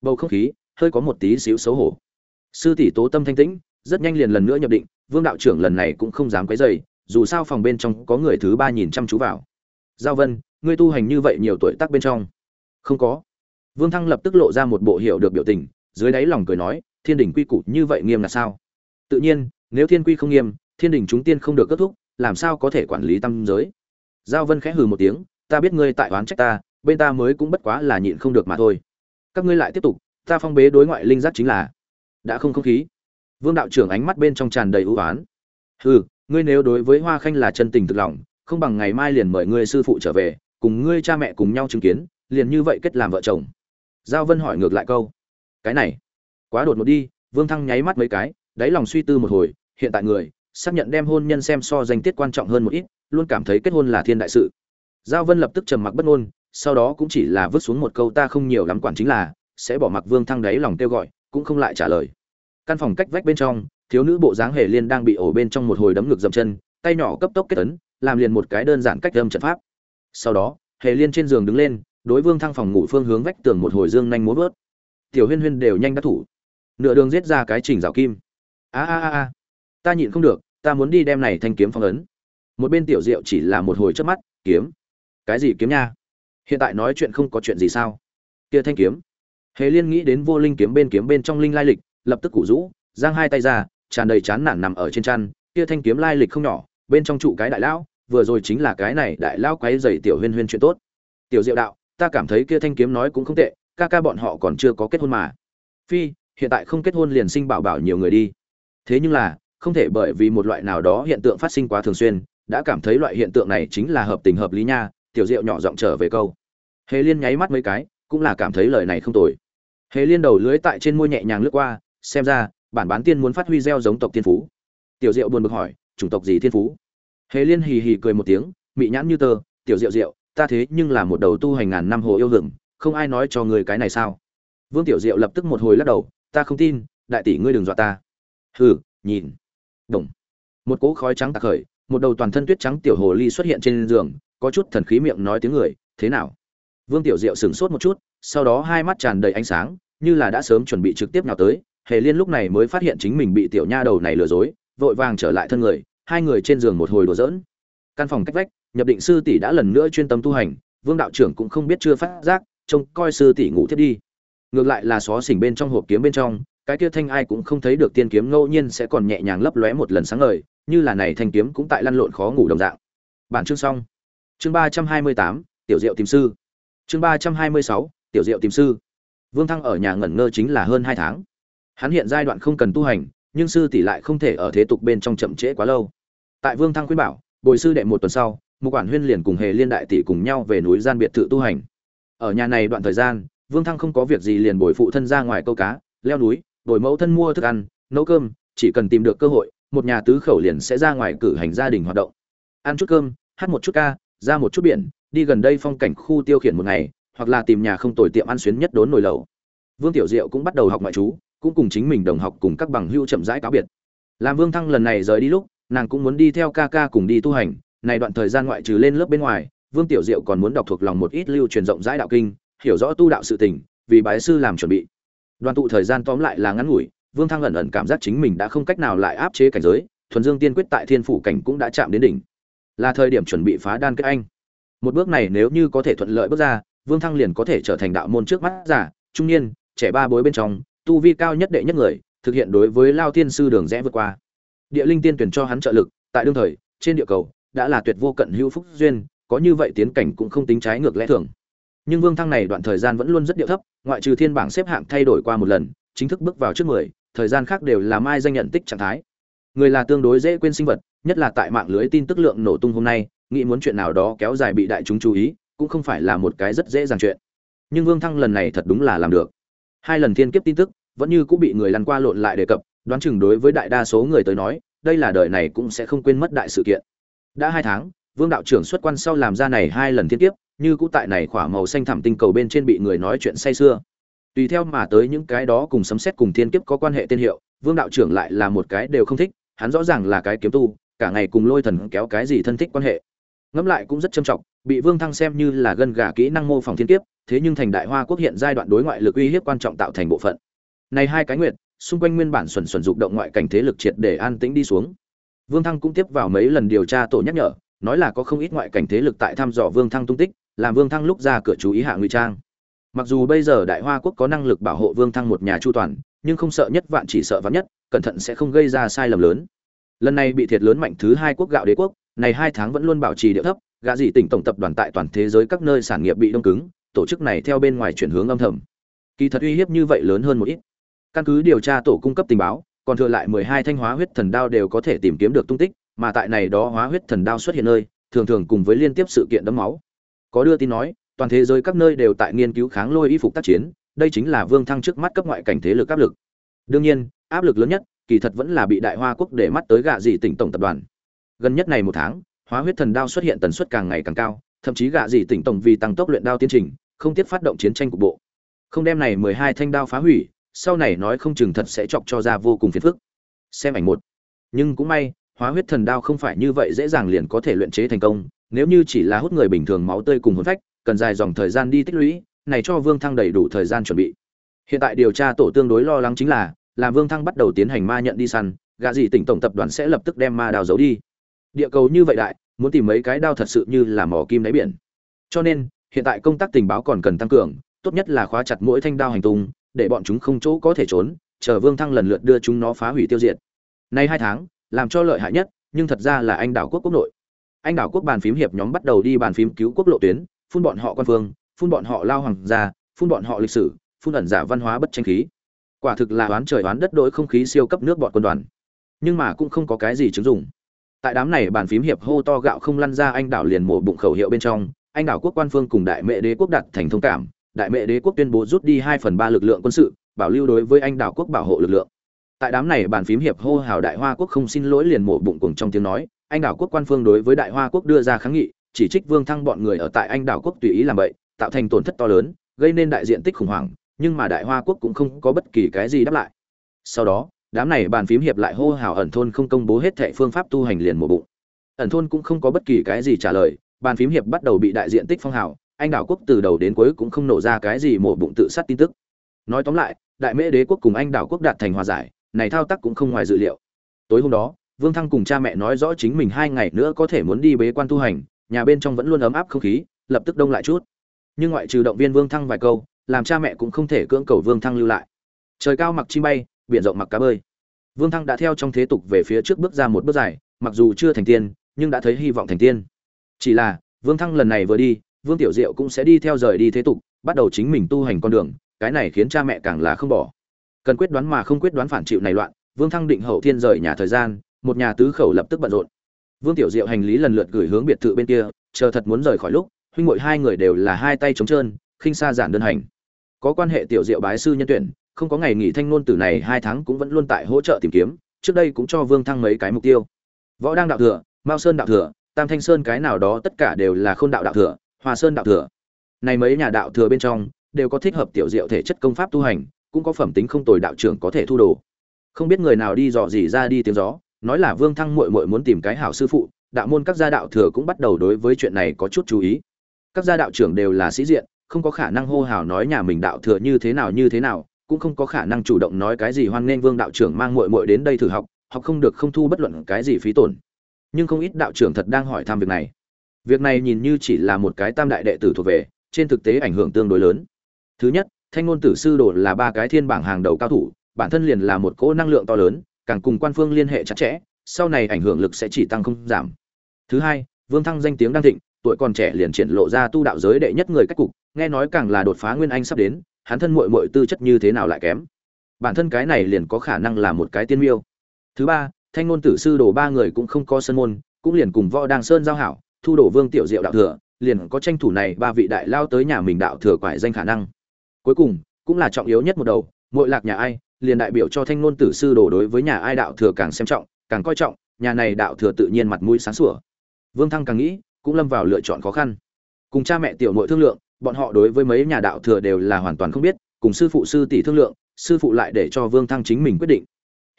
Bầu không khí, hơi có một tí xíu xấu hổ. Sư tỷ tố tâm thanh tĩnh, rất nhanh liền lần nữa nhập định, vương đạo trưởng lần này cũng không dám quấy dày dù sao phòng bên trong có người thứ ba nhìn chăm chú vào. Giao vân, ngươi tu hành như vậy nhiều tuổi tác bên trong. Không có. Vương thăng lập tức lộ ra một bộ hiểu được biểu tình dưới đáy lòng cười nói, thiên đình quy củ như vậy nghiêm là sao? Tự nhiên, nếu thiên quy không nghiêm, thiên đình chúng tiên không được kết thúc, làm sao có thể quản lý tâm giới? Giao vân khẽ hừ một tiếng, ta biết ngươi tại oán trách ta, bên ta mới cũng bất quá là nhịn không được mà thôi. Các ngươi lại tiếp tục, ta phong bế đối ngoại linh giác chính là đã không không khí. Vương đạo trưởng ánh mắt bên trong tràn đầy ưu oán. Hừ, ngươi nếu đối với hoa khanh là chân tình thực lòng, không bằng ngày mai liền mời ngươi sư phụ trở về, cùng ngươi cha mẹ cùng nhau chứng kiến, liền như vậy kết làm vợ chồng. Giao vân hỏi ngược lại câu cái này. Quá đột ngột đi, vương thăng nháy mắt mấy cái, đáy lòng suy tư một hồi, hiện tại người, xác nhận đem hôn nhân xem so danh tiết quan trọng hơn một ít, luôn cảm thấy kết hôn là thiên đại sự. Giao vân lập tức trầm mặc bất ngôn, sau đó cũng chỉ là vứt xuống một câu ta không nhiều lắm quản chính là, sẽ bỏ mặc vương thăng đáy lòng kêu gọi, cũng không lại trả lời. Căn phòng cách vách bên trong, thiếu nữ bộ dáng hề liên đang bị ổ bên trong một hồi đấm ngực dậm chân, tay nhỏ cấp tốc kết ấn, làm liền một cái đơn giản cách âm trận pháp. Sau đó, hề liên trên giường đứng lên, đối vương thăng phòng ngủ phương hướng vách tường một hồi dương nhanh múa vớt tiểu huyên huyên đều nhanh đắc thủ. Nửa đường giết ra cái trình rào kim. A a a a. Ta nhịn không được, ta muốn đi đem này thanh kiếm phong ấn. Một bên tiểu diệu chỉ là một hồi trước mắt, kiếm. Cái gì kiếm nha? Hiện tại nói chuyện không có chuyện gì sao? Kia thanh kiếm. Hề liên nghĩ đến vô linh kiếm bên kiếm bên trong linh lai lịch, lập tức củ rũ, giang hai tay ra, tràn đầy chán nản nằm ở trên chăn. Kia thanh kiếm lai lịch không nhỏ, bên trong trụ cái đại lão, vừa rồi chính là cái này đại lão quấy dày tiểu huyên huyên chuyện tốt. Tiểu diệu đạo, ta cảm thấy kia thanh kiếm nói cũng không tệ ca ca bọn họ còn chưa có kết hôn mà. Phi, hiện tại không kết hôn liền sinh bảo bảo nhiều người đi. Thế nhưng là, không thể bởi vì một loại nào đó hiện tượng phát sinh quá thường xuyên, đã cảm thấy loại hiện tượng này chính là hợp tình hợp lý nha, tiểu diệu nhỏ giọng trở về câu. Hề liên nháy mắt mấy cái, cũng là cảm thấy lời này không tồi. Hề liên đầu lưới tại trên môi nhẹ nhàng lướt qua, xem ra, bản bán tiên muốn phát huy gieo giống tộc thiên phú. Tiểu diệu buồn bực hỏi, chủng tộc gì thiên phú? Hề liên hì hì cười một tiếng, mị nhãn như tơ, tiểu diệu diệu, ta thế nhưng là một đầu tu hành ngàn năm hồ yêu hưởng không ai nói cho người cái này sao? Vương tiểu diệu lập tức một hồi lắc đầu, ta không tin, đại tỷ ngươi đừng dọa ta. Hừ, nhìn. Đồng một cỗ khói trắng tạc khởi, một đầu toàn thân tuyết trắng tiểu hồ ly xuất hiện trên giường, có chút thần khí miệng nói tiếng người, thế nào? Vương tiểu diệu sửng sốt một chút, sau đó hai mắt tràn đầy ánh sáng, như là đã sớm chuẩn bị trực tiếp nào tới, hề liên lúc này mới phát hiện chính mình bị tiểu nha đầu này lừa dối, vội vàng trở lại thân người, hai người trên giường một hồi đùa giỡn. Căn phòng cách vách, nhập định sư tỷ đã lần nữa chuyên tâm tu hành, vương đạo trưởng cũng không biết chưa phát giác trông coi sư tỷ ngủ thiết đi. Ngược lại là xó xỉnh bên trong hộp kiếm bên trong, cái kia thanh ai cũng không thấy được tiên kiếm, ngẫu nhiên sẽ còn nhẹ nhàng lấp lóe một lần sáng ngời, như là này thanh kiếm cũng tại lăn lộn khó ngủ đồng dạng. Bản chương xong. Chương ba trăm hai mươi tám, tiểu diệu tìm sư. Chương ba trăm hai mươi sáu, tiểu diệu tìm sư. Vương thăng ở nhà ngẩn ngơ chính là hơn hai tháng. Hắn hiện giai đoạn không cần tu hành, nhưng sư tỷ lại không thể ở thế tục bên trong chậm trễ quá lâu. Tại vương thăng khuyên bảo, bồi sư đệ một tuần sau một quản huyên liền cùng hề liên đại tỷ cùng nhau về núi gian biệt thự tu hành ở nhà này đoạn thời gian, vương thăng không có việc gì liền bồi phụ thân ra ngoài câu cá, leo núi bồi mẫu thân mua thức ăn, nấu cơm, chỉ cần tìm được cơ hội, một nhà tứ khẩu liền sẽ ra ngoài cử hành gia đình hoạt động. Ăn chút cơm, hát một chút ca, ra một chút biển, đi gần đây phong cảnh khu tiêu khiển một ngày, hoặc là tìm nhà không tồi tiệm ăn xuyến nhất đốn nồi lẩu. Vương tiểu diệu cũng bắt đầu học ngoại trú, cũng cùng chính mình đồng học cùng các bằng hưu chậm rãi cáo biệt. Làm vương thăng lần này rời đi lúc, nàng cũng muốn đi theo ca ca cùng đi tu hành, này đoạn thời gian ngoại trừ lên lớp bên ngoài vương tiểu diệu còn muốn đọc thuộc lòng một ít lưu truyền rộng rãi đạo kinh, hiểu rõ tu đạo sự tình, vì bái sư làm chuẩn bị. Đoàn tụ thời gian tóm lại là ngắn ngủi, vương thăng ẩn ẩn cảm giác chính mình đã không cách nào lại áp chế cảnh giới, thuần dương tiên quyết tại thiên phủ cảnh cũng đã chạm đến đỉnh. Là thời điểm chuẩn bị phá đan kết anh. Một bước này nếu như có thể thuận lợi bước ra, vương thăng liền có thể trở thành đạo môn trước mắt giả, trung niên, trẻ ba bối bên trong, tu vi cao nhất đệ nhất người, thực hiện đối với lao tiên sư đường rẽ vượt qua. Địa linh tiên tuyển cho hắn trợ lực, tại đương thời, trên địa cầu, đã là tuyệt vô cận hữu phúc duyên có như vậy tiến cảnh cũng không tính trái ngược lẽ thường. Nhưng vương thăng này đoạn thời gian vẫn luôn rất điệu thấp, ngoại trừ thiên bảng xếp hạng thay đổi qua một lần, chính thức bước vào trước mười, thời gian khác đều là mai danh nhận tích trạng thái. Người là tương đối dễ quên sinh vật, nhất là tại mạng lưới tin tức lượng nổ tung hôm nay, nghĩ muốn chuyện nào đó kéo dài bị đại chúng chú ý, cũng không phải là một cái rất dễ dàng chuyện. Nhưng vương thăng lần này thật đúng là làm được. Hai lần thiên kiếp tin tức, vẫn như cũng bị người lăn qua lộn lại đề cập, đoán chừng đối với đại đa số người tới nói, đây là đời này cũng sẽ không quên mất đại sự kiện. Đã hai tháng vương đạo trưởng xuất quan sau làm ra này hai lần thiên tiếp, như cũ tại này khỏa màu xanh thẳm tinh cầu bên trên bị người nói chuyện say xưa tùy theo mà tới những cái đó cùng sấm xét cùng thiên kiếp có quan hệ tên hiệu vương đạo trưởng lại là một cái đều không thích hắn rõ ràng là cái kiếm tu cả ngày cùng lôi thần kéo cái gì thân thích quan hệ. Ngẫm lại cũng rất trầm trọng bị vương thăng xem như là gân gà kỹ năng mô phỏng thiên kiếp thế nhưng thành đại hoa quốc hiện giai đoạn đối ngoại lực uy hiếp quan trọng tạo thành bộ phận. Này hai cái nguyệt xung quanh nguyên bản xuẩn xuẩn dục động ngoại cảnh thế lực triệt để an tĩnh đi xuống. Vương thăng cũng tiếp vào mấy lần điều tra tổ nhắc nhở nói là có không ít ngoại cảnh thế lực tại thăm dò vương thăng tung tích, làm vương thăng lúc ra cửa chú ý hạ ngụy trang. Mặc dù bây giờ đại hoa quốc có năng lực bảo hộ vương thăng một nhà chu toàn, nhưng không sợ nhất vạn chỉ sợ vạn nhất, cẩn thận sẽ không gây ra sai lầm lớn. Lần này bị thiệt lớn mạnh thứ hai quốc gạo đế quốc, này hai tháng vẫn luôn bảo trì địa thấp, gã gì tỉnh tổng tập đoàn tại toàn thế giới các nơi sản nghiệp bị đông cứng, tổ chức này theo bên ngoài chuyển hướng âm thầm. Kỳ thật uy hiếp như vậy lớn hơn một ít. Căn cứ điều tra tổ cung cấp tình báo, còn thừa lại mười hai thanh hóa huyết thần đao đều có thể tìm kiếm được tung tích mà tại này đó hóa huyết thần đao xuất hiện nơi, thường thường cùng với liên tiếp sự kiện đẫm máu. Có đưa tin nói, toàn thế giới các nơi đều tại nghiên cứu kháng lôi y phục tác chiến, đây chính là vương thăng trước mắt cấp ngoại cảnh thế lực áp lực. Đương nhiên, áp lực lớn nhất, kỳ thật vẫn là bị đại hoa quốc để mắt tới gạ dị tỉnh tổng tập đoàn. Gần nhất này một tháng, hóa huyết thần đao xuất hiện tần suất càng ngày càng cao, thậm chí gạ dị tỉnh tổng vì tăng tốc luyện đao tiến trình, không tiếc phát động chiến tranh cục bộ. Không đem này mười hai thanh đao phá hủy, sau này nói không chừng thật sẽ chọc cho ra vô cùng phiền phức. Xem ảnh một. Nhưng cũng may hóa huyết thần đao không phải như vậy dễ dàng liền có thể luyện chế thành công, nếu như chỉ là hút người bình thường máu tươi cùng hồn phách, cần dài dòng thời gian đi tích lũy, này cho vương thăng đầy đủ thời gian chuẩn bị. Hiện tại điều tra tổ tương đối lo lắng chính là, làm vương thăng bắt đầu tiến hành ma nhận đi săn gạ gì tỉnh tổng tập đoàn sẽ lập tức đem ma đào giấu đi. Địa cầu như vậy đại, muốn tìm mấy cái đao thật sự như là mỏ kim đáy biển. Cho nên, hiện tại công tác tình báo còn cần tăng cường, tốt nhất là khóa chặt mỗi thanh đao hành tung, để bọn chúng không chỗ có thể trốn, chờ vương thăng lần lượt đưa chúng nó phá hủy tiêu diệt. Nay hai tháng làm cho lợi hại nhất, nhưng thật ra là anh đảo quốc quốc nội. Anh đảo quốc bàn phím hiệp nhóm bắt đầu đi bàn phím cứu quốc lộ tuyến, phun bọn họ quan phương, phun bọn họ lao hoàng gia, phun bọn họ lịch sử, phun ẩn giả văn hóa bất tranh khí. Quả thực là oán trời oán đất đối không khí siêu cấp nước bọn quân đoàn. Nhưng mà cũng không có cái gì chứng dụng. Tại đám này bàn phím hiệp hô to gạo không lăn ra anh đảo liền mổ bụng khẩu hiệu bên trong, anh đảo quốc quan phương cùng đại mẹ đế quốc đặt thành thông cảm, đại mẹ đế quốc tuyên bố rút đi hai phần ba lực lượng quân sự, bảo lưu đối với anh đảo quốc bảo hộ lực lượng tại đám này bàn phím hiệp hô hào đại hoa quốc không xin lỗi liền mổ bụng cuồng trong tiếng nói, anh đảo quốc quan phương đối với đại hoa quốc đưa ra kháng nghị, chỉ trích vương thăng bọn người ở tại anh đảo quốc tùy ý làm vậy tạo thành tổn thất to lớn, gây nên đại diện tích khủng hoảng, nhưng mà đại hoa quốc cũng không có bất kỳ cái gì đáp lại. Sau đó, đám này bàn phím hiệp lại hô hào ẩn thôn không công bố hết thệ phương pháp tu hành liền mổ bụng. Ẩn thôn cũng không có bất kỳ cái gì trả lời, bàn phím hiệp bắt đầu bị đại diện tích phong hào, anh đảo quốc từ đầu đến cuối cũng không nổ ra cái gì mổ bụng tự sát tin tức. Nói tóm lại, đại mễ đế quốc cùng anh đảo quốc đạt thành hòa giải này thao tác cũng không ngoài dự liệu. Tối hôm đó, vương thăng cùng cha mẹ nói rõ chính mình hai ngày nữa có thể muốn đi bế quan tu hành, nhà bên trong vẫn luôn ấm áp không khí, lập tức đông lại chút. Nhưng ngoại trừ động viên vương thăng vài câu, làm cha mẹ cũng không thể cưỡng cầu vương thăng lưu lại. Trời cao mặc chim bay, biển rộng mặc cá bơi. Vương thăng đã theo trong thế tục về phía trước bước ra một bước dài, mặc dù chưa thành tiên, nhưng đã thấy hy vọng thành tiên. Chỉ là, vương thăng lần này vừa đi, vương tiểu diệu cũng sẽ đi theo rời đi thế tục, bắt đầu chính mình tu hành con đường, cái này khiến cha mẹ càng là không bỏ cần quyết đoán mà không quyết đoán phản chịu này loạn, vương thăng định hậu thiên rời nhà thời gian, một nhà tứ khẩu lập tức bận rộn. Vương tiểu diệu hành lý lần lượt gửi hướng biệt thự bên kia, chờ thật muốn rời khỏi lúc, huynh ngội hai người đều là hai tay trống trơn, khinh xa giản đơn hành. Có quan hệ tiểu diệu bái sư nhân tuyển, không có ngày nghỉ thanh ngôn từ này hai tháng cũng vẫn luôn tại hỗ trợ tìm kiếm, trước đây cũng cho vương thăng mấy cái mục tiêu. Võ đang đạo thừa, mao sơn đạo thừa, tam thanh sơn cái nào đó tất cả đều là khôn đạo đạo thừa, hòa sơn đạo thừa. Này mấy nhà đạo thừa bên trong, đều có thích hợp tiểu diệu thể chất công pháp tu hành cũng có phẩm tính không tồi đạo trưởng có thể thu đồ. Không biết người nào đi dò gì ra đi tiếng gió, nói là vương thăng muội muội muốn tìm cái hảo sư phụ, đạo môn các gia đạo thừa cũng bắt đầu đối với chuyện này có chút chú ý. Các gia đạo trưởng đều là sĩ diện, không có khả năng hô hào nói nhà mình đạo thừa như thế nào như thế nào, cũng không có khả năng chủ động nói cái gì hoan nghênh vương đạo trưởng mang muội muội đến đây thử học học không được không thu bất luận cái gì phí tổn. Nhưng không ít đạo trưởng thật đang hỏi thăm việc này. Việc này nhìn như chỉ là một cái tam đại đệ tử thuộc về, trên thực tế ảnh hưởng tương đối lớn. Thứ nhất thanh ngôn tử sư đồ là ba cái thiên bảng hàng đầu cao thủ, bản thân liền là một cỗ năng lượng to lớn, càng cùng quan phương liên hệ chặt chẽ, sau này ảnh hưởng lực sẽ chỉ tăng không giảm. Thứ hai, vương thăng danh tiếng đang thịnh, tuổi còn trẻ liền triển lộ ra tu đạo giới đệ nhất người cách cục, nghe nói càng là đột phá nguyên anh sắp đến, hắn thân muội muội tư chất như thế nào lại kém? Bản thân cái này liền có khả năng là một cái tiên miêu. Thứ ba, thanh ngôn tử sư đồ ba người cũng không có sân môn, cũng liền cùng võ đàng sơn giao hảo, thu đổ vương tiểu diệu đạo thừa, liền có tranh thủ này ba vị đại lao tới nhà mình đạo thừa quải danh khả năng cuối cùng, cũng là trọng yếu nhất một đầu, mỗi lạc nhà ai, liền đại biểu cho thanh ngôn tử sư đồ đối với nhà ai đạo thừa càng xem trọng, càng coi trọng, nhà này đạo thừa tự nhiên mặt mũi sáng sủa. Vương thăng càng nghĩ, cũng lâm vào lựa chọn khó khăn. Cùng cha mẹ tiểu nội thương lượng, bọn họ đối với mấy nhà đạo thừa đều là hoàn toàn không biết, cùng sư phụ sư tỷ thương lượng, sư phụ lại để cho vương thăng chính mình quyết định.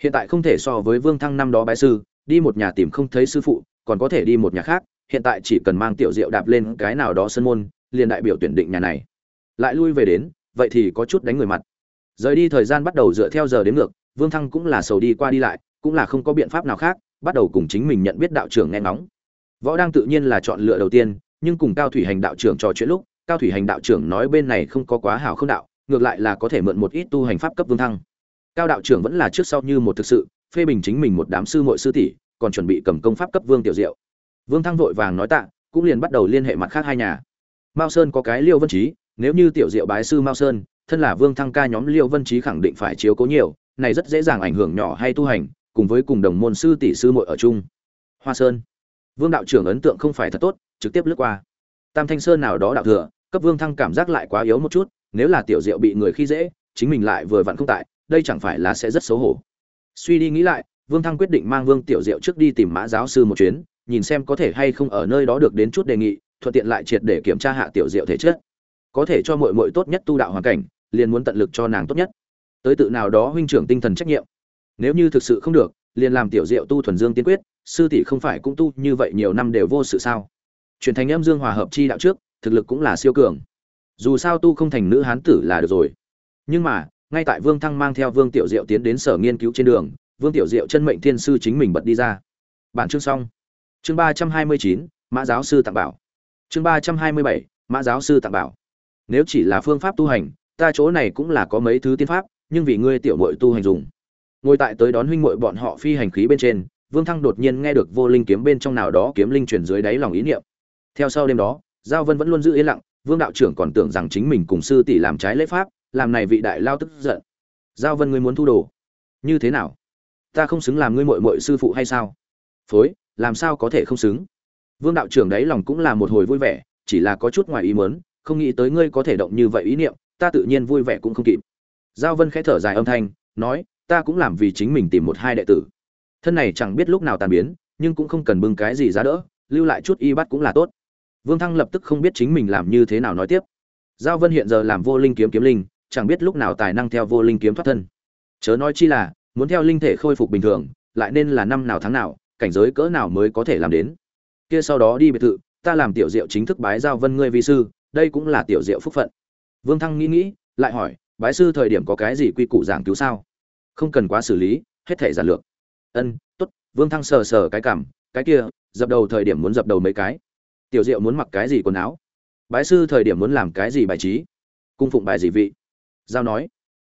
Hiện tại không thể so với vương thăng năm đó bái sư, đi một nhà tìm không thấy sư phụ, còn có thể đi một nhà khác, hiện tại chỉ cần mang tiểu diệu đạp lên cái nào đó sân môn, liền đại biểu tuyển định nhà này. Lại lui về đến vậy thì có chút đánh người mặt. Rời đi thời gian bắt đầu dựa theo giờ đến ngược, vương thăng cũng là sầu đi qua đi lại, cũng là không có biện pháp nào khác, bắt đầu cùng chính mình nhận biết đạo trưởng nghe ngóng. Võ đang tự nhiên là chọn lựa đầu tiên, nhưng cùng cao thủy hành đạo trưởng trò chuyện lúc, cao thủy hành đạo trưởng nói bên này không có quá hảo không đạo, ngược lại là có thể mượn một ít tu hành pháp cấp vương thăng. Cao đạo trưởng vẫn là trước sau như một thực sự, phê bình chính mình một đám sư muội sư tỷ, còn chuẩn bị cầm công pháp cấp vương tiểu diệu. Vương thăng vội vàng nói tạ, cũng liền bắt đầu liên hệ mặt khác hai nhà. Mao sơn có cái liêu vân trí nếu như tiểu diệu bái sư mao sơn, thân là vương thăng ca nhóm liêu vân trí khẳng định phải chiếu cố nhiều, này rất dễ dàng ảnh hưởng nhỏ hay tu hành, cùng với cùng đồng môn sư tỷ sư muội ở chung. Hoa sơn. Vương đạo trưởng ấn tượng không phải thật tốt, trực tiếp lướt qua. Tam thanh sơn nào đó đạo thừa, cấp vương thăng cảm giác lại quá yếu một chút, nếu là tiểu diệu bị người khi dễ, chính mình lại vừa vặn không tại, đây chẳng phải là sẽ rất xấu hổ. Suy đi nghĩ lại, vương thăng quyết định mang vương tiểu diệu trước đi tìm mã giáo sư một chuyến, nhìn xem có thể hay không ở nơi đó được đến chút đề nghị, thuận tiện lại triệt để kiểm tra hạ tiểu diệu thể chất có thể cho muội muội tốt nhất tu đạo hoàn cảnh, liền muốn tận lực cho nàng tốt nhất. Tới tự nào đó huynh trưởng tinh thần trách nhiệm. Nếu như thực sự không được, liền làm tiểu diệu tu thuần dương tiên quyết, sư tỷ không phải cũng tu như vậy nhiều năm đều vô sự sao? Truyền thành âm dương hòa hợp chi đạo trước, thực lực cũng là siêu cường. Dù sao tu không thành nữ hán tử là được rồi. Nhưng mà, ngay tại vương thăng mang theo vương tiểu diệu tiến đến sở nghiên cứu trên đường, vương tiểu diệu chân mệnh thiên sư chính mình bật đi ra. Bản chương xong. Chương ba trăm hai mươi chín, mã giáo sư tặng bảo. Chương ba trăm hai mươi bảy, mã giáo sư tặng bảo nếu chỉ là phương pháp tu hành, ta chỗ này cũng là có mấy thứ tiên pháp, nhưng vì ngươi tiểu mội tu hành dùng. Ngồi tại tới đón huynh muội bọn họ phi hành khí bên trên, vương thăng đột nhiên nghe được vô linh kiếm bên trong nào đó kiếm linh chuyển dưới đáy lòng ý niệm. Theo sau đêm đó, giao vân vẫn luôn giữ yên lặng, vương đạo trưởng còn tưởng rằng chính mình cùng sư tỷ làm trái lễ pháp, làm này vị đại lao tức giận. Giao vân ngươi muốn thu đồ? Như thế nào? Ta không xứng làm ngươi muội muội sư phụ hay sao? Phối, làm sao có thể không xứng? Vương đạo trưởng đấy lòng cũng là một hồi vui vẻ, chỉ là có chút ngoài ý muốn không nghĩ tới ngươi có thể động như vậy ý niệm, ta tự nhiên vui vẻ cũng không kịp. Giao vân khẽ thở dài âm thanh, nói, ta cũng làm vì chính mình tìm một hai đệ tử. Thân này chẳng biết lúc nào tàn biến, nhưng cũng không cần bưng cái gì giá đỡ, lưu lại chút y bắt cũng là tốt. Vương thăng lập tức không biết chính mình làm như thế nào nói tiếp. Giao vân hiện giờ làm vô linh kiếm kiếm linh, chẳng biết lúc nào tài năng theo vô linh kiếm thoát thân. Chớ nói chi là, muốn theo linh thể khôi phục bình thường, lại nên là năm nào tháng nào, cảnh giới cỡ nào mới có thể làm đến. Kia sau đó đi biệt thự, ta làm tiểu diệu chính thức bái giao vân ngươi vi sư đây cũng là tiểu diệu phúc phận. Vương thăng nghĩ nghĩ, lại hỏi, bái sư thời điểm có cái gì quy củ giảng cứu sao? Không cần quá xử lý, hết thể giản lược. Ân t ố t vương thăng sờ sờ cái cảm, cái kia, dập đầu thời điểm muốn dập đầu mấy cái. Tiểu diệu muốn mặc cái gì quần áo? Bái sư thời điểm muốn làm cái gì bài trí? Cung phụng bài gì vị? Giao nói.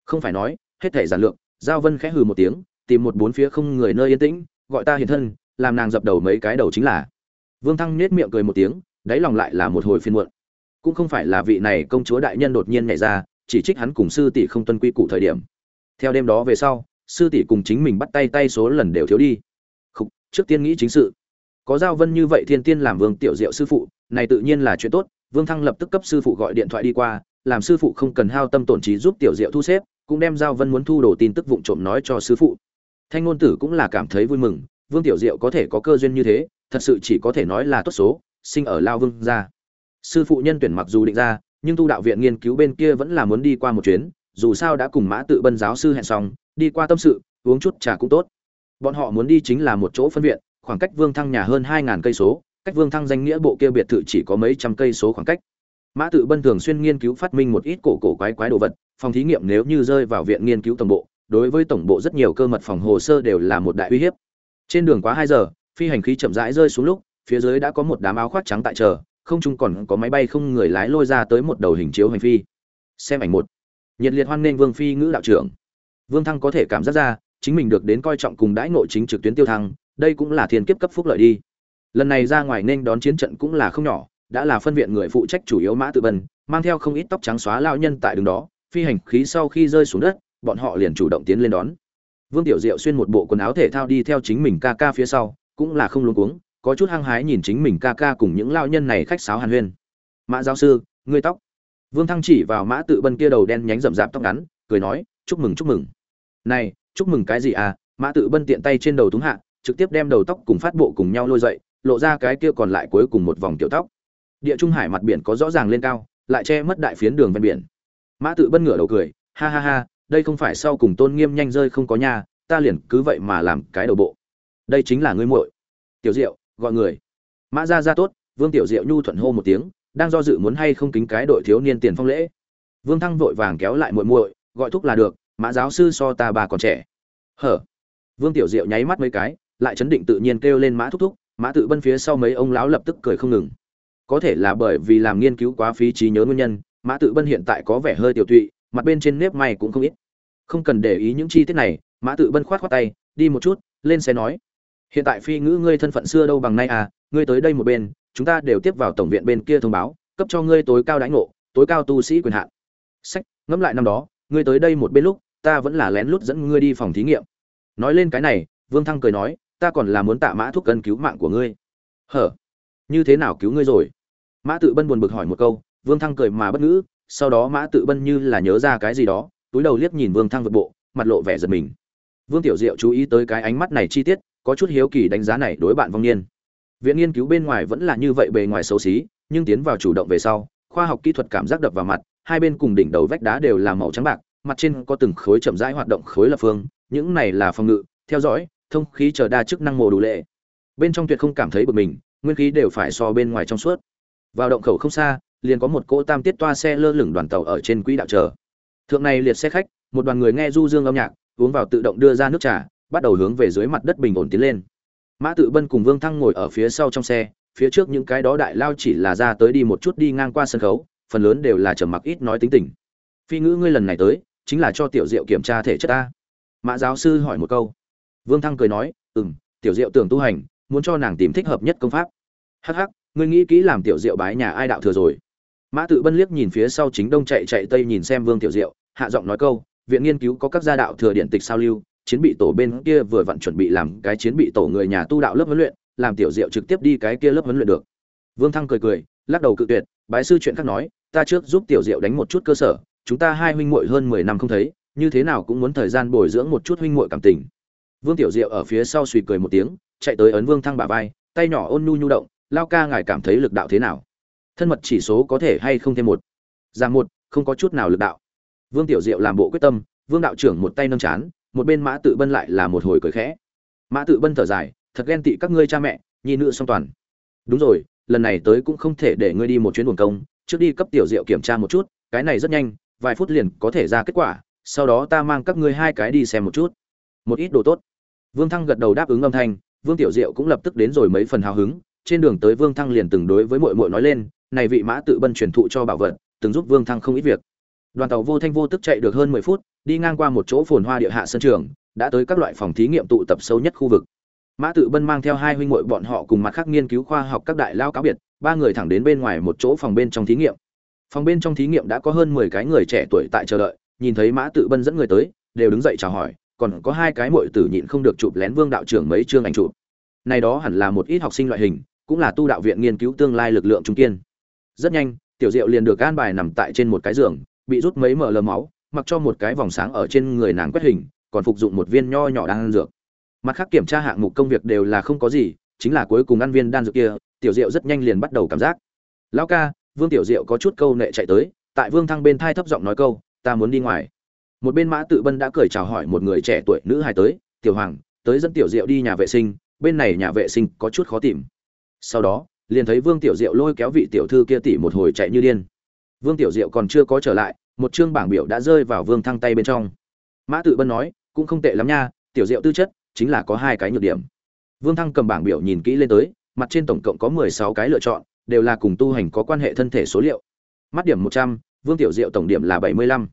Không phải nói, hết thể giản lược, giao vân khẽ hừ một tiếng, tìm một bốn phía không người nơi yên tĩnh, gọi ta hiện thân, làm nàng dập đầu mấy cái đầu chính là. Vương thăng nết miệng cười một tiếng, đáy lòng lại là một hồi phiên muộn cũng không phải là vị này công chúa đại nhân đột nhiên nhảy ra, chỉ trích hắn cùng sư tỷ không tuân quy củ thời điểm. Theo đêm đó về sau, sư tỷ cùng chính mình bắt tay tay số lần đều thiếu đi. Không trước tiên nghĩ chính sự. Có giao vân như vậy thiên tiên làm vương tiểu diệu sư phụ, này tự nhiên là chuyện tốt, vương thăng lập tức cấp sư phụ gọi điện thoại đi qua, làm sư phụ không cần hao tâm tổn trí giúp tiểu diệu thu xếp, cũng đem giao vân muốn thu đồ tin tức vụng trộm nói cho sư phụ. Thanh ngôn tử cũng là cảm thấy vui mừng, vương tiểu diệu có thể có cơ duyên như thế, thật sự chỉ có thể nói là tốt số, sinh ở lao vương gia sư phụ nhân tuyển mặc dù định ra, nhưng tu đạo viện nghiên cứu bên kia vẫn là muốn đi qua một chuyến, dù sao đã cùng mã tự bân giáo sư hẹn xong, đi qua tâm sự, uống chút trà cũng tốt. Bọn họ muốn đi chính là một chỗ phân viện, khoảng cách vương thăng nhà hơn hai ngàn cây số, cách vương thăng danh nghĩa bộ kia biệt thự chỉ có mấy trăm cây số khoảng cách. Mã tự bân thường xuyên nghiên cứu phát minh một ít cổ cổ quái quái đồ vật, phòng thí nghiệm nếu như rơi vào viện nghiên cứu tổng bộ, đối với tổng bộ rất nhiều cơ mật phòng hồ sơ đều là một đại uy hiếp. Trên đường quá hai giờ, phi hành khí chậm rãi rơi xuống lúc, phía dưới đã có một đám áo khoác trắng tại chờ không trung còn có máy bay không người lái lôi ra tới một đầu hình chiếu hành phi. Xem ảnh một. Nhiệt liệt hoan nghênh vương phi ngữ đạo trưởng. Vương thăng có thể cảm giác ra, chính mình được đến coi trọng cùng đãi ngộ chính trực tuyến tiêu thăng, đây cũng là thiên kiếp cấp phúc lợi đi. Lần này ra ngoài nên đón chiến trận cũng là không nhỏ, đã là phân viện người phụ trách chủ yếu mã tự bần, mang theo không ít tóc trắng xóa lao nhân tại đường đó, phi hành khí sau khi rơi xuống đất, bọn họ liền chủ động tiến lên đón. Vương tiểu diệu xuyên một bộ quần áo thể thao đi theo chính mình ca ca phía sau, cũng là không luống cuống có chút hăng hái nhìn chính mình ca ca cùng những lao nhân này khách sáo hàn huyên. Mã giáo sư, ngươi tóc. Vương thăng chỉ vào mã tự bân kia đầu đen nhánh rậm rạp tóc ngắn, cười nói, chúc mừng chúc mừng. Này, chúc mừng cái gì à? Mã tự bân tiện tay trên đầu túng hạ, trực tiếp đem đầu tóc cùng phát bộ cùng nhau lôi dậy, lộ ra cái kia còn lại cuối cùng một vòng tiểu tóc. Địa trung hải mặt biển có rõ ràng lên cao, lại che mất đại phiến đường ven biển. Mã tự bân ngửa đầu cười, ha ha ha, đây không phải sau cùng tôn nghiêm nhanh rơi không có nhà, ta liền cứ vậy mà làm cái đầu bộ. Đây chính là ngươi muội. Tiểu diệu gọi người. Mã ra ra tốt, vương tiểu diệu nhu thuận hô một tiếng, đang do dự muốn hay không kính cái đội thiếu niên tiền phong lễ. Vương thăng vội vàng kéo lại muội muội, gọi thúc là được, mã giáo sư so ta bà còn trẻ. Hở? Vương tiểu diệu nháy mắt mấy cái, lại chấn định tự nhiên kêu lên mã thúc thúc, mã tự bân phía sau mấy ông lão lập tức cười không ngừng. Có thể là bởi vì làm nghiên cứu quá phí trí nhớ nguyên nhân, mã tự bân hiện tại có vẻ hơi tiểu tụy, mặt bên trên nếp may cũng không ít. Không cần để ý những chi tiết này, mã tự bân khoát khoát tay, đi một chút, lên xe nói hiện tại phi ngữ ngươi thân phận xưa đâu bằng nay à ngươi tới đây một bên, chúng ta đều tiếp vào tổng viện bên kia thông báo, cấp cho ngươi tối cao đãi ngộ, tối cao tu sĩ quyền hạn. Sách, ngẫm lại năm đó, ngươi tới đây một bên lúc, ta vẫn là lén lút dẫn ngươi đi phòng thí nghiệm. Nói lên cái này, vương thăng cười nói, ta còn là muốn tạ mã thuốc cân cứu mạng của ngươi. Hở? Như thế nào cứu ngươi rồi? Mã tự bân buồn bực hỏi một câu, vương thăng cười mà bất ngữ, sau đó mã tự bân như là nhớ ra cái gì đó, túi đầu liếc nhìn vương thăng vượt bộ, mặt lộ vẻ giật mình. Vương tiểu diệu chú ý tới cái ánh mắt này chi tiết có chút hiếu kỳ đánh giá này đối bạn vong niên. Viện nghiên cứu bên ngoài vẫn là như vậy bề ngoài xấu xí, nhưng tiến vào chủ động về sau, khoa học kỹ thuật cảm giác đập vào mặt, hai bên cùng đỉnh đầu vách đá đều là màu trắng bạc, mặt trên có từng khối chậm rãi hoạt động khối lập phương, những này là phòng ngự, theo dõi, thông khí chờ đa chức năng mồ đủ lệ. Bên trong tuyệt không cảm thấy bực mình, nguyên khí đều phải so bên ngoài trong suốt. Vào động khẩu không xa, liền có một cỗ tam tiết toa xe lơ lửng đoàn tàu ở trên quỹ đạo chờ. Thượng này liệt xe khách, một đoàn người nghe du dương âm nhạc, uống vào tự động đưa ra nước trà bắt đầu hướng về dưới mặt đất bình ổn tiến lên. Mã tự bân cùng vương thăng ngồi ở phía sau trong xe, phía trước những cái đó đại lao chỉ là ra tới đi một chút đi ngang qua sân khấu, phần lớn đều là trầm mặc ít nói tính tình. Phi ngữ ngươi lần này tới, chính là cho tiểu diệu kiểm tra thể chất ta. Mã giáo sư hỏi một câu. Vương thăng cười nói ừ m tiểu diệu tưởng tu hành, muốn cho nàng tìm thích hợp nhất công pháp. Hh ngươi nghĩ kỹ làm tiểu diệu bái nhà ai đạo thừa rồi. Mã tự bân liếc nhìn phía sau chính đông chạy chạy tây nhìn xem vương tiểu diệu, hạ giọng nói câu, viện nghiên cứu có các gia đạo thừa điện tịch sao lưu chiến bị tổ bên kia vừa vặn chuẩn bị làm cái chiến bị tổ người nhà tu đạo lớp huấn luyện, làm tiểu diệu trực tiếp đi cái kia lớp huấn luyện được. Vương thăng cười cười, lắc đầu cự tuyệt, bái sư chuyện khác nói, ta trước giúp tiểu diệu đánh một chút cơ sở, chúng ta hai huynh muội hơn mười năm không thấy, như thế nào cũng muốn thời gian bồi dưỡng một chút huynh muội cảm tình. Vương tiểu diệu ở phía sau suy cười một tiếng, chạy tới ấn vương thăng bả vai, tay nhỏ ôn nhu nhu động, lao ca ngài cảm thấy lực đạo thế nào? Thân mật chỉ số có thể hay không thêm một? Giảm một, không có chút nào lực đạo. Vương tiểu diệu làm bộ quyết tâm, vương đạo trưởng một tay nâng chán một bên mã tự bân lại là một hồi cười khẽ. Mã tự bân thở dài, thật ghen tị các ngươi cha mẹ, nhi nữ song toàn. Đúng rồi, lần này tới cũng không thể để ngươi đi một chuyến buồn công, trước đi cấp tiểu diệu kiểm tra một chút, cái này rất nhanh, vài phút liền có thể ra kết quả, sau đó ta mang các ngươi hai cái đi xem một chút. Một ít đồ tốt. Vương thăng gật đầu đáp ứng âm thanh, vương tiểu diệu cũng lập tức đến rồi mấy phần hào hứng, trên đường tới vương thăng liền từng đối với mội mội nói lên, này vị mã tự bân truyền thụ cho bảo vật, từng giúp vương thăng không ít việc đoàn tàu vô thanh vô tức chạy được hơn mười phút, đi ngang qua một chỗ phồn hoa địa hạ sân trường, đã tới các loại phòng thí nghiệm tụ tập sâu nhất khu vực. Mã tự bân mang theo hai huynh muội bọn họ cùng mặt khác nghiên cứu khoa học các đại lao cáo biệt, ba người thẳng đến bên ngoài một chỗ phòng bên trong thí nghiệm. Phòng bên trong thí nghiệm đã có hơn mười cái người trẻ tuổi tại chờ đợi, nhìn thấy mã tự bân dẫn người tới, đều đứng dậy chào hỏi, còn có hai cái muội tử nhịn không được chụp lén vương đạo trưởng mấy chương ảnh chụp. Này đó hẳn là một ít học sinh loại hình, cũng là tu đạo viện nghiên cứu tương lai lực lượng trung kiên. Rất nhanh, tiểu diệu liền được an bài nằm tại trên một cái giường bị rút mấy mờ lờ máu, mặc cho một cái vòng sáng ở trên người nàng quét hình, còn phục dụng một viên nho nhỏ đan dược. Mặt khác kiểm tra hạng mục công việc đều là không có gì, chính là cuối cùng ăn viên đan dược kia, tiểu diệu rất nhanh liền bắt đầu cảm giác. Lão ca, vương tiểu diệu có chút câu nệ chạy tới, tại vương thăng bên thai thấp giọng nói câu, ta muốn đi ngoài. Một bên mã tự bân đã cười chào hỏi một người trẻ tuổi nữ hài tới, tiểu hoàng, tới dẫn tiểu diệu đi nhà vệ sinh, bên này nhà vệ sinh có chút khó tìm. Sau đó, liền thấy vương tiểu diệu lôi kéo vị tiểu thư kia tỉ một hồi chạy như điên. Vương tiểu diệu còn chưa có trở lại một chương bảng biểu đã rơi vào vương thăng tay bên trong. Mã tự bân nói, cũng không tệ lắm nha, tiểu diệu tư chất chính là có hai cái nhược điểm. Vương thăng cầm bảng biểu nhìn kỹ lên tới, mặt trên tổng cộng có mười sáu cái lựa chọn, đều là cùng tu hành có quan hệ thân thể số liệu. Mắt điểm một trăm, vương tiểu diệu tổng điểm là bảy mươi lăm.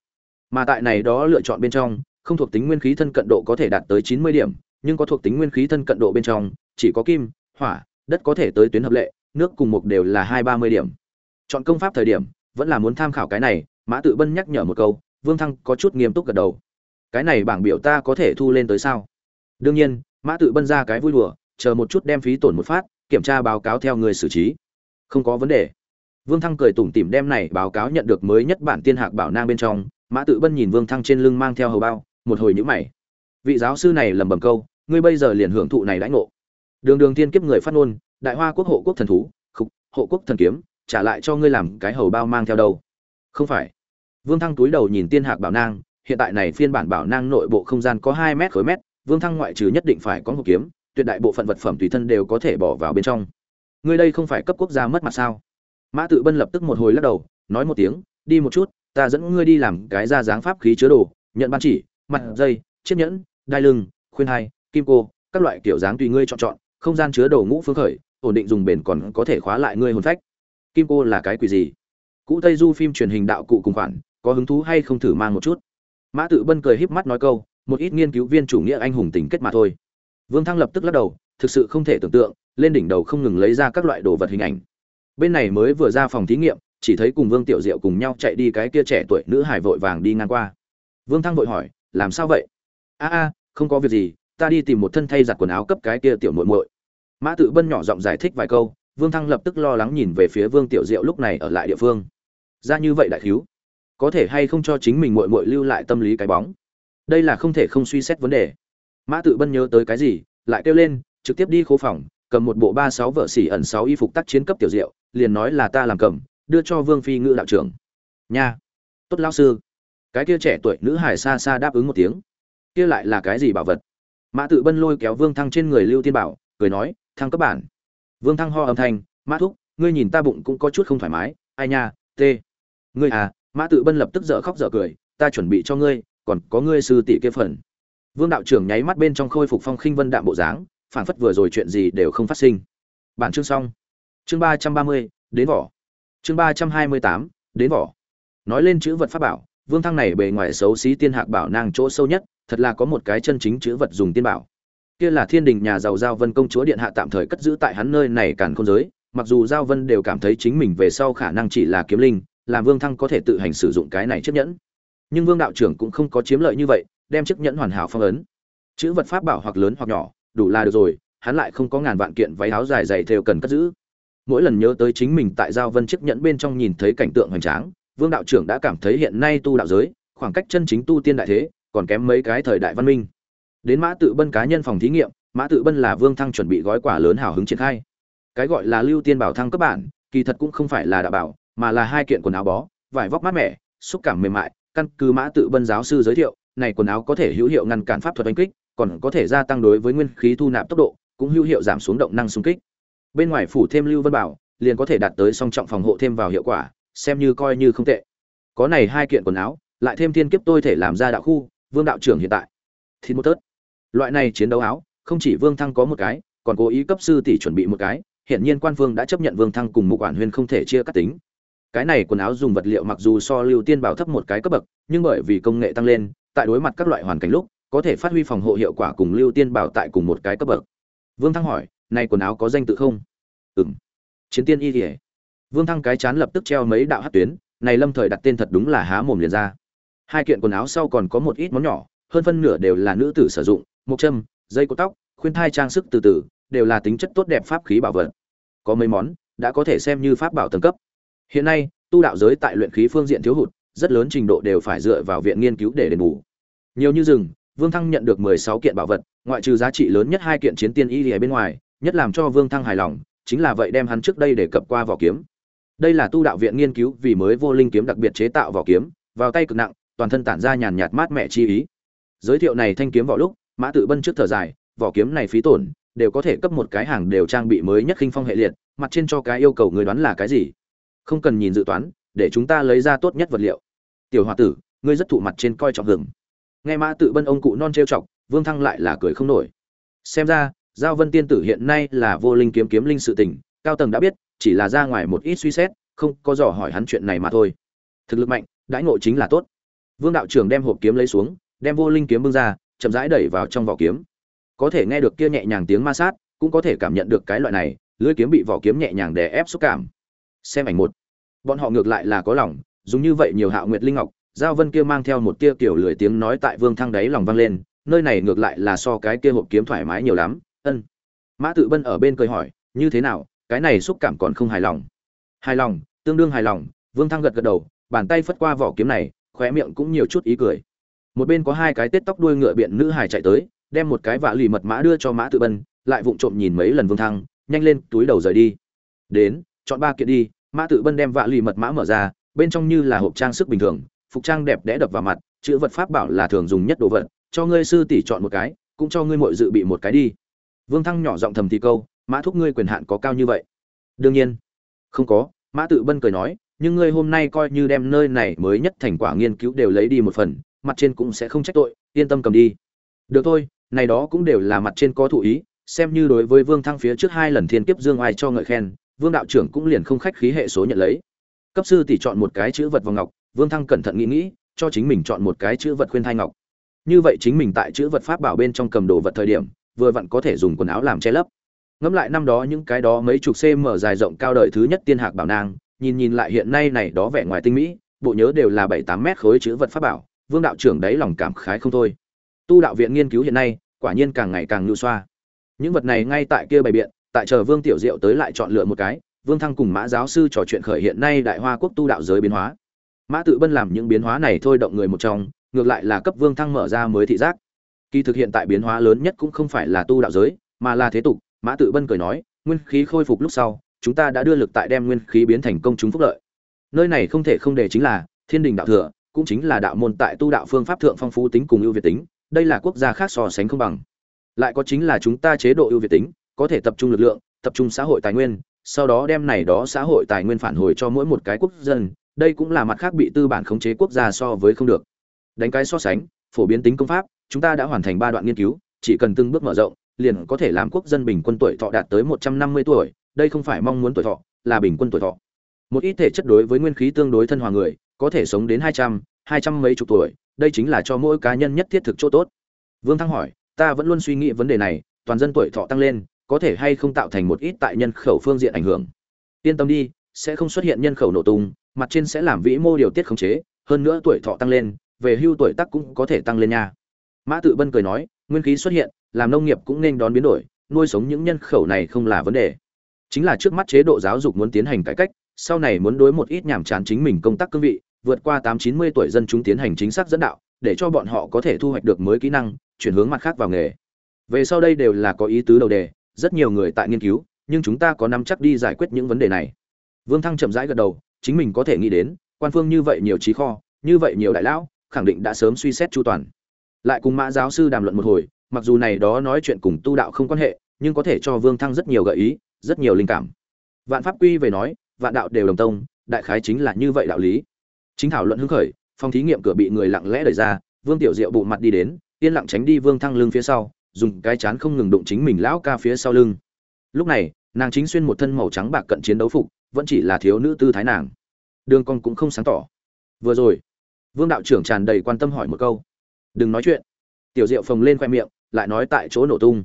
Mà tại này đó lựa chọn bên trong, không thuộc tính nguyên khí thân cận độ có thể đạt tới chín mươi điểm, nhưng có thuộc tính nguyên khí thân cận độ bên trong, chỉ có kim, hỏa, đất có thể tới tuyến hợp lệ, nước cùng mục đều là hai ba mươi điểm. Chọn công pháp thời điểm, vẫn là muốn tham khảo cái này mã tự bân nhắc nhở một câu, vương thăng có chút nghiêm túc gật đầu. Cái này bảng biểu ta có thể thu lên tới sao? Đương nhiên, mã tự bân ra cái vui đùa, chờ một chút đem phí tổn một phát, kiểm tra báo cáo theo người xử trí. Không có vấn đề. Vương thăng cười tủm tỉm đem này báo cáo nhận được mới nhất bản tiên hạc bảo nang bên trong. Mã tự bân nhìn vương thăng trên lưng mang theo hầu bao, một hồi nhữ mày. Vị giáo sư này lầm bầm câu, ngươi bây giờ liền hưởng thụ này đãi ngộ. Đường đường tiên kiếp người phát ngôn, đại hoa quốc hộ quốc thần thú, khục, hộ quốc thần kiếm, trả lại cho ngươi làm cái hầu bao mang theo đâu. Không phải vương thăng túi đầu nhìn tiên hạc bảo nang, hiện tại này phiên bản bảo nang nội bộ không gian có hai mét khối mét, vương thăng ngoại trừ nhất định phải có một kiếm, tuyệt đại bộ phận vật phẩm tùy thân đều có thể bỏ vào bên trong. Ngươi đây không phải cấp quốc gia mất mặt sao? Mã tự bân lập tức một hồi lắc đầu, nói một tiếng, đi một chút, ta dẫn ngươi đi làm cái ra dáng pháp khí chứa đồ, nhận ban chỉ, mặt dây, chiếc nhẫn, đai lưng, khuyên hai, kim cô, các loại kiểu dáng tùy ngươi chọn chọn, không gian chứa đồ ngũ phương khởi, ổn định dùng bền còn có thể khóa lại ngươi hồn phách. Kim cô là cái quỷ gì? Cũ tây du phim truyền hình đạo cụ cùng khoản có hứng thú hay không thử mang một chút. Mã tự bân cười híp mắt nói câu, một ít nghiên cứu viên chủ nghĩa anh hùng tình kết mà thôi. Vương thăng lập tức lắc đầu, thực sự không thể tưởng tượng, lên đỉnh đầu không ngừng lấy ra các loại đồ vật hình ảnh. Bên này mới vừa ra phòng thí nghiệm, chỉ thấy cùng vương tiểu diệu cùng nhau chạy đi cái kia trẻ tuổi nữ hải vội vàng đi ngang qua. Vương thăng vội hỏi, làm sao vậy? A a, không có việc gì, ta đi tìm một thân thay giặt quần áo cấp cái kia tiểu muội muội. Mã tự bân nhỏ giọng giải thích vài câu, vương thăng lập tức lo lắng nhìn về phía vương tiểu diệu lúc này ở lại địa phương. Ra như vậy đại thiếu có thể hay không cho chính mình muội muội lưu lại tâm lý cái bóng. Đây là không thể không suy xét vấn đề. Mã tự bân nhớ tới cái gì, lại kêu lên, trực tiếp đi khố phòng, cầm một bộ ba sáu vợ xỉ ẩn sáu y phục tác chiến cấp tiểu diệu, liền nói là ta làm cầm, đưa cho vương phi ngự đạo trưởng. Nha. Tốt lão sư. Cái kia trẻ tuổi nữ hải xa xa đáp ứng một tiếng. Kia lại là cái gì bảo vật? Mã tự bân lôi kéo vương thăng trên người lưu tiên bảo, cười nói, thăng cấp bản. Vương thăng ho âm thanh, mã thúc, ngươi nhìn ta bụng cũng có chút không thoải mái. Ai nha, tê. Ngươi à mã tự bân lập tức dở khóc dở cười, ta chuẩn bị cho ngươi, còn có ngươi sư tỷ kia phần. Vương đạo trưởng nháy mắt bên trong khôi phục phong khinh vân đạm bộ dáng, phảng phất vừa rồi chuyện gì đều không phát sinh. Bản chương xong. Chương ba trăm ba mươi, đến vỏ. Chương ba trăm hai mươi tám, đến vỏ. Nói lên chữ vật pháp bảo, vương thăng này bề ngoài xấu xí tiên hạc bảo nàng chỗ sâu nhất, thật là có một cái chân chính chữ vật dùng tiên bảo. Kia là thiên đình nhà giàu giao vân công chúa điện hạ tạm thời cất giữ tại hắn nơi này càn không giới, mặc dù giao vân đều cảm thấy chính mình về sau khả năng chỉ là kiếm linh làm vương thăng có thể tự hành sử dụng cái này chiếc nhẫn. Nhưng vương đạo trưởng cũng không có chiếm lợi như vậy, đem chiếc nhẫn hoàn hảo phong ấn. Chữ vật pháp bảo hoặc lớn hoặc nhỏ, đủ là được rồi, hắn lại không có ngàn vạn kiện váy áo dài dày theo cần cất giữ. Mỗi lần nhớ tới chính mình tại giao vân chiếc nhẫn bên trong nhìn thấy cảnh tượng hoành tráng, vương đạo trưởng đã cảm thấy hiện nay tu đạo giới, khoảng cách chân chính tu tiên đại thế, còn kém mấy cái thời đại văn minh. Đến mã tự bân cá nhân phòng thí nghiệm, mã tự bân là vương thăng chuẩn bị gói quả lớn hào hứng triển khai. Cái gọi là lưu tiên bảo thăng cấp bản, kỳ thật cũng không phải là đạo bảo mà là hai kiện quần áo bó, vải vóc mát mẻ, xúc cảm mềm mại, căn cứ mã tự bân giáo sư giới thiệu, này quần áo có thể hữu hiệu ngăn cản pháp thuật đánh kích, còn có thể gia tăng đối với nguyên khí thu nạp tốc độ, cũng hữu hiệu giảm xuống động năng xung kích. Bên ngoài phủ thêm lưu vân bảo, liền có thể đạt tới song trọng phòng hộ thêm vào hiệu quả, xem như coi như không tệ. Có này hai kiện quần áo, lại thêm thiên kiếp tôi thể làm ra đạo khu, vương đạo trưởng hiện tại. Thịt một tớt. Loại này chiến đấu áo, không chỉ vương thăng có một cái, còn cố ý cấp sư tỷ chuẩn bị một cái hiện nhiên quan vương đã chấp nhận vương thăng cùng một quản huyên không thể chia cắt tính cái này quần áo dùng vật liệu mặc dù so lưu tiên bảo thấp một cái cấp bậc, nhưng bởi vì công nghệ tăng lên, tại đối mặt các loại hoàn cảnh lúc, có thể phát huy phòng hộ hiệu quả cùng lưu tiên bảo tại cùng một cái cấp bậc. Vương thăng hỏi, này quần áo có danh tự không? Ừng chiến tiên y thể vương thăng cái chán lập tức treo mấy đạo hát tuyến, này lâm thời đặt tên thật đúng là há mồm liền ra. Hai kiện quần áo sau còn có một ít món nhỏ, hơn phân nửa đều là nữ tử sử dụng, mộc châm, dây cột tóc, khuyên thai trang sức từ từ, đều là tính chất tốt đẹp pháp khí bảo vật. Có mấy món, đã có thể xem như pháp bảo tầng cấp hiện nay, tu đạo giới tại luyện khí phương diện thiếu hụt, rất lớn trình độ đều phải dựa vào viện nghiên cứu để đền bù. Nhiều như rừng, vương thăng nhận được mười sáu kiện bảo vật, ngoại trừ giá trị lớn nhất hai kiện chiến tiên y ở bên ngoài, nhất làm cho vương thăng hài lòng, chính là vậy đem hắn trước đây để cập qua vỏ kiếm. Đây là tu đạo viện nghiên cứu vì mới vô linh kiếm đặc biệt chế tạo vỏ kiếm, vào tay cực nặng, toàn thân tản ra nhàn nhạt mát mẻ chi ý. Giới thiệu này thanh kiếm vỏ lúc, mã tự bân trước thở dài, vỏ kiếm này phí tổn, đều có thể cấp một cái hàng đều trang bị mới nhất khinh phong hệ liệt, mặt trên cho cái yêu cầu người đoán là cái gì? Không cần nhìn dự toán, để chúng ta lấy ra tốt nhất vật liệu. Tiểu h tử, ngươi rất thụ mặt trên coi trọng gừng nghe mã tự bân ông cụ non trêu chọc, vương thăng lại là cười không nổi. Xem ra, giao vân tiên tử hiện nay là vô linh kiếm kiếm linh sự tình, cao tầng đã biết, chỉ là ra ngoài một ít suy xét, không có dò hỏi hắn chuyện này mà thôi. Thực lực mạnh, đãi ngộ chính là tốt. Vương đạo trưởng đem hộp kiếm lấy xuống, đem vô linh kiếm bưng ra, chậm rãi đẩy vào trong vỏ kiếm. Có thể nghe được kia nhẹ nhàng tiếng ma sát, cũng có thể cảm nhận được cái loại này, lưỡi kiếm bị vỏ kiếm nhẹ nhàng đè ép xúc cảm xem ảnh một. Bọn họ ngược lại là có lòng, dùng như vậy nhiều hạo nguyệt linh ngọc, giao vân kia mang theo một tia kiểu lười tiếng nói tại vương thăng đáy lòng vang lên, nơi này ngược lại là so cái kia hộp kiếm thoải mái nhiều lắm, ân. Mã tự bân ở bên cười hỏi, như thế nào, cái này xúc cảm còn không hài lòng? Hài lòng, tương đương hài lòng, vương thăng gật gật đầu, bàn tay phất qua vỏ kiếm này, khóe miệng cũng nhiều chút ý cười. Một bên có hai cái tết tóc đuôi ngựa biện nữ hài chạy tới, đem một cái vạ lì mật mã đưa cho mã tự bân, lại vụng trộm nhìn mấy lần vương thăng, nhanh lên túi đầu rời đi. Đến chọn ba kiện đi, mã tự bân đem vạ lì mật mã mở ra, bên trong như là hộp trang sức bình thường, phục trang đẹp đẽ đập vào mặt, chữ vật pháp bảo là thường dùng nhất đồ vật, cho ngươi sư tỷ chọn một cái, cũng cho ngươi mội dự bị một cái đi. Vương thăng nhỏ giọng thầm thì câu, mã thúc ngươi quyền hạn có cao như vậy? Đương nhiên. Không có, mã tự bân cười nói, nhưng ngươi hôm nay coi như đem nơi này mới nhất thành quả nghiên cứu đều lấy đi một phần, mặt trên cũng sẽ không trách tội, yên tâm cầm đi. Được thôi, này đó cũng đều là mặt trên có thụ ý, xem như đối với vương thăng phía trước hai lần thiên kiếp dương ai cho ngợi khen vương đạo trưởng cũng liền không khách khí hệ số nhận lấy. Cấp sư tỷ chọn một cái chữ vật vào ngọc, vương thăng cẩn thận nghĩ nghĩ, cho chính mình chọn một cái chữ vật khuyên thai ngọc. Như vậy chính mình tại chữ vật pháp bảo bên trong cầm đồ vật thời điểm, vừa vặn có thể dùng quần áo làm che lấp. Ngẫm lại năm đó những cái đó mấy chục cm dài rộng cao đời thứ nhất tiên hạc bảo nang nhìn nhìn lại hiện nay này đó vẻ ngoài tinh mỹ, bộ nhớ đều là bảy tám mét khối chữ vật pháp bảo, vương đạo trưởng đấy lòng cảm khái không thôi. Tu đạo viện nghiên cứu hiện nay, quả nhiên càng ngày càng nhu xoa. Những vật này ngay tại kia bày biện tại chờ vương tiểu diệu tới lại chọn lựa một cái, vương thăng cùng mã giáo sư trò chuyện khởi hiện nay đại hoa quốc tu đạo giới biến hóa. Mã tự bân làm những biến hóa này thôi động người một trong, ngược lại là cấp vương thăng mở ra mới thị giác. Kỳ thực hiện tại biến hóa lớn nhất cũng không phải là tu đạo giới, mà là thế tục, mã tự bân cười nói, nguyên khí khôi phục lúc sau, chúng ta đã đưa lực tại đem nguyên khí biến thành công chúng phúc lợi. Nơi này không thể không để chính là, thiên đình đạo thừa, cũng chính là đạo môn tại tu đạo phương pháp thượng phong phú tính cùng ưu việt tính, đây là quốc gia khác so sánh không bằng. Lại có chính là chúng ta chế độ ưu việt tính có thể tập trung lực lượng, tập trung xã hội tài nguyên, sau đó đem này đó xã hội tài nguyên phản hồi cho mỗi một cái quốc dân, đây cũng là mặt khác bị tư bản khống chế quốc gia so với không được. Đánh cái so sánh, phổ biến tính công pháp, chúng ta đã hoàn thành ba đoạn nghiên cứu, chỉ cần từng bước mở rộng, liền có thể làm quốc dân bình quân tuổi thọ đạt tới một trăm năm mươi tuổi, đây không phải mong muốn tuổi thọ, là bình quân tuổi thọ. Một ít thể chất đối với nguyên khí tương đối thân hòa người, có thể sống đến hai trăm hai trăm mấy chục tuổi, đây chính là cho mỗi cá nhân nhất thiết thực chỗ tốt. Vương thăng hỏi, ta vẫn luôn suy nghĩ vấn đề này, toàn dân tuổi thọ tăng lên có thể hay không tạo thành một ít tại nhân khẩu phương diện ảnh hưởng. Yên tâm đi, sẽ không xuất hiện nhân khẩu nổ tung, mặt trên sẽ làm vĩ mô điều tiết khống chế, hơn nữa tuổi thọ tăng lên, về hưu tuổi tác cũng có thể tăng lên nha. Mã tự bân cười nói, nguyên khí xuất hiện, làm nông nghiệp cũng nên đón biến đổi, nuôi sống những nhân khẩu này không là vấn đề. Chính là trước mắt chế độ giáo dục muốn tiến hành cải cách, sau này muốn đối một ít nhàm chán chính mình công tác cương vị, vượt qua tám chín mươi tuổi dân chúng tiến hành chính xác dẫn đạo, để cho bọn họ có thể thu hoạch được mới kỹ năng, chuyển hướng mặt khác vào nghề. Về sau đây đều là có ý tứ đầu đề rất nhiều người tại nghiên cứu, nhưng chúng ta có nắm chắc đi giải quyết những vấn đề này. Vương thăng chậm rãi gật đầu, chính mình có thể nghĩ đến, quan phương như vậy nhiều trí kho, như vậy nhiều đại lão, khẳng định đã sớm suy xét chu toàn. Lại cùng mã giáo sư đàm luận một hồi, mặc dù này đó nói chuyện cùng tu đạo không quan hệ, nhưng có thể cho vương thăng rất nhiều gợi ý, rất nhiều linh cảm. Vạn pháp quy về nói, vạn đạo đều đồng tông, đại khái chính là như vậy đạo lý. Chính thảo luận hưng khởi, phòng thí nghiệm cửa bị người lặng lẽ đẩy ra, vương tiểu diệu bộ mặt đi đến, yên lặng tránh đi vương thăng lưng phía sau dùng cái chán không ngừng đụng chính mình lão ca phía sau lưng. Lúc này, nàng chính xuyên một thân màu trắng bạc cận chiến đấu phục, vẫn chỉ là thiếu nữ tư thái nàng. Đường con cũng không sáng tỏ. Vừa rồi, vương đạo trưởng tràn đầy quan tâm hỏi một câu. Đừng nói chuyện. Tiểu diệu phồng lên khoe miệng, lại nói tại chỗ nổ tung.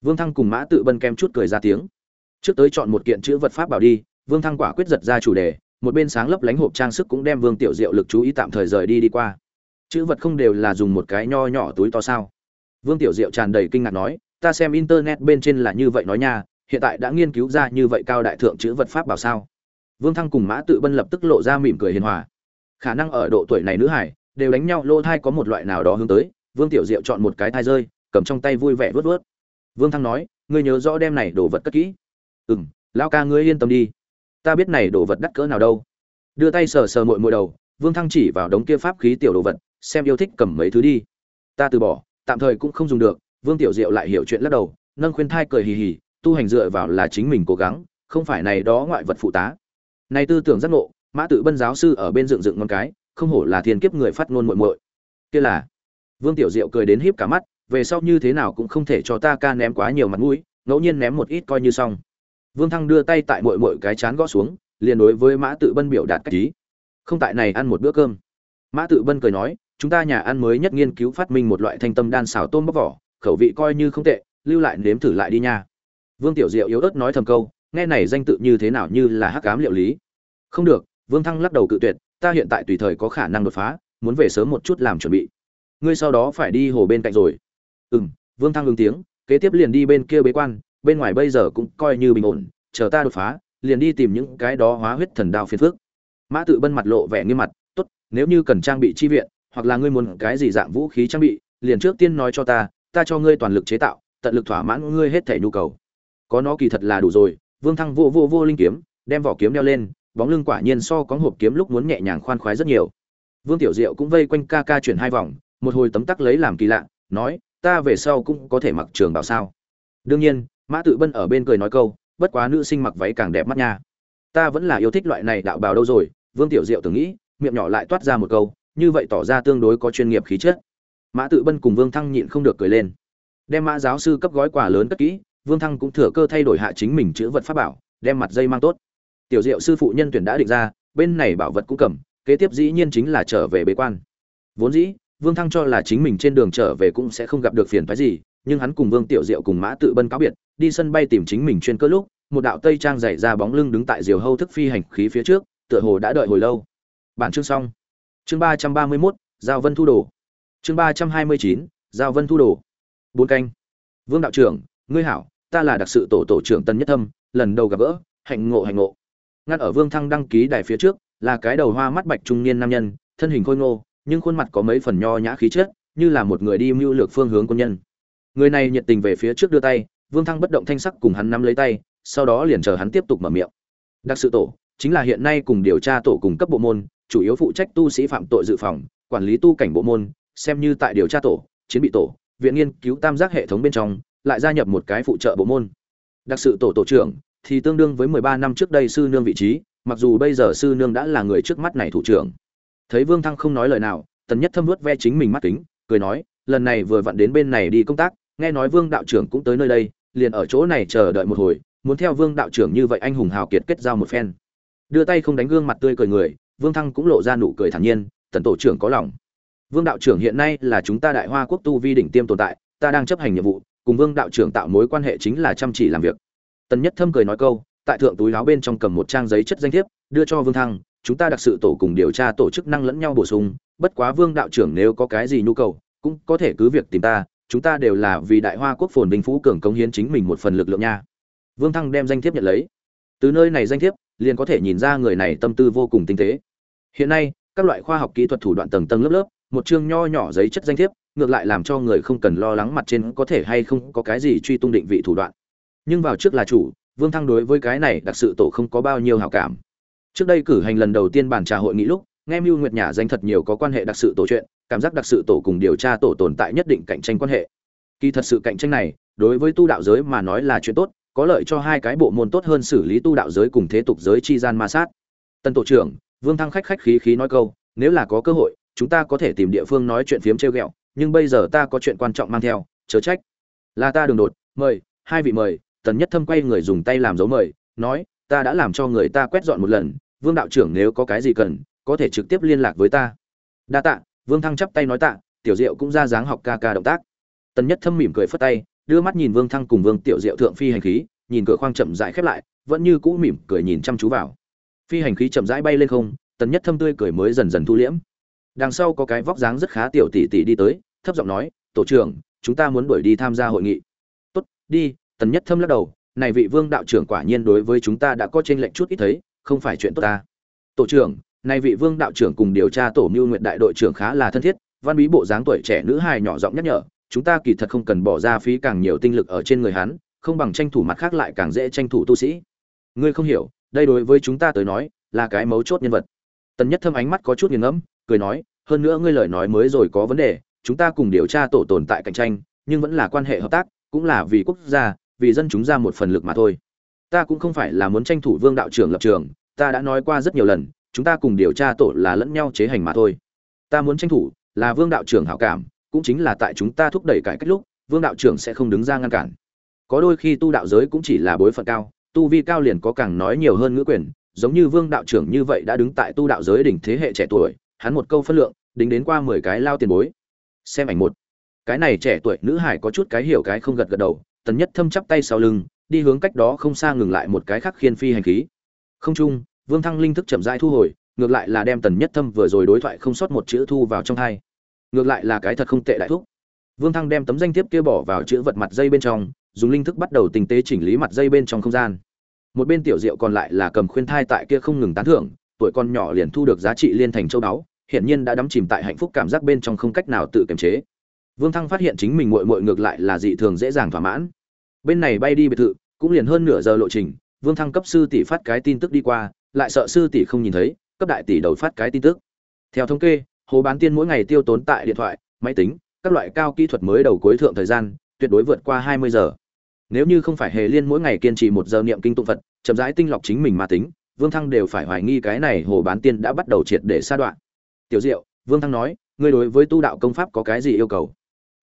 Vương thăng cùng mã tự bân kem chút cười ra tiếng. Trước tới chọn một kiện chữ vật pháp bảo đi, vương thăng quả quyết giật ra chủ đề, một bên sáng lấp lánh hộp trang sức cũng đem vương tiểu diệu lực chú ý tạm thời rời đi đi qua. Chữ vật không đều là dùng một cái nho nhỏ túi to sao? Vương tiểu diệu tràn đầy kinh ngạc nói ta xem internet bên trên là như vậy nói nha hiện tại đã nghiên cứu ra như vậy cao đại thượng chữ vật pháp bảo sao? Vương thăng cùng mã tự bân lập tức lộ ra mỉm cười hiền hòa. Khả năng ở độ tuổi này nữ hải đều đánh nhau lô thai có một loại nào đó hướng tới vương tiểu diệu chọn một cái thai rơi cầm trong tay vui vẻ vuốt vuốt. vương thăng nói ngươi nhớ rõ đem này đồ vật cất kỹ? Ừm, lão ca ngươi yên tâm đi. Ta biết này đồ vật đắt cỡ nào đâu. Đưa tay sờ sờ muội muội đầu vương thăng chỉ vào đống kia pháp khí tiểu đồ vật xem yêu thích cầm mấy thứ đi. Ta từ bỏ tạm thời cũng không dùng được, vương tiểu diệu lại hiểu chuyện lắc đầu, nâng khuyên thai cười hì hì, tu hành dựa vào là chính mình cố gắng, không phải này đó ngoại vật phụ tá. Này tư tưởng giác ngộ, mã tự bân giáo sư ở bên dựng dựng con cái, không hổ là thiên kiếp người phát ngôn muội muội. Kia là, vương tiểu diệu cười đến híp cả mắt, về sau như thế nào cũng không thể cho ta ca ném quá nhiều mặt mũi, ngẫu nhiên ném một ít coi như xong. Vương thăng đưa tay tại muội muội cái chán gõ xuống, liền đối với mã tự bân biểu đạt cách ý. Không tại này ăn một bữa cơm. Mã tự bân cười nói chúng ta nhà ăn mới nhất nghiên cứu phát minh một loại thanh tâm đan xào tôm bóc vỏ, khẩu vị coi như không tệ, lưu lại nếm thử lại đi nha. Vương tiểu diệu yếu ớt nói thầm câu, nghe này danh tự như thế nào như là hắc cám liệu lý. Không được, vương thăng lắc đầu cự tuyệt, ta hiện tại tùy thời có khả năng đột phá, muốn về sớm một chút làm chuẩn bị. Ngươi sau đó phải đi hồ bên cạnh rồi. Ừ m vương thăng ứng tiếng, kế tiếp liền đi bên kia bế quan, bên ngoài bây giờ cũng coi như bình ổn, chờ ta đột phá, liền đi tìm những cái đó hóa huyết thần đao phiền phước mã tự bân mặt lộ vẻ nghiêm mặt, tốt, nếu như cần trang bị chi viện hoặc là ngươi muốn cái gì dạng vũ khí trang bị, liền trước tiên nói cho ta ta cho ngươi toàn lực chế tạo, tận lực thỏa mãn ngươi hết thể nhu cầu. Có nó kỳ thật là đủ rồi, vương thăng vô vô vô linh kiếm, đem vỏ kiếm đeo lên, bóng lưng quả nhiên so có hộp kiếm lúc muốn nhẹ nhàng khoan khoái rất nhiều. Vương tiểu diệu cũng vây quanh ca ca chuyển hai vòng, một hồi tấm tắc lấy làm kỳ lạ, nói, ta về sau cũng có thể mặc trường bảo sao? Đương nhiên, mã tự bân ở bên cười nói câu, bất quá nữ sinh mặc váy càng đẹp mắt nha. Ta vẫn là yêu thích loại này đạo bào đâu rồi. Vương tiểu diệu tưởng nghĩ, miệng nhỏ lại toát ra một câu như vậy tỏ ra tương đối có chuyên nghiệp khí chất. Mã tự bân cùng vương thăng nhịn không được cười lên. Đem mã giáo sư cấp gói quà lớn cất kỹ, vương thăng cũng thừa cơ thay đổi hạ chính mình chữ vật pháp bảo, đem mặt dây mang tốt. Tiểu diệu sư phụ nhân tuyển đã định ra, bên này bảo vật cũng cầm, kế tiếp dĩ nhiên chính là trở về bế quan. Vốn dĩ, vương thăng cho là chính mình trên đường trở về cũng sẽ không gặp được phiền phức gì, nhưng hắn cùng vương tiểu diệu cùng mã tự bân cáo biệt, đi sân bay tìm chính mình chuyên cơ lúc, một đạo tây trang dày ra bóng lưng đứng tại diều hâu thức phi hành khí phía trước, tựa hồ đã đợi hồi lâu. Bản chương xong chương ba trăm ba mươi mốt, giao vân thu đồ. Chương ba trăm hai mươi chín, giao vân thu đồ. Bốn canh. Vương đạo trưởng, ngươi hảo, ta là đặc sự tổ tổ trưởng tân nhất thâm, lần đầu gặp gỡ, hạnh ngộ hạnh ngộ. Ngăn ở vương thăng đăng ký đài phía trước, là cái đầu hoa mắt bạch trung niên nam nhân, thân hình khôi ngô, nhưng khuôn mặt có mấy phần nho nhã khí chất, như là một người đi mưu lược phương hướng quân nhân. Người này nhiệt tình về phía trước đưa tay, vương thăng bất động thanh sắc cùng hắn nắm lấy tay, sau đó liền chờ hắn tiếp tục mở miệng. Đặc sự tổ, chính là hiện nay cùng điều tra tổ cùng cấp bộ môn chủ yếu phụ trách tu sĩ phạm tội dự phòng, quản lý tu cảnh bộ môn, xem như tại điều tra tổ, chiến bị tổ, viện nghiên cứu tam giác hệ thống bên trong, lại gia nhập một cái phụ trợ bộ môn. Đặc sự tổ tổ trưởng thì tương đương với mười ba năm trước đây sư nương vị trí, mặc dù bây giờ sư nương đã là người trước mắt này thủ trưởng. Thấy vương thăng không nói lời nào, tần nhất thâm vuốt ve chính mình mắt kính, cười nói, lần này vừa vặn đến bên này đi công tác, nghe nói vương đạo trưởng cũng tới nơi đây, liền ở chỗ này chờ đợi một hồi, muốn theo vương đạo trưởng như vậy anh hùng hào kiệt kết giao một phen. Đưa tay không đánh gương mặt tươi cười người vương thăng cũng lộ ra nụ cười thản nhiên, tần tổ trưởng có lòng. Vương đạo trưởng hiện nay là chúng ta đại hoa quốc tu vi đỉnh tiêm tồn tại, ta đang chấp hành nhiệm vụ, cùng vương đạo trưởng tạo mối quan hệ chính là chăm chỉ làm việc. Tần nhất thâm cười nói câu, tại thượng túi áo bên trong cầm một trang giấy chất danh thiếp, đưa cho vương thăng, chúng ta đặc sự tổ cùng điều tra tổ chức năng lẫn nhau bổ sung, bất quá vương đạo trưởng nếu có cái gì nhu cầu, cũng có thể cứ việc tìm ta, chúng ta đều là vì đại hoa quốc phồn vinh phú cường cống hiến chính mình một phần lực lượng nha. Vương thăng đem danh thiếp nhận lấy. Từ nơi này danh thiếp, liền có thể nhìn ra người này tâm tư vô cùng tinh tế hiện nay, các loại khoa học kỹ thuật thủ đoạn tầng tầng lớp lớp, một chương nho nhỏ giấy chất danh thiếp, ngược lại làm cho người không cần lo lắng mặt trên có thể hay không có cái gì truy tung định vị thủ đoạn. Nhưng vào trước là chủ, vương thăng đối với cái này đặc sự tổ không có bao nhiêu hảo cảm. Trước đây cử hành lần đầu tiên bản trà hội nghị lúc, nghe mưu nguyệt nhà danh thật nhiều có quan hệ đặc sự tổ chuyện, cảm giác đặc sự tổ cùng điều tra tổ tồn tại nhất định cạnh tranh quan hệ. Kỳ thật sự cạnh tranh này, đối với tu đạo giới mà nói là chuyện tốt, có lợi cho hai cái bộ môn tốt hơn xử lý tu đạo giới cùng thế tục giới chi gian ma sát. Tân tổ trưởng vương thăng khách khách khí khí nói câu, nếu là có cơ hội, chúng ta có thể tìm địa phương nói chuyện phiếm trêu ghẹo, nhưng bây giờ ta có chuyện quan trọng mang theo, chớ trách. Là ta đường đột, mời, hai vị mời. Tần nhất thâm quay người dùng tay làm dấu mời, nói, ta đã làm cho người ta quét dọn một lần, vương đạo trưởng nếu có cái gì cần, có thể trực tiếp liên lạc với ta. Đa tạ. Vương thăng chắp tay nói tạ, tiểu diệu cũng ra dáng học ca ca động tác. Tần nhất thâm mỉm cười phất tay, đưa mắt nhìn vương thăng cùng vương tiểu diệu thượng phi hành khí, nhìn cửa khoang chậm rãi khép lại, vẫn như cũ mỉm cười nhìn chăm chú vào phi hành khí chậm rãi bay lên không, tần nhất thâm tươi cười mới dần dần thu liễm. Đằng sau có cái vóc dáng rất khá tiểu tỷ tỷ đi tới, thấp giọng nói, tổ trưởng, chúng ta muốn đuổi đi tham gia hội nghị. Tốt, đi, tần nhất thâm lắc đầu, này vị vương đạo trưởng quả nhiên đối với chúng ta đã có trên lệnh chút ít thấy, không phải chuyện tốt ta. Tổ trưởng, này vị vương đạo trưởng cùng điều tra tổ mưu nguyện đại đội trưởng khá là thân thiết, văn bí bộ dáng tuổi trẻ nữ hài nhỏ giọng nhắc nhở, chúng ta kỳ thật không cần bỏ ra phí càng nhiều tinh lực ở trên người hắn, không bằng tranh thủ mặt khác lại càng dễ tranh thủ tu sĩ. Ngươi không hiểu đây đối với chúng ta tới nói, là cái mấu chốt nhân vật. Tần nhất thâm ánh mắt có chút nghiền ngẫm, cười nói, hơn nữa ngươi lời nói mới rồi có vấn đề, chúng ta cùng điều tra tổ tồn tại cạnh tranh, nhưng vẫn là quan hệ hợp tác, cũng là vì quốc gia, vì dân chúng ra một phần lực mà thôi. Ta cũng không phải là muốn tranh thủ vương đạo trưởng lập trường, ta đã nói qua rất nhiều lần, chúng ta cùng điều tra tổ là lẫn nhau chế hành mà thôi. Ta muốn tranh thủ là vương đạo trưởng hảo cảm, cũng chính là tại chúng ta thúc đẩy cải cách lúc, vương đạo trưởng sẽ không đứng ra ngăn cản. Có đôi khi tu đạo giới cũng chỉ là bối phận cao tu vi cao liền có càng nói nhiều hơn ngữ quyền, giống như vương đạo trưởng như vậy đã đứng tại tu đạo giới đỉnh thế hệ trẻ tuổi, hắn một câu phân lượng, đính đến qua mười cái lao tiền bối. Xem ảnh một. Cái này trẻ tuổi nữ hải có chút cái hiểu cái không gật gật đầu, tần nhất thâm chắp tay sau lưng, đi hướng cách đó không xa ngừng lại một cái khác khiên phi hành khí. Không chung vương thăng linh thức chậm rãi thu hồi, ngược lại là đem tần nhất thâm vừa rồi đối thoại không sót một chữ thu vào trong thai ngược lại là cái thật không tệ đại thúc. Vương thăng đem tấm danh thiếp kia bỏ vào chữ vật mặt dây bên trong dùng linh thức bắt đầu tinh tế chỉnh lý mặt dây bên trong không gian. Một bên tiểu diệu còn lại là cầm khuyên thai tại kia không ngừng tán thưởng, tuổi con nhỏ liền thu được giá trị liên thành châu báu hiện nhiên đã đắm chìm tại hạnh phúc cảm giác bên trong không cách nào tự kiềm chế. Vương thăng phát hiện chính mình muội muội ngược lại là dị thường dễ dàng thỏa mãn. Bên này bay đi biệt thự, cũng liền hơn nửa giờ lộ trình, vương thăng cấp sư tỷ phát cái tin tức đi qua, lại sợ sư tỷ không nhìn thấy, cấp đại tỷ đầu phát cái tin tức. Theo thống kê, hồ bán tiên mỗi ngày tiêu tốn tại điện thoại, máy tính, các loại cao kỹ thuật mới đầu cuối thượng thời gian, tuyệt đối vượt qua hai mươi giờ nếu như không phải hề liên mỗi ngày kiên trì một giờ niệm kinh tụng phật, chậm rãi tinh lọc chính mình mà tính, vương thăng đều phải hoài nghi cái này hồ bán tiên đã bắt đầu triệt để sa đoạn. Tiểu diệu, vương thăng nói, ngươi đối với tu đạo công pháp có cái gì yêu cầu?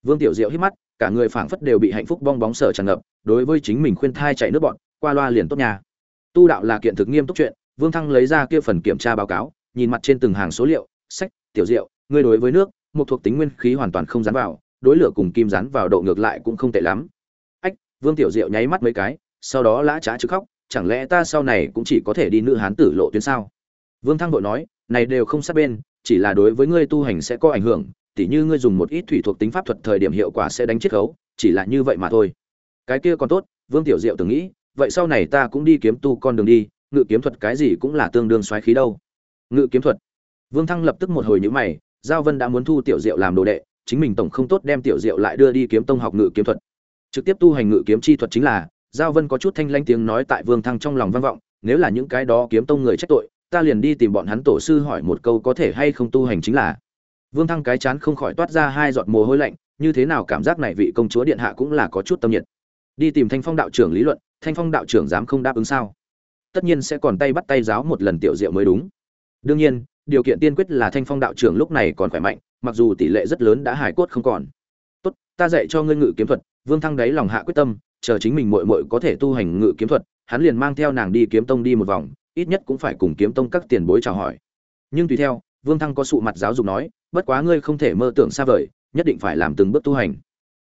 Vương tiểu diệu hít mắt, cả người phảng phất đều bị hạnh phúc bong bóng sở tràn ngập, đối với chính mình khuyên thai chạy nước bọn, qua loa liền tốt nhà. Tu đạo là kiện thực nghiêm túc chuyện, vương thăng lấy ra kia phần kiểm tra báo cáo, nhìn mặt trên từng hàng số liệu, sách, tiểu diệu, ngươi đối với nước, một thuộc tính nguyên khí hoàn toàn không dán vào, đối lửa cùng kim dán vào độ ngược lại cũng không tệ lắm vương tiểu diệu nháy mắt mấy cái, sau đó lã trá chứ khóc, chẳng lẽ ta sau này cũng chỉ có thể đi nữ hán tử lộ tuyến sao? Vương thăng vội nói, này đều không sát bên, chỉ là đối với ngươi tu hành sẽ có ảnh hưởng, tỉ như ngươi dùng một ít thủy thuộc tính pháp thuật thời điểm hiệu quả sẽ đánh chết khấu chỉ là như vậy mà thôi. Cái kia còn tốt, vương tiểu diệu từng nghĩ, vậy sau này ta cũng đi kiếm tu con đường đi, ngự kiếm thuật cái gì cũng là tương đương xoáy khí đâu. Ngự kiếm thuật. Vương thăng lập tức một hồi nhíu mày, giao vân đã muốn thu tiểu diệu làm đồ đệ, chính mình tổng không tốt đem tiểu diệu lại đưa đi kiếm tông học ngự kiếm thuật trực tiếp tu hành ngự kiếm chi thuật chính là, giao vân có chút thanh lanh tiếng nói tại vương thăng trong lòng vang vọng, nếu là những cái đó kiếm tông người trách tội, ta liền đi tìm bọn hắn tổ sư hỏi một câu có thể hay không tu hành chính là. Vương thăng cái chán không khỏi toát ra hai giọt mồ hôi lạnh, như thế nào cảm giác này vị công chúa điện hạ cũng là có chút tâm nhiệt. Đi tìm thanh phong đạo trưởng lý luận, thanh phong đạo trưởng dám không đáp ứng sao? Tất nhiên sẽ còn tay bắt tay giáo một lần tiểu diệu mới đúng. Đương nhiên, điều kiện tiên quyết là thanh phong đạo trưởng lúc này còn khỏe mạnh, mặc dù tỷ lệ rất lớn đã hài cốt không còn. Tốt, ta dạy cho ngươi ngự kiếm thuật vương thăng đáy lòng hạ quyết tâm, chờ chính mình muội muội có thể tu hành ngự kiếm thuật, hắn liền mang theo nàng đi kiếm tông đi một vòng, ít nhất cũng phải cùng kiếm tông các tiền bối chào hỏi. Nhưng tùy theo, vương thăng có sụ mặt giáo dục nói, bất quá ngươi không thể mơ tưởng xa vời, nhất định phải làm từng bước tu hành.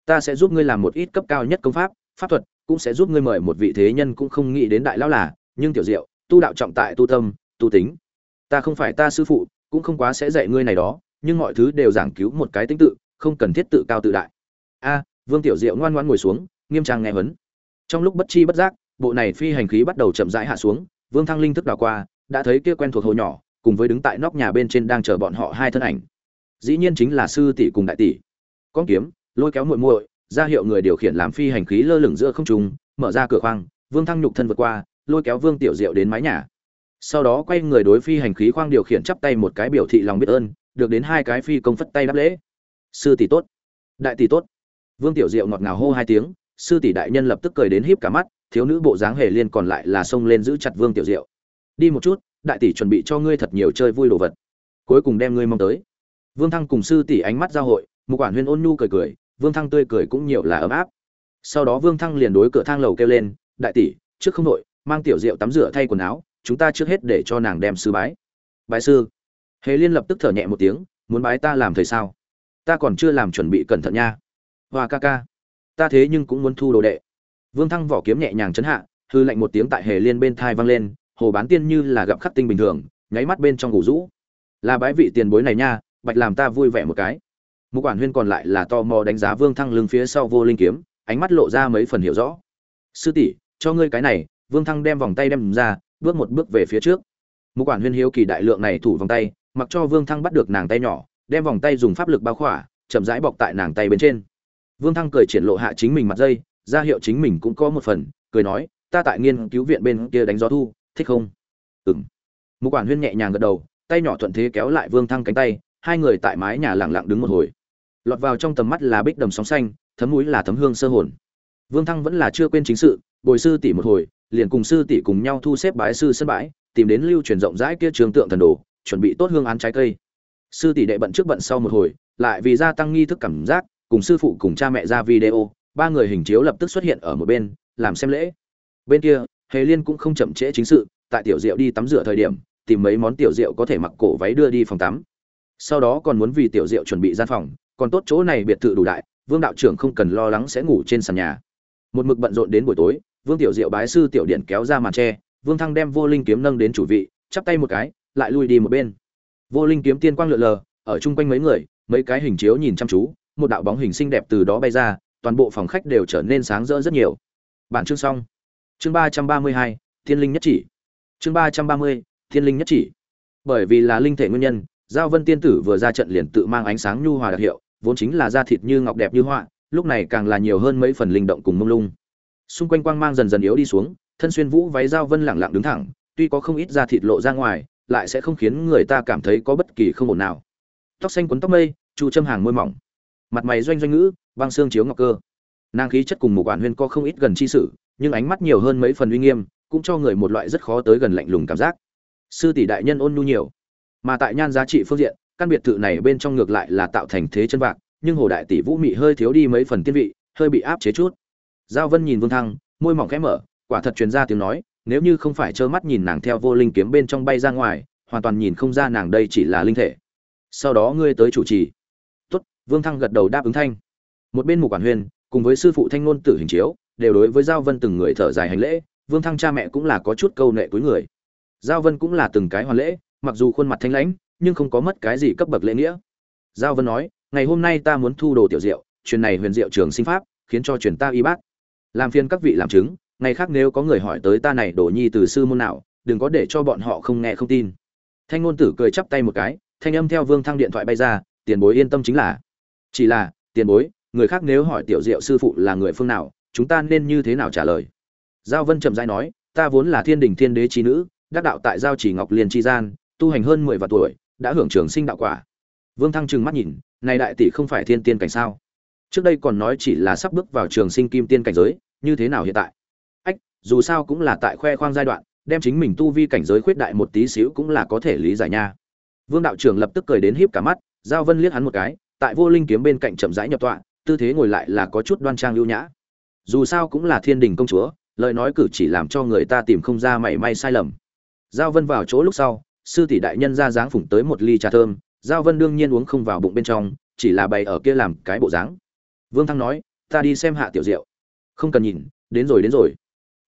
Ta sẽ giúp ngươi làm một ít cấp cao nhất công pháp pháp thuật, cũng sẽ giúp ngươi mời một vị thế nhân cũng không nghĩ đến đại lão là, nhưng tiểu diệu, tu đạo trọng tại tu tâm, tu tính. Ta không phải ta sư phụ, cũng không quá sẽ dạy ngươi này đó, nhưng mọi thứ đều giảng cứu một cái tính tự, không cần thiết tự cao tự đại. A vương tiểu diệu ngoan ngoãn ngồi xuống, nghiêm trang nghe huấn. trong lúc bất chi bất giác, bộ này phi hành khí bắt đầu chậm rãi hạ xuống, vương thăng linh thức đảo qua, đã thấy kia quen thuộc hồ nhỏ, cùng với đứng tại nóc nhà bên trên đang chờ bọn họ hai thân ảnh. Dĩ nhiên chính là sư tỷ cùng đại tỷ. Con kiếm, lôi kéo muội muội, ra hiệu người điều khiển làm phi hành khí lơ lửng giữa không trung, mở ra cửa khoang, vương thăng nhục thân vượt qua, lôi kéo vương tiểu diệu đến mái nhà. Sau đó quay người đối phi hành khí khoang điều khiển chắp tay một cái biểu thị lòng biết ơn, được đến hai cái phi công phất tay đáp lễ. Sư tỷ tốt. Đại tỷ tốt vương tiểu diệu ngọt ngào hô hai tiếng, sư tỷ đại nhân lập tức cười đến híp cả mắt, thiếu nữ bộ dáng hề liên còn lại là xông lên giữ chặt vương tiểu diệu. Đi một chút, đại tỷ chuẩn bị cho ngươi thật nhiều chơi vui đồ vật. Cuối cùng đem ngươi mong tới. Vương thăng cùng sư tỷ ánh mắt giao hội một quản huyên ôn nhu cười cười, vương thăng tươi cười cũng nhiều là ấm áp. Sau đó vương thăng liền đối cửa thang lầu kêu lên, đại tỷ, trước không đội mang tiểu diệu tắm rửa thay quần áo, chúng ta trước hết để cho nàng đem sư bái. Bái sư? Hề liên lập tức thở nhẹ một tiếng, muốn bái ta làm thầy sao? Ta còn chưa làm chuẩn bị cẩn thận nha hoa ca ca. Ta thế nhưng cũng muốn thu đồ đệ. Vương thăng vỏ kiếm nhẹ nhàng chấn hạ, hư lạnh một tiếng tại hề liên bên thai vang lên, hồ bán tiên như là gặp khắc tinh bình thường, nháy mắt bên trong ngủ rũ. Là bái vị tiền bối này nha, bạch làm ta vui vẻ một cái. Một quản huyên còn lại là to mò đánh giá vương thăng lưng phía sau vô linh kiếm, ánh mắt lộ ra mấy phần hiểu rõ. Sư tỷ, cho ngươi cái này, vương thăng đem vòng tay đem ra, bước một bước về phía trước. Một quản huyên hiếu kỳ đại lượng này thủ vòng tay, mặc cho vương thăng bắt được nàng tay nhỏ, đem vòng tay dùng pháp lực bao khỏa, chậm rãi bọc tại nàng tay bên trên vương thăng cười triển lộ hạ chính mình mặt dây, ra hiệu chính mình cũng có một phần, cười nói, ta tại nghiên cứu viện bên kia đánh gió thu, thích không? Ừm. Mục quản huyên nhẹ nhàng gật đầu, tay nhỏ thuận thế kéo lại vương thăng cánh tay, hai người tại mái nhà lặng lặng đứng một hồi. Lọt vào trong tầm mắt là bích đầm sóng xanh, thấm mũi là thấm hương sơ hồn. Vương thăng vẫn là chưa quên chính sự, bồi sư tỷ một hồi, liền cùng sư tỷ cùng nhau thu xếp bái sư sân bãi, tìm đến lưu truyền rộng rãi kia trường tượng thần đồ, chuẩn bị tốt hương án trái cây. Sư tỷ đệ bận trước bận sau một hồi, lại vì gia tăng nghi thức cảm giác cùng sư phụ cùng cha mẹ ra video, ba người hình chiếu lập tức xuất hiện ở một bên, làm xem lễ. Bên kia, hề liên cũng không chậm trễ chính sự, tại tiểu diệu đi tắm rửa thời điểm, tìm mấy món tiểu diệu có thể mặc cổ váy đưa đi phòng tắm. Sau đó còn muốn vì tiểu diệu chuẩn bị gian phòng, còn tốt chỗ này biệt thự đủ đại, vương đạo trưởng không cần lo lắng sẽ ngủ trên sàn nhà. Một mực bận rộn đến buổi tối, vương tiểu diệu bái sư tiểu điện kéo ra màn tre, vương thăng đem vô linh kiếm nâng đến chủ vị, chắp tay một cái, lại lui đi một bên. Vô linh kiếm tiên quang lượn lờ, ở chung quanh mấy người, mấy cái hình chiếu nhìn chăm chú một đạo bóng hình xinh đẹp từ đó bay ra, toàn bộ phòng khách đều trở nên sáng rỡ rất nhiều. Bản chương xong. Chương ba trăm ba mươi hai, thiên linh nhất chỉ. Chương ba trăm ba mươi, thiên linh nhất chỉ. Bởi vì là linh thể nguyên nhân, giao vân tiên tử vừa ra trận liền tự mang ánh sáng nhu hòa đặc hiệu, vốn chính là da thịt như ngọc đẹp như họa, lúc này càng là nhiều hơn mấy phần linh động cùng mông lung. Xung quanh quang mang dần dần yếu đi xuống, thân xuyên vũ váy giao vân lẳng lặng đứng thẳng, tuy có không ít da thịt lộ ra ngoài, lại sẽ không khiến người ta cảm thấy có bất kỳ không ổn nào. Tóc xanh quấn tóc mây, chu châm hàng môi mỏng mặt mày doanh doanh ngữ, băng xương chiếu ngọc cơ. Nàng khí chất cùng một quản huyên có không ít gần chi sử, nhưng ánh mắt nhiều hơn mấy phần uy nghiêm, cũng cho người một loại rất khó tới gần lạnh lùng cảm giác. Sư tỷ đại nhân ôn nhu nhiều, mà tại nhan giá trị phương diện, căn biệt thự này bên trong ngược lại là tạo thành thế chân vạc, nhưng hồ đại tỷ vũ mị hơi thiếu đi mấy phần tiên vị, hơi bị áp chế chút. Giao vân nhìn vương thăng, môi mỏng khẽ mở, quả thật truyền ra tiếng nói, nếu như không phải trơ mắt nhìn nàng theo vô linh kiếm bên trong bay ra ngoài, hoàn toàn nhìn không ra nàng đây chỉ là linh thể. Sau đó ngươi tới chủ trì vương thăng gật đầu đáp ứng thanh. Một bên mục quản huyên cùng với sư phụ thanh ngôn tử hình chiếu, đều đối với giao vân từng người thở dài hành lễ, vương thăng cha mẹ cũng là có chút câu nệ túi người. Giao vân cũng là từng cái hoàn lễ, mặc dù khuôn mặt thanh lãnh, nhưng không có mất cái gì cấp bậc lễ nghĩa. Giao vân nói, ngày hôm nay ta muốn thu đồ tiểu diệu truyền này huyền diệu trường sinh pháp, khiến cho truyền ta y bác làm phiền các vị làm chứng, ngày khác nếu có người hỏi tới ta này đồ nhi từ sư môn nào, đừng có để cho bọn họ không nghe không tin. Thanh ngôn tử cười chắp tay một cái, thanh âm theo vương thăng điện thoại bay ra, tiền bối yên tâm chính là chỉ là, tiền bối, người khác nếu hỏi tiểu diệu sư phụ là người phương nào, chúng ta nên như thế nào trả lời? Giao vân trầm dai nói, ta vốn là thiên đình thiên đế trí nữ, đắc đạo tại giao chỉ ngọc liền tri gian, tu hành hơn mười vạn tuổi, đã hưởng trường sinh đạo quả. Vương thăng trừng mắt nhìn, này đại tỷ không phải thiên tiên cảnh sao? Trước đây còn nói chỉ là sắp bước vào trường sinh kim tiên cảnh giới, như thế nào hiện tại? Ách, dù sao cũng là tại khoe khoang giai đoạn, đem chính mình tu vi cảnh giới khuyết đại một tí xíu cũng là có thể lý giải nha. Vương đạo trưởng lập tức cười đến híp cả mắt, giao vân liếc hắn một cái tại vô linh kiếm bên cạnh chậm rãi nhập tọa, tư thế ngồi lại là có chút đoan trang lưu nhã. Dù sao cũng là thiên đình công chúa, lời nói cử chỉ làm cho người ta tìm không ra mảy may sai lầm. Giao vân vào chỗ lúc sau, sư tỷ đại nhân ra dáng phủng tới một ly trà thơm, giao vân đương nhiên uống không vào bụng bên trong, chỉ là bày ở kia làm cái bộ dáng. Vương thăng nói, ta đi xem hạ tiểu diệu. Không cần nhìn, đến rồi đến rồi.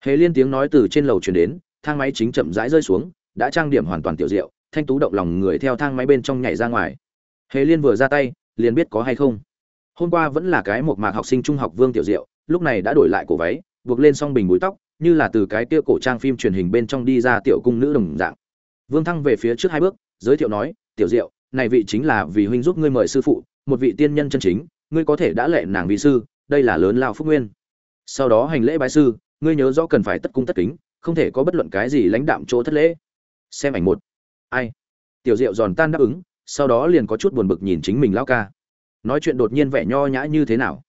Hề liên tiếng nói từ trên lầu truyền đến, thang máy chính chậm rãi rơi xuống, đã trang điểm hoàn toàn tiểu diệu, thanh tú động lòng người theo thang máy bên trong nhảy ra ngoài. Hề liên vừa ra tay liền biết có hay không. Hôm qua vẫn là cái một mạc học sinh trung học vương tiểu diệu, lúc này đã đổi lại cổ váy, buộc lên song bình búi tóc, như là từ cái kia cổ trang phim truyền hình bên trong đi ra tiểu cung nữ đồng dạng. Vương thăng về phía trước hai bước, giới thiệu nói, tiểu diệu, này vị chính là vì huynh giúp ngươi mời sư phụ, một vị tiên nhân chân chính, ngươi có thể đã lệ nàng vị sư, đây là lớn lao phúc nguyên. Sau đó hành lễ bái sư, ngươi nhớ rõ cần phải tất cung tất kính, không thể có bất luận cái gì lãnh đạm chỗ thất lễ. Xem ảnh một. Ai? Tiểu diệu giòn tan đáp ứng sau đó liền có chút buồn bực nhìn chính mình lão ca. Nói chuyện đột nhiên vẻ nho nhã như thế nào?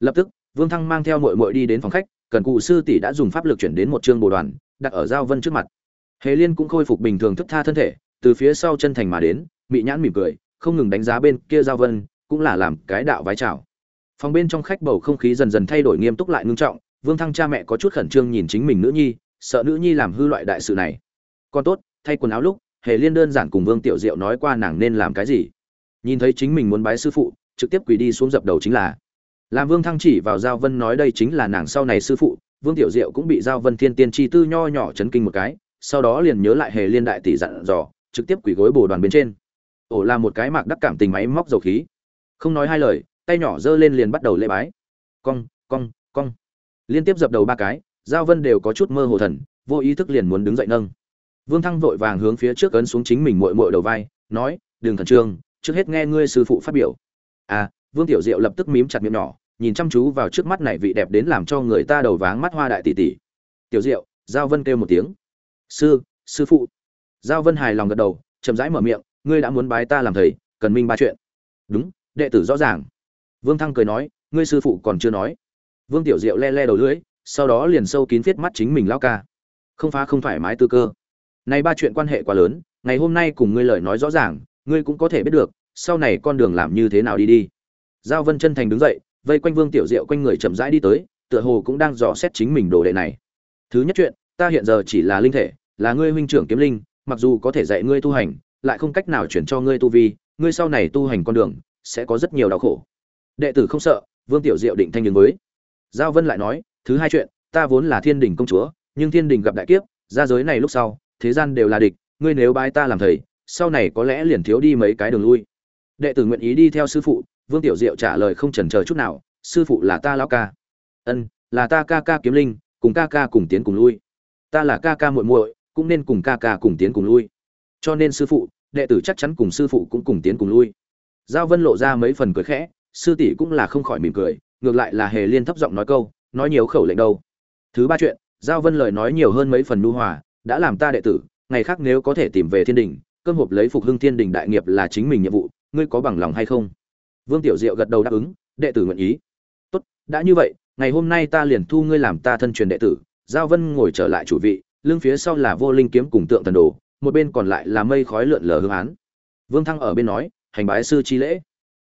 Lập tức, vương thăng mang theo mội mội đi đến phòng khách, cần cụ sư tỷ đã dùng pháp lực chuyển đến một chương bồ đoàn, đặt ở giao vân trước mặt. Hề liên cũng khôi phục bình thường thức tha thân thể, từ phía sau chân thành mà đến, mị nhãn mỉm cười, không ngừng đánh giá bên kia giao vân, cũng là làm cái đạo vái chào. Phòng bên trong khách bầu không khí dần dần thay đổi nghiêm túc lại ngưng trọng, vương thăng cha mẹ có chút khẩn trương nhìn chính mình nữ nhi, sợ nữ nhi làm hư loại đại sự này. Còn tốt, thay quần áo lúc hề liên đơn giản cùng vương tiểu diệu nói qua nàng nên làm cái gì. Nhìn thấy chính mình muốn bái sư phụ, trực tiếp quỳ đi xuống dập đầu chính là. Làm vương thăng chỉ vào giao vân nói đây chính là nàng sau này sư phụ, vương tiểu diệu cũng bị giao vân thiên tiên chi tư nho nhỏ chấn kinh một cái, sau đó liền nhớ lại hề liên đại tỷ dặn dò, trực tiếp quỳ gối bồ đoàn bên trên. Ổ là một cái mạc đắc cảm tình máy móc dầu khí. Không nói hai lời, tay nhỏ giơ lên liền bắt đầu lễ bái. Cong cong cong. Liên tiếp dập đầu ba cái, giao vân đều có chút mơ hồ thần, vô ý thức liền muốn đứng dậy nâng vương thăng vội vàng hướng phía trước ấn xuống chính mình muội muội đầu vai, nói, đừng thần trương, trước hết nghe ngươi sư phụ phát biểu. À vương tiểu diệu lập tức mím chặt miệng nhỏ, nhìn chăm chú vào trước mắt này vị đẹp đến làm cho người ta đầu váng mắt hoa đại tỷ tỷ. Tiểu diệu, giao vân kêu một tiếng. Sư sư phụ. Giao vân hài lòng gật đầu, chậm rãi mở miệng, ngươi đã muốn bái ta làm thầy, cần minh ba chuyện. Đúng, đệ tử rõ ràng. Vương thăng cười nói, ngươi sư phụ còn chưa nói. Vương tiểu diệu le le đầu lưỡi, sau đó liền sâu kín viết mắt chính mình lao ca. Không phá không thoải mái tư cơ này ba chuyện quan hệ quá lớn, ngày hôm nay cùng ngươi lời nói rõ ràng, ngươi cũng có thể biết được, sau này con đường làm như thế nào đi đi. Giao vân chân thành đứng dậy, vây quanh vương tiểu diệu quanh người chậm rãi đi tới, tựa hồ cũng đang dò xét chính mình đồ đệ này. Thứ nhất chuyện, ta hiện giờ chỉ là linh thể, là ngươi huynh trưởng kiếm linh, mặc dù có thể dạy ngươi tu hành, lại không cách nào chuyển cho ngươi tu vi, ngươi sau này tu hành con đường, sẽ có rất nhiều đau khổ. Đệ tử không sợ, vương tiểu diệu định thanh đứng với giao vân lại nói, thứ hai chuyện, ta vốn là thiên đình công chúa, nhưng thiên đình gặp đại kiếp, ra giới này lúc sau thế gian đều là địch, ngươi nếu bái ta làm thầy, sau này có lẽ liền thiếu đi mấy cái đường lui. Đệ tử nguyện ý đi theo sư phụ, vương tiểu diệu trả lời không chần chờ chút nào, sư phụ là ta lão ca. Ân, là ta ca ca kiếm linh, cùng ca ca cùng tiến cùng lui. Ta là ca ca muội muội, cũng nên cùng ca ca cùng tiến cùng lui. Cho nên sư phụ, đệ tử chắc chắn cùng sư phụ cũng cùng tiến cùng lui. Giao vân lộ ra mấy phần cười khẽ, sư tỷ cũng là không khỏi mỉm cười, ngược lại là hề liên thấp giọng nói câu, nói nhiều khẩu lệnh đâu. Thứ ba chuyện, giao vân lời nói nhiều hơn mấy phần nu hòa đã làm ta đệ tử, ngày khác nếu có thể tìm về thiên đình, cơm hộp lấy phục hưng thiên đình đại nghiệp là chính mình nhiệm vụ, ngươi có bằng lòng hay không? Vương tiểu diệu gật đầu đáp ứng, đệ tử nguyện ý. Tốt, đã như vậy, ngày hôm nay ta liền thu ngươi làm ta thân truyền đệ tử, giao vân ngồi trở lại chủ vị, lưng phía sau là vô linh kiếm cùng tượng thần đồ, một bên còn lại là mây khói lượn lờ hương án. Vương thăng ở bên nói, hành bái sư chi lễ.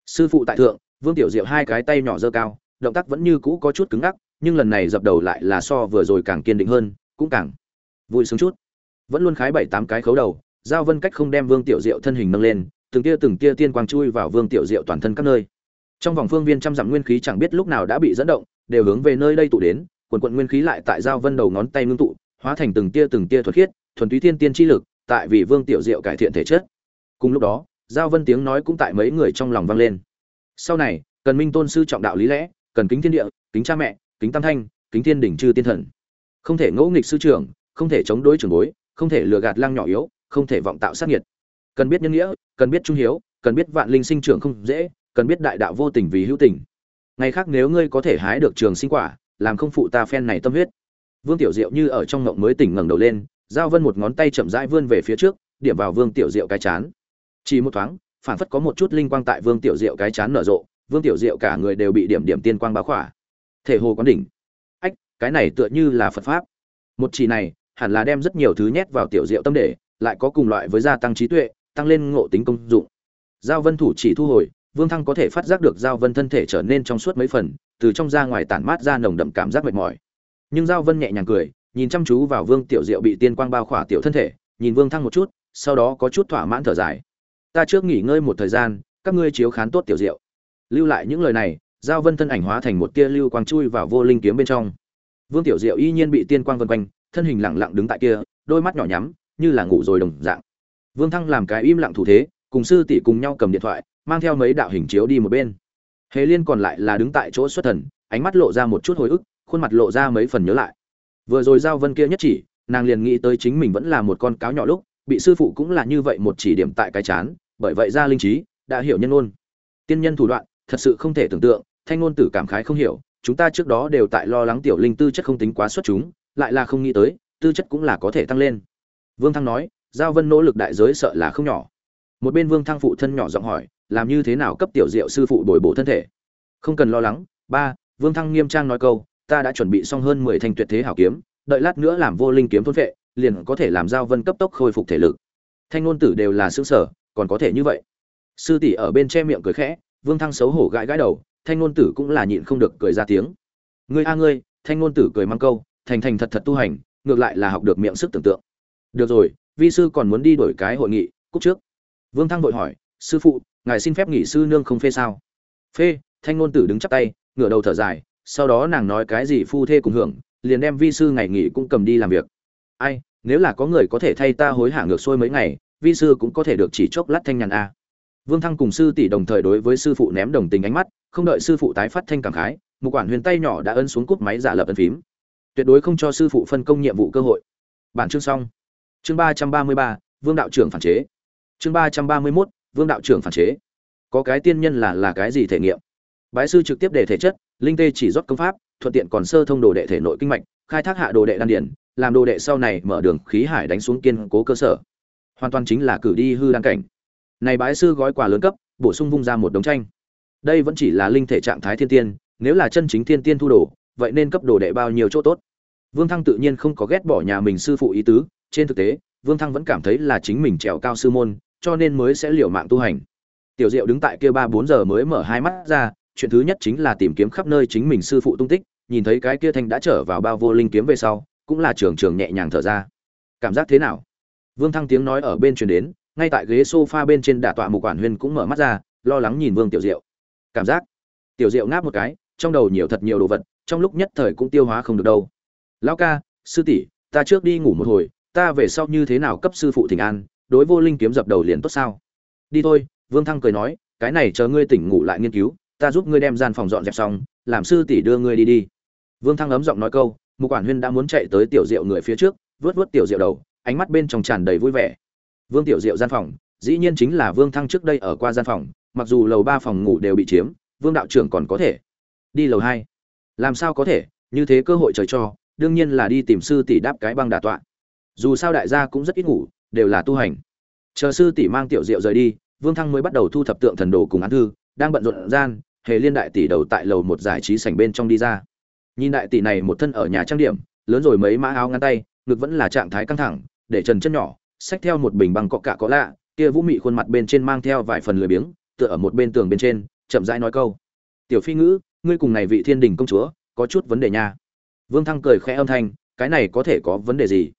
Sư phụ tại thượng, vương tiểu diệu hai cái tay nhỏ dơ cao, động tác vẫn như cũ có chút cứng ngắc, nhưng lần này dập đầu lại là so vừa rồi càng kiên định hơn, cũng càng vui sướng chút. Vẫn luôn khái bảy tám cái khấu đầu, giao vân cách không đem vương tiểu diệu thân hình nâng lên, từng tia từng tia tiên quang chui vào vương tiểu diệu toàn thân các nơi. Trong vòng phương viên trăm dặm nguyên khí chẳng biết lúc nào đã bị dẫn động, đều hướng về nơi đây tụ đến, quần quận nguyên khí lại tại giao vân đầu ngón tay ngưng tụ, hóa thành từng tia từng tia thuật khiết, thuần túy thiên tiên chi lực, tại vì vương tiểu diệu cải thiện thể chất. Cùng lúc đó, giao vân tiếng nói cũng tại mấy người trong lòng vang lên. Sau này, cần minh tôn sư trọng đạo lý lẽ, cần kính thiên địa, kính cha mẹ, kính tam thanh, kính thiên đỉnh chư tiên thần. Không thể ngỗ nghịch sư trưởng không thể chống đối trưởng bối, không thể lừa gạt lăng nhỏ yếu, không thể vọng tạo sát nghiệt. Cần biết nhân nghĩa, cần biết trung hiếu, cần biết vạn linh sinh trưởng không dễ, cần biết đại đạo vô tình vì hữu tình. Ngày khác nếu ngươi có thể hái được trường sinh quả, làm không phụ ta phen này tâm huyết. Vương tiểu diệu như ở trong ngộng mới tỉnh ngẩng đầu lên, giao vân một ngón tay chậm rãi vươn về phía trước, điểm vào vương tiểu diệu cái chán. Chỉ một thoáng, phản phất có một chút linh quang tại vương tiểu diệu cái chán nở rộ, vương tiểu diệu cả người đều bị điểm điểm tiên quang báo khỏa. Thể hồ quán đỉnh. Ách, cái này tựa như là phật pháp. Một chỉ này hẳn là đem rất nhiều thứ nhét vào tiểu diệu tâm để, lại có cùng loại với gia tăng trí tuệ, tăng lên ngộ tính công dụng. Giao vân thủ chỉ thu hồi, vương thăng có thể phát giác được giao vân thân thể trở nên trong suốt mấy phần, từ trong ra ngoài tản mát ra nồng đậm cảm giác mệt mỏi. Nhưng giao vân nhẹ nhàng cười, nhìn chăm chú vào vương tiểu diệu bị tiên quang bao khỏa tiểu thân thể, nhìn vương thăng một chút, sau đó có chút thỏa mãn thở dài. Ta trước nghỉ ngơi một thời gian, các ngươi chiếu khán tốt tiểu diệu. Lưu lại những lời này, giao vân thân ảnh hóa thành một tia lưu quang chui vào vô linh kiếm bên trong. Vương tiểu diệu y nhiên bị tiên quang vân quanh thân hình lặng lặng đứng tại kia, đôi mắt nhỏ nhắm, như là ngủ rồi đồng dạng. Vương thăng làm cái im lặng thủ thế, cùng sư tỷ cùng nhau cầm điện thoại, mang theo mấy đạo hình chiếu đi một bên. Hề liên còn lại là đứng tại chỗ xuất thần, ánh mắt lộ ra một chút hồi ức, khuôn mặt lộ ra mấy phần nhớ lại. Vừa rồi giao vân kia nhất chỉ, nàng liền nghĩ tới chính mình vẫn là một con cáo nhỏ lúc, bị sư phụ cũng là như vậy một chỉ điểm tại cái chán, bởi vậy ra linh trí, đã hiểu nhân ngôn. Tiên nhân thủ đoạn, thật sự không thể tưởng tượng, thanh ngôn tử cảm khái không hiểu, chúng ta trước đó đều tại lo lắng tiểu linh tư chất không tính quá xuất chúng lại là không nghĩ tới, tư chất cũng là có thể tăng lên. Vương thăng nói, giao vân nỗ lực đại giới sợ là không nhỏ. Một bên vương thăng phụ thân nhỏ giọng hỏi, làm như thế nào cấp tiểu diệu sư phụ bồi bổ thân thể? Không cần lo lắng. Ba, vương thăng nghiêm trang nói câu, ta đã chuẩn bị xong hơn mười thanh tuyệt thế hảo kiếm, đợi lát nữa làm vô linh kiếm thôn vệ, liền có thể làm giao vân cấp tốc khôi phục thể lực. Thanh ngôn tử đều là xứ sở còn có thể như vậy. Sư tỷ ở bên che miệng cười khẽ, vương thăng xấu hổ gãi gãi đầu, thanh ngôn tử cũng là nhịn không được cười ra tiếng. Ngươi a ngươi, thanh ngôn tử cười mang câu thành thành thật thật tu hành, ngược lại là học được miệng sức tưởng tượng. Được rồi, vi sư còn muốn đi đổi cái hội nghị, cúc trước. Vương thăng vội hỏi, sư phụ, ngài xin phép nghỉ sư nương không phê sao? Phê, thanh ngôn tử đứng chắp tay, ngửa đầu thở dài, sau đó nàng nói cái gì phu thê cùng hưởng, liền đem vi sư ngày nghỉ cũng cầm đi làm việc. Ai, nếu là có người có thể thay ta hối hả ngược xuôi mấy ngày, vi sư cũng có thể được chỉ chốc lát thanh nhàn a. Vương thăng cùng sư tỷ đồng thời đối với sư phụ ném đồng tình ánh mắt, không đợi sư phụ tái phát thanh cảm khái một quản huyền tay nhỏ đã ấn xuống cúp máy giả lập ấn phím tuyệt đối không cho sư phụ phân công nhiệm vụ cơ hội. Bản chương xong. Chương ba trăm ba mươi ba, vương đạo trưởng phản chế. Chương ba trăm ba mươi mốt, vương đạo trưởng phản chế. Có cái tiên nhân là là cái gì thể nghiệm? Bái sư trực tiếp để thể chất, linh tê chỉ rót công pháp, thuận tiện còn sơ thông đồ đệ thể nội kinh mạch, khai thác hạ đồ đệ đan điển làm đồ đệ sau này mở đường khí hải đánh xuống kiên cố cơ sở. Hoàn toàn chính là cử đi hư đăng cảnh. Này bái sư gói quà lớn cấp, bổ sung vung ra một đống tranh. Đây vẫn chỉ là linh thể trạng thái thiên tiên, nếu là chân chính thiên tiên thu đồ, vậy nên cấp đồ đệ bao nhiêu chỗ tốt? Vương thăng tự nhiên không có ghét bỏ nhà mình sư phụ ý tứ, trên thực tế, vương thăng vẫn cảm thấy là chính mình trèo cao sư môn, cho nên mới sẽ liều mạng tu hành. Tiểu diệu đứng tại kia ba bốn giờ mới mở hai mắt ra, chuyện thứ nhất chính là tìm kiếm khắp nơi chính mình sư phụ tung tích, nhìn thấy cái kia thanh đã trở vào bao vô linh kiếm về sau, cũng là trường trường nhẹ nhàng thở ra. Cảm giác thế nào? Vương thăng tiếng nói ở bên truyền đến, ngay tại ghế sofa bên trên đả tọa mục quản huyên cũng mở mắt ra, lo lắng nhìn vương tiểu diệu. Cảm giác. Tiểu diệu ngáp một cái, trong đầu nhiều thật nhiều đồ vật, trong lúc nhất thời cũng tiêu hóa không được đâu lão ca, sư tỷ, ta trước đi ngủ một hồi, ta về sau như thế nào cấp sư phụ thỉnh an, đối vô linh kiếm dập đầu liền tốt sao? Đi thôi, vương thăng cười nói, cái này chờ ngươi tỉnh ngủ lại nghiên cứu, ta giúp ngươi đem gian phòng dọn dẹp xong, làm sư tỷ đưa ngươi đi đi. Vương thăng ấm giọng nói câu một quản huyên đã muốn chạy tới tiểu diệu người phía trước vớt vớt tiểu diệu đầu, ánh mắt bên trong tràn đầy vui vẻ. Vương tiểu diệu gian phòng, dĩ nhiên chính là vương thăng trước đây ở qua gian phòng, mặc dù lầu ba phòng ngủ đều bị chiếm, vương đạo trưởng còn có thể. Đi lầu hai. Làm sao có thể, như thế cơ hội trời cho đương nhiên là đi tìm sư tỷ đáp cái băng đà tọa. Dù sao đại gia cũng rất ít ngủ, đều là tu hành. Chờ sư tỷ mang tiểu diệu rời đi, vương thăng mới bắt đầu thu thập tượng thần đồ cùng án thư, đang bận rộn gian, hề liên đại tỷ đầu tại lầu một giải trí sảnh bên trong đi ra. Nhìn đại tỷ này một thân ở nhà trang điểm, lớn rồi mấy mã áo ngắn tay, ngực vẫn là trạng thái căng thẳng, để trần chân nhỏ, xách theo một bình bằng cọ cạ có lạ, kia vũ mị khuôn mặt bên trên mang theo vài phần lười biếng, tựa ở một bên tường bên trên, chậm rãi nói câu. Tiểu phi ngữ, ngươi cùng này vị thiên đình công chúa, có chút vấn đề nha vương thăng cười khẽ âm thanh cái này có thể có vấn đề gì?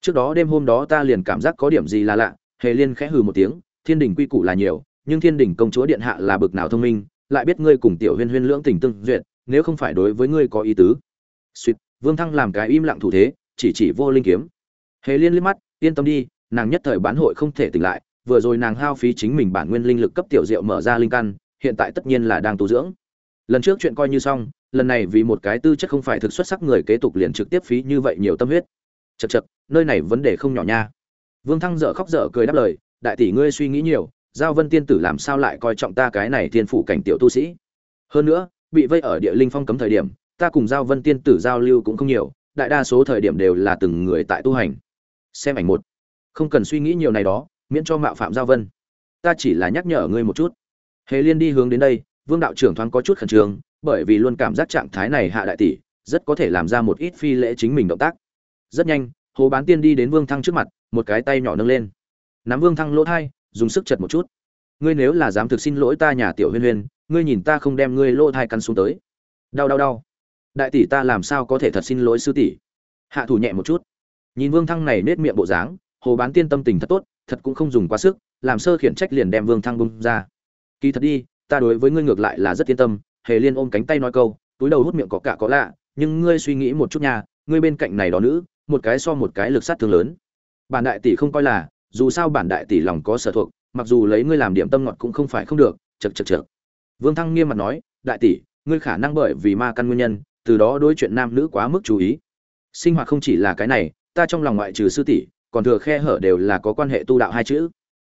Trước đó đêm hôm đó ta liền cảm giác có điểm gì là lạ hề liên khẽ hừ một tiếng thiên đình quy củ là nhiều nhưng thiên đình công chúa điện hạ là bực nào thông minh lại biết ngươi cùng tiểu huyên huyên lưỡng tình tương duyệt nếu không phải đối với ngươi có ý tứ. Xuyệt, vương thăng làm cái im lặng thủ thế chỉ chỉ vô linh kiếm. Hề liên liếc mắt yên tâm đi nàng nhất thời bán hội không thể tỉnh lại vừa rồi nàng hao phí chính mình bản nguyên linh lực cấp tiểu diệu mở ra linh căn hiện tại tất nhiên là đang tu dưỡng lần trước chuyện coi như xong, lần này vì một cái tư chất không phải thực xuất sắc người kế tục liền trực tiếp phí như vậy nhiều tâm huyết. Chật chật nơi này vấn đề không nhỏ nha. Vương thăng dở khóc dở cười đáp lời, đại tỷ ngươi suy nghĩ nhiều, giao vân tiên tử làm sao lại coi trọng ta cái này thiên phủ cảnh tiểu tu sĩ? Hơn nữa, bị vây ở địa linh phong cấm thời điểm, ta cùng giao vân tiên tử giao lưu cũng không nhiều, đại đa số thời điểm đều là từng người tại tu hành. Xem ảnh một. Không cần suy nghĩ nhiều này đó, miễn cho mạo phạm giao vân. Ta chỉ là nhắc nhở ngươi một chút. Hề liên đi hướng đến đây vương đạo trưởng thoáng có chút khẩn trương, bởi vì luôn cảm giác trạng thái này hạ đại tỷ, rất có thể làm ra một ít phi lễ chính mình động tác. Rất nhanh, hồ bán tiên đi đến vương thăng trước mặt, một cái tay nhỏ nâng lên. Nắm vương thăng lỗ thai, dùng sức chật một chút. Ngươi nếu là dám thực xin lỗi ta nhà tiểu huyên huyên, ngươi nhìn ta không đem ngươi lỗ thai cắn xuống tới. Đau đau đau. Đại tỷ ta làm sao có thể thật xin lỗi sư tỷ? Hạ thủ nhẹ một chút. Nhìn vương thăng này nết miệng bộ dáng, hồ bán tiên tâm tình thật tốt, thật cũng không dùng quá sức, làm sơ khiển trách liền đem vương thăng bung ra. Kỳ thật đi ta đối với ngươi ngược lại là rất yên tâm, hề liên ôm cánh tay nói câu, túi đầu hút miệng có cả có lạ, nhưng ngươi suy nghĩ một chút nha, ngươi bên cạnh này đó nữ, một cái so một cái lực sát thương lớn. Bản đại tỷ không coi là, dù sao bản đại tỷ lòng có sở thuộc, mặc dù lấy ngươi làm điểm tâm ngọt cũng không phải không được chật chật chật vương thăng nghiêm mặt nói, đại tỷ, ngươi khả năng bởi vì ma căn nguyên nhân, từ đó đối chuyện nam nữ quá mức chú ý. Sinh hoạt không chỉ là cái này, ta trong lòng ngoại trừ sư tỷ, còn thừa khe hở đều là có quan hệ tu đạo hai chữ.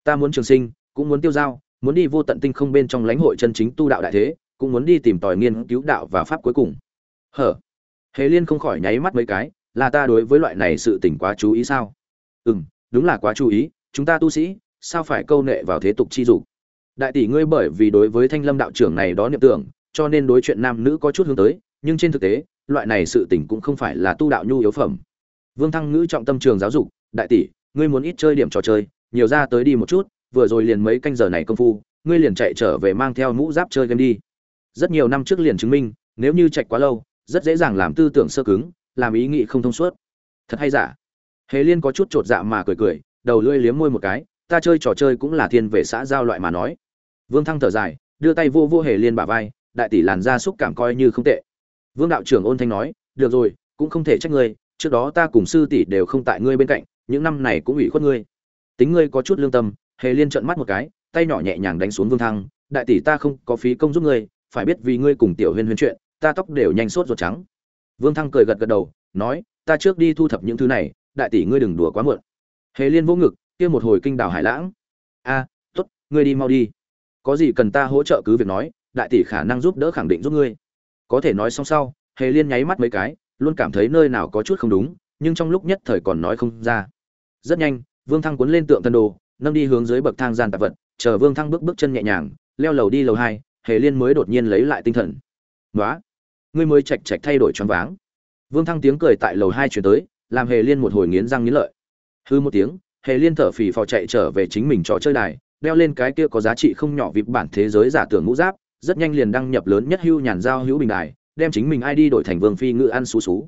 Ta muốn trường sinh, cũng muốn tiêu dao muốn đi vô tận tinh không bên trong lãnh hội chân chính tu đạo đại thế, cũng muốn đi tìm tòi nghiên cứu đạo và pháp cuối cùng. Hở? Hề liên không khỏi nháy mắt mấy cái, là ta đối với loại này sự tỉnh quá chú ý sao? Ừ m đúng là quá chú ý, chúng ta tu sĩ, sao phải câu nệ vào thế tục chi dục? Đại tỷ ngươi bởi vì đối với thanh lâm đạo trưởng này đó niệm tưởng, cho nên đối chuyện nam nữ có chút hướng tới, nhưng trên thực tế, loại này sự tỉnh cũng không phải là tu đạo nhu yếu phẩm. Vương thăng ngữ trọng tâm trường giáo dục, đại tỷ, ngươi muốn ít chơi điểm trò chơi, nhiều ra tới đi một chút vừa rồi liền mấy canh giờ này công phu, ngươi liền chạy trở về mang theo mũ giáp chơi game đi. Rất nhiều năm trước liền chứng minh, nếu như chạy quá lâu, rất dễ dàng làm tư tưởng sơ cứng, làm ý nghĩ không thông suốt. Thật hay giả? Hề liên có chút chột dạ mà cười cười, đầu lưỡi liếm môi một cái, ta chơi trò chơi cũng là thiên về xã giao loại mà nói. Vương thăng thở dài, đưa tay vô vô hề liên bả vai, đại tỷ làn ra xúc cảm coi như không tệ. Vương đạo trưởng ôn thanh nói, được rồi, cũng không thể trách ngươi, trước đó ta cùng sư tỷ đều không tại ngươi bên cạnh, những năm này cũng ủy khuất ngươi. Tính ngươi có chút lương tâm hề liên trợn mắt một cái tay nhỏ nhẹ nhàng đánh xuống vương thăng đại tỷ ta không có phí công giúp ngươi phải biết vì ngươi cùng tiểu huyên huyên chuyện ta tóc đều nhanh sốt ruột trắng. Vương thăng cười gật gật đầu nói ta trước đi thu thập những thứ này đại tỷ ngươi đừng đùa quá muộn. Hề liên vỗ ngực kia một hồi kinh đảo hải lãng. A à, tốt ngươi đi mau đi. Có gì cần ta hỗ trợ cứ việc nói đại tỷ khả năng giúp đỡ khẳng định giúp ngươi. Có thể nói xong sau hề liên nháy mắt mấy cái luôn cảm thấy nơi nào có chút không đúng nhưng trong lúc nhất thời còn nói không ra. Rất nhanh vương thăng cuốn lên tượng tân đồ nâng đi hướng dưới bậc thang gian tạp vật, chờ vương thăng bước bước chân nhẹ nhàng, leo lầu đi lầu hai, hề liên mới đột nhiên lấy lại tinh thần. Nói ngươi mới chạch chạch thay đổi choáng váng. Vương thăng tiếng cười tại lầu hai chuyển tới, làm hề liên một hồi nghiến răng nghiến lợi. Hư một tiếng, hề liên thở phì phò chạy trở về chính mình trò chơi đài, đeo lên cái kia có giá trị không nhỏ vịp bản thế giới giả tưởng ngũ giáp, rất nhanh liền đăng nhập lớn nhất hưu nhàn giao hữu bình đài, đem chính mình id đổi thành vương phi ngự ăn xú xú.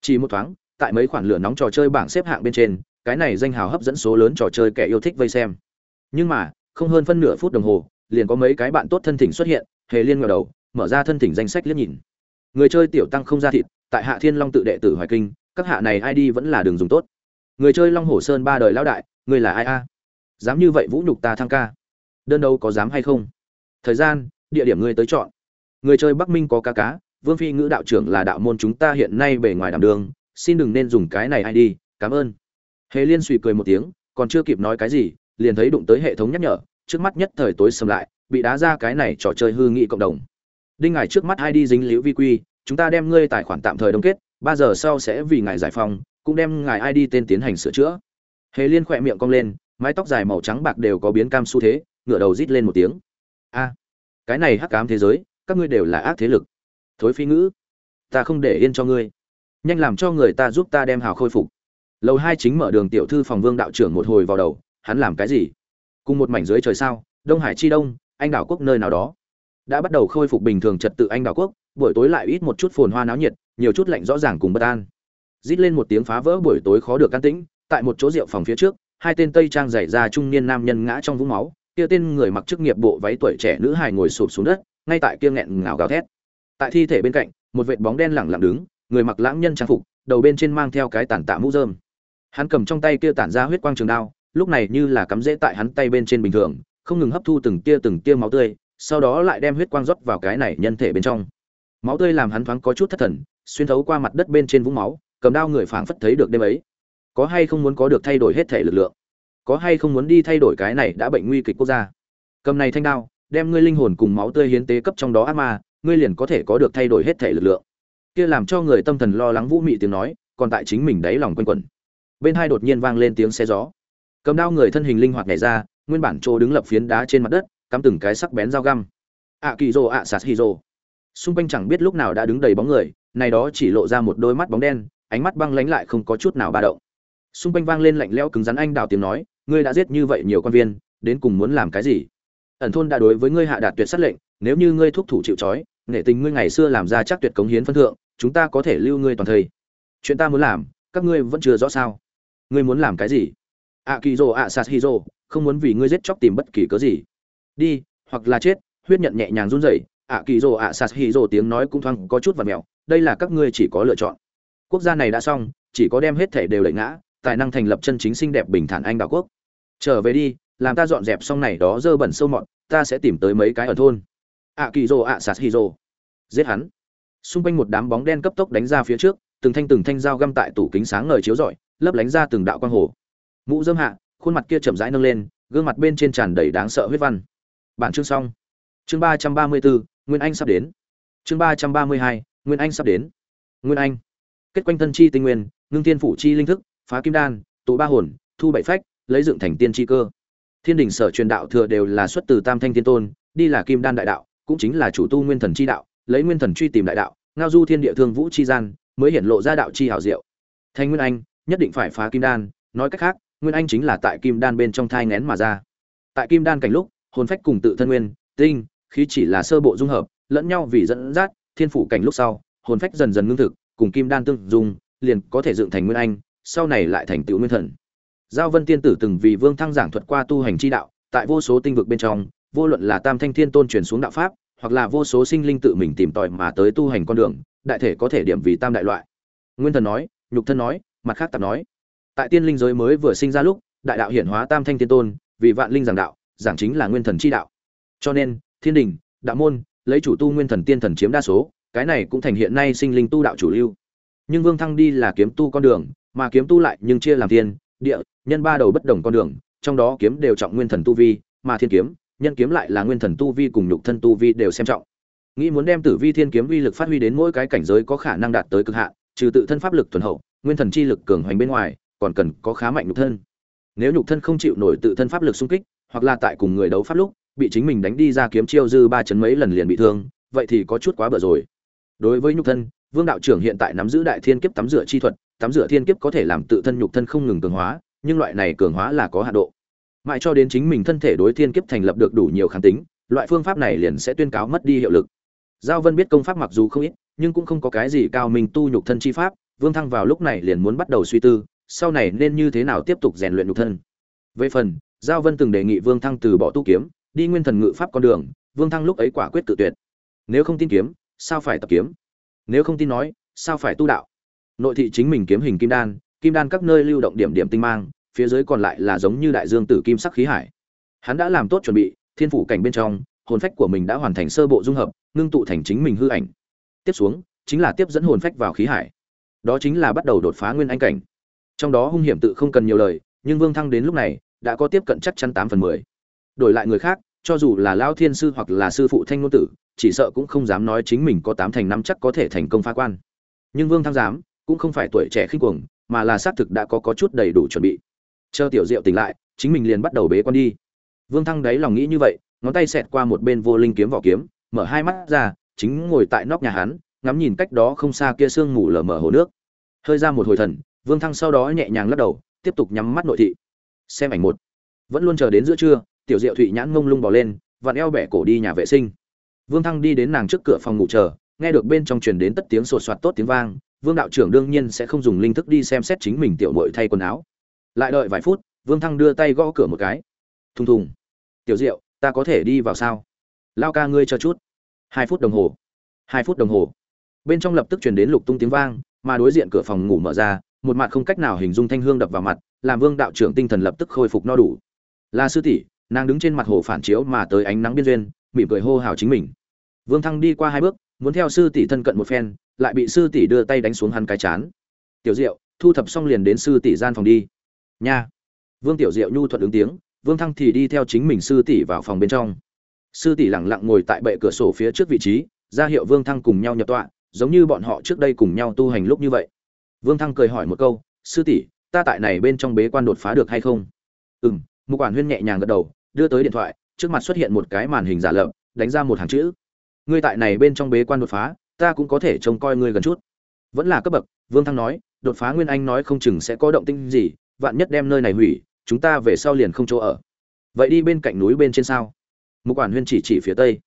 Chỉ một thoáng, tại mấy khoản lửa nóng trò chơi bảng xếp hạng bên trên cái này danh hào hấp dẫn số lớn trò chơi kẻ yêu thích vây xem. Nhưng mà, không hơn phân nửa phút đồng hồ, liền có mấy cái bạn tốt thân thỉnh xuất hiện, hề liên ngờ đầu, mở ra thân thỉnh danh sách liếc nhìn. Người chơi tiểu tăng không ra thịt, tại hạ thiên long tự đệ tử hoài kinh, các hạ này id vẫn là đường dùng tốt. Người chơi long hồ sơn ba đời lão đại người là ai a? Dám như vậy vũ nhục ta thăng ca. Đơn đâu có dám hay không? Thời gian, địa điểm ngươi tới chọn. Người chơi bắc minh có ca cá, vương phi ngữ đạo trưởng là đạo môn chúng ta hiện nay bề ngoài đảm đường, xin đừng nên dùng cái này id cảm ơn hề liên suy cười một tiếng, còn chưa kịp nói cái gì, liền thấy đụng tới hệ thống nhắc nhở, trước mắt nhất thời tối sầm lại, bị đá ra cái này trò chơi hư nghị cộng đồng. Đinh ngài trước mắt id dính liễu vi quy, chúng ta đem ngươi tài khoản tạm thời đông kết, ba giờ sau sẽ vì ngài giải phóng, cũng đem ngài id tên tiến hành sửa chữa. Hề liên khỏe miệng cong lên, mái tóc dài màu trắng bạc đều có biến cam xu thế, ngửa đầu rít lên một tiếng. A, cái này hắc ám thế giới, các ngươi đều là ác thế lực. Thối phi ngữ, ta không để yên cho ngươi. Nhanh làm cho người ta giúp ta đem hào khôi phục lầu hai chính mở đường tiểu thư phòng vương đạo trưởng một hồi vào đầu, hắn làm cái gì? Cùng một mảnh dưới trời sao? Đông hải chi đông, anh đảo quốc nơi nào đó? Đã bắt đầu khôi phục bình thường trật tự anh đảo quốc, buổi tối lại ít một chút phồn hoa náo nhiệt, nhiều chút lạnh rõ ràng cùng bất an. Rít lên một tiếng phá vỡ buổi tối khó được can tĩnh, tại một chỗ rượu phòng phía trước, hai tên tây trang dày ra trung niên nam nhân ngã trong vũng máu, kia tên người mặc chức nghiệp bộ váy tuổi trẻ nữ hài ngồi sụp xuống đất, ngay tại kia nghẹn ngào gào thét. Tại thi thể bên cạnh, một vệt bóng đen lẳng lặng đứng, người mặc lãng nhân trang phục, đầu bên trên mang theo cái tàn tạ mũ rơm hắn cầm trong tay kia tản ra huyết quang trường đao, lúc này như là cắm rễ tại hắn tay bên trên bình thường, không ngừng hấp thu từng tia từng tia máu tươi, sau đó lại đem huyết quang rót vào cái này nhân thể bên trong. Máu tươi làm hắn thoáng có chút thất thần, xuyên thấu qua mặt đất bên trên vũng máu, cầm đao người phảng phất thấy được đêm ấy. Có hay không muốn có được thay đổi hết thể lực lượng? Có hay không muốn đi thay đổi cái này đã bệnh nguy kịch quốc gia? Cầm này thanh đao, đem ngươi linh hồn cùng máu tươi hiến tế cấp trong đó ác ma, ngươi liền có thể có được thay đổi hết thể lực lượng. Kia làm cho người tâm thần lo lắng vũ mị tiếng nói, còn tại chính mình đáy lòng quanh quẩn bên hai đột nhiên vang lên tiếng xe gió. Cầm đao người thân hình linh hoạt nhảy ra, nguyên bản chỗ đứng lập phiến đá trên mặt đất, cắm từng cái sắc bén dao găm. Ạ kỳ rồ ạ sạt hì rồ xung quanh chẳng biết lúc nào đã đứng đầy bóng người, này đó chỉ lộ ra một đôi mắt bóng đen, ánh mắt băng lánh lại không có chút nào ba động. Xung quanh vang lên lạnh lẽo cứng rắn anh đào tiếng nói, ngươi đã giết như vậy nhiều quan viên, đến cùng muốn làm cái gì? Ẩn thôn đã đối với ngươi hạ đạt tuyệt sát lệnh, nếu như ngươi thúc thủ chịu trói nể tình ngươi ngày xưa làm ra chắc tuyệt cống hiến phân thượng, chúng ta có thể lưu ngươi toàn thây chuyện ta muốn làm, các ngươi vẫn chưa rõ sao? Ngươi muốn làm cái gì? Ạ kỳ rồ ạ sạt hi rồ không muốn vì ngươi giết chóc tìm bất kỳ cớ gì. Đi, hoặc là chết, huyết nhận nhẹ nhàng run rẩy. Ạ kỳ rồ ạ sạt hi rồ tiếng nói cũng thoáng có chút và mèo. Đây là các ngươi chỉ có lựa chọn. Quốc gia này đã xong, chỉ có đem hết thể đều lệ ngã, tài năng thành lập chân chính xinh đẹp bình thản anh đạo quốc. Trở về đi, làm ta dọn dẹp xong này đó dơ bẩn sâu mọt, ta sẽ tìm tới mấy cái ở thôn. Ạ kỳ rồ ạ sạt hi rồ giết hắn. Xung quanh một đám bóng đen cấp tốc đánh ra phía trước, từng thanh từng thanh dao găm tại tủ kính sáng ngời chiếu rọi lấp lánh ra từng đạo quang hồ. Mũ dâm hạ, khuôn mặt kia chậm rãi nâng lên, gương mặt bên trên tràn đầy đáng sợ huyết văn. Bản chương xong. Chương ba trăm ba mươi bốn, nguyên anh sắp đến. Chương ba trăm ba mươi hai, nguyên anh sắp đến. Nguyên anh. Kết quanh thân chi tinh nguyên, ngưng tiên phủ chi linh thức, phá kim đan, tụ ba hồn, thu bảy phách, lấy dựng thành tiên chi cơ. Thiên đình sở truyền đạo thừa đều là xuất từ tam thanh thiên tôn, đi là kim đan đại đạo, cũng chính là chủ tu nguyên thần chi đạo, lấy nguyên thần truy tìm đại đạo, ngao du thiên địa thương vũ chi gian, mới hiển lộ ra đạo chi hảo diệu. Thanh nguyên anh nhất định phải phá kim đan, nói cách khác, nguyên anh chính là tại kim đan bên trong thai ngén mà ra. Tại kim đan cảnh lúc, hồn phách cùng tự thân nguyên, tinh, khí chỉ là sơ bộ dung hợp, lẫn nhau vì dẫn dắt, thiên phủ cảnh lúc sau, hồn phách dần dần ngưng thực, cùng kim đan tương dung, liền có thể dựng thành nguyên anh, sau này lại thành tựu nguyên thần. Giao vân tiên tử từng vì vương thăng giảng thuật qua tu hành chi đạo, tại vô số tinh vực bên trong, vô luận là tam thanh thiên tôn truyền xuống đạo pháp, hoặc là vô số sinh linh tự mình tìm tòi mà tới tu hành con đường, đại thể có thể điểm vì tam đại loại. Nguyên thần nói, nhục thân nói mặt khác tạp nói, tại tiên linh giới mới vừa sinh ra lúc, đại đạo hiển hóa tam thanh tiên tôn, vì vạn linh giảng đạo, giảng chính là nguyên thần chi đạo. Cho nên, thiên đình, đạo môn, lấy chủ tu nguyên thần tiên thần chiếm đa số, cái này cũng thành hiện nay sinh linh tu đạo chủ lưu. Nhưng vương thăng đi là kiếm tu con đường, mà kiếm tu lại nhưng chia làm thiên, địa, nhân ba đầu bất đồng con đường, trong đó kiếm đều trọng nguyên thần tu vi, mà thiên kiếm, nhân kiếm lại là nguyên thần tu vi cùng nhục thân tu vi đều xem trọng. Nghĩ muốn đem tử vi thiên kiếm uy lực phát huy đến mỗi cái cảnh giới có khả năng đạt tới cực hạn, trừ tự thân pháp lực thuần hậu nguyên thần chi lực cường hoành bên ngoài, còn cần có khá mạnh nhục thân. Nếu nhục thân không chịu nổi tự thân pháp lực xung kích, hoặc là tại cùng người đấu pháp lúc, bị chính mình đánh đi ra kiếm chiêu dư ba chấn mấy lần liền bị thương, vậy thì có chút quá bở rồi. Đối với nhục thân, vương đạo trưởng hiện tại nắm giữ đại thiên kiếp tắm rửa chi thuật, tắm rửa thiên kiếp có thể làm tự thân nhục thân không ngừng cường hóa, nhưng loại này cường hóa là có hạn độ. Mãi cho đến chính mình thân thể đối thiên kiếp thành lập được đủ nhiều kháng tính, loại phương pháp này liền sẽ tuyên cáo mất đi hiệu lực. Giao vân biết công pháp mặc dù không ít, nhưng cũng không có cái gì cao mình tu nhục thân chi pháp vương thăng vào lúc này liền muốn bắt đầu suy tư, sau này nên như thế nào tiếp tục rèn luyện nhục thân. Về phần, giao vân từng đề nghị vương thăng từ bỏ tu kiếm, đi nguyên thần ngự pháp con đường, vương thăng lúc ấy quả quyết tự tuyệt. Nếu không tin kiếm, sao phải tập kiếm? Nếu không tin nói, sao phải tu đạo? Nội thị chính mình kiếm hình kim đan kim đan các nơi lưu động điểm điểm tinh mang, phía dưới còn lại là giống như đại dương tử kim sắc khí hải. Hắn đã làm tốt chuẩn bị, thiên phủ cảnh bên trong, hồn phách của mình đã hoàn thành sơ bộ dung hợp, ngưng tụ thành chính mình hư ảnh. Tiếp xuống, chính là tiếp dẫn hồn phách vào khí hải đó chính là bắt đầu đột phá nguyên anh cảnh. Trong đó hung hiểm tự không cần nhiều lời nhưng vương thăng đến lúc này đã có tiếp cận chắc chắn tám phần mười. Đổi lại người khác cho dù là lao thiên sư hoặc là sư phụ thanh ngôn tử chỉ sợ cũng không dám nói chính mình có tám thành năm chắc có thể thành công phá quan. Nhưng vương thăng dám cũng không phải tuổi trẻ khinh cuồng mà là xác thực đã có, có chút đầy đủ chuẩn bị. Chờ tiểu diệu tỉnh lại chính mình liền bắt đầu bế quan đi. Vương thăng đáy lòng nghĩ như vậy ngón tay xẹt qua một bên vô linh kiếm vỏ kiếm mở hai mắt ra chính ngồi tại nóc nhà hắn ngắm nhìn cách đó không xa kia sương mù lờ mờ hồ nước hơi ra một hồi thần, vương thăng sau đó nhẹ nhàng lắc đầu, tiếp tục nhắm mắt nội thị. Xem ảnh một. Vẫn luôn chờ đến giữa trưa, tiểu diệu thụy nhãn ngông lung bỏ lên, vặn eo bẻ cổ đi nhà vệ sinh. Vương thăng đi đến nàng trước cửa phòng ngủ chờ, nghe được bên trong truyền đến tất tiếng sột soạt tốt tiếng vang, vương đạo trưởng đương nhiên sẽ không dùng linh thức đi xem xét chính mình tiểu mội thay quần áo. Lại đợi vài phút, vương thăng đưa tay gõ cửa một cái. Thùng thùng. Tiểu diệu, ta có thể đi vào sao? Lao ca ngươi chờ chút. Hai phút đồng hồ. Hai phút đồng hồ. Bên trong lập tức truyền đến lục tung tiếng vang mà đối diện cửa phòng ngủ mở ra, một mặt không cách nào hình dung thanh hương đập vào mặt, làm vương đạo trưởng tinh thần lập tức khôi phục no đủ. Là sư tỷ, nàng đứng trên mặt hồ phản chiếu mà tới ánh nắng biên duyên, mỉm cười hô hào chính mình. Vương thăng đi qua hai bước, muốn theo sư tỷ thân cận một phen, lại bị sư tỷ đưa tay đánh xuống hắn cái chán. Tiểu diệu, thu thập xong liền đến sư tỷ gian phòng đi. Nha. Vương tiểu diệu nhu thuận ứng tiếng, vương thăng thì đi theo chính mình sư tỷ vào phòng bên trong. Sư tỷ lẳng lặng ngồi tại bệ cửa sổ phía trước vị trí, ra hiệu vương thăng cùng nhau nhập tọa giống như bọn họ trước đây cùng nhau tu hành lúc như vậy. Vương thăng cười hỏi một câu, sư tỷ, ta tại này bên trong bế quan đột phá được hay không? Ừ m mục quản huyên nhẹ nhàng gật đầu, đưa tới điện thoại, trước mặt xuất hiện một cái màn hình giả lập, đánh ra một hàng chữ. Ngươi tại này bên trong bế quan đột phá, ta cũng có thể trông coi ngươi gần chút. Vẫn là cấp bậc, vương thăng nói, đột phá nguyên anh nói không chừng sẽ có động tinh gì, vạn nhất đem nơi này hủy, chúng ta về sau liền không chỗ ở. Vậy đi bên cạnh núi bên trên sao? Mục quản huyên chỉ chỉ phía tây.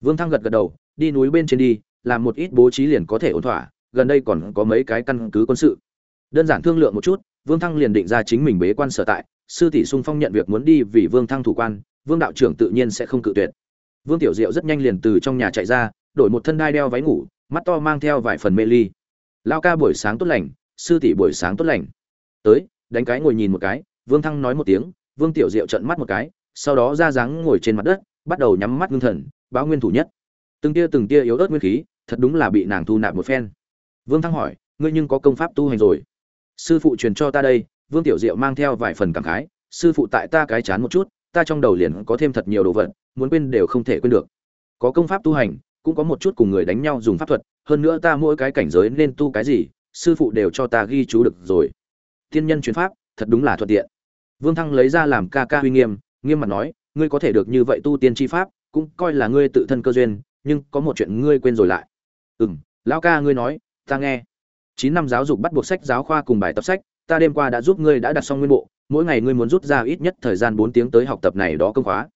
Vương thăng gật gật đầu, đi núi bên trên đi làm một ít bố trí liền có thể ổn thỏa, gần đây còn có mấy cái căn cứ quân sự. Đơn giản thương lượng một chút, vương thăng liền định ra chính mình bế quan sở tại, sư tỷ sung phong nhận việc muốn đi vì vương thăng thủ quan, vương đạo trưởng tự nhiên sẽ không cự tuyệt. Vương tiểu diệu rất nhanh liền từ trong nhà chạy ra, đổi một thân đai đeo váy ngủ, mắt to mang theo vài phần mê ly. Lao ca buổi sáng tốt lành, sư tỷ buổi sáng tốt lành. Tới, đánh cái ngồi nhìn một cái, vương thăng nói một tiếng, vương tiểu diệu trợn mắt một cái, sau đó ra dáng ngồi trên mặt đất, bắt đầu nhắm mắt ngưng thần, báo nguyên thủ nhất. Từng tia từng tia yếu ớt nguyên khí thật đúng là bị nàng thu nạp một phen. Vương thăng hỏi, ngươi nhưng có công pháp tu hành rồi? Sư phụ truyền cho ta đây, vương tiểu diệu mang theo vài phần cảm khái, sư phụ tại ta cái chán một chút, ta trong đầu liền có thêm thật nhiều đồ vật, muốn quên đều không thể quên được. Có công pháp tu hành, cũng có một chút cùng người đánh nhau dùng pháp thuật, hơn nữa ta mỗi cái cảnh giới nên tu cái gì, sư phụ đều cho ta ghi chú được rồi. Tiên nhân truyền pháp, thật đúng là thuận tiện. Vương thăng lấy ra làm ca ca uy nghiêm nghiêm mặt nói, ngươi có thể được như vậy tu tiên chi pháp, cũng coi là ngươi tự thân cơ duyên, nhưng có một chuyện ngươi quên rồi lại ừ m lão ca ngươi nói, ta nghe. Chín năm giáo dục bắt buộc sách giáo khoa cùng bài tập sách, ta đêm qua đã giúp ngươi đã đặt xong nguyên bộ, mỗi ngày ngươi muốn rút ra ít nhất thời gian bốn tiếng tới học tập này đó công khóa.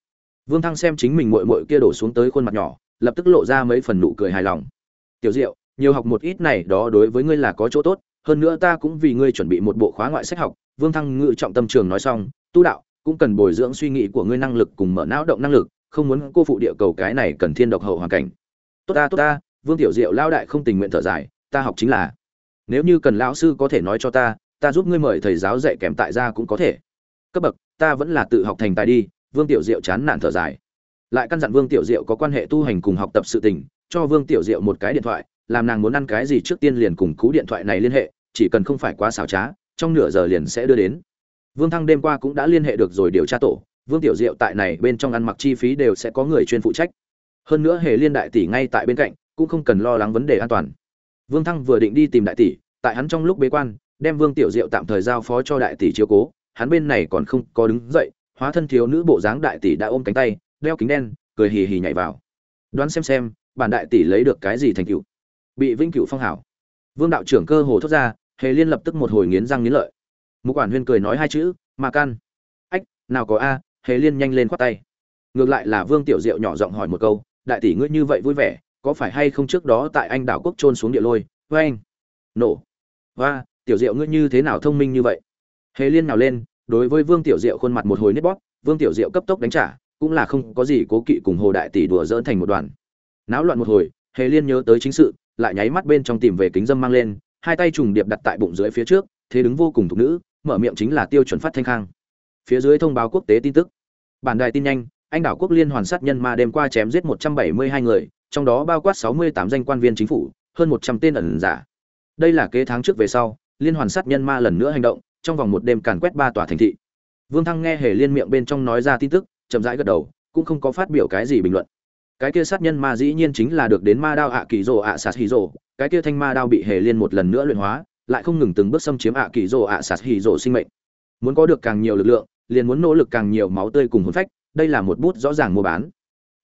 Vương thăng xem chính mình mội mội kia đổ xuống tới khuôn mặt nhỏ, lập tức lộ ra mấy phần nụ cười hài lòng. Tiểu diệu, nhiều học một ít này đó đối với ngươi là có chỗ tốt, hơn nữa ta cũng vì ngươi chuẩn bị một bộ khóa ngoại sách học. Vương thăng ngự trọng tâm trường nói xong, tu đạo, cũng cần bồi dưỡng suy nghĩ của ngươi năng lực cùng mở não động năng lực, không muốn cô phụ địa cầu cái này cần thiên độc hậu hoàn cảnh. Tốt ta tốt ta vương tiểu diệu lao đại không tình nguyện thở dài, ta học chính là, nếu như cần lão sư có thể nói cho ta ta giúp ngươi mời thầy giáo dạy kèm tại gia cũng có thể. Cấp bậc, ta vẫn là tự học thành tài đi. Vương tiểu diệu chán nản thở dài. Lại căn dặn vương tiểu diệu có quan hệ tu hành cùng học tập sự tình, cho vương tiểu diệu một cái điện thoại, làm nàng muốn ăn cái gì trước tiên liền cùng cú điện thoại này liên hệ, chỉ cần không phải quá xảo trá, trong nửa giờ liền sẽ đưa đến. Vương thăng đêm qua cũng đã liên hệ được rồi điều tra tổ, vương tiểu diệu tại này bên trong ăn mặc chi phí đều sẽ có người chuyên phụ trách. Hơn nữa hề liên đại tỷ ngay tại bên cạnh cũng không cần lo lắng vấn đề an toàn. Vương thăng vừa định đi tìm đại tỷ, tại hắn trong lúc bế quan, đem vương tiểu diệu tạm thời giao phó cho đại tỷ chiếu cố, hắn bên này còn không có đứng dậy, hóa thân thiếu nữ bộ dáng đại tỷ đã ôm cánh tay, đeo kính đen, cười hì hì nhảy vào. Đoán xem xem, bản đại tỷ lấy được cái gì thành tựu? Bị vĩnh cửu phong hảo. Vương đạo trưởng cơ hồ thốt ra, hề liên lập tức một hồi nghiến răng nghiến lợi. Mục quản huyên cười nói hai chữ, mà can. Ách, nào có a. Hề liên nhanh lên khoát tay. Ngược lại là vương tiểu diệu nhỏ giọng hỏi một câu, đại tỷ ngươi như vậy vui vẻ có phải hay không trước đó tại anh đảo quốc trôn xuống địa lôi, với anh? Nổ. Và tiểu diệu ngươi như thế nào thông minh như vậy? Hề liên nào lên, đối với vương tiểu diệu khuôn mặt một hồi nếp bóp, vương tiểu diệu cấp tốc đánh trả, cũng là không có gì cố kỵ cùng hồ đại tỷ đùa dỡn thành một đoàn. Náo loạn một hồi, hề liên nhớ tới chính sự, lại nháy mắt bên trong tìm về kính dâm mang lên, hai tay trùng điệp đặt tại bụng dưới phía trước, thế đứng vô cùng thục nữ, mở miệng chính là tiêu chuẩn phát thanh khang. Phía dưới thông báo quốc tế tin tức. Bản đài tin nhanh, anh đảo quốc liên hoàn sát nhân ma đêm qua chém giết 172 người trong đó bao quát 68 danh quan viên chính phủ, hơn 100 tên ẩn giả. Đây là kế tháng trước về sau, liên hoàn sát nhân ma lần nữa hành động, trong vòng một đêm càn quét ba tòa thành thị. Vương thăng nghe hề liên miệng bên trong nói ra tin tức, chậm rãi gật đầu, cũng không có phát biểu cái gì bình luận. Cái kia sát nhân ma dĩ nhiên chính là được đến ma đao ạ kỳ rồ ạ sạt hỉ rồ, cái kia thanh ma đao bị hề liên một lần nữa luyện hóa, lại không ngừng từng bước xâm chiếm ạ kỳ rồ ạ sạt hỉ rồ sinh mệnh. Muốn có được càng nhiều lực lượng, liền muốn nỗ lực càng nhiều máu tươi cùng hồn phách, đây là một bút rõ ràng mua bán.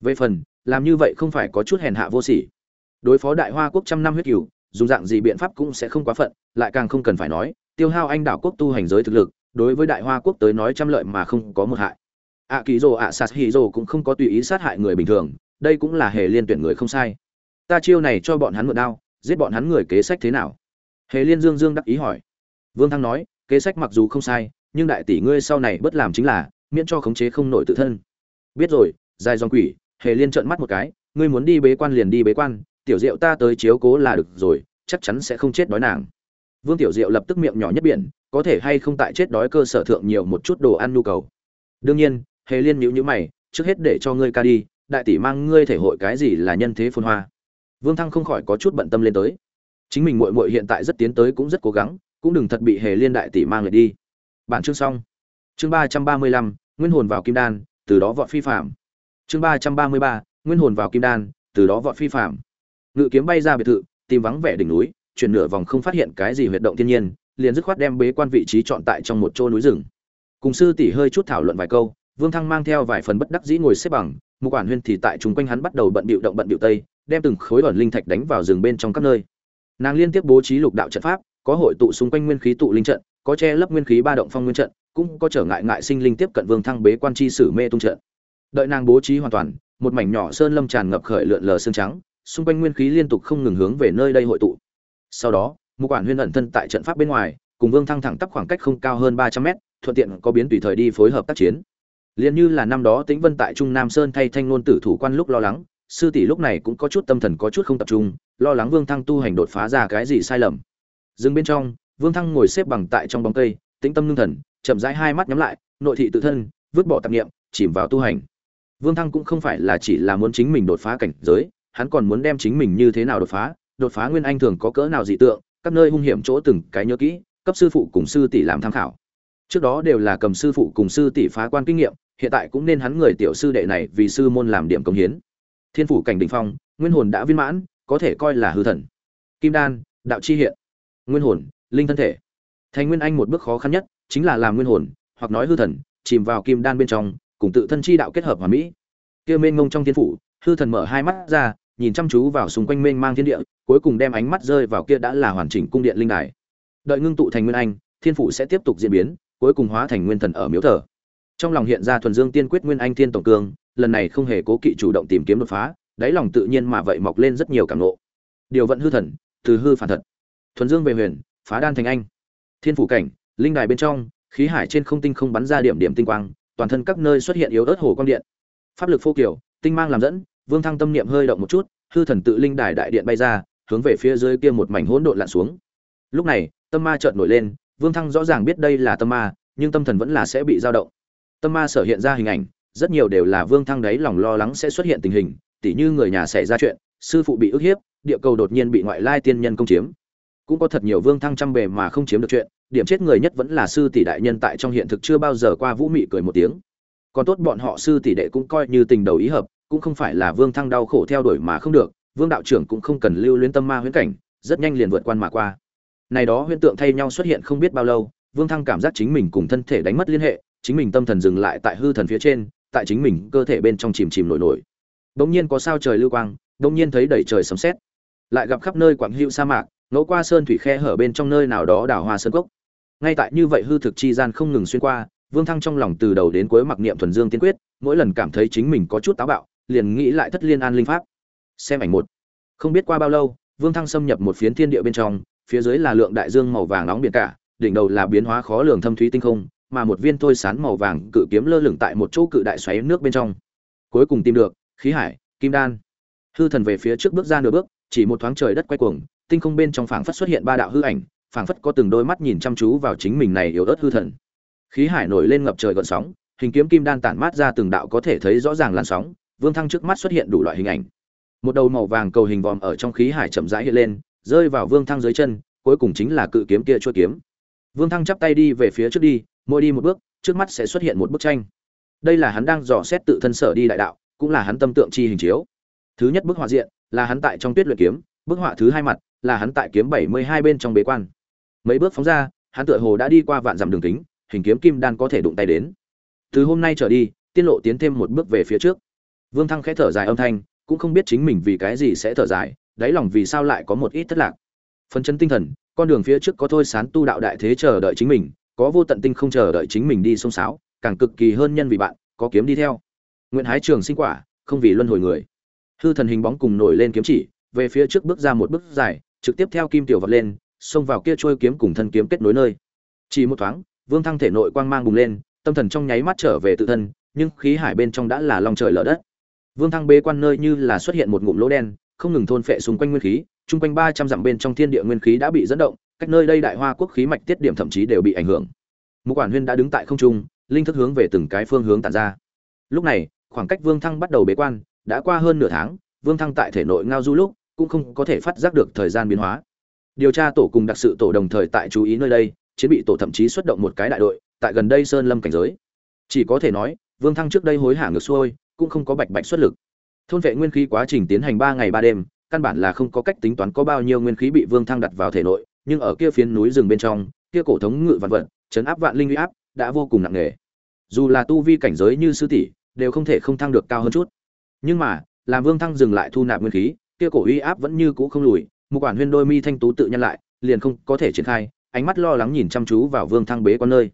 Về phần làm như vậy không phải có chút hèn hạ vô sỉ. Đối phó đại hoa quốc trăm năm huyết cửu, dùng dạng gì biện pháp cũng sẽ không quá phận, lại càng không cần phải nói, tiêu hao anh đảo quốc tu hành giới thực lực, đối với đại hoa quốc tới nói trăm lợi mà không có một hại. Ạ kỳ rồ ạ sạt hì rồ cũng không có tùy ý sát hại người bình thường, đây cũng là hề liên tuyển người không sai. Ta chiêu này cho bọn hắn mượn đao, giết bọn hắn người kế sách thế nào? Hề liên dương dương đắc ý hỏi. Vương thăng nói, kế sách mặc dù không sai, nhưng đại tỷ ngươi sau này bất làm chính là, miễn cho khống chế không nổi tự thân. Biết rồi, dài dòng quỷ hề liên trợn mắt một cái, ngươi muốn đi bế quan liền đi bế quan, tiểu diệu ta tới chiếu cố là được rồi, chắc chắn sẽ không chết đói nàng. Vương tiểu diệu lập tức miệng nhỏ nhất biển, có thể hay không tại chết đói cơ sở thượng nhiều một chút đồ ăn nhu cầu? Đương nhiên. Hề liên nhữ nhữ mày, trước hết để cho ngươi ca đi, đại tỷ mang ngươi thể hội cái gì là nhân thế phồn hoa. Vương thăng không khỏi có chút bận tâm lên tới. Chính mình muội muội hiện tại rất tiến tới cũng rất cố gắng, cũng đừng thật bị hề liên đại tỷ mang lại đi. Bản chương xong. Chương ba trăm ba mươi lăm, nguyên hồn vào kim đan, từ đó vọt phi phạm chương ba trăm ba mươi ba, nguyên hồn vào kim đan, từ đó vọt phi phạm. Ngự kiếm bay ra biệt thự, tìm vắng vẻ đỉnh núi, chuyển nửa vòng không phát hiện cái gì huyệt động thiên nhiên, liền dứt khoát đem bế quan vị trí chọn tại trong một chỗ núi rừng. Cùng sư tỷ hơi chút thảo luận vài câu, vương thăng mang theo vài phần bất đắc dĩ ngồi xếp bằng một quản huyên thì tại chúng quanh hắn bắt đầu bận bịu động bận bịu tây, đem từng khối ẩn linh thạch đánh vào rừng bên trong các nơi. Nàng liên tiếp bố trí lục đạo trận pháp, có hội tụ xung quanh nguyên khí tụ linh trận, có che lấp nguyên khí ba động phong nguyên trận, cũng có trở ngại ngại sinh linh tiếp cận vương thăng bế quan chi sử mê tung trận đợi nàng bố trí hoàn toàn, một mảnh nhỏ sơn lâm tràn ngập khởi lượn lờ xương trắng, xung quanh nguyên khí liên tục không ngừng hướng về nơi đây hội tụ. Sau đó một quản huyên ẩn thân tại trận pháp bên ngoài, cùng vương thăng thẳng tắp khoảng cách không cao hơn ba trăm mét, thuận tiện có biến tùy thời đi phối hợp tác chiến. Liền như là năm đó tĩnh vân tại trung nam sơn thay thanh ngôn tử thủ quan lúc lo lắng, sư tỷ lúc này cũng có chút tâm thần có chút không tập trung, lo lắng vương thăng tu hành đột phá ra cái gì sai lầm. Dừng bên trong, vương thăng ngồi xếp bằng tại trong bóng cây, tĩnh tâm ngưng thần, chậm rãi hai mắt nhắm lại, nội thị tự thân, vứt bỏ tạp niệm, chìm vào tu hành vương thăng cũng không phải là chỉ là muốn chính mình đột phá cảnh giới, hắn còn muốn đem chính mình như thế nào đột phá đột phá nguyên anh thường có cỡ nào dị tượng, các nơi hung hiểm chỗ từng cái nhớ kỹ, cấp sư phụ cùng sư tỷ làm tham khảo. Trước đó đều là cầm sư phụ cùng sư tỷ phá quan kinh nghiệm, hiện tại cũng nên hắn người tiểu sư đệ này vì sư môn làm điểm công hiến. Thiên phủ cảnh đỉnh phong, nguyên hồn đã viên mãn, có thể coi là hư thần. Kim đan, đạo chi hiện. Nguyên hồn, linh thân thể. Thành nguyên anh một bước khó khăn nhất, chính là làm nguyên hồn, hoặc nói hư thần, chìm vào kim đan bên trong cùng tự thân chi đạo kết hợp hòa mỹ. Kia mênh ngông trong thiên phủ, hư thần mở hai mắt ra, nhìn chăm chú vào xung quanh mênh mang thiên địa, cuối cùng đem ánh mắt rơi vào kia đã là hoàn chỉnh cung điện linh đài. Đợi ngưng tụ thành nguyên anh, thiên phủ sẽ tiếp tục diễn biến, cuối cùng hóa thành nguyên thần ở miếu thờ. Trong lòng hiện ra thuần dương tiên quyết nguyên anh thiên tổng cương lần này không hề cố kỵ chủ động tìm kiếm đột phá, đáy lòng tự nhiên mà vậy mọc lên rất nhiều cảm ngộ điều vận hư thần, từ hư phản thật. Thuần dương về huyền, phá đan thành anh. Thiên phủ cảnh, linh đài bên trong, khí hải trên không tinh không bắn ra điểm điểm tinh quang toàn thân các nơi xuất hiện yếu ớt hồ quang điện. Pháp lực phô kiểu tinh mang làm dẫn, vương thăng tâm niệm hơi động một chút, hư thần tự linh đài đại điện bay ra, hướng về phía dưới kia một mảnh hỗn độn lặn xuống. Lúc này, tâm ma chợt nổi lên, vương thăng rõ ràng biết đây là tâm ma, nhưng tâm thần vẫn là sẽ bị dao động. Tâm ma sở hiện ra hình ảnh, rất nhiều đều là vương thăng đấy lòng lo lắng sẽ xuất hiện tình hình, tỉ như người nhà xảy ra chuyện, sư phụ bị ức hiếp, địa cầu đột nhiên bị ngoại lai tiên nhân công chiếm. Cũng có thật nhiều vương thăng trăm bề mà không chiếm được chuyện điểm chết người nhất vẫn là sư tỷ đại nhân tại trong hiện thực chưa bao giờ qua vũ mị cười một tiếng. Còn tốt bọn họ sư tỷ đệ cũng coi như tình đầu ý hợp, cũng không phải là vương thăng đau khổ theo đuổi mà không được, vương đạo trưởng cũng không cần lưu luyến tâm ma huyễn cảnh, rất nhanh liền vượt quan mà qua. Này đó huyễn tượng thay nhau xuất hiện không biết bao lâu, vương thăng cảm giác chính mình cùng thân thể đánh mất liên hệ, chính mình tâm thần dừng lại tại hư thần phía trên, tại chính mình cơ thể bên trong chìm chìm nổi nổi. Bỗng nhiên có sao trời lưu quang bỗng nhiên thấy đầy trời sấm sét. Lại gặp khắp nơi quảng hữu sa mạc ngẫu qua sơn thủy khe hở bên trong nơi nào đó đào hoa sơn cốc. Ngay tại như vậy hư thực chi gian không ngừng xuyên qua, vương thăng trong lòng từ đầu đến cuối mặc niệm thuần dương tiên quyết, mỗi lần cảm thấy chính mình có chút táo bạo, liền nghĩ lại thất liên an linh pháp. Xem ảnh một. Không biết qua bao lâu, vương thăng xâm nhập một phiến thiên địa bên trong, phía dưới là lượng đại dương màu vàng nóng biển cả, đỉnh đầu là biến hóa khó lường thâm thúy tinh không, mà một viên thôi sán màu vàng cự kiếm lơ lửng tại một chỗ cự đại xoáy nước bên trong. Cuối cùng tìm được, khí hải, kim đan. Hư thần về phía trước bước ra nửa bước, chỉ một thoáng trời đất quay cuồng tinh không bên trong phảng phất xuất hiện ba đạo hư ảnh, phảng phất có từng đôi mắt nhìn chăm chú vào chính mình này yếu ớt hư thần. Khí hải nổi lên ngập trời gợn sóng, hình kiếm kim đan tản mát ra từng đạo có thể thấy rõ ràng làn sóng, vương thăng trước mắt xuất hiện đủ loại hình ảnh. Một đầu màu vàng cầu hình vòm ở trong khí hải chậm rãi hiện lên, rơi vào vương thăng dưới chân, cuối cùng chính là cự kiếm kia chuôi kiếm. Vương thăng chắp tay đi về phía trước đi, mỗi đi một bước, trước mắt sẽ xuất hiện một bức tranh. Đây là hắn đang dò xét tự thân sở đi đại đạo, cũng là hắn tâm tượng chi hình chiếu. Thứ nhất bức họa diện là hắn tại trong tuyết luyện kiếm, bức họa thứ hai mặt là hắn tại kiếm bảy mươi hai bên trong bế quan. Mấy bước phóng ra, hắn tựa hồ đã đi qua vạn dặm đường kính, hình kiếm kim đan có thể đụng tay đến. Từ hôm nay trở đi tiên lộ tiến thêm một bước về phía trước. Vương thăng khẽ thở dài âm thanh, cũng không biết chính mình vì cái gì sẽ thở dài, đáy lòng vì sao lại có một ít thất lạc. Phấn chấn tinh thần, con đường phía trước có thôi sán tu đạo đại thế chờ đợi chính mình, có vô tận tinh không chờ đợi chính mình đi sông sáo, càng cực kỳ hơn nhân vì bạn, có kiếm đi theo. Nguyện hái trường sinh quả, không vì luân hồi người. Hư thần hình bóng cùng nổi lên kiếm chỉ, về phía trước bước ra một bước dài trực tiếp theo kim tiểu vọt lên, xông vào kia trôi kiếm cùng thân kiếm kết nối nơi. Chỉ một thoáng, vương thăng thể nội quang mang bùng lên, tâm thần trong nháy mắt trở về tự thân, nhưng khí hải bên trong đã là lòng trời lở đất. Vương thăng bế quan nơi như là xuất hiện một ngụm lỗ đen, không ngừng thôn phệ xung quanh nguyên khí, chung quanh ba trăm dặm bên trong thiên địa nguyên khí đã bị dẫn động, cách nơi đây đại hoa quốc khí mạch tiết điểm thậm chí đều bị ảnh hưởng. Mục quản huyên đã đứng tại không trung, linh thức hướng về từng cái phương hướng tản ra. Lúc này, khoảng cách vương thăng bắt đầu bế quan, đã qua hơn nửa tháng, vương thăng tại thể nội ngao du lúc cũng không có thể phát giác được thời gian biến hóa. Điều tra tổ cùng đặc sự tổ đồng thời tại chú ý nơi đây, chiến bị tổ thậm chí xuất động một cái đại đội, tại gần đây sơn lâm cảnh giới. Chỉ có thể nói, vương thăng trước đây hối hả ngược xuôi, cũng không có bạch bạch xuất lực. Thôn vệ nguyên khí quá trình tiến hành ba ngày ba đêm, căn bản là không có cách tính toán có bao nhiêu nguyên khí bị vương thăng đặt vào thể nội, nhưng ở kia phiến núi rừng bên trong, kia cổ thống ngự vạn vật, chấn áp vạn linh uy áp, đã vô cùng nặng nề. Dù là tu vi cảnh giới như sư tỷ, đều không thể không thăng được cao hơn chút. Nhưng mà, làm vương thăng dừng lại thu nạp nguyên khí kia cổ uy áp vẫn như cũ không lùi, một quản huyên đôi mi thanh tú tự nhân lại, liền không có thể triển khai, ánh mắt lo lắng nhìn chăm chú vào vương thăng bế quan nơi.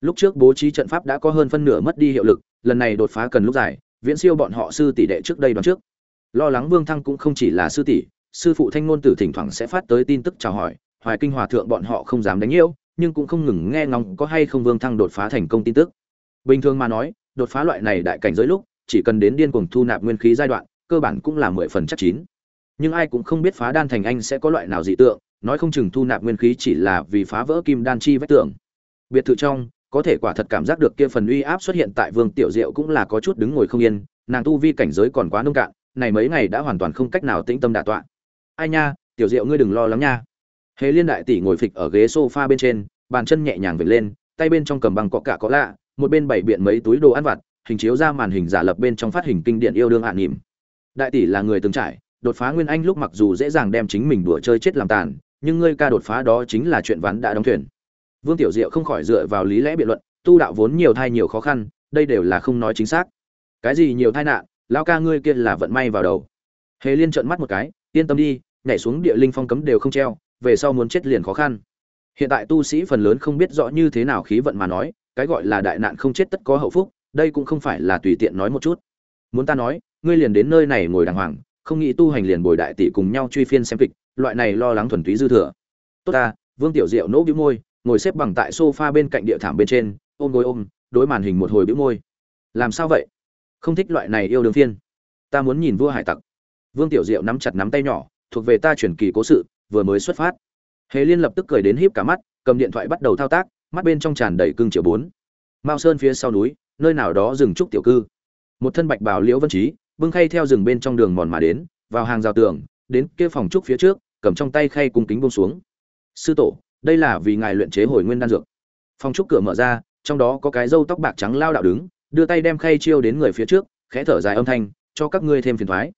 Lúc trước bố trí trận pháp đã có hơn phân nửa mất đi hiệu lực, lần này đột phá cần lúc dài, viễn siêu bọn họ sư tỷ đệ trước đây đoán trước. Lo lắng vương thăng cũng không chỉ là sư tỷ, sư phụ thanh ngôn tử thỉnh thoảng sẽ phát tới tin tức chào hỏi, hoài kinh hòa thượng bọn họ không dám đánh nhiễu, nhưng cũng không ngừng nghe ngóng có hay không vương thăng đột phá thành công tin tức. Bình thường mà nói, đột phá loại này đại cảnh giới lúc, chỉ cần đến điên cuồng thu nạp nguyên khí giai đoạn, cơ bản cũng là mười phần chắc chín nhưng ai cũng không biết phá đan thành anh sẽ có loại nào dị tượng, nói không chừng thu nạp nguyên khí chỉ là vì phá vỡ kim đan chi vách tường. Biệt thự trong, có thể quả thật cảm giác được kia phần uy áp xuất hiện tại vương tiểu diệu cũng là có chút đứng ngồi không yên, nàng tu vi cảnh giới còn quá nông cạn, này mấy ngày đã hoàn toàn không cách nào tĩnh tâm đả tọa. Ai nha, tiểu diệu ngươi đừng lo lắng nha. Hề liên đại tỷ ngồi phịch ở ghế sofa bên trên, bàn chân nhẹ nhàng vệt lên, tay bên trong cầm bằng cọ cả có lạ, một bên bảy biện mấy túi đồ ăn vặt, hình chiếu ra màn hình giả lập bên trong phát hình kinh điển yêu đương hạ nỉm đại tỷ là người từng trải đột phá nguyên anh lúc mặc dù dễ dàng đem chính mình đùa chơi chết làm tàn, nhưng ngươi ca đột phá đó chính là chuyện ván đã đóng thuyền. Vương tiểu diệu không khỏi dựa vào lý lẽ biện luận, tu đạo vốn nhiều thai nhiều khó khăn, đây đều là không nói chính xác. Cái gì nhiều tai nạn lao ca ngươi kia là vận may vào đầu. Hề liên trợn mắt một cái, yên tâm đi, nhảy xuống địa linh phong cấm đều không treo, về sau muốn chết liền khó khăn. Hiện tại tu sĩ phần lớn không biết rõ như thế nào khí vận mà nói, cái gọi là đại nạn không chết tất có hậu phúc, đây cũng không phải là tùy tiện nói một chút. Muốn ta nói, ngươi liền đến nơi này ngồi đàng hoàng không nghĩ tu hành liền bồi đại tỷ cùng nhau truy phiên xem kịch, loại này lo lắng thuần túy dư thừa. Tốt ta, vương tiểu diệu nỗ bĩu môi, ngồi xếp bằng tại sofa bên cạnh địa thảm bên trên, ôm gối ôm, đối màn hình một hồi bĩu môi. Làm sao vậy? Không thích loại này yêu đương phiên. Ta muốn nhìn vua hải tặc. Vương tiểu diệu nắm chặt nắm tay nhỏ, thuộc về ta chuyển kỳ cố sự, vừa mới xuất phát. Hề liên lập tức cười đến híp cả mắt, cầm điện thoại bắt đầu thao tác, mắt bên trong tràn đầy cưng triệu bốn. Mao sơn phía sau núi, nơi nào đó dừng trúc tiểu cư. Một thân bạch bào liễu vân trí bưng khay theo rừng bên trong đường mòn mà đến, vào hàng rào tường, đến kia phòng trúc phía trước, cầm trong tay khay cung kính buông xuống. Sư tổ, đây là vì ngài luyện chế hồi nguyên đan dược. Phòng trúc cửa mở ra, trong đó có cái râu tóc bạc trắng lao đạo đứng, đưa tay đem khay chiêu đến người phía trước, khẽ thở dài âm thanh, cho các ngươi thêm phiền thoái.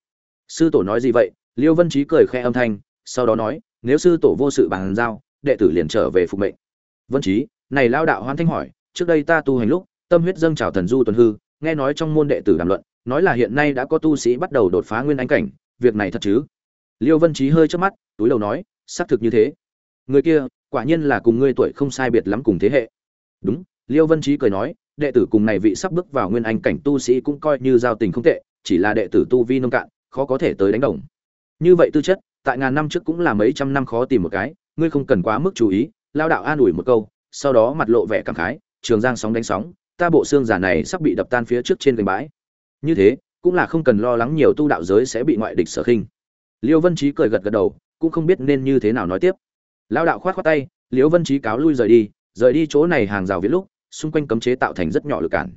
Sư tổ nói gì vậy? Liêu vân trí cười khẽ âm thanh, sau đó nói, nếu sư tổ vô sự bàn giao, đệ tử liền trở về phục mệnh. Vân trí này lao đạo hoan thanh hỏi, trước đây ta tu hành lúc, tâm huyết dâng trào thần du tuần hư, nghe nói trong môn đệ tử đàm luận nói là hiện nay đã có tu sĩ bắt đầu đột phá nguyên anh cảnh, việc này thật chứ? Liêu vân Chí hơi chớp mắt, túi đầu nói, xác thực như thế. Người kia, quả nhiên là cùng ngươi tuổi không sai biệt lắm cùng thế hệ. Đúng, liêu vân Chí cười nói, đệ tử cùng này vị sắp bước vào nguyên anh cảnh tu sĩ cũng coi như giao tình không tệ, chỉ là đệ tử tu vi nông cạn, khó có thể tới đánh đồng. Như vậy tư chất, tại ngàn năm trước cũng là mấy trăm năm khó tìm một cái, ngươi không cần quá mức chú ý, lao đạo an ủi một câu, sau đó mặt lộ vẻ cảm khái, trường giang sóng đánh sóng, ta bộ xương giả này sắp bị đập tan phía trước trên gành bãi như thế, cũng là không cần lo lắng nhiều tu đạo giới sẽ bị ngoại địch sở khinh. Liêu vân trí cười gật gật đầu, cũng không biết nên như thế nào nói tiếp. Lao đạo khoát khoát tay, liêu vân trí cáo lui rời đi rời đi chỗ này hàng rào viện lúc, xung quanh cấm chế tạo thành rất nhỏ lực cản.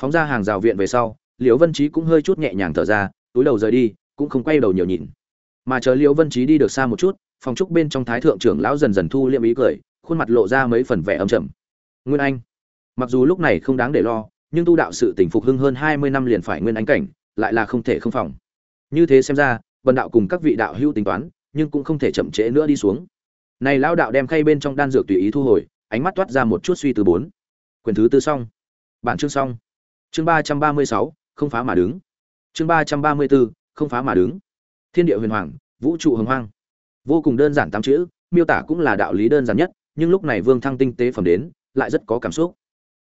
Phóng ra hàng rào viện về sau, liêu vân trí cũng hơi chút nhẹ nhàng thở ra, túi đầu rời đi, cũng không quay đầu nhiều nhìn. Mà chờ liêu vân trí đi được xa một chút, phòng trúc bên trong thái thượng trưởng lão dần dần thu liệm ý cười, khuôn mặt lộ ra mấy phần vẻ âm trầm. Nguyên anh, mặc dù lúc này không đáng để lo nhưng tu đạo sự tỉnh phục hưng hơn hai mươi năm liền phải nguyên ánh cảnh, lại là không thể không phòng. Như thế xem ra, bần đạo cùng các vị đạo hữu tính toán, nhưng cũng không thể chậm trễ nữa đi xuống. Này lão đạo đem khay bên trong đan dược tùy ý thu hồi, ánh mắt toát ra một chút suy tư bốn. Quyền thứ tư xong. Bản chương xong. Chương ba trăm ba mươi sáu, không phá mà đứng. Chương ba trăm ba mươi bốn, không phá mà đứng. Thiên địa huyền hoàng, vũ trụ hồng hoang. Vô cùng đơn giản tám chữ, miêu tả cũng là đạo lý đơn giản nhất, nhưng lúc này vương thăng tinh tế phẩm đến, lại rất có cảm xúc.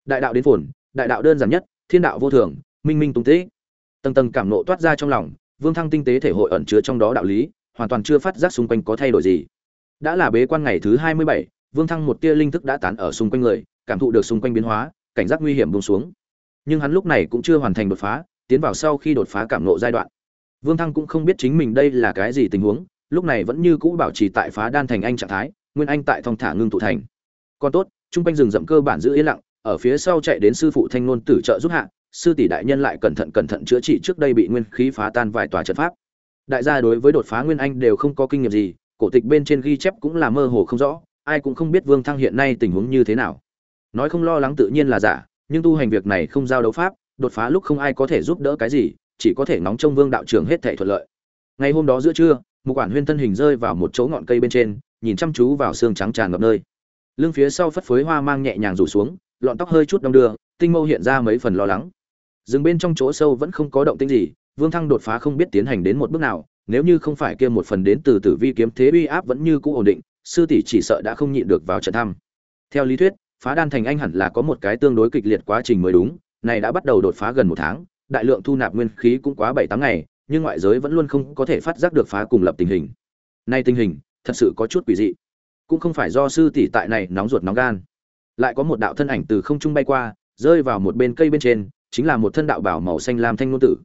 Đại đạo đến phồn đại đạo đơn giản nhất, thiên đạo vô thường, minh minh tung tế tầng tầng cảm nộ toát ra trong lòng, vương thăng tinh tế thể hội ẩn chứa trong đó đạo lý, hoàn toàn chưa phát giác xung quanh có thay đổi gì. Đã là bế quan ngày thứ hai mươi bảy, vương thăng một tia linh thức đã tán ở xung quanh người, cảm thụ được xung quanh biến hóa, cảnh giác nguy hiểm buông xuống. Nhưng hắn lúc này cũng chưa hoàn thành đột phá, tiến vào sau khi đột phá cảm nộ giai đoạn. Vương thăng cũng không biết chính mình đây là cái gì tình huống, lúc này vẫn như cũ bảo trì tại phá đan thành anh trạng thái, nguyên anh tại thong thả ngưng tụ thành. Còn tốt, chung quanh rừng rậm cơ bản giữ yên lặng ở phía sau chạy đến sư phụ thanh ngôn tử trợ giúp hạ, sư tỷ đại nhân lại cẩn thận cẩn thận chữa trị trước đây bị nguyên khí phá tan vài tòa trận pháp. Đại gia đối với đột phá nguyên anh đều không có kinh nghiệm gì, cổ tịch bên trên ghi chép cũng là mơ hồ không rõ, ai cũng không biết vương thăng hiện nay tình huống như thế nào. Nói không lo lắng tự nhiên là giả, nhưng tu hành việc này không giao đấu pháp, đột phá lúc không ai có thể giúp đỡ cái gì, chỉ có thể nóng trong vương đạo trưởng hết thể thuận lợi. Ngày hôm đó giữa trưa, một quản huyên thân hình rơi vào một chỗ ngọn cây bên trên, nhìn chăm chú vào xương trắng tràn ngập nơi. Lưng phía sau phất phới hoa mang nhẹ nhàng rủ xuống lọn tóc hơi chút đong đưa, tinh mâu hiện ra mấy phần lo lắng. Dừng bên trong chỗ sâu vẫn không có động tĩnh gì, vương thăng đột phá không biết tiến hành đến một bước nào, nếu như không phải kia một phần đến từ tử vi kiếm thế uy áp vẫn như cũ ổn định, sư tỷ chỉ sợ đã không nhịn được vào trận thăm. Theo lý thuyết, phá đan thành anh hẳn là có một cái tương đối kịch liệt quá trình mới đúng, này đã bắt đầu đột phá gần một tháng, đại lượng thu nạp nguyên khí cũng quá bảy tám ngày, nhưng ngoại giới vẫn luôn không có thể phát giác được phá cùng lập tình hình. Nay tình hình, thật sự có chút quỷ dị. Cũng không phải do sư tỷ tại này nóng ruột nóng gan lại có một đạo thân ảnh từ không trung bay qua, rơi vào một bên cây bên trên, chính là một thân đạo bảo màu xanh lam thanh ngôn tử.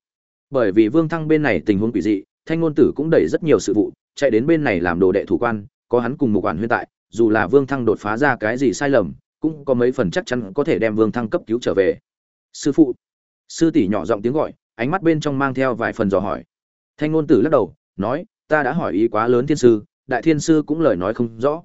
Bởi vì vương thăng bên này tình huống quỷ dị, thanh ngôn tử cũng đẩy rất nhiều sự vụ, chạy đến bên này làm đồ đệ thủ quan, có hắn cùng một quản huyên tại, dù là vương thăng đột phá ra cái gì sai lầm, cũng có mấy phần chắc chắn có thể đem vương thăng cấp cứu trở về. Sư phụ. Sư tỷ nhỏ giọng tiếng gọi, ánh mắt bên trong mang theo vài phần dò hỏi. Thanh ngôn tử lắc đầu, nói, ta đã hỏi ý quá lớn thiên sư, đại thiên sư cũng lời nói không rõ.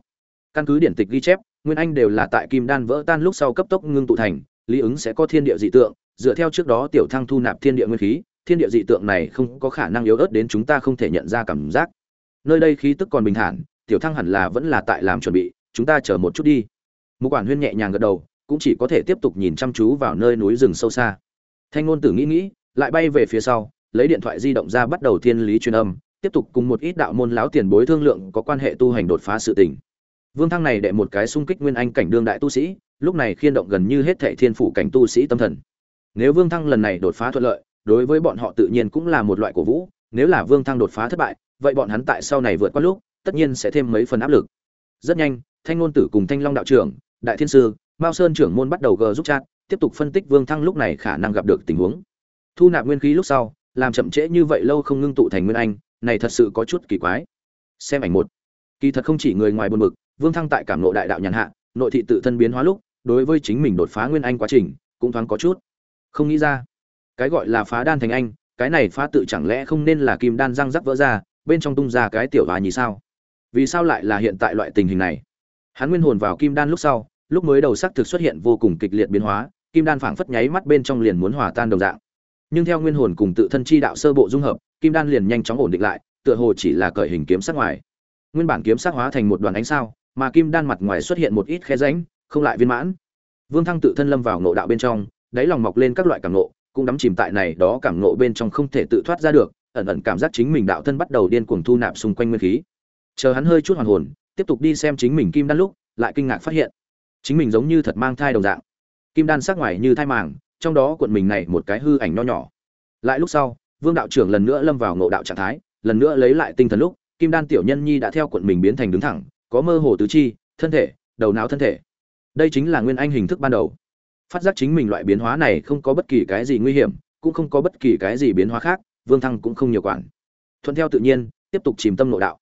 Căn cứ điển tịch ghi chép nguyên anh đều là tại kim đan vỡ tan lúc sau cấp tốc ngưng tụ thành, lý ứng sẽ có thiên địa dị tượng, dựa theo trước đó tiểu thăng thu nạp thiên địa nguyên khí, thiên địa dị tượng này không có khả năng yếu ớt đến chúng ta không thể nhận ra cảm giác. Nơi đây khí tức còn bình thản, tiểu thăng hẳn là vẫn là tại làm chuẩn bị, chúng ta chờ một chút đi. Một quản huyên nhẹ nhàng gật đầu, cũng chỉ có thể tiếp tục nhìn chăm chú vào nơi núi rừng sâu xa. Thanh ngôn tử nghĩ nghĩ, lại bay về phía sau, lấy điện thoại di động ra bắt đầu thiên lý truyền âm, tiếp tục cùng một ít đạo môn lão tiền bối thương lượng có quan hệ tu hành đột phá sự tình vương thăng này đệ một cái xung kích nguyên anh cảnh đương đại tu sĩ, lúc này khiên động gần như hết thảy thiên phủ cảnh tu sĩ tâm thần. Nếu vương thăng lần này đột phá thuận lợi, đối với bọn họ tự nhiên cũng là một loại cổ vũ, nếu là vương thăng đột phá thất bại, vậy bọn hắn tại sau này vượt qua lúc, tất nhiên sẽ thêm mấy phần áp lực. Rất nhanh, thanh ngôn tử cùng thanh long đạo trưởng, đại thiên sư, mao sơn trưởng môn bắt đầu gờ giúp chat, tiếp tục phân tích vương thăng lúc này khả năng gặp được tình huống. Thu nạp nguyên khí lúc sau, làm chậm trễ như vậy lâu không ngưng tụ thành nguyên anh, này thật sự có chút kỳ quái. Xem ảnh một. Kỳ thật không chỉ người ngoài buồn bực vương thăng tại cảm ngộ đại đạo nhàn hạ, nội thị tự thân biến hóa lúc, đối với chính mình đột phá nguyên anh quá trình, cũng thoáng có chút không nghĩ ra. Cái gọi là phá đan thành anh, cái này phá tự chẳng lẽ không nên là kim đan răng rắc vỡ ra, bên trong tung ra cái tiểu hòa nhì sao? Vì sao lại là hiện tại loại tình hình này? Hắn nguyên hồn vào kim đan lúc sau, lúc mới đầu sắc thực xuất hiện vô cùng kịch liệt biến hóa, kim đan phảng phất nháy mắt bên trong liền muốn hòa tan đồng dạng. Nhưng theo nguyên hồn cùng tự thân chi đạo sơ bộ dung hợp, kim đan liền nhanh chóng ổn định lại, tựa hồ chỉ là cởi hình kiếm sắc ngoài. Nguyên bản kiếm sắc hóa thành một đoàn ánh sao mà kim đan mặt ngoài xuất hiện một ít khe rãnh, không lại viên mãn. Vương thăng tự thân lâm vào ngộ đạo bên trong, đáy lòng mọc lên các loại cảm ngộ, cũng đắm chìm tại này đó cảm ngộ bên trong không thể tự thoát ra được, ẩn ẩn cảm giác chính mình đạo thân bắt đầu điên cuồng thu nạp xung quanh nguyên khí. Chờ hắn hơi chút hoàn hồn, tiếp tục đi xem chính mình kim đan lúc, lại kinh ngạc phát hiện, chính mình giống như thật mang thai đồng dạng. Kim đan sắc ngoài như thai màng, trong đó cuộn mình này một cái hư ảnh nho nhỏ. Lại lúc sau, vương đạo trưởng lần nữa lâm vào ngộ đạo trạng thái, lần nữa lấy lại tinh thần lúc, kim đan tiểu nhân nhi đã theo cuộn mình biến thành đứng thẳng có mơ hồ tứ chi, thân thể, đầu não thân thể. Đây chính là nguyên anh hình thức ban đầu. Phát giác chính mình loại biến hóa này không có bất kỳ cái gì nguy hiểm, cũng không có bất kỳ cái gì biến hóa khác, vương thăng cũng không nhiều quản. Thuận theo tự nhiên, tiếp tục chìm tâm nội đạo.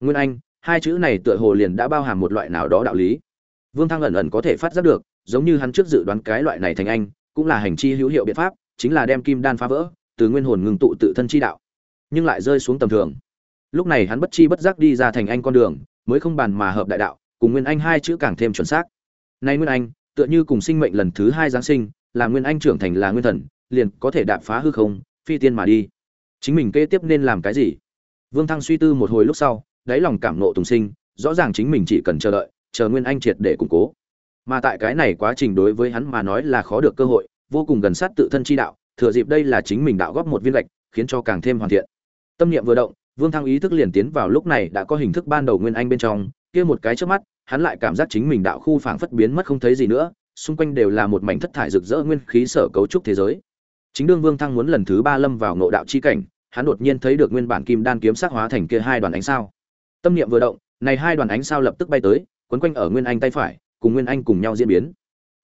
Nguyên anh, hai chữ này tựa hồ liền đã bao hàm một loại nào đó đạo lý. Vương thăng ẩn ẩn có thể phát giác được, giống như hắn trước dự đoán cái loại này thành anh, cũng là hành chi hữu hiệu biện pháp, chính là đem kim đan phá vỡ, từ nguyên hồn ngừng tụ tự thân chi đạo, nhưng lại rơi xuống tầm thường. Lúc này hắn bất chi bất giác đi ra thành anh con đường mới không bàn mà hợp đại đạo, cùng nguyên anh hai chữ càng thêm chuẩn xác. Nay nguyên anh, tựa như cùng sinh mệnh lần thứ hai giáng sinh, là nguyên anh trưởng thành là nguyên thần, liền có thể đạp phá hư không, phi tiên mà đi. Chính mình kế tiếp nên làm cái gì? Vương thăng suy tư một hồi lúc sau, đáy lòng cảm nộ tùng sinh, rõ ràng chính mình chỉ cần chờ đợi, chờ nguyên anh triệt để củng cố. Mà tại cái này quá trình đối với hắn mà nói là khó được cơ hội, vô cùng gần sát tự thân chi đạo, thừa dịp đây là chính mình đạo góp một viên lệch, khiến cho càng thêm hoàn thiện. Tâm niệm vừa động Vương Thăng ý thức liền tiến vào lúc này đã có hình thức ban đầu nguyên anh bên trong, kia một cái trước mắt, hắn lại cảm giác chính mình đạo khu phảng phất biến mất không thấy gì nữa, xung quanh đều là một mảnh thất thải rực rỡ nguyên khí sở cấu trúc thế giới. Chính đương Vương Thăng muốn lần thứ ba lâm vào ngộ đạo chi cảnh, hắn đột nhiên thấy được nguyên bản kim đan kiếm sắc hóa thành kia hai đoàn ánh sao. Tâm niệm vừa động, này hai đoàn ánh sao lập tức bay tới, quấn quanh ở Nguyên Anh tay phải, cùng Nguyên Anh cùng nhau diễn biến.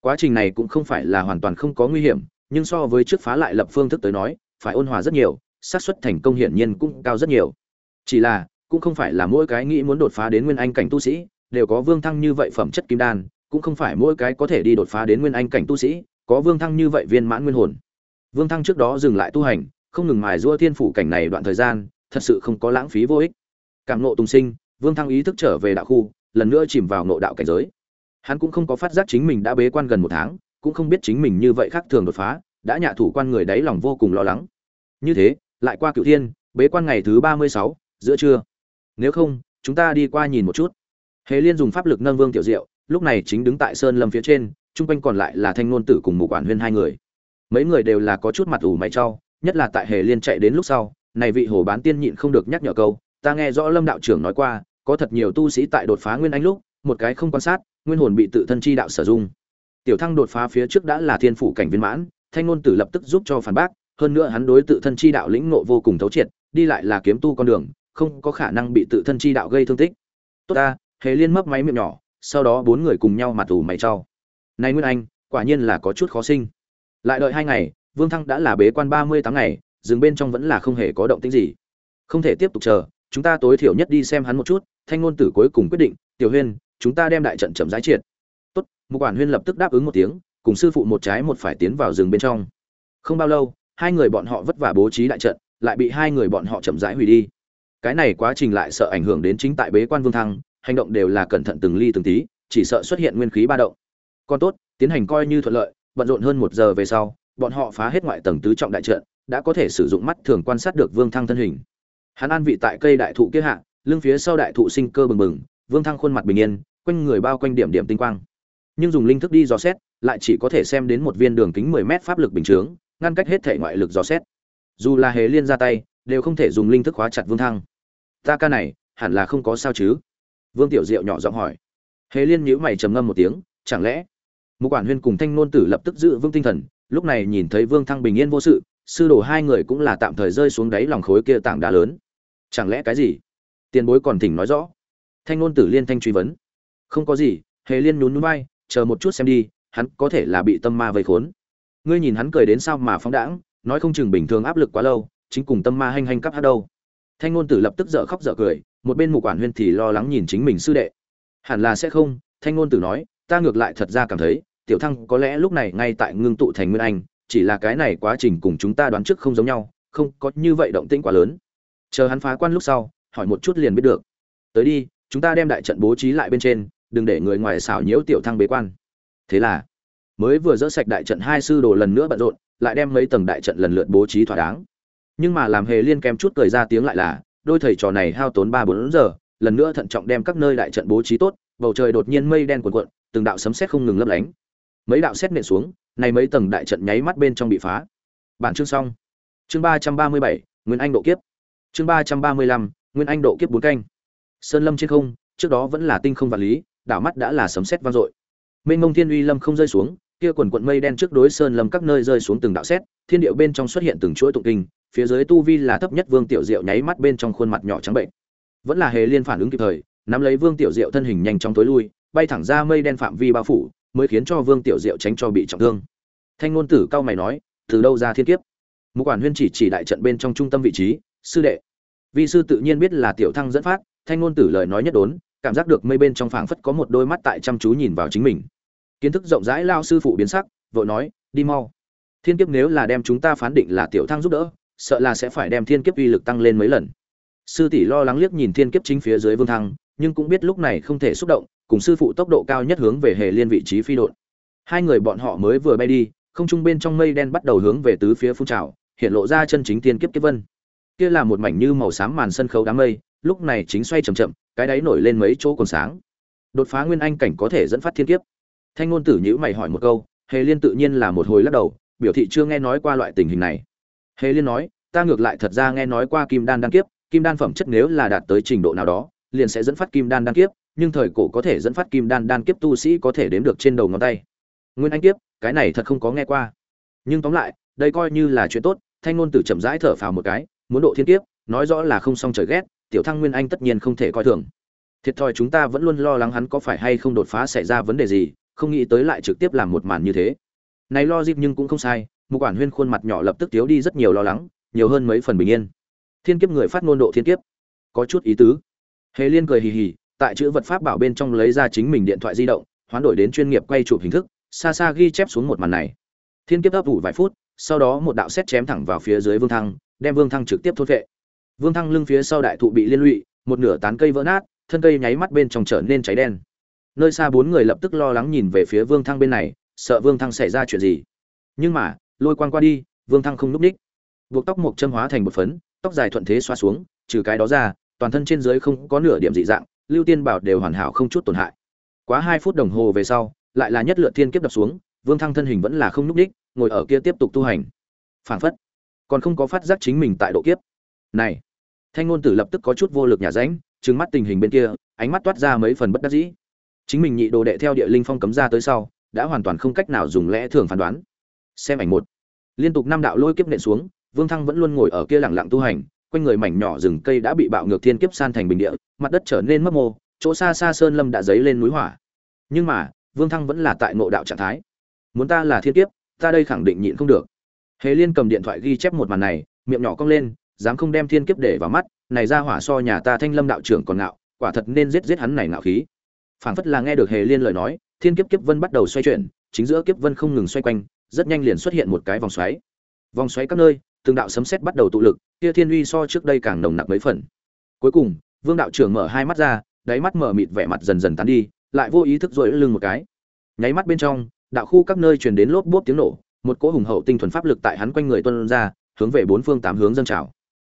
Quá trình này cũng không phải là hoàn toàn không có nguy hiểm, nhưng so với trước phá lại lập phương thức tới nói, phải ôn hòa rất nhiều, xác suất thành công hiển nhiên cũng cao rất nhiều. Chỉ là, cũng không phải là mỗi cái nghĩ muốn đột phá đến Nguyên Anh cảnh tu sĩ, đều có vương thăng như vậy phẩm chất kim đan, cũng không phải mỗi cái có thể đi đột phá đến Nguyên Anh cảnh tu sĩ, có vương thăng như vậy viên mãn nguyên hồn. Vương thăng trước đó dừng lại tu hành, không ngừng mài giũa thiên phủ cảnh này đoạn thời gian, thật sự không có lãng phí vô ích. Cảm ngộ tùng sinh, Vương Thăng ý thức trở về đạo khu, lần nữa chìm vào ngộ đạo cảnh giới. Hắn cũng không có phát giác chính mình đã bế quan gần một tháng, cũng không biết chính mình như vậy khác thường đột phá, đã nhạ thủ quan người đấy lòng vô cùng lo lắng. Như thế, lại qua cựu Thiên, bế quan ngày thứ ba mươi sáu, giữa trưa. Nếu không, chúng ta đi qua nhìn một chút. Hề Liên dùng pháp lực nâng Vương Tiểu Diệu, lúc này chính đứng tại sơn lâm phía trên, trung quanh còn lại là Thanh Nôn Tử cùng Mục Quản Huyên hai người. Mấy người đều là có chút mặt ủ mày trao, nhất là tại Hề Liên chạy đến lúc sau, này vị hồ bán tiên nhịn không được nhắc nhở câu, ta nghe rõ Lâm đạo trưởng nói qua, có thật nhiều tu sĩ tại đột phá nguyên anh lúc, một cái không quan sát, nguyên hồn bị tự thân chi đạo sử dụng. Tiểu Thăng đột phá phía trước đã là thiên phủ cảnh viên mãn, Thanh ngôn tử lập tức giúp cho phản bác, hơn nữa hắn đối tự thân chi đạo lĩnh ngộ vô cùng thấu triệt, đi lại là kiếm tu con đường, không có khả năng bị tự thân chi đạo gây thương tích. Tốt ta, Hề Liên mấp máy miệng nhỏ, sau đó bốn người cùng nhau mặt ủ mày cho. Này Nguyên Anh, quả nhiên là có chút khó sinh. Lại đợi hai ngày, Vương Thăng đã là bế quan ba mươi tháng ngày, rừng bên trong vẫn là không hề có động tĩnh gì. Không thể tiếp tục chờ, chúng ta tối thiểu nhất đi xem hắn một chút, thanh ngôn tử cuối cùng quyết định, "Tiểu Huyên, chúng ta đem đại trận chậm rãi triệt." Tốt, Mục quản Huyên lập tức đáp ứng một tiếng, cùng sư phụ một trái một phải tiến vào rừng bên trong. Không bao lâu, hai người bọn họ vất vả bố trí đại trận, lại bị hai người bọn họ chậm rãi hủy đi. Cái này quá trình lại sợ ảnh hưởng đến chính tại bế quan Vương Thăng, hành động đều là cẩn thận từng ly từng tí, chỉ sợ xuất hiện nguyên khí ba động. Còn tốt, tiến hành coi như thuận lợi, bận rộn hơn một giờ về sau, bọn họ phá hết ngoại tầng tứ trọng đại trận, đã có thể sử dụng mắt thường quan sát được Vương Thăng thân hình. Hắn an vị tại cây đại thụ kia hạ, lưng phía sau đại thụ sinh cơ bừng bừng, Vương Thăng khuôn mặt bình yên, quanh người bao quanh điểm điểm tinh quang. Nhưng dùng linh thức đi dò xét, lại chỉ có thể xem đến một viên đường kính 10 mét pháp lực bình chướng, ngăn cách hết thể ngoại lực dò xét. Dù là hề liên ra tay, đều không thể dùng linh thức khóa chặt Vương Thăng. Ta ca này, hẳn là không có sao chứ? Vương Tiểu Diệu nhỏ giọng hỏi. Hề liên nhíu mày trầm ngâm một tiếng, chẳng lẽ? Mục quản Huyên cùng Thanh Nôn Tử lập tức giữ vững tinh thần, lúc này nhìn thấy Vương Thăng bình yên vô sự, sư đồ hai người cũng là tạm thời rơi xuống đáy lòng khối kia tảng đá lớn. Chẳng lẽ cái gì? Tiền bối còn thỉnh nói rõ. Thanh ngôn tử liên thanh truy vấn. Không có gì, Hề Liên nhún núi vai, chờ một chút xem đi, hắn có thể là bị tâm ma vây khốn. Ngươi nhìn hắn cười đến sao mà phóng đãng, nói không chừng bình thường áp lực quá lâu, chính cùng tâm ma hành hành cắp hát đâu. Thanh ngôn tử lập tức dở khóc dở cười, một bên mục quản huyên thì lo lắng nhìn chính mình sư đệ. Hẳn là sẽ không, Thanh ngôn tử nói, ta ngược lại thật ra cảm thấy, tiểu thăng có lẽ lúc này ngay tại ngưng tụ thành nguyên anh, chỉ là cái này quá trình cùng chúng ta đoán trước không giống nhau, không có như vậy động tĩnh quá lớn. Chờ hắn phá quan lúc sau, hỏi một chút liền biết được. Tới đi, chúng ta đem đại trận bố trí lại bên trên, đừng để người ngoài xảo nhiễu tiểu thăng bế quan. Thế là, mới vừa dỡ sạch đại trận hai sư đồ lần nữa bận rộn, lại đem mấy tầng đại trận lần lượt bố trí thỏa đáng. Nhưng mà làm hề liên kém chút cười ra tiếng lại là, đôi thầy trò này hao tốn ba bốn giờ, lần nữa thận trọng đem các nơi đại trận bố trí tốt, bầu trời đột nhiên mây đen cuộn cuộn, từng đạo sấm sét không ngừng lấp lánh. Mấy đạo sét nện xuống, này mấy tầng đại trận nháy mắt bên trong bị phá. Bản chương xong. Chương ba trăm ba mươi bảy Nguyên Anh độ kiếp. Chương ba trăm ba mươi lăm Nguyên Anh độ kiếp bốn canh. Sơn lâm trên không, trước đó vẫn là tinh không vật lý, đảo mắt đã là sấm sét vang dội. Mênh mông thiên uy lâm không rơi xuống, kia quần quận mây đen trước đối sơn lâm các nơi rơi xuống từng đạo sét, thiên điệu bên trong xuất hiện từng chuỗi tụng kinh, phía dưới tu vi là thấp nhất Vương Tiểu Diệu nháy mắt bên trong khuôn mặt nhỏ trắng bệnh. Vẫn là hề liên phản ứng kịp thời, nắm lấy Vương Tiểu Diệu thân hình nhanh chóng tối lui, bay thẳng ra mây đen phạm vi bao phủ, mới khiến cho Vương Tiểu Diệu tránh cho bị trọng thương. Thanh ngôn tử cao mày nói, từ đâu ra thiên kiếp? Mục quản huyên chỉ chỉ đại trận bên trong trung tâm vị trí, sư đệ. Vi sư tự nhiên biết là tiểu thăng dẫn phát, thanh ngôn tử lời nói nhất đốn, cảm giác được mây bên trong phảng phất có một đôi mắt tại chăm chú nhìn vào chính mình. Kiến thức rộng rãi lao sư phụ biến sắc, vội nói, đi mau. Thiên kiếp nếu là đem chúng ta phán định là tiểu thăng giúp đỡ, sợ là sẽ phải đem thiên kiếp uy lực tăng lên mấy lần. Sư tỷ lo lắng liếc nhìn thiên kiếp chính phía dưới Vương Thăng, nhưng cũng biết lúc này không thể xúc động, cùng sư phụ tốc độ cao nhất hướng về hề liên vị trí phi độn. Hai người bọn họ mới vừa bay đi, không trung bên trong mây đen bắt đầu hướng về tứ phía phun trào, hiện lộ ra chân chính thiên kiếp kiếp vân. Kia là một mảnh như màu xám màn sân khấu đám mây, lúc này chính xoay chậm chậm, cái đáy nổi lên mấy chỗ còn sáng. Đột phá nguyên anh cảnh có thể dẫn phát thiên kiếp. Thanh ngôn tử nhíu mày hỏi một câu, Hề Liên tự nhiên là một hồi lắc đầu, biểu thị chưa nghe nói qua loại tình hình này. Hề Liên nói, ta ngược lại thật ra nghe nói qua kim đan đan kiếp, kim đan phẩm chất nếu là đạt tới trình độ nào đó liền sẽ dẫn phát kim đan đan kiếp nhưng thời cổ có thể dẫn phát kim đan đan kiếp tu sĩ có thể đếm được trên đầu ngón tay. Nguyên anh kiếp cái này thật không có nghe qua. Nhưng tóm lại đây coi như là chuyện tốt thanh ngôn tử chậm rãi thở phào một cái muốn độ thiên kiếp nói rõ là không xong trời ghét tiểu thăng nguyên anh tất nhiên không thể coi thường. Thiệt thòi chúng ta vẫn luôn lo lắng hắn có phải hay không đột phá xảy ra vấn đề gì không nghĩ tới lại trực tiếp làm một màn như thế. Này lo dịp nhưng cũng không sai một quản huyên khuôn mặt nhỏ lập tức thiếu đi rất nhiều lo lắng, nhiều hơn mấy phần bình yên. Thiên kiếp người phát ngôn độ thiên kiếp. Có chút ý tứ. Hề liên cười hì hì, tại chữ vật pháp bảo bên trong lấy ra chính mình điện thoại di động, hoán đổi đến chuyên nghiệp quay chụp hình thức, xa xa ghi chép xuống một màn này. Thiên kiếp ấp ủ vài phút, sau đó một đạo xét chém thẳng vào phía dưới vương thăng, đem vương thăng trực tiếp thốt vệ vương thăng lưng phía sau đại thụ bị liên lụy, một nửa tán cây vỡ nát, thân cây nháy mắt bên trong trở nên cháy đen. Nơi xa bốn người lập tức lo lắng nhìn về phía vương thăng bên này, sợ vương thăng xảy ra chuyện gì. Nhưng mà lôi quang qua đi, vương thăng không núp ních. Buộc tóc mộc châm hóa thành một phấn, tóc dài thuận thế xoa xuống, trừ cái đó ra, toàn thân trên dưới không có nửa điểm dị dạng, lưu tiên bảo đều hoàn hảo không chút tổn hại. Quá hai phút đồng hồ về sau, lại là nhất lượt thiên kiếp đập xuống, vương thăng thân hình vẫn là không núp ních, ngồi ở kia tiếp tục tu hành. Phản phất, còn không có phát giác chính mình tại độ kiếp. Này, thanh ngôn tử lập tức có chút vô lực nhà ránh trừng mắt tình hình bên kia, ánh mắt toát ra mấy phần bất đắc dĩ. Chính mình nhị đồ đệ theo địa linh phong cấm ra tới sau, đã hoàn toàn không cách nào dùng lẽ thường phán đoán xem ảnh một. Liên tục năm đạo lôi kiếp nện xuống, vương thăng vẫn luôn ngồi ở kia lẳng lặng tu hành, quanh người mảnh nhỏ rừng cây đã bị bạo ngược thiên kiếp san thành bình địa, mặt đất trở nên mấp mô, chỗ xa xa sơn lâm đã dấy lên núi hỏa. Nhưng mà, vương thăng vẫn là tại ngộ đạo trạng thái. Muốn ta là thiên kiếp, ta đây khẳng định nhịn không được. Hề liên cầm điện thoại ghi chép một màn này, miệng nhỏ cong lên, dám không đem thiên kiếp để vào mắt, này ra hỏa so nhà ta thanh lâm đạo trưởng còn ngạo, quả thật nên giết giết hắn này ngạo khí. Phảng phất là nghe được hề liên lời nói, thiên kiếp kiếp vân bắt đầu xoay chuyển, chính giữa kiếp vân không ngừng xoay quanh rất nhanh liền xuất hiện một cái vòng xoáy. Vòng xoáy các nơi, từng đạo sấm sét bắt đầu tụ lực, kia thiên uy so trước đây càng nồng nặc mấy phần. Cuối cùng, vương đạo trưởng mở hai mắt ra, đáy mắt mở mịt vẻ mặt dần dần tán đi, lại vô ý thức rồi lưng một cái. Nháy mắt bên trong, đạo khu các nơi truyền đến lốp bốp tiếng nổ, một cỗ hùng hậu tinh thuần pháp lực tại hắn quanh người tuôn ra, hướng về bốn phương tám hướng dâng trào.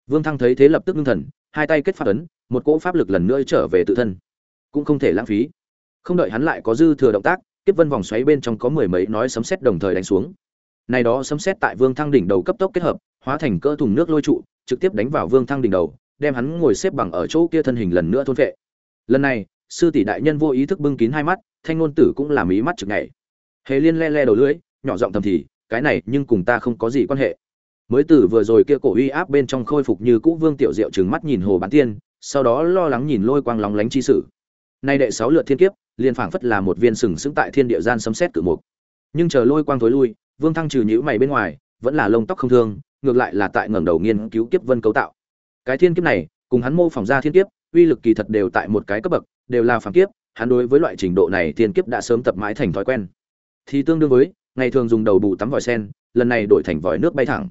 Vương thăng thấy thế lập tức ngưng thần, hai tay kết pháp ấn, một cỗ pháp lực lần nữa trở về tự thân. Cũng không thể lãng phí. Không đợi hắn lại có dư thừa động tác kiếp vân vòng xoáy bên trong có mười mấy nói sấm sét đồng thời đánh xuống. Này đó sấm sét tại vương thăng đỉnh đầu cấp tốc kết hợp, hóa thành cỡ thùng nước lôi trụ, trực tiếp đánh vào vương thăng đỉnh đầu, đem hắn ngồi xếp bằng ở chỗ kia thân hình lần nữa thôn vệ. Lần này, sư tỷ đại nhân vô ý thức bưng kín hai mắt, thanh ngôn tử cũng làm ý mắt chực nhảy. Hề liên le le đầu lưỡi, nhỏ giọng thầm thì, cái này, nhưng cùng ta không có gì quan hệ. Mới từ vừa rồi kia cổ uy áp bên trong khôi phục như cũ vương tiểu diệu trừng mắt nhìn hồ bán tiên, sau đó lo lắng nhìn lôi quang lóng lánh chi sử. Nay đệ sáu lượt thiên kiếp liền phảng phất là một viên sừng sững tại thiên địa gian sấm xét cự mục. Nhưng chờ lôi quang tối lui, vương thăng trừ nhữ mày bên ngoài, vẫn là lông tóc không thương, ngược lại là tại ngẩng đầu nghiên cứu kiếp vân cấu tạo. Cái thiên kiếp này, cùng hắn mô phỏng ra thiên kiếp, uy lực kỳ thật đều tại một cái cấp bậc, đều là phản kiếp, hắn đối với loại trình độ này thiên kiếp đã sớm tập mãi thành thói quen. Thì tương đương với, ngày thường dùng đầu bù tắm vòi sen, lần này đổi thành vòi nước bay thẳng.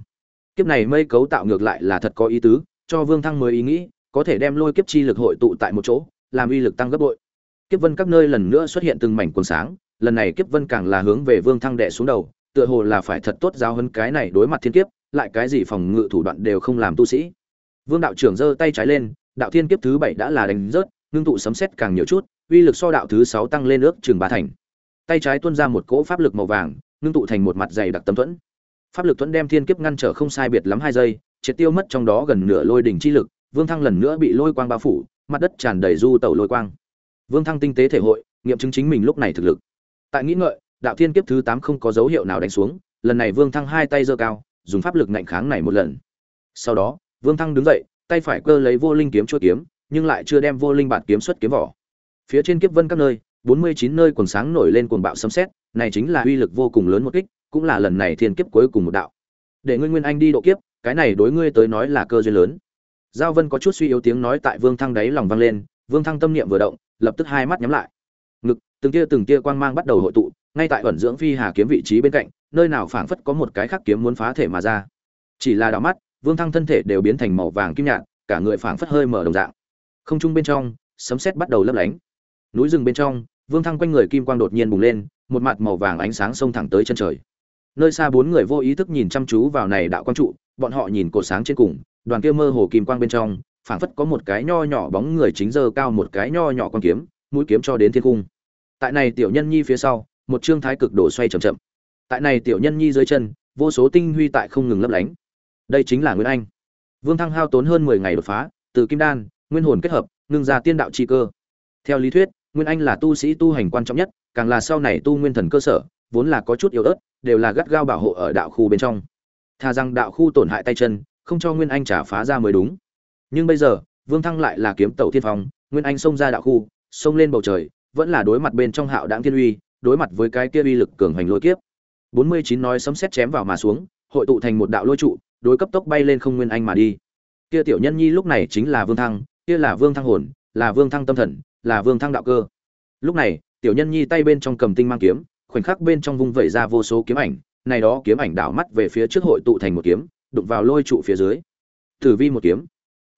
Kiếp này mây cấu tạo ngược lại là thật có ý tứ, cho vương thăng mới ý nghĩ, có thể đem lôi kiếp chi lực hội tụ tại một chỗ, làm uy lực tăng gấp bội kiếp vân các nơi lần nữa xuất hiện từng mảnh cuồng sáng, lần này kiếp vân càng là hướng về vương thăng đệ xuống đầu, tựa hồ là phải thật tốt giáo hơn cái này đối mặt thiên kiếp, lại cái gì phòng ngự thủ đoạn đều không làm tu sĩ. Vương đạo trưởng giơ tay trái lên, đạo thiên kiếp thứ bảy đã là đánh rớt, ngưng tụ sấm xét càng nhiều chút, uy lực so đạo thứ sáu tăng lên ước chừng ba thành. Tay trái tuôn ra một cỗ pháp lực màu vàng, ngưng tụ thành một mặt dày đặc tấm thuẫn. Pháp lực thuẫn đem thiên kiếp ngăn trở không sai biệt lắm hai giây, triệt tiêu mất trong đó gần nửa lôi đỉnh chi lực, vương thăng lần nữa bị lôi quang bao phủ, mặt đất tràn đầy du tẩu lôi quang vương thăng tinh tế thể hội, nghiệm chứng chính mình lúc này thực lực. Tại nghĩ ngợi, đạo thiên kiếp thứ tám không có dấu hiệu nào đánh xuống, lần này vương thăng hai tay giơ cao, dùng pháp lực ngạnh kháng này một lần. Sau đó, vương thăng đứng dậy, tay phải cơ lấy vô linh kiếm chua kiếm, nhưng lại chưa đem vô linh bản kiếm xuất kiếm vỏ. Phía trên kiếp vân các nơi, bốn mươi chín nơi quần sáng nổi lên cuồng bạo sấm sét, này chính là uy lực vô cùng lớn một kích, cũng là lần này thiên kiếp cuối cùng một đạo. Để ngươi nguyên anh đi độ kiếp, cái này đối ngươi tới nói là cơ duyên lớn. Giao vân có chút suy yếu tiếng nói tại vương thăng đáy lòng vang lên, vương thăng tâm niệm vừa động lập tức hai mắt nhắm lại. Ngực, từng tia từng tia quang mang bắt đầu hội tụ, ngay tại ẩn dưỡng phi hà kiếm vị trí bên cạnh, nơi nào phảng phất có một cái khắc kiếm muốn phá thể mà ra. Chỉ là đảo mắt, vương thăng thân thể đều biến thành màu vàng kim nhạt, cả người phảng phất hơi mở đồng dạng. Không trung bên trong, sấm sét bắt đầu lấp lánh. Núi rừng bên trong, vương thăng quanh người kim quang đột nhiên bùng lên, một mặt màu vàng ánh sáng xông thẳng tới chân trời. Nơi xa bốn người vô ý thức nhìn chăm chú vào này đạo quang trụ, bọn họ nhìn cột sáng trên cùng, đoàn kia mơ hồ kim quang bên trong phảng phất có một cái nho nhỏ bóng người chính giờ cao một cái nho nhỏ con kiếm, mũi kiếm cho đến thiên cung tại này tiểu nhân nhi phía sau, một trương thái cực đổ xoay chậm chậm. Tại này tiểu nhân nhi dưới chân, vô số tinh huy tại không ngừng lấp lánh. Đây chính là nguyên anh. Vương thăng hao tốn hơn mười ngày đột phá, từ kim đan, nguyên hồn kết hợp, ngưng ra tiên đạo chi cơ. Theo lý thuyết, nguyên anh là tu sĩ tu hành quan trọng nhất, càng là sau này tu nguyên thần cơ sở, vốn là có chút yếu ớt, đều là gắt gao bảo hộ ở đạo khu bên trong. Thà rằng đạo khu tổn hại tay chân, không cho nguyên anh trả phá ra mới đúng nhưng bây giờ, vương thăng lại là kiếm tẩu thiên phong, nguyên anh xông ra đạo khu, xông lên bầu trời, vẫn là đối mặt bên trong hạo đáng thiên uy, đối mặt với cái kia uy lực cường hành lôi kiếp. Bốn mươi chín nói sấm sét chém vào mà xuống, hội tụ thành một đạo lôi trụ, đối cấp tốc bay lên không nguyên anh mà đi. Kia tiểu nhân nhi lúc này chính là vương thăng, kia là vương thăng hồn, là vương thăng tâm thần, là vương thăng đạo cơ. Lúc này, tiểu nhân nhi tay bên trong cầm tinh mang kiếm, khoảnh khắc bên trong vung vẩy ra vô số kiếm ảnh, này đó kiếm ảnh đảo mắt về phía trước hội tụ thành một kiếm, đụng vào lôi trụ phía dưới. Tử vi một kiếm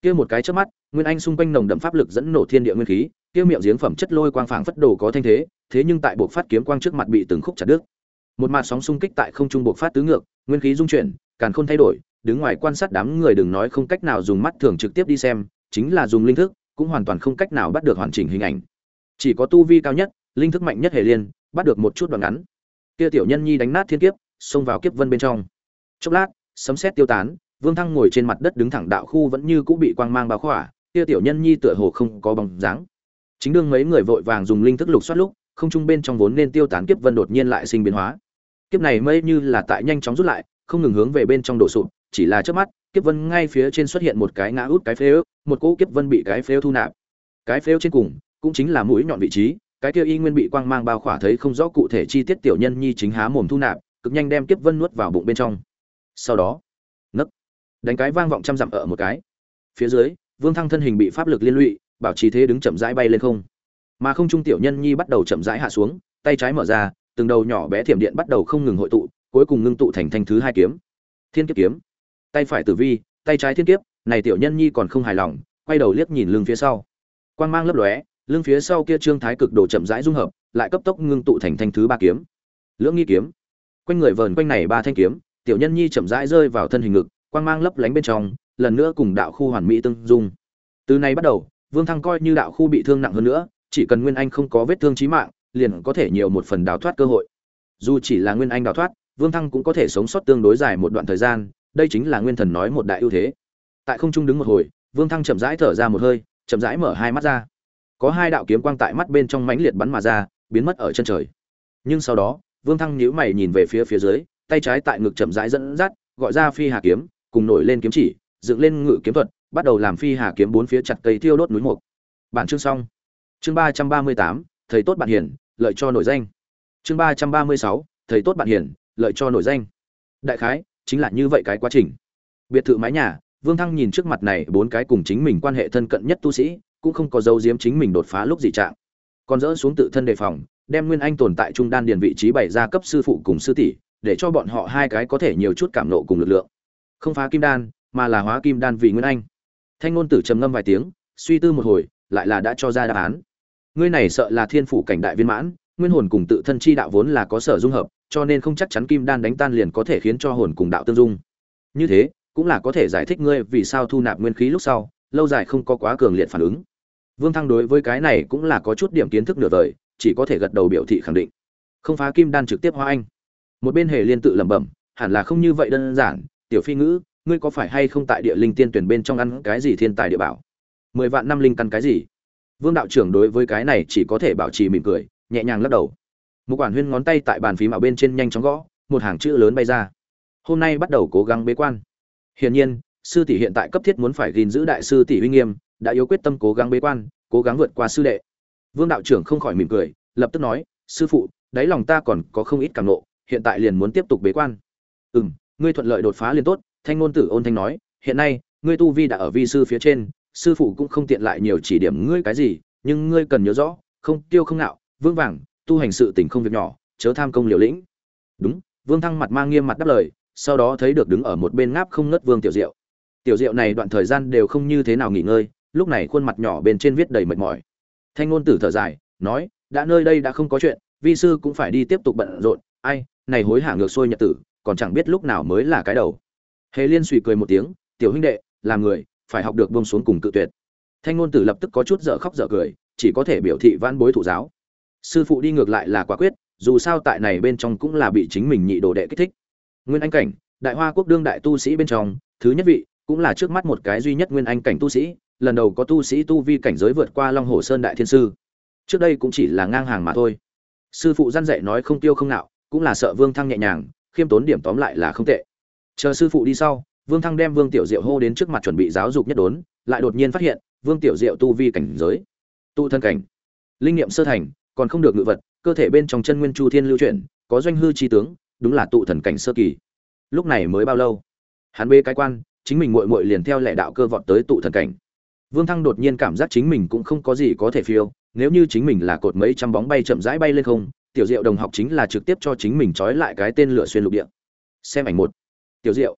kia một cái chớp mắt, nguyên anh xung quanh nồng đậm pháp lực dẫn nổ thiên địa nguyên khí, kia miệng giếng phẩm chất lôi quang phảng phất đồ có thanh thế thế nhưng tại bộ phát kiếm quang trước mặt bị từng khúc chặt đứt. Một màn sóng xung kích tại không trung bộ phát tứ ngược, nguyên khí dung chuyển, càn khôn thay đổi, đứng ngoài quan sát đám người đừng nói không cách nào dùng mắt thường trực tiếp đi xem, chính là dùng linh thức, cũng hoàn toàn không cách nào bắt được hoàn chỉnh hình ảnh. Chỉ có tu vi cao nhất, linh thức mạnh nhất hề liên, bắt được một chút đoạn ngắn. Kia tiểu nhân nhi đánh nát thiên kiếp, xông vào kiếp vân bên trong. Chốc lát, sấm sét tiêu tán vương thăng ngồi trên mặt đất đứng thẳng đạo khu vẫn như cũ bị quang mang bao khỏa, kia tiểu nhân nhi tựa hồ không có bóng dáng. Chính đương mấy người vội vàng dùng linh thức lục soát lúc, không trung bên trong vốn nên tiêu tán kiếp vân đột nhiên lại sinh biến hóa. Kiếp này mây như là tại nhanh chóng rút lại, không ngừng hướng về bên trong đổ sụp, chỉ là trước mắt, kiếp vân ngay phía trên xuất hiện một cái ngã út cái phếu một cỗ kiếp vân bị cái phếu thu nạp. Cái phếu trên cùng, cũng chính là mũi nhọn vị trí, cái kia y nguyên bị quang mang bao khỏa thấy không rõ cụ thể chi tiết tiểu nhân nhi chính há mồm thu nạp, cực nhanh đem kiếp vân nuốt vào bụng bên trong. Sau đó đánh cái vang vọng trăm dặm ở một cái. Phía dưới, vương thăng thân hình bị pháp lực liên lụy, bảo trì thế đứng chậm rãi bay lên không. Mà không trung tiểu nhân nhi bắt đầu chậm rãi hạ xuống, tay trái mở ra, từng đầu nhỏ bé thiểm điện bắt đầu không ngừng hội tụ, cuối cùng ngưng tụ thành thanh thứ hai kiếm. Thiên kiếp kiếm. Tay phải tử vi, tay trái thiên kiếp, này tiểu nhân nhi còn không hài lòng, quay đầu liếc nhìn lưng phía sau. Quang mang lấp lóe, lưng phía sau kia trương thái cực đồ chậm rãi dung hợp, lại cấp tốc ngưng tụ thành thanh thứ ba kiếm. Lưỡng nghi kiếm. Quanh người vờn quanh này ba thanh kiếm, tiểu nhân nhi chậm rãi rơi vào thân hình ngực quang mang lấp lánh bên trong, lần nữa cùng đạo khu hoàn mỹ tương dung. Từ nay bắt đầu, vương thăng coi như đạo khu bị thương nặng hơn nữa, chỉ cần nguyên anh không có vết thương chí mạng, liền có thể nhiều một phần đào thoát cơ hội. Dù chỉ là nguyên anh đào thoát, vương thăng cũng có thể sống sót tương đối dài một đoạn thời gian, đây chính là nguyên thần nói một đại ưu thế. Tại không trung đứng một hồi, vương thăng chậm rãi thở ra một hơi, chậm rãi mở hai mắt ra. Có hai đạo kiếm quang tại mắt bên trong mãnh liệt bắn mà ra, biến mất ở chân trời. Nhưng sau đó, vương thăng nhíu mày nhìn về phía phía dưới, tay trái tại ngực chậm rãi dẫn dắt, gọi ra phi hà kiếm cùng nổi lên kiếm chỉ dựng lên ngự kiếm thuật bắt đầu làm phi hà kiếm bốn phía chặt cây thiêu đốt núi mục. Bản chương xong. Chương ba trăm ba mươi tám thầy tốt bạn hiền, lợi cho nổi danh. Chương ba trăm ba mươi sáu thầy tốt bạn hiền, lợi cho nổi danh. Đại khái chính là như vậy cái quá trình. Biệt thự mái nhà vương thăng nhìn trước mặt này bốn cái cùng chính mình quan hệ thân cận nhất tu sĩ cũng không có dấu diếm chính mình đột phá lúc gì trạng. Còn dỡ xuống tự thân đề phòng đem nguyên anh tồn tại trung đan điền vị trí bày ra cấp sư phụ cùng sư tỷ để cho bọn họ hai cái có thể nhiều chút cảm nộ cùng lực lượng không phá kim đan, mà là hóa kim đan vì nguyên anh. Thanh ngôn tử trầm ngâm vài tiếng, suy tư một hồi, lại là đã cho ra đáp án. Ngươi này sợ là thiên phủ cảnh đại viên mãn, nguyên hồn cùng tự thân chi đạo vốn là có sở dung hợp, cho nên không chắc chắn kim đan đánh tan liền có thể khiến cho hồn cùng đạo tương dung. Như thế, cũng là có thể giải thích ngươi vì sao thu nạp nguyên khí lúc sau, lâu dài không có quá cường liệt phản ứng. Vương thăng đối với cái này cũng là có chút điểm kiến thức nửa vời, chỉ có thể gật đầu biểu thị khẳng định. Không phá kim đan trực tiếp hóa anh. Một bên hề liên tự lẩm bẩm, hẳn là không như vậy đơn giản tiểu phi ngữ, ngươi có phải hay không tại địa linh tiên tuyển bên trong ăn cái gì thiên tài địa bảo? Mười vạn năm linh căn cái gì? Vương đạo trưởng đối với cái này chỉ có thể bảo trì mỉm cười, nhẹ nhàng lắc đầu. Một quản huyên ngón tay tại bàn phím ở bên trên nhanh chóng gõ, một hàng chữ lớn bay ra. Hôm nay bắt đầu cố gắng bế quan. Hiển nhiên, sư tỷ hiện tại cấp thiết muốn phải gìn giữ đại sư tỷ uy nghiêm, đã yếu quyết tâm cố gắng bế quan, cố gắng vượt qua sư đệ. Vương đạo trưởng không khỏi mỉm cười, lập tức nói, sư phụ, đáy lòng ta còn có không ít cảm nộ, hiện tại liền muốn tiếp tục bế quan. Ừ m ngươi thuận lợi đột phá liền tốt, thanh ngôn tử ôn thanh nói, hiện nay, ngươi tu vi đã ở vi sư phía trên, sư phụ cũng không tiện lại nhiều chỉ điểm ngươi cái gì, nhưng ngươi cần nhớ rõ, không tiêu không nạo vương vàng, tu hành sự tình không việc nhỏ, chớ tham công liều lĩnh. Đúng, vương thăng mặt mang nghiêm mặt đáp lời, sau đó thấy được đứng ở một bên ngáp không ngất vương tiểu diệu. Tiểu diệu này đoạn thời gian đều không như thế nào nghỉ ngơi, lúc này khuôn mặt nhỏ bên trên viết đầy mệt mỏi. Thanh ngôn tử thở dài, nói, đã nơi đây đã không có chuyện, vi sư cũng phải đi tiếp tục bận rộn, ai, này hối hả ngược xuôi nhật tử còn chẳng biết lúc nào mới là cái đầu. Hề liên suy cười một tiếng, tiểu huynh đệ, làm người, phải học được buông xuống cùng cự tuyệt. Thanh ngôn tử lập tức có chút dở khóc dở cười, chỉ có thể biểu thị vãn bối thủ giáo. Sư phụ đi ngược lại là quả quyết, dù sao tại này bên trong cũng là bị chính mình nhị đồ đệ kích thích. Nguyên anh cảnh, đại hoa quốc đương đại tu sĩ bên trong, thứ nhất vị, cũng là trước mắt một cái duy nhất nguyên anh cảnh tu sĩ, lần đầu có tu sĩ tu vi cảnh giới vượt qua long hồ sơn đại thiên sư. Trước đây cũng chỉ là ngang hàng mà thôi. Sư phụ gian dạy nói không tiêu không nạo, cũng là sợ vương thăng nhẹ nhàng khiêm tốn điểm tóm lại là không tệ. Chờ sư phụ đi sau, vương thăng đem vương tiểu diệu hô đến trước mặt chuẩn bị giáo dục nhất đốn, lại đột nhiên phát hiện, vương tiểu diệu tu vi cảnh giới, tu thân cảnh, linh nghiệm sơ thành, còn không được ngự vật, cơ thể bên trong chân nguyên chu thiên lưu chuyển, có doanh hư chi tướng, đúng là tụ thần cảnh sơ kỳ. Lúc này mới bao lâu? Hắn bê cái quan, chính mình muội muội liền theo lệ đạo cơ vọt tới tụ thần cảnh. Vương thăng đột nhiên cảm giác chính mình cũng không có gì có thể phiêu, nếu như chính mình là cột mấy trăm bóng bay chậm rãi bay lên không tiểu diệu đồng học chính là trực tiếp cho chính mình trói lại cái tên lửa xuyên lục địa. Xem ảnh một. Tiểu diệu.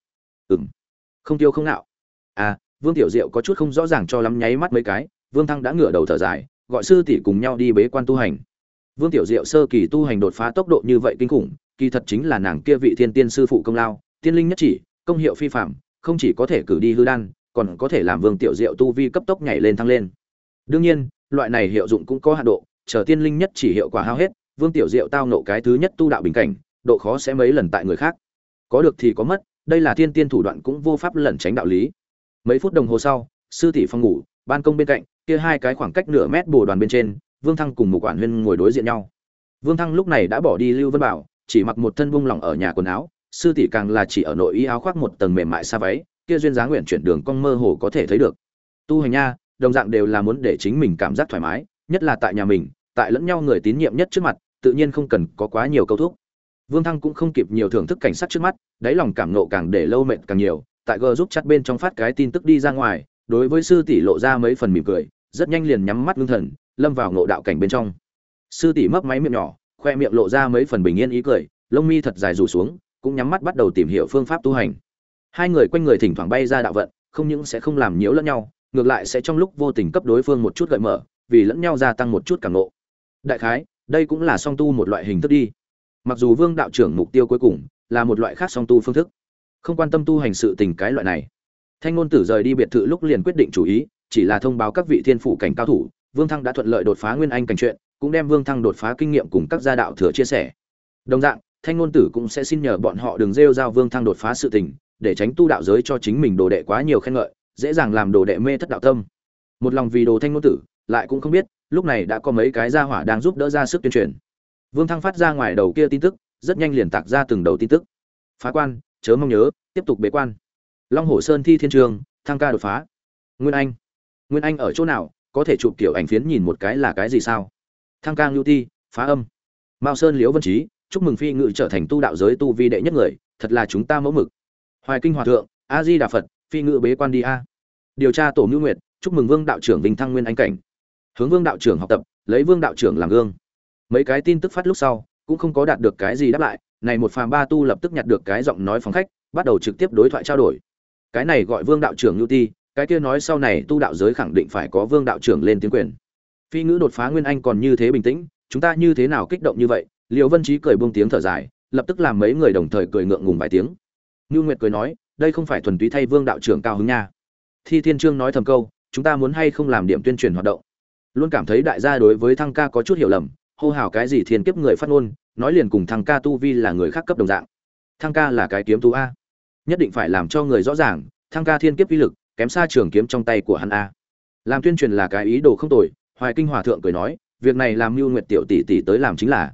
Ừng không tiêu không nạo à vương tiểu diệu có chút không rõ ràng cho lắm nháy mắt mấy cái, vương thăng đã ngửa đầu thở dài, gọi sư tỷ cùng nhau đi bế quan tu hành. Vương tiểu diệu sơ kỳ tu hành đột phá tốc độ như vậy kinh khủng, kỳ thật chính là nàng kia vị thiên tiên sư phụ công lao, tiên linh nhất chỉ, công hiệu phi phạm không chỉ có thể cử đi hư đan, còn có thể làm vương tiểu diệu tu vi cấp tốc nhảy lên thăng lên. Đương nhiên, loại này hiệu dụng cũng có hạn độ, chờ tiên linh nhất chỉ hiệu quả hao hết vương tiểu diệu tao nộ cái thứ nhất tu đạo bình cảnh, độ khó sẽ mấy lần tại người khác. Có được thì có mất, đây là thiên tiên thủ đoạn cũng vô pháp lẩn tránh đạo lý. Mấy phút đồng hồ sau, sư tỷ phòng ngủ, ban công bên cạnh, kia hai cái khoảng cách nửa mét bồ đoàn bên trên, vương thăng cùng một quản huyên ngồi đối diện nhau. Vương thăng lúc này đã bỏ đi lưu vân bảo, chỉ mặc một thân bung lỏng ở nhà quần áo, sư tỷ càng là chỉ ở nội y áo khoác một tầng mềm mại xa váy, kia duyên dáng nguyện chuyển đường cong mơ hồ có thể thấy được. Tu hành nha, đồng dạng đều là muốn để chính mình cảm giác thoải mái, nhất là tại nhà mình, tại lẫn nhau người tín nhiệm nhất trước mặt tự nhiên không cần có quá nhiều câu thúc. Vương thăng cũng không kịp nhiều thưởng thức cảnh sát trước mắt, đáy lòng cảm nộ càng để lâu mệt càng nhiều, tại g giúp chặt bên trong phát cái tin tức đi ra ngoài, đối với sư tỷ lộ ra mấy phần mỉm cười, rất nhanh liền nhắm mắt ngưng thần, lâm vào ngộ đạo cảnh bên trong. Sư tỷ mấp máy miệng nhỏ, khoe miệng lộ ra mấy phần bình yên ý cười, lông mi thật dài rủ xuống, cũng nhắm mắt bắt đầu tìm hiểu phương pháp tu hành. Hai người quanh người thỉnh thoảng bay ra đạo vận, không những sẽ không làm nhiễu lẫn nhau, ngược lại sẽ trong lúc vô tình cấp đối phương một chút gợi mở, vì lẫn nhau gia tăng một chút cảm nộ. Đại khái đây cũng là song tu một loại hình thức đi. Mặc dù vương đạo trưởng mục tiêu cuối cùng là một loại khác song tu phương thức, không quan tâm tu hành sự tình cái loại này. Thanh ngôn tử rời đi biệt thự lúc liền quyết định chủ ý, chỉ là thông báo các vị thiên phủ cảnh cao thủ, vương thăng đã thuận lợi đột phá nguyên anh cảnh chuyện, cũng đem vương thăng đột phá kinh nghiệm cùng các gia đạo thừa chia sẻ. Đồng dạng, thanh ngôn tử cũng sẽ xin nhờ bọn họ đừng rêu giao vương thăng đột phá sự tình, để tránh tu đạo giới cho chính mình đồ đệ quá nhiều khen ngợi, dễ dàng làm đồ đệ mê thất đạo tâm. Một lòng vì đồ thanh ngôn tử, lại cũng không biết lúc này đã có mấy cái gia hỏa đang giúp đỡ ra sức tuyên truyền. Vương thăng phát ra ngoài đầu kia tin tức, rất nhanh liền tạc ra từng đầu tin tức. Phá quan, chớ mong nhớ, tiếp tục bế quan. Long hồ sơn thi thiên trường, thăng ca đột phá. Nguyên anh. Nguyên anh ở chỗ nào, có thể chụp kiểu ảnh phiến nhìn một cái là cái gì sao? Thăng ca ngưu ti, phá âm. Mao sơn liễu vân trí chúc mừng phi ngự trở thành tu đạo giới tu vi đệ nhất người, thật là chúng ta mẫu mực. Hoài kinh hòa thượng, a di đà phật, phi ngự bế quan đi a. Điều tra tổ ngưu nguyệt, chúc mừng vương đạo trưởng vinh thăng nguyên anh cảnh hướng vương đạo trưởng học tập, lấy vương đạo trưởng làm gương. Mấy cái tin tức phát lúc sau, cũng không có đạt được cái gì đáp lại, này một phàm ba tu lập tức nhặt được cái giọng nói phóng khách, bắt đầu trực tiếp đối thoại trao đổi. Cái này gọi vương đạo trưởng lưu ti, cái kia nói sau này tu đạo giới khẳng định phải có vương đạo trưởng lên tiếng quyền. Phi ngữ đột phá nguyên anh còn như thế bình tĩnh, chúng ta như thế nào kích động như vậy? Liệu vân trí cười buông tiếng thở dài, lập tức làm mấy người đồng thời cười ngượng ngùng vài tiếng. Ngưu nguyệt cười nói, đây không phải thuần túy thay vương đạo trưởng cao hứng nha. Thi thiên trương nói thầm câu, chúng ta muốn hay không làm điểm tuyên truyền hoạt động? Luôn cảm thấy đại gia đối với thăng ca có chút hiểu lầm, hô hào cái gì thiên kiếp người phát ngôn, nói liền cùng thăng ca tu vi là người khác cấp đồng dạng. Thăng ca là cái kiếm tú a. Nhất định phải làm cho người rõ ràng, thăng ca thiên kiếp uy lực, kém xa trường kiếm trong tay của hắn a. Làm tuyên truyền là cái ý đồ không tồi, hoài kinh hòa thượng cười nói, việc này làm mưu nguyệt tiểu tỷ tỷ tới làm chính là.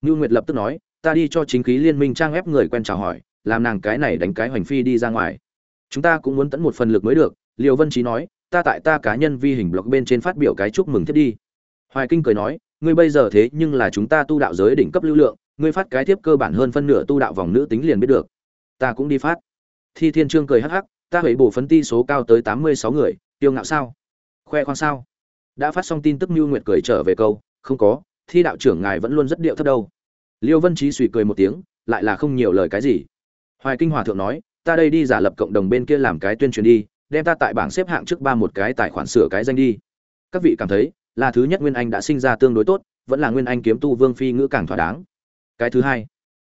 Mưu nguyệt lập tức nói, ta đi cho chính khí liên minh trang ép người quen chào hỏi, làm nàng cái này đánh cái hoành phi đi ra ngoài. Chúng ta cũng muốn tận một phần lực mới được liều vân trí nói ta tại ta cá nhân vi hình blog bên trên phát biểu cái chúc mừng thiết đi. Hoài kinh cười nói, ngươi bây giờ thế nhưng là chúng ta tu đạo giới đỉnh cấp lưu lượng, ngươi phát cái tiếp cơ bản hơn phân nửa tu đạo vòng nữ tính liền biết được. Ta cũng đi phát. Thi thiên trương cười hắc hắc, ta hủy bổ phấn ti số cao tới tám mươi sáu người, tiêu ngạo sao? Khoe khoang sao? Đã phát xong tin tức mưu nguyệt cười trở về câu, không có, thi đạo trưởng ngài vẫn luôn rất điệu thấp đâu. Liêu vân trí suy cười một tiếng, lại là không nhiều lời cái gì. Hoài kinh hòa thượng nói, ta đây đi giả lập cộng đồng bên kia làm cái tuyên truyền đi đem ta tại bảng xếp hạng trước ba một cái tài khoản sửa cái danh đi. Các vị cảm thấy, là thứ nhất nguyên anh đã sinh ra tương đối tốt, vẫn là nguyên anh kiếm tu vương phi ngữ càng thỏa đáng. Cái thứ hai,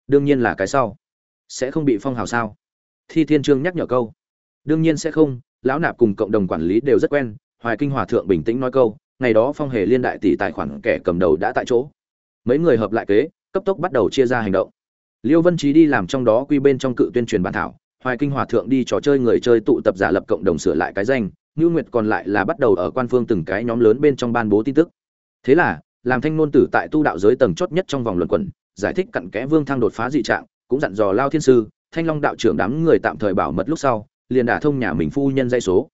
đương nhiên là cái sau. Sẽ không bị phong hào sao? Thi thiên trương nhắc nhở câu. Đương nhiên sẽ không, lão nạp cùng cộng đồng quản lý đều rất quen, hoài kinh hòa thượng bình tĩnh nói câu, ngày đó phong hề liên đại tỷ tài khoản kẻ cầm đầu đã tại chỗ. Mấy người hợp lại kế, cấp tốc bắt đầu chia ra hành động. Liêu vân trí đi làm trong đó quy bên trong cự tuyên truyền bản thảo hoài kinh hòa thượng đi trò chơi người chơi tụ tập giả lập cộng đồng sửa lại cái danh ngưu Nguyệt còn lại là bắt đầu ở quan phương từng cái nhóm lớn bên trong ban bố tin tức. Thế là, làm thanh ngôn tử tại tu đạo giới tầng chót nhất trong vòng luận quẩn, giải thích cặn kẽ Vương Thăng đột phá dị trạng, cũng dặn dò Lao Thiên sư, Thanh Long đạo trưởng đám người tạm thời bảo mật lúc sau, liền đả thông nhà mình phu nhân dây số.